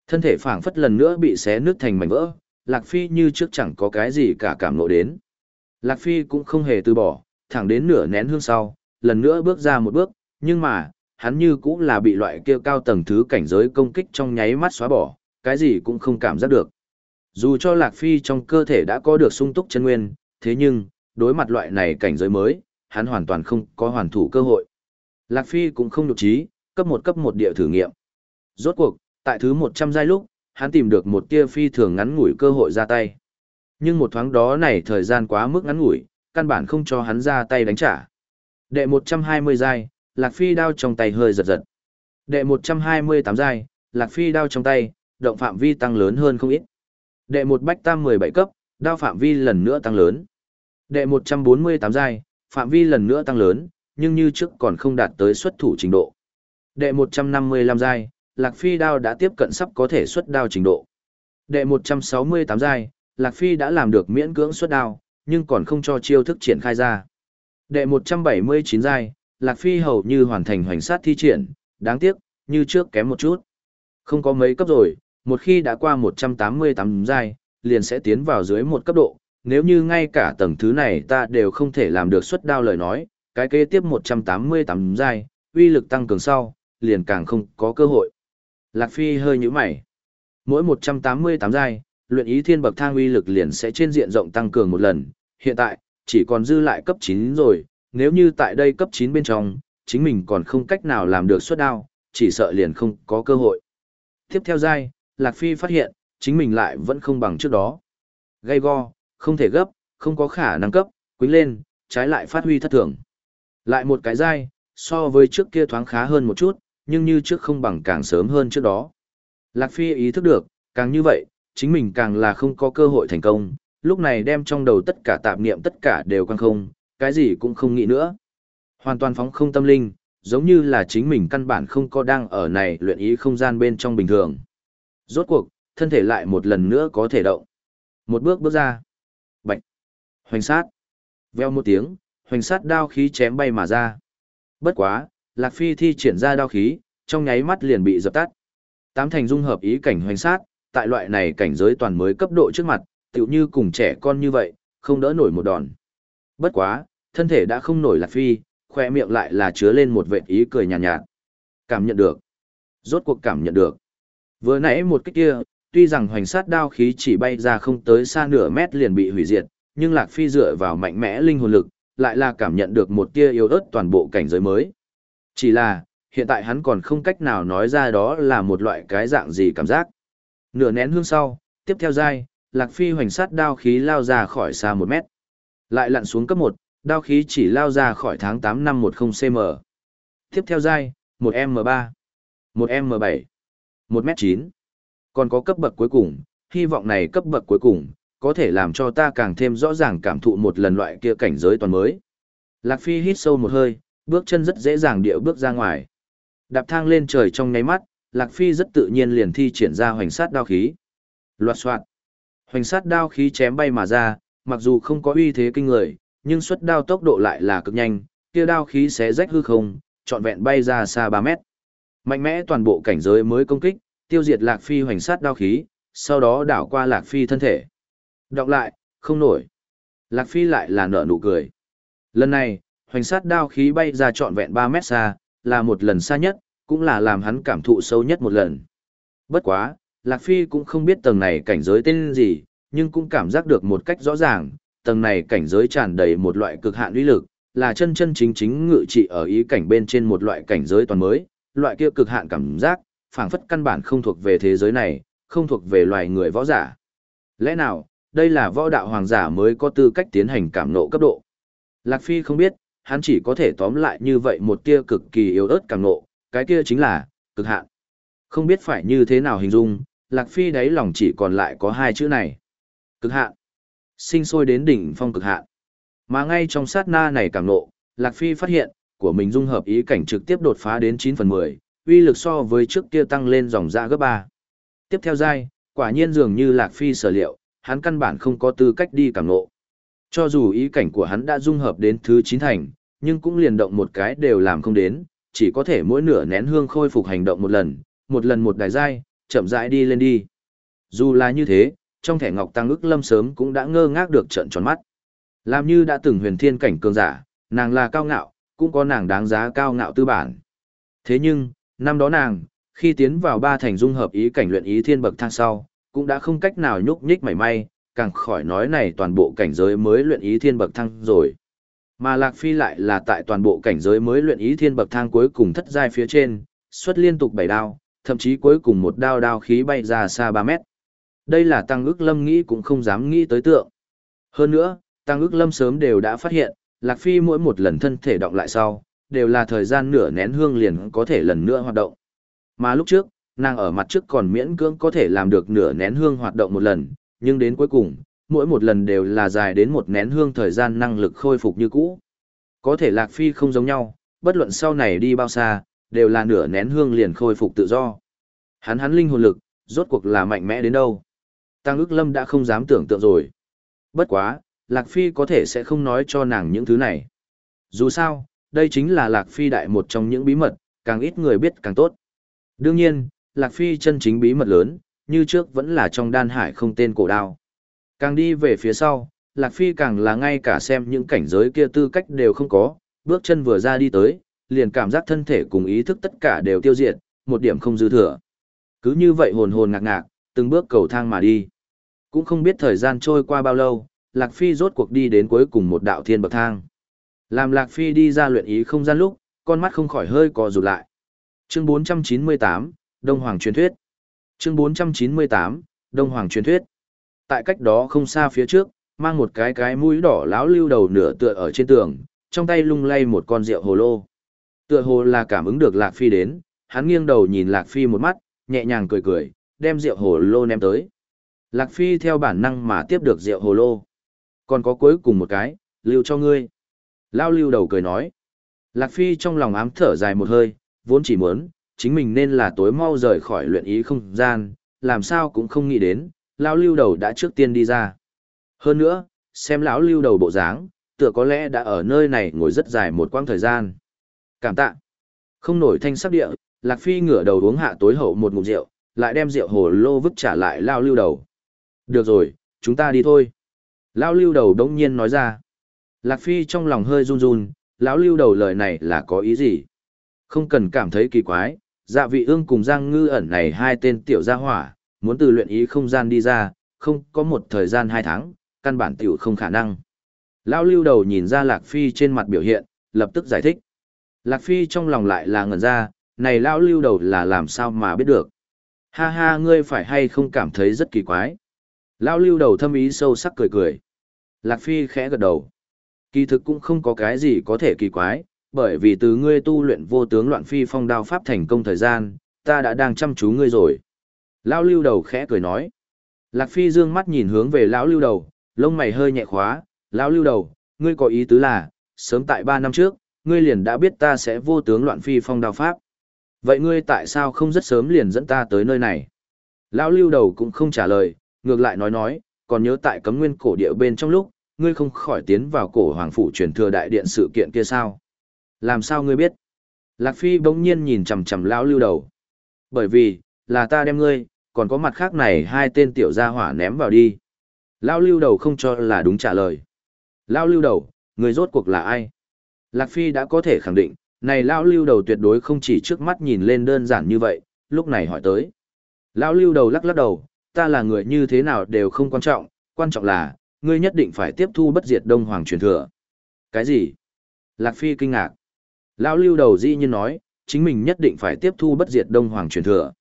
S1: thân thể phảng phất lần nữa bị xé nứt thành mảnh vỡ, Lạc Phi như trước chẳng có cái gì cả cảm ngộ đến. Lạc Phi cũng không hề từ bỏ, thẳng đến nửa nén hương sau, lần nữa bước ra một bước, nhưng mà, hắn như cũng là bị loại kia cao tầng thứ cảnh giới công kích trong nháy mắt xóa bỏ, cái gì cũng không cảm giác được. Dù cho Lạc Phi trong cơ thể đã có được sung túc chân nguyên, thế nhưng, đối mặt loại này cảnh giới mới, hắn hoàn toàn không có hoàn thủ cơ hội. Lạc Phi cũng không nhục trí, cấp một cấp một địa thử nghiệm. Rốt cuộc, tại thứ 100 giai lúc, hắn tìm được một tia phi thường ngắn ngủi cơ hội ra tay. Nhưng một thoáng đó này thời gian quá mức ngắn ngủi, căn bản không cho hắn ra tay đánh trả. Đệ 120 giai, Lạc Phi đao trong tay hơi giật giật. Đệ 128 giai, Lạc Phi đao trong tay, động phạm vi tăng lớn hơn không ít. Đệ một bách tam 17 cấp, đao phạm vi lần nữa tăng lớn. Đệ 148 giai, phạm vi lần nữa tăng lớn, nhưng như trước còn không đạt tới xuất thủ trình độ. Đệ 155 giai, Lạc Phi đao đã tiếp cận sắp có thể xuất đao trình độ. Đệ 168 giai, Lạc Phi đã làm được miễn cưỡng xuất đao, nhưng còn không cho chiêu thức triển khai ra. Đệ 179 giai, Lạc Phi hầu như hoàn thành hoành sát thi triển, đáng tiếc, như trước kém một chút. Không có mấy cấp rồi, một khi đã qua 188 giai, liền sẽ tiến vào dưới một cấp độ, nếu như ngay cả tầng thứ này ta đều không thể làm được xuất đao lời nói, cái kế tiếp 188 giai, uy lực tăng cường sau, liền càng không có cơ hội. Lạc Phi hơi nhíu mày. Mỗi 188 giai, luyện ý thiên bậc thang uy lực liền sẽ trên diện rộng tăng cường một lần, hiện tại, chỉ còn dư lại cấp 9 rồi, nếu như tại đây cấp 9 bên trong, chính mình còn không cách nào làm được xuất đao, chỉ sợ liền không có cơ hội. Tiếp theo giai, Lạc Phi phát hiện, chính mình lại vẫn không bằng trước đó. Gây go, không thể gấp, không có khả năng cấp, quính lên, trái lại phát huy thất thường. Lại một cái dai, so với trước kia thoáng khá hơn một chút, nhưng như trước không bằng càng sớm hơn trước đó. Lạc Phi ý thức được, càng như vậy, chính mình càng là không có cơ hội thành công, lúc này đem trong đầu tất cả tạp niệm tất cả đều quăng không, cái gì cũng không nghĩ nữa. Hoàn toàn phóng không tâm linh, giống như là chính mình căn bản không có đang ở này luyện ý không gian bên trong bình thường. Rốt cuộc, thân thể lại một lần nữa có thể động. Một bước bước ra. Bạch. Hoành sát. Veo một tiếng, hoành sát đao khí chém bay mà ra. Bất quá, Lạc Phi thi triển ra đao khí, trong nháy mắt liền bị dập tắt. Tám thành dung hợp ý cảnh hoành sát, tại loại này cảnh giới toàn mới cấp độ trước mặt, tựu như cùng trẻ con như vậy, không đỡ nổi một đòn. Bất quá, thân thể đã không nổi Lạc Phi, khoe miệng lại là chứa lên một vệt ý cười nhàn nhạt, nhạt. Cảm nhận được. Rốt cuộc cảm nhận được. Vừa nãy một cái kia, tuy rằng hoành sát đao khí chỉ bay ra không tới xa nửa mét liền bị hủy diệt, nhưng Lạc Phi dựa vào mạnh mẽ linh hồn lực, lại là cảm nhận được một tia yếu ớt toàn bộ cảnh giới mới. Chỉ là, hiện tại hắn còn không cách nào nói ra đó là một loại cái dạng gì cảm giác. Nửa nén hương sau, tiếp theo dai, Lạc Phi hoành sát đao khí lao ra khỏi xa một mét. Lại lặn xuống cấp 1, đao khí chỉ lao ra khỏi tháng 8 năm 10 cm. Tiếp theo dai, 1m9. Còn có cấp bậc cuối cùng, hy vọng này cấp bậc cuối cùng, có thể làm cho ta càng thêm rõ ràng cảm thụ một lần loại kia cảnh giới toàn mới. Lạc Phi hít sâu một hơi, bước chân rất dễ dàng điệu bước ra ngoài. Đạp thang lên trời trong nháy mắt, Lạc Phi rất tự nhiên liền thi triển ra hoành sát đao khí. Loạt soạn. Hoành sát đao khí chém bay mà ra, mặc dù không có uy thế kinh người, nhưng xuất đao tốc độ lại là cực nhanh, kia đao khí xé rách hư không, trọn vẹn bay ra xa 3 mét. Mạnh mẽ toàn bộ cảnh giới mới công kích, tiêu diệt Lạc Phi hoành sát đao khí, sau đó đảo qua Lạc Phi thân thể. Đọc lại, không nổi. Lạc Phi lại là nở nụ cười. Lần này, hoành sát đao khí bay ra trọn vẹn 3 mét xa, là một lần xa nhất, cũng là làm hắn cảm thụ sâu nhất một lần. Bất quá, Lạc Phi cũng không biết tầng này cảnh giới tên gì, nhưng cũng cảm giác được một cách rõ ràng, tầng này cảnh giới tràn đầy một loại cực hạn uy lực, là chân chân chính chính ngự trị ở ý cảnh bên trên một loại cảnh giới toàn mới, loại kia cực hạn cảm giác, phảng phất căn bản không thuộc về thế giới này, không thuộc về loài người võ giả. Lẽ nào, đây là võ đạo hoàng giả mới có tư cách tiến hành cảm nộ cấp độ? Lạc Phi không biết, hắn chỉ có thể tóm lại như vậy một tia cực kỳ yếu ớt cảm nộ, cái kia chính là, cực hạn. Không biết phải như thế nào hình dung, Lạc Phi đáy lòng chỉ còn lại có hai chữ này. Cực hạn. Sinh sôi đến đỉnh phong cực hạn. Mà ngay trong sát na này cảm nộ, Lạc Phi phát hiện, của mình dung hợp ý cảnh trực tiếp đột phá đến 9 phần 10, uy lực so với trước kia tăng lên dòng ra gấp 3. Tiếp theo giai, quả nhiên dường như Lạc Phi sở liệu, hắn căn bản không có tư cách đi cảm nộ. Cho dù ý cảnh của hắn đã dung hợp đến thứ 9 thành, nhưng cũng liền động một cái đều làm không đến, chỉ có thể mỗi nửa nén hương khôi phục hành động một lần, một lần một đài giai, chậm rãi đi lên đi. Dù là như thế, trong thẻ ngọc tăng ức lâm sớm cũng đã ngơ ngác được trận tròn mắt. Làm như đã từng huyền thiên cảnh cường giả, nàng là cao ngạo, cũng có nàng đáng giá cao ngạo tư bản. Thế nhưng, năm đó nàng, khi tiến vào ba thành dung hợp ý cảnh luyện ý thiên bậc thang sau, cũng đã không cách nào nhúc nhích mảy may, càng khỏi nói này toàn bộ cảnh giới mới luyện ý thiên bậc thang rồi. Mà Lạc Phi lại là tại toàn bộ cảnh giới mới luyện ý thiên bậc thang cuối cùng thất giai phía trên, xuất liên tục bảy đao, thậm chí cuối cùng một đao đao khí bay ra xa 3 mét. Đây là Tăng ước lâm nghĩ cũng không dám nghĩ tới tượng. Hơn nữa, Tăng ước lâm sớm đều đã phát hiện, Lạc Phi mỗi một lần thân thể động lại sau, đều là thời gian nửa nén hương liền có thể lần nữa hoạt động. Mà lúc trước, nàng ở mặt trước còn miễn cưỡng có thể làm được nửa nén hương hoạt động một lần, nhưng đến cuối cùng, mỗi một lần đều là dài đến một nén hương thời gian năng lực khôi phục như cũ. Có thể Lạc Phi không giống nhau, bất luận sau này đi bao xa, đều là nửa nén hương liền khôi phục tự do. Hắn hắn linh hồn lực, rốt cuộc là mạnh mẽ đến đâu. Tăng ước lâm đã không dám tưởng tượng rồi. Bất quá, Lạc Phi có thể sẽ không nói cho nàng những thứ này. Dù sao, đây chính là Lạc Phi đại một trong những bí mật, càng ít người biết càng tốt. Đương nhiên, Lạc Phi chân chính bí mật lớn, như trước vẫn là trong đan hải không tên cổ đao. Càng đi về phía sau, Lạc Phi càng là ngay cả xem những cảnh giới kia tư cách đều không có, bước chân vừa ra đi tới, liền cảm giác thân thể cùng ý thức tất cả đều tiêu diệt, một điểm không dư thừa. Cứ như vậy hồn hồn ngạc ngạc, từng bước cầu thang mà đi. Cũng không biết thời gian trôi qua bao lâu, Lạc Phi rốt cuộc đi đến cuối cùng một đạo thiên bậc thang. Làm Lạc Phi đi ra luyện ý không gian lúc, con mắt không khỏi hơi co rụt lại. Chương 498, Đông Hoàng truyền thuyết. Chương 498, Đông Hoàng truyền thuyết. Tại cách đó không xa phía trước, mang một cái cái mũi đỏ láo lưu đầu nửa tựa ở trên tường, trong tay lung lay một con rượu hồ lô. Tựa hồ là cảm ứng được Lạc Phi đến, hắn nghiêng đầu nhìn Lạc Phi một mắt, nhẹ nhàng cười cười, đem rượu hồ lô ném tới. Lạc Phi theo bản năng mà tiếp được rượu hồ lô. Còn có cuối cùng một cái, lưu cho ngươi. Lao lưu đầu cười nói. Lạc Phi trong lòng ám thở dài một hơi, vốn chỉ muốn, chính mình nên là tối mau rời khỏi luyện ý không gian, làm sao cũng không nghĩ đến, Lao lưu đầu đã trước tiên đi ra. Hơn nữa, xem lão lưu đầu bộ dáng, tựa có lẽ đã ở nơi này ngồi rất dài một quãng thời gian. Cảm tạ. Không nổi thanh sắc địa, Lạc Phi ngửa đầu uống hạ tối hậu một ngụm rượu, lại đem rượu hồ lô vứt trả lại Lao lưu đầu. Được rồi, chúng ta đi thôi. Lão lưu đầu đống nhiên nói ra. Lạc Phi trong lòng hơi run run, lão lưu đầu lời này là có ý gì? Không cần cảm thấy kỳ quái, dạ vị ương cùng Giang Ngư ẩn này hai tên tiểu gia hỏa, muốn từ luyện ý không gian đi ra, không có một thời gian hai tháng, căn bản tiểu không khả năng. Lão lưu đầu nhìn ra Lạc Phi trên mặt biểu hiện, lập tức giải thích. Lạc Phi trong lòng lại là ngẩn ra, này lão lưu đầu là làm sao mà biết được. Ha ha ngươi phải hay không cảm thấy rất kỳ quái. Lão lưu đầu thâm ý sâu sắc cười cười. Lạc Phi khẽ gật đầu. Kỳ thực cũng không có cái gì có thể kỳ quái, bởi vì từ ngươi tu luyện vô tướng loạn phi phong đao pháp thành công thời gian, ta đã đang chăm chú ngươi rồi. Lão lưu đầu khẽ cười nói. Lạc Phi dương mắt nhìn hướng về lão lưu đầu, lông mày hơi nhẹ khóa, lão lưu đầu, ngươi có ý tứ là, sớm tại ba năm trước, ngươi liền đã biết ta sẽ vô tướng loạn phi phong đao pháp. Vậy ngươi tại sao không rất sớm liền dẫn ta tới nơi này? Lão lưu đầu cũng không trả lời, ngược lại nói nói, còn nhớ tại cấm nguyên cổ địa bên trong lúc, ngươi không khỏi tiến vào cổ hoàng phủ truyền thừa đại điện sự kiện kia sao? Làm sao ngươi biết? Lạc Phi bỗng nhiên nhìn chằm chằm lão lưu đầu. Bởi vì, là ta đem ngươi, còn có mặt khác này hai tên tiểu gia hỏa ném vào đi. Lão lưu đầu không cho là đúng trả lời. Lão lưu đầu, người rốt cuộc là ai? Lạc Phi đã có thể khẳng định, này lão lưu đầu tuyệt đối không chỉ trước mắt nhìn lên đơn giản như vậy, lúc này hỏi tới. Lão lưu đầu lắc lắc đầu, ta là người như thế nào đều không quan trọng, quan trọng là, ngươi nhất định phải tiếp thu bất diệt đông hoàng truyền thừa. Cái gì? Lạc Phi kinh ngạc. Lão lưu đầu dĩ nhiên nói, chính mình nhất định phải tiếp thu bất diệt đông hoàng truyền thừa.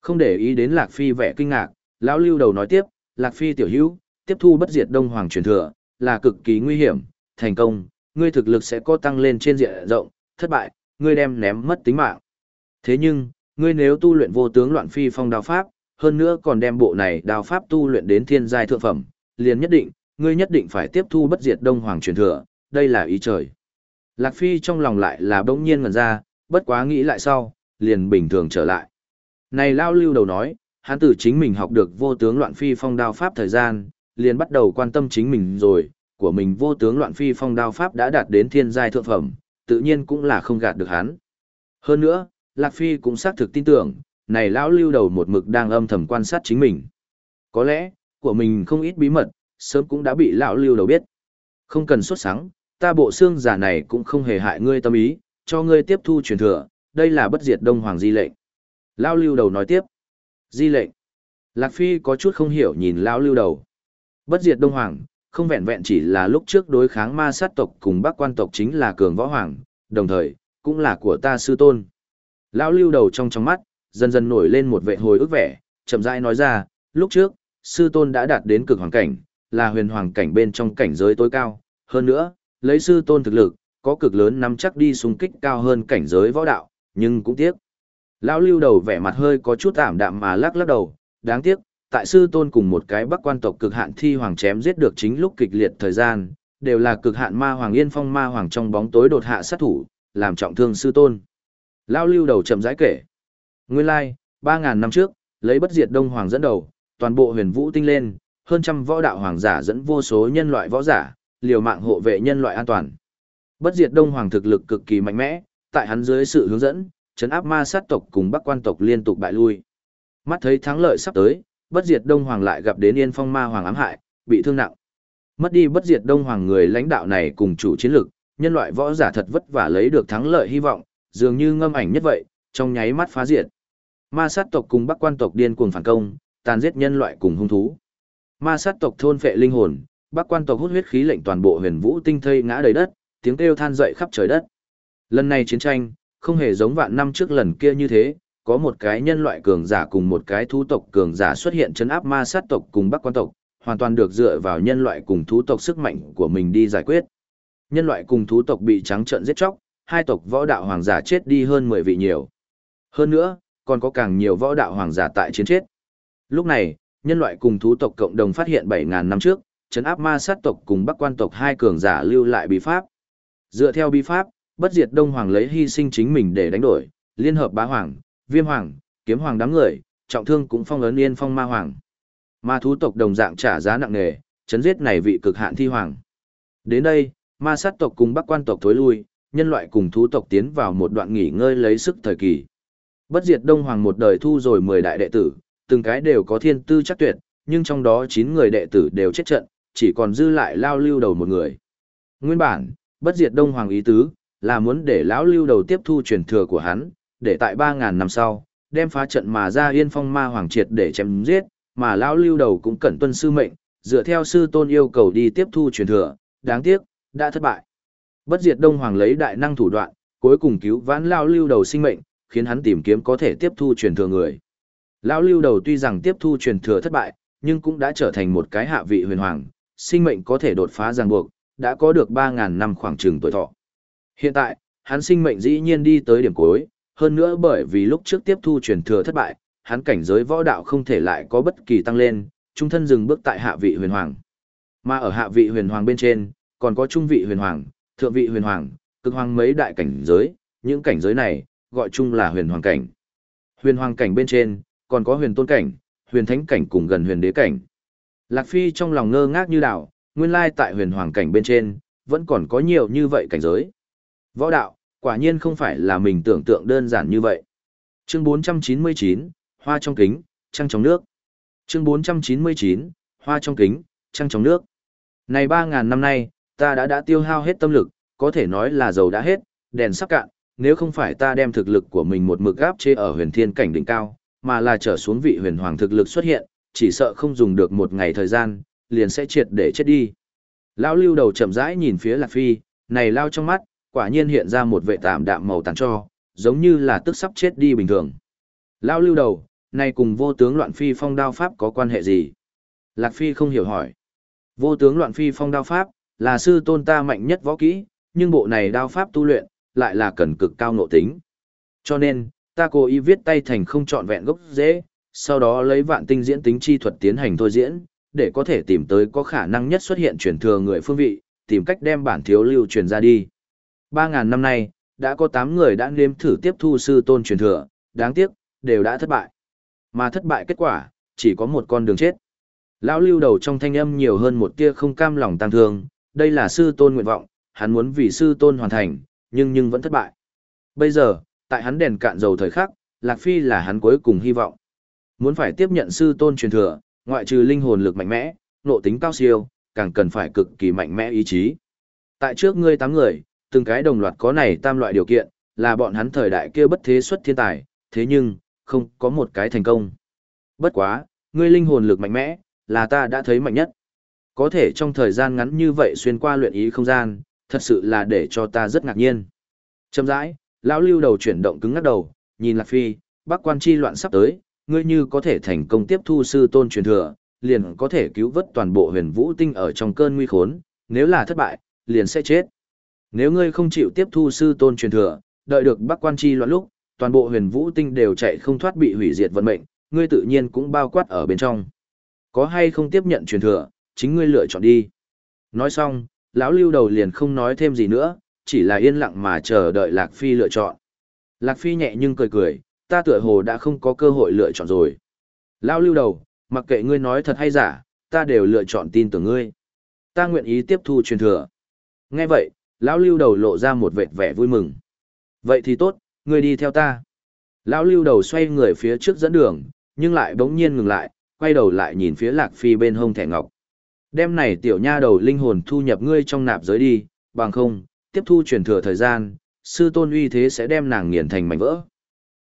S1: Không để ý đến Lạc Phi vẻ kinh ngạc, lão lưu đầu nói tiếp, Lạc Phi tiểu hữu, tiếp thu bất diệt đông hoàng truyền thừa, là cực kỳ nguy hiểm, thành công, ngươi thực lực sẽ có tăng lên trên diện rộng, thất bại, ngươi đem ném mất tính mạng. Thế nhưng, ngươi nếu tu luyện vô tướng loạn phi phong đao pháp, hơn nữa còn đem bộ này đao pháp tu luyện đến thiên giai thượng phẩm, liền nhất định, ngươi nhất định phải tiếp thu bất diệt đông hoàng truyền thừa, đây là ý trời. Lạc Phi trong lòng lại là bỗng nhiên ngần ra, bất quá nghĩ lại sau, liền bình thường trở lại. Này lao lưu đầu nói, hắn tử chính mình học được vô tướng loạn phi phong đao pháp thời gian, liền bắt đầu quan tâm chính mình rồi, của mình vô tướng loạn phi phong đao pháp đã đạt đến thiên giai thượng phẩm, tự nhiên cũng là không gạt được hắn. Hơn nữa, Lạc Phi cũng xác thực tin tưởng, này lão lưu đầu một mực đang âm thầm quan sát chính mình. Có lẽ, của mình không ít bí mật, sớm cũng đã bị lão lưu đầu biết. Không cần xuất sáng, ta bộ xương giả này cũng không hề hại ngươi tâm ý, cho ngươi tiếp thu truyền thừa, đây là bất diệt đông hoàng di lệnh. Lão lưu đầu nói tiếp. Di lệnh. Lạc Phi có chút không hiểu nhìn lão lưu đầu. Bất diệt đông hoàng, không vẹn vẹn chỉ là lúc trước đối kháng ma sát tộc cùng bác quan tộc chính là cường võ hoàng, đồng thời, cũng là của ta sư tôn. Lão lưu đầu trong trong mắt, dần dần nổi lên một vệ hồi ức vẻ, chậm rãi nói ra, lúc trước, sư tôn đã đạt đến cực hoàng cảnh, là huyền hoàng cảnh bên trong cảnh giới tối cao, hơn nữa, lấy sư tôn thực lực, có cực lớn nắm chắc đi xung kích cao hơn cảnh giới võ đạo, nhưng cũng tiếc. Lão lưu đầu vẻ mặt hơi có chút ảm đạm mà lắc lắc đầu, đáng tiếc, tại sư tôn cùng một cái bắc quan tộc cực hạn thi hoàng chém giết được chính lúc kịch liệt thời gian, đều là cực hạn ma hoàng yên phong ma hoàng trong bóng tối đột hạ sát thủ, làm trọng thương sư tôn. lão lưu đầu chậm rãi kể. Nguyên lai, ba ngàn năm trước, lấy bất diệt đông hoàng dẫn đầu, toàn bộ huyền vũ tinh lên, hơn trăm võ đạo hoàng giả dẫn vô số nhân loại võ giả, liều mạng hộ vệ nhân loại an toàn. Bất diệt đông hoàng thực lực cực kỳ mạnh mẽ, tại hắn dưới sự hướng dẫn, chấn áp ma sát tộc cùng bắc quan tộc liên tục bại lui. Mắt thấy thắng lợi sắp tới, bất diệt đông hoàng lại gặp đến yên phong ma hoàng ám hại, bị thương nặng. Mất đi bất diệt đông hoàng người lãnh đạo này cùng chủ chiến lực, nhân loại võ giả thật vất vả lấy được thắng lợi hy vọng, dường như ngâm ảnh nhất vậy, trong nháy mắt phá diệt. Ma sát tộc cùng bắc quan tộc điên cuồng phản công, tàn giết nhân loại cùng hung thú. Ma sát tộc thôn phệ linh hồn, bắc quan tộc hút huyết khí lệnh toàn bộ huyền vũ tinh thây ngã đầy đất, tiếng kêu than dậy khắp trời đất. Lần này chiến tranh, không hề giống vạn năm trước lần kia như thế, có một cái nhân loại cường giả cùng một cái thú tộc cường giả xuất hiện chấn áp ma sát tộc cùng bắc quan tộc, hoàn toàn được dựa vào nhân loại cùng thú tộc sức mạnh của mình đi giải quyết. Nhân loại cùng thú tộc bị trắng trợn giết chóc, hai tộc võ đạo hoàng giả chết đi hơn 10 vị nhiều. Hơn nữa, còn có càng nhiều võ đạo hoàng giả tại chiến chết. Lúc này, nhân loại cùng thú tộc cộng đồng phát hiện 7.000 năm trước, chấn áp ma sát tộc cùng bắc quan tộc hai cường giả lưu lại bí pháp. Dựa theo bí pháp, bất diệt đông hoàng lấy hy sinh chính mình để đánh đổi, liên hợp bá hoàng, viêm hoàng, kiếm hoàng đám người, trọng thương cũng phong ấn yên phong ma hoàng. Ma thú tộc đồng dạng trả giá nặng nề, chấn giết này vị cực hạn thi hoàng. Đến đây, ma sát tộc cùng bắc quan tộc thối lui, nhân loại cùng thú tộc tiến vào một đoạn nghỉ ngơi lấy sức thời kỳ. Bất diệt Đông Hoàng một đời thu rồi 10 đại đệ tử, từng cái đều có thiên tư chắc tuyệt, nhưng trong đó 9 người đệ tử đều chết trận, chỉ còn dư lại lao lưu đầu một người. Nguyên bản, bất diệt Đông Hoàng ý tứ, là muốn để lão lưu đầu tiếp thu truyền thừa của hắn, để tại 3.000 năm sau, đem phá trận mà ra yên phong ma hoàng triệt để chém giết, mà lão lưu đầu cũng cẩn tuân sư mệnh, dựa theo sư tôn yêu cầu đi tiếp thu truyền thừa, đáng tiếc, đã thất bại. Bất diệt Đông Hoàng lấy đại năng thủ đoạn, cuối cùng cứu vãn lao lưu đầu sinh mệnh, khiến hắn tìm kiếm có thể tiếp thu truyền thừa người. Lão lưu đầu tuy rằng tiếp thu truyền thừa thất bại, nhưng cũng đã trở thành một cái hạ vị huyền hoàng, sinh mệnh có thể đột phá ràng buộc, đã có được 3.000 năm khoảng trường tuổi thọ. Hiện tại, hắn sinh mệnh dĩ nhiên đi tới điểm cuối, hơn nữa bởi vì lúc trước tiếp thu truyền thừa thất bại, hắn cảnh giới võ đạo không thể lại có bất kỳ tăng lên, trung thân dừng bước tại hạ vị huyền hoàng. Mà ở hạ vị huyền hoàng bên trên, còn có trung vị huyền hoàng, thượng vị huyền hoàng, cực hoàng mấy đại cảnh giới, những cảnh giới này, gọi chung là huyền hoàng cảnh. Huyền hoàng cảnh bên trên, còn có huyền tôn cảnh, huyền thánh cảnh cùng gần huyền đế cảnh. Lạc Phi trong lòng ngơ ngác như đảo, nguyên lai tại huyền hoàng cảnh bên trên, vẫn còn có nhiều như vậy cảnh giới. Võ đạo, quả nhiên không phải là mình tưởng tượng đơn giản như vậy. Chương 499, Hoa trong kính, trăng trong nước. Chương 499, Hoa trong kính, trăng trong nước. Này 3.000 năm nay, ta đã đã tiêu hao hết tâm lực, có thể nói là dầu đã hết, đèn sắp cạn, nếu không phải ta đem thực lực của mình một mực gáp chế ở huyền thiên cảnh đỉnh cao, mà là trở xuống vị huyền hoàng thực lực xuất hiện, chỉ sợ không dùng được một ngày thời gian, liền sẽ triệt để chết đi. Lão lưu đầu chậm rãi nhìn phía Lạc Phi, này lao trong mắt, quả nhiên hiện ra một vệ tạm đạm màu tàn cho, giống như là tức sắp chết đi bình thường. Lão lưu đầu, này cùng vô tướng loạn phi phong đao pháp có quan hệ gì? Lạc Phi không hiểu hỏi. Vô tướng loạn phi phong đao pháp, là sư tôn ta mạnh nhất võ kỹ, nhưng bộ này đao pháp tu luyện, lại là cần cực cao nội tính. Cho nên, ta cố ý viết tay thành không trọn vẹn gốc dễ, sau đó lấy vạn tinh diễn tính chi thuật tiến hành thôi diễn, để có thể tìm tới có khả năng nhất xuất hiện truyền thừa người phương vị, tìm cách đem bản thiếu lưu truyền ra đi. 3.000 năm nay, đã có 8 người đã nếm thử tiếp thu sư tôn truyền thừa, đáng tiếc, đều đã thất bại. Mà thất bại kết quả, chỉ có một con đường chết. Lão lưu đầu trong thanh âm nhiều hơn một tia không cam lòng tăng thương, đây là sư tôn nguyện vọng, hắn muốn vì sư tôn hoàn thành, nhưng nhưng vẫn thất bại. Bây giờ, tại hắn đèn cạn dầu thời khắc, Lạc Phi là hắn cuối cùng hy vọng. Muốn phải tiếp nhận sư tôn truyền thừa, ngoại trừ linh hồn lực mạnh mẽ, nộ tính cao siêu, càng cần phải cực kỳ mạnh mẽ ý chí. Tại trước ngươi tám người, từng cái đồng loạt có này tam loại điều kiện, là bọn hắn thời đại kia bất thế xuất thiên tài, thế nhưng, không có một cái thành công. Bất quá, ngươi linh hồn lực mạnh mẽ, là ta đã thấy mạnh nhất. Có thể trong thời gian ngắn như vậy xuyên qua luyện ý không gian, thật sự là để cho ta rất ngạc nhiên. Chậm rãi, lão lưu đầu chuyển động cứng ngắc đầu, nhìn Lạc Phi, bác quan chi loạn sắp tới, ngươi như có thể thành công tiếp thu sư tôn truyền thừa, liền có thể cứu vớt toàn bộ huyền vũ tinh ở trong cơn nguy khốn, nếu là thất bại, liền sẽ chết. Nếu ngươi không chịu tiếp thu sư tôn truyền thừa, đợi được bác quan chi loạn lúc, toàn bộ huyền vũ tinh đều chạy không thoát bị hủy diệt vận mệnh, ngươi tự nhiên cũng bao quát ở bên trong. Có hay không tiếp nhận truyền thừa, chính ngươi lựa chọn đi. Nói xong, lão lưu đầu liền không nói thêm gì nữa, chỉ là yên lặng mà chờ đợi Lạc Phi lựa chọn. Lạc Phi nhẹ nhưng cười cười, ta tựa hồ đã không có cơ hội lựa chọn rồi. Lão lưu đầu, mặc kệ ngươi nói thật hay giả, ta đều lựa chọn tin tưởng ngươi. Ta nguyện ý tiếp thu truyền thừa. Nghe vậy, lão lưu đầu lộ ra một vệt vẻ vui mừng. Vậy thì tốt, ngươi đi theo ta. Lão lưu đầu xoay người phía trước dẫn đường, nhưng lại bỗng nhiên ngừng lại, quay đầu lại nhìn phía Lạc Phi bên hông thẻ ngọc. Đem này tiểu nha đầu linh hồn thu nhập ngươi trong nạp giới đi, bằng không, tiếp thu truyền thừa thời gian, sư tôn uy thế sẽ đem nàng nghiền thành mảnh vỡ.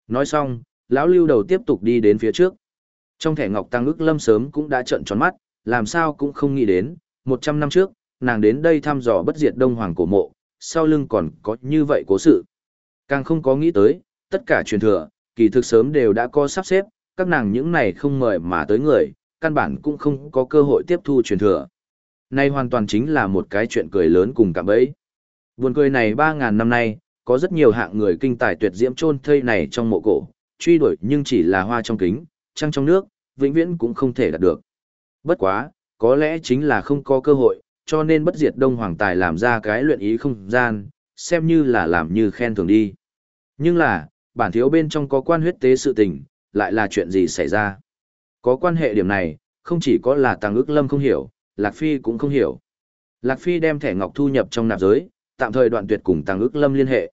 S1: Nói xong, lão lưu đầu tiếp tục đi đến phía trước. Trong thẻ ngọc tăng ức lâm sớm cũng đã trợn tròn mắt, làm sao cũng không nghĩ đến, 100 năm trước, nàng đến đây thăm dò bất diệt đông hoàng cổ mộ, sau lưng còn có như vậy cố sự. Càng không có nghĩ tới, tất cả truyền thừa, kỳ thực sớm đều đã có sắp xếp, các nàng những này không mời mà tới người, căn bản cũng không có cơ hội tiếp thu truyền thừa. Nay hoàn toàn chính là một cái chuyện cười lớn cùng cả bấy. Buồn cười này 3.000 năm nay, có rất nhiều hạng người kinh tài tuyệt diễm chôn thây này trong mộ cổ, truy đuổi nhưng chỉ là hoa trong kính, trăng trong nước, vĩnh viễn cũng không thể đạt được. Bất quá, có lẽ chính là không có cơ hội, cho nên bất diệt đông hoàng tài làm ra cái luyện ý không gian, xem như là làm như khen thường đi. Nhưng là, bản thiếu bên trong có quan huyết tế sự tình, lại là chuyện gì xảy ra. Có quan hệ điểm này, không chỉ có là Tăng ước lâm không hiểu, Lạc Phi cũng không hiểu. Lạc Phi đem thẻ ngọc thu nhập trong nạp giới, tạm thời đoạn tuyệt cùng Tăng ước lâm liên hệ.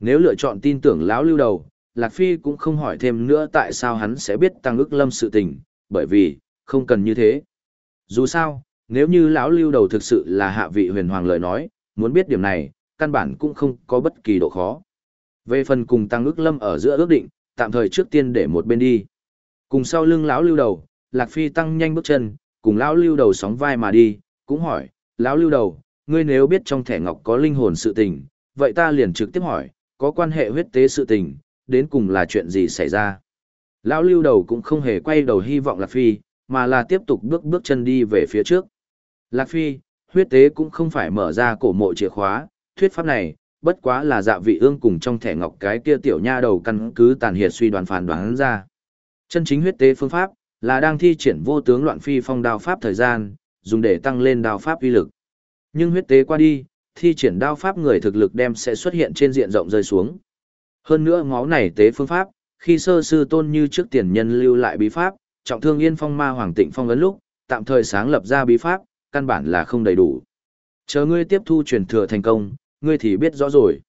S1: Nếu lựa chọn tin tưởng lão lưu đầu, Lạc Phi cũng không hỏi thêm nữa tại sao hắn sẽ biết Tăng ước lâm sự tình, bởi vì, không cần như thế. Dù sao, nếu như lão lưu đầu thực sự là hạ vị huyền hoàng lời nói, muốn biết điểm này, căn bản cũng không có bất kỳ độ khó. Về phần cùng Tăng ước lâm ở giữa ước định, tạm thời trước tiên để một bên đi. Cùng sau lưng lão lưu đầu, Lạc Phi tăng nhanh bước chân, cùng lão lưu đầu sóng vai mà đi, cũng hỏi, lão lưu đầu, ngươi nếu biết trong thẻ ngọc có linh hồn sự tình, vậy ta liền trực tiếp hỏi, có quan hệ huyết tế sự tình, đến cùng là chuyện gì xảy ra. Lão lưu đầu cũng không hề quay đầu hy vọng Lạc Phi, mà là tiếp tục bước bước chân đi về phía trước. Lạc Phi, huyết tế cũng không phải mở ra cổ mộ chìa khóa, thuyết pháp này, bất quá là dạ vị ương cùng trong thẻ ngọc cái kia tiểu nha đầu căn cứ tàn hiệt suy đoán phán đoán ra. Chân chính huyết tế phương pháp, là đang thi triển vô tướng loạn phi phong đao pháp thời gian, dùng để tăng lên đao pháp uy lực. Nhưng huyết tế qua đi, thi triển đao pháp người thực lực đem sẽ xuất hiện trên diện rộng rơi xuống. Hơn nữa ngó này tế phương pháp, khi sơ sư tôn như trước tiền nhân lưu lại bí pháp, trọng thương yên phong ma hoàng tịnh phong ấn lúc, tạm thời sáng lập ra bí pháp, căn bản là không đầy đủ. Chờ ngươi tiếp thu truyền thừa thành công, ngươi thì biết rõ rồi.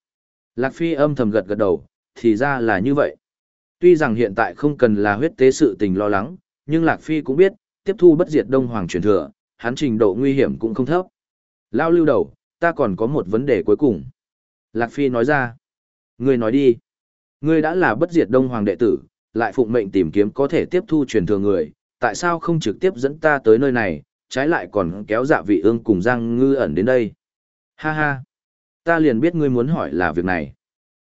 S1: Lạc Phi âm thầm gật gật đầu, thì ra là như vậy. Tuy rằng hiện tại không cần là huyết tế sự tình lo lắng, nhưng Lạc Phi cũng biết, tiếp thu bất diệt đông hoàng truyền thừa, hắn trình độ nguy hiểm cũng không thấp. Lao lưu đầu, ta còn có một vấn đề cuối cùng. Lạc Phi nói ra. Ngươi nói đi. Ngươi đã là bất diệt đông hoàng đệ tử, lại phụng mệnh tìm kiếm có thể tiếp thu truyền thừa người, tại sao không trực tiếp dẫn ta tới nơi này, trái lại còn kéo dạ vị ương cùng Giang Ngư ẩn đến đây. Ha ha, ta liền biết ngươi muốn hỏi là việc này.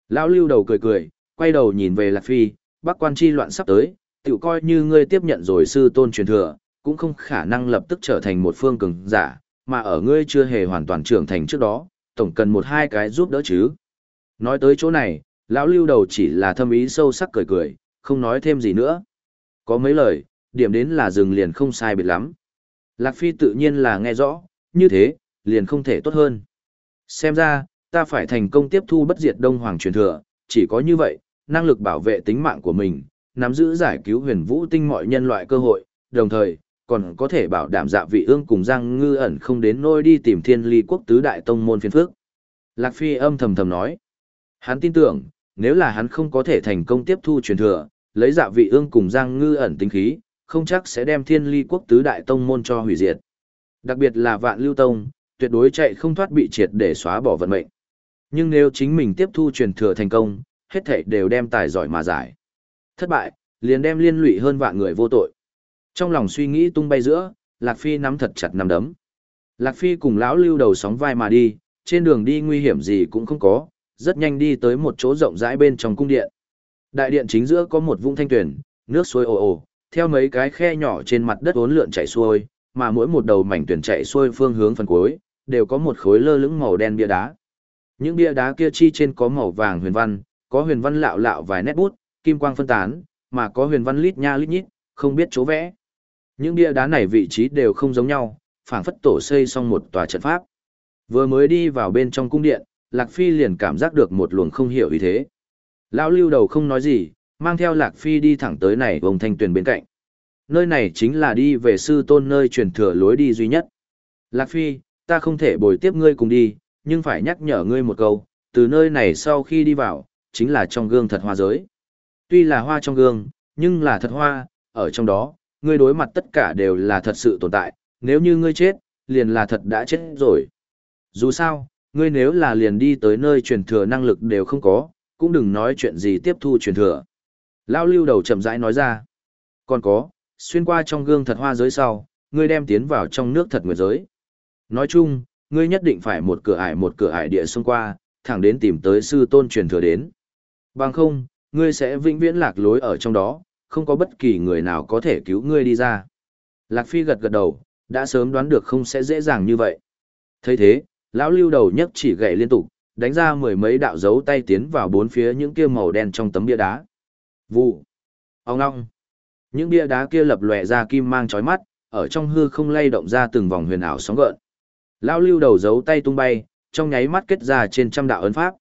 S1: Lão lưu đầu cười cười, quay đầu nhìn về Lạc Phi, bác quan chi loạn sắp tới, tự coi như ngươi tiếp nhận rồi sư tôn truyền thừa, cũng không khả năng lập tức trở thành một phương cường giả, mà ở ngươi chưa hề hoàn toàn trưởng thành trước đó, tổng cần một hai cái giúp đỡ chứ. Nói tới chỗ này, lão lưu đầu chỉ là thâm ý sâu sắc cười cười, không nói thêm gì nữa. Có mấy lời, điểm đến là dừng liền không sai biệt lắm. Lạc Phi tự nhiên là nghe rõ, như thế, liền không thể tốt hơn. Xem ra, ta phải thành công tiếp thu bất diệt Đông Hoàng truyền thừa, chỉ có như vậy, năng lực bảo vệ tính mạng của mình, nắm giữ giải cứu huyền vũ tinh mọi nhân loại cơ hội, đồng thời, còn có thể bảo đảm dạ vị ương cùng Giang Ngư ẩn không đến nôi đi tìm thiên ly quốc tứ đại tông môn phiên phước. Lạc Phi âm thầm thầm nói. Hắn tin tưởng, nếu là hắn không có thể thành công tiếp thu truyền thừa, lấy dạ vị ương cùng Giang Ngư ẩn tính khí, không chắc sẽ đem thiên ly quốc tứ đại tông môn cho hủy diệt. Đặc biệt là vạn lưu tông, tuyệt đối chạy không thoát bị triệt để xóa bỏ vận mệnh. Nhưng nếu chính mình tiếp thu truyền thừa thành công, hết thảy đều đem tài giỏi mà giải. Thất bại, liền đem liên lụy hơn vạn người vô tội. Trong lòng suy nghĩ tung bay giữa, Lạc Phi nắm thật chặt nắm đấm. Lạc Phi cùng lão lưu đầu sóng vai mà đi, trên đường đi nguy hiểm gì cũng không có, rất nhanh đi tới một chỗ rộng rãi bên trong cung điện. Đại điện chính giữa có một vũng thanh tuyển, nước suối ồ ồ, theo mấy cái khe nhỏ trên mặt đất uốn lượn chảy xuôi, mà mỗi một đầu mảnh tuyển chạy xuôi phương hướng phần cuối, đều có một khối lơ lửng màu đen bia đá. Những bia đá kia chi trên có màu vàng huyền văn, có huyền văn lạo lạo vài nét bút, kim quang phân tán, mà có huyền văn lít nha lít nhít, không biết chỗ vẽ. Những bia đá này vị trí đều không giống nhau, phảng phất tổ xây xong một tòa trận pháp. Vừa mới đi vào bên trong cung điện, Lạc Phi liền cảm giác được một luồng không hiểu ý thế. Lão lưu đầu không nói gì, mang theo Lạc Phi đi thẳng tới này vùng thanh tuyền bên cạnh. Nơi này chính là đi về sư tôn nơi truyền thừa lối đi duy nhất. Lạc Phi, ta không thể bồi tiếp ngươi cùng đi, nhưng phải nhắc nhở ngươi một câu, từ nơi này sau khi đi vào, chính là trong gương thật hoa giới. Tuy là hoa trong gương, nhưng là thật hoa, ở trong đó, ngươi đối mặt tất cả đều là thật sự tồn tại, nếu như ngươi chết, liền là thật đã chết rồi. Dù sao, ngươi nếu là liền đi tới nơi truyền thừa năng lực đều không có, cũng đừng nói chuyện gì tiếp thu truyền thừa. Lao lưu đầu chậm rãi nói ra. Còn có, xuyên qua trong gương thật hoa giới sau, ngươi đem tiến vào trong nước thật nguyệt giới. Nói chung, ngươi nhất định phải một cửa ải một cửa ải địa xung qua, thẳng đến tìm tới sư tôn truyền thừa đến. Bằng không, ngươi sẽ vĩnh viễn lạc lối ở trong đó, không có bất kỳ người nào có thể cứu ngươi đi ra. Lạc Phi gật gật đầu, đã sớm đoán được không sẽ dễ dàng như vậy. thấy thế, lão lưu đầu nhất chỉ gậy liên tục, đánh ra mười mấy đạo dấu tay tiến vào bốn phía những kia màu đen trong tấm bia đá. Vụ. Ông ngong. Những bia đá kia lập lòe ra kim mang chói mắt, ở trong hư không lay động ra từng vòng huyền ảo sóng gợn. Lão lưu đầu giấu tay tung bay, trong nháy mắt kết ra trên trăm đạo ấn pháp.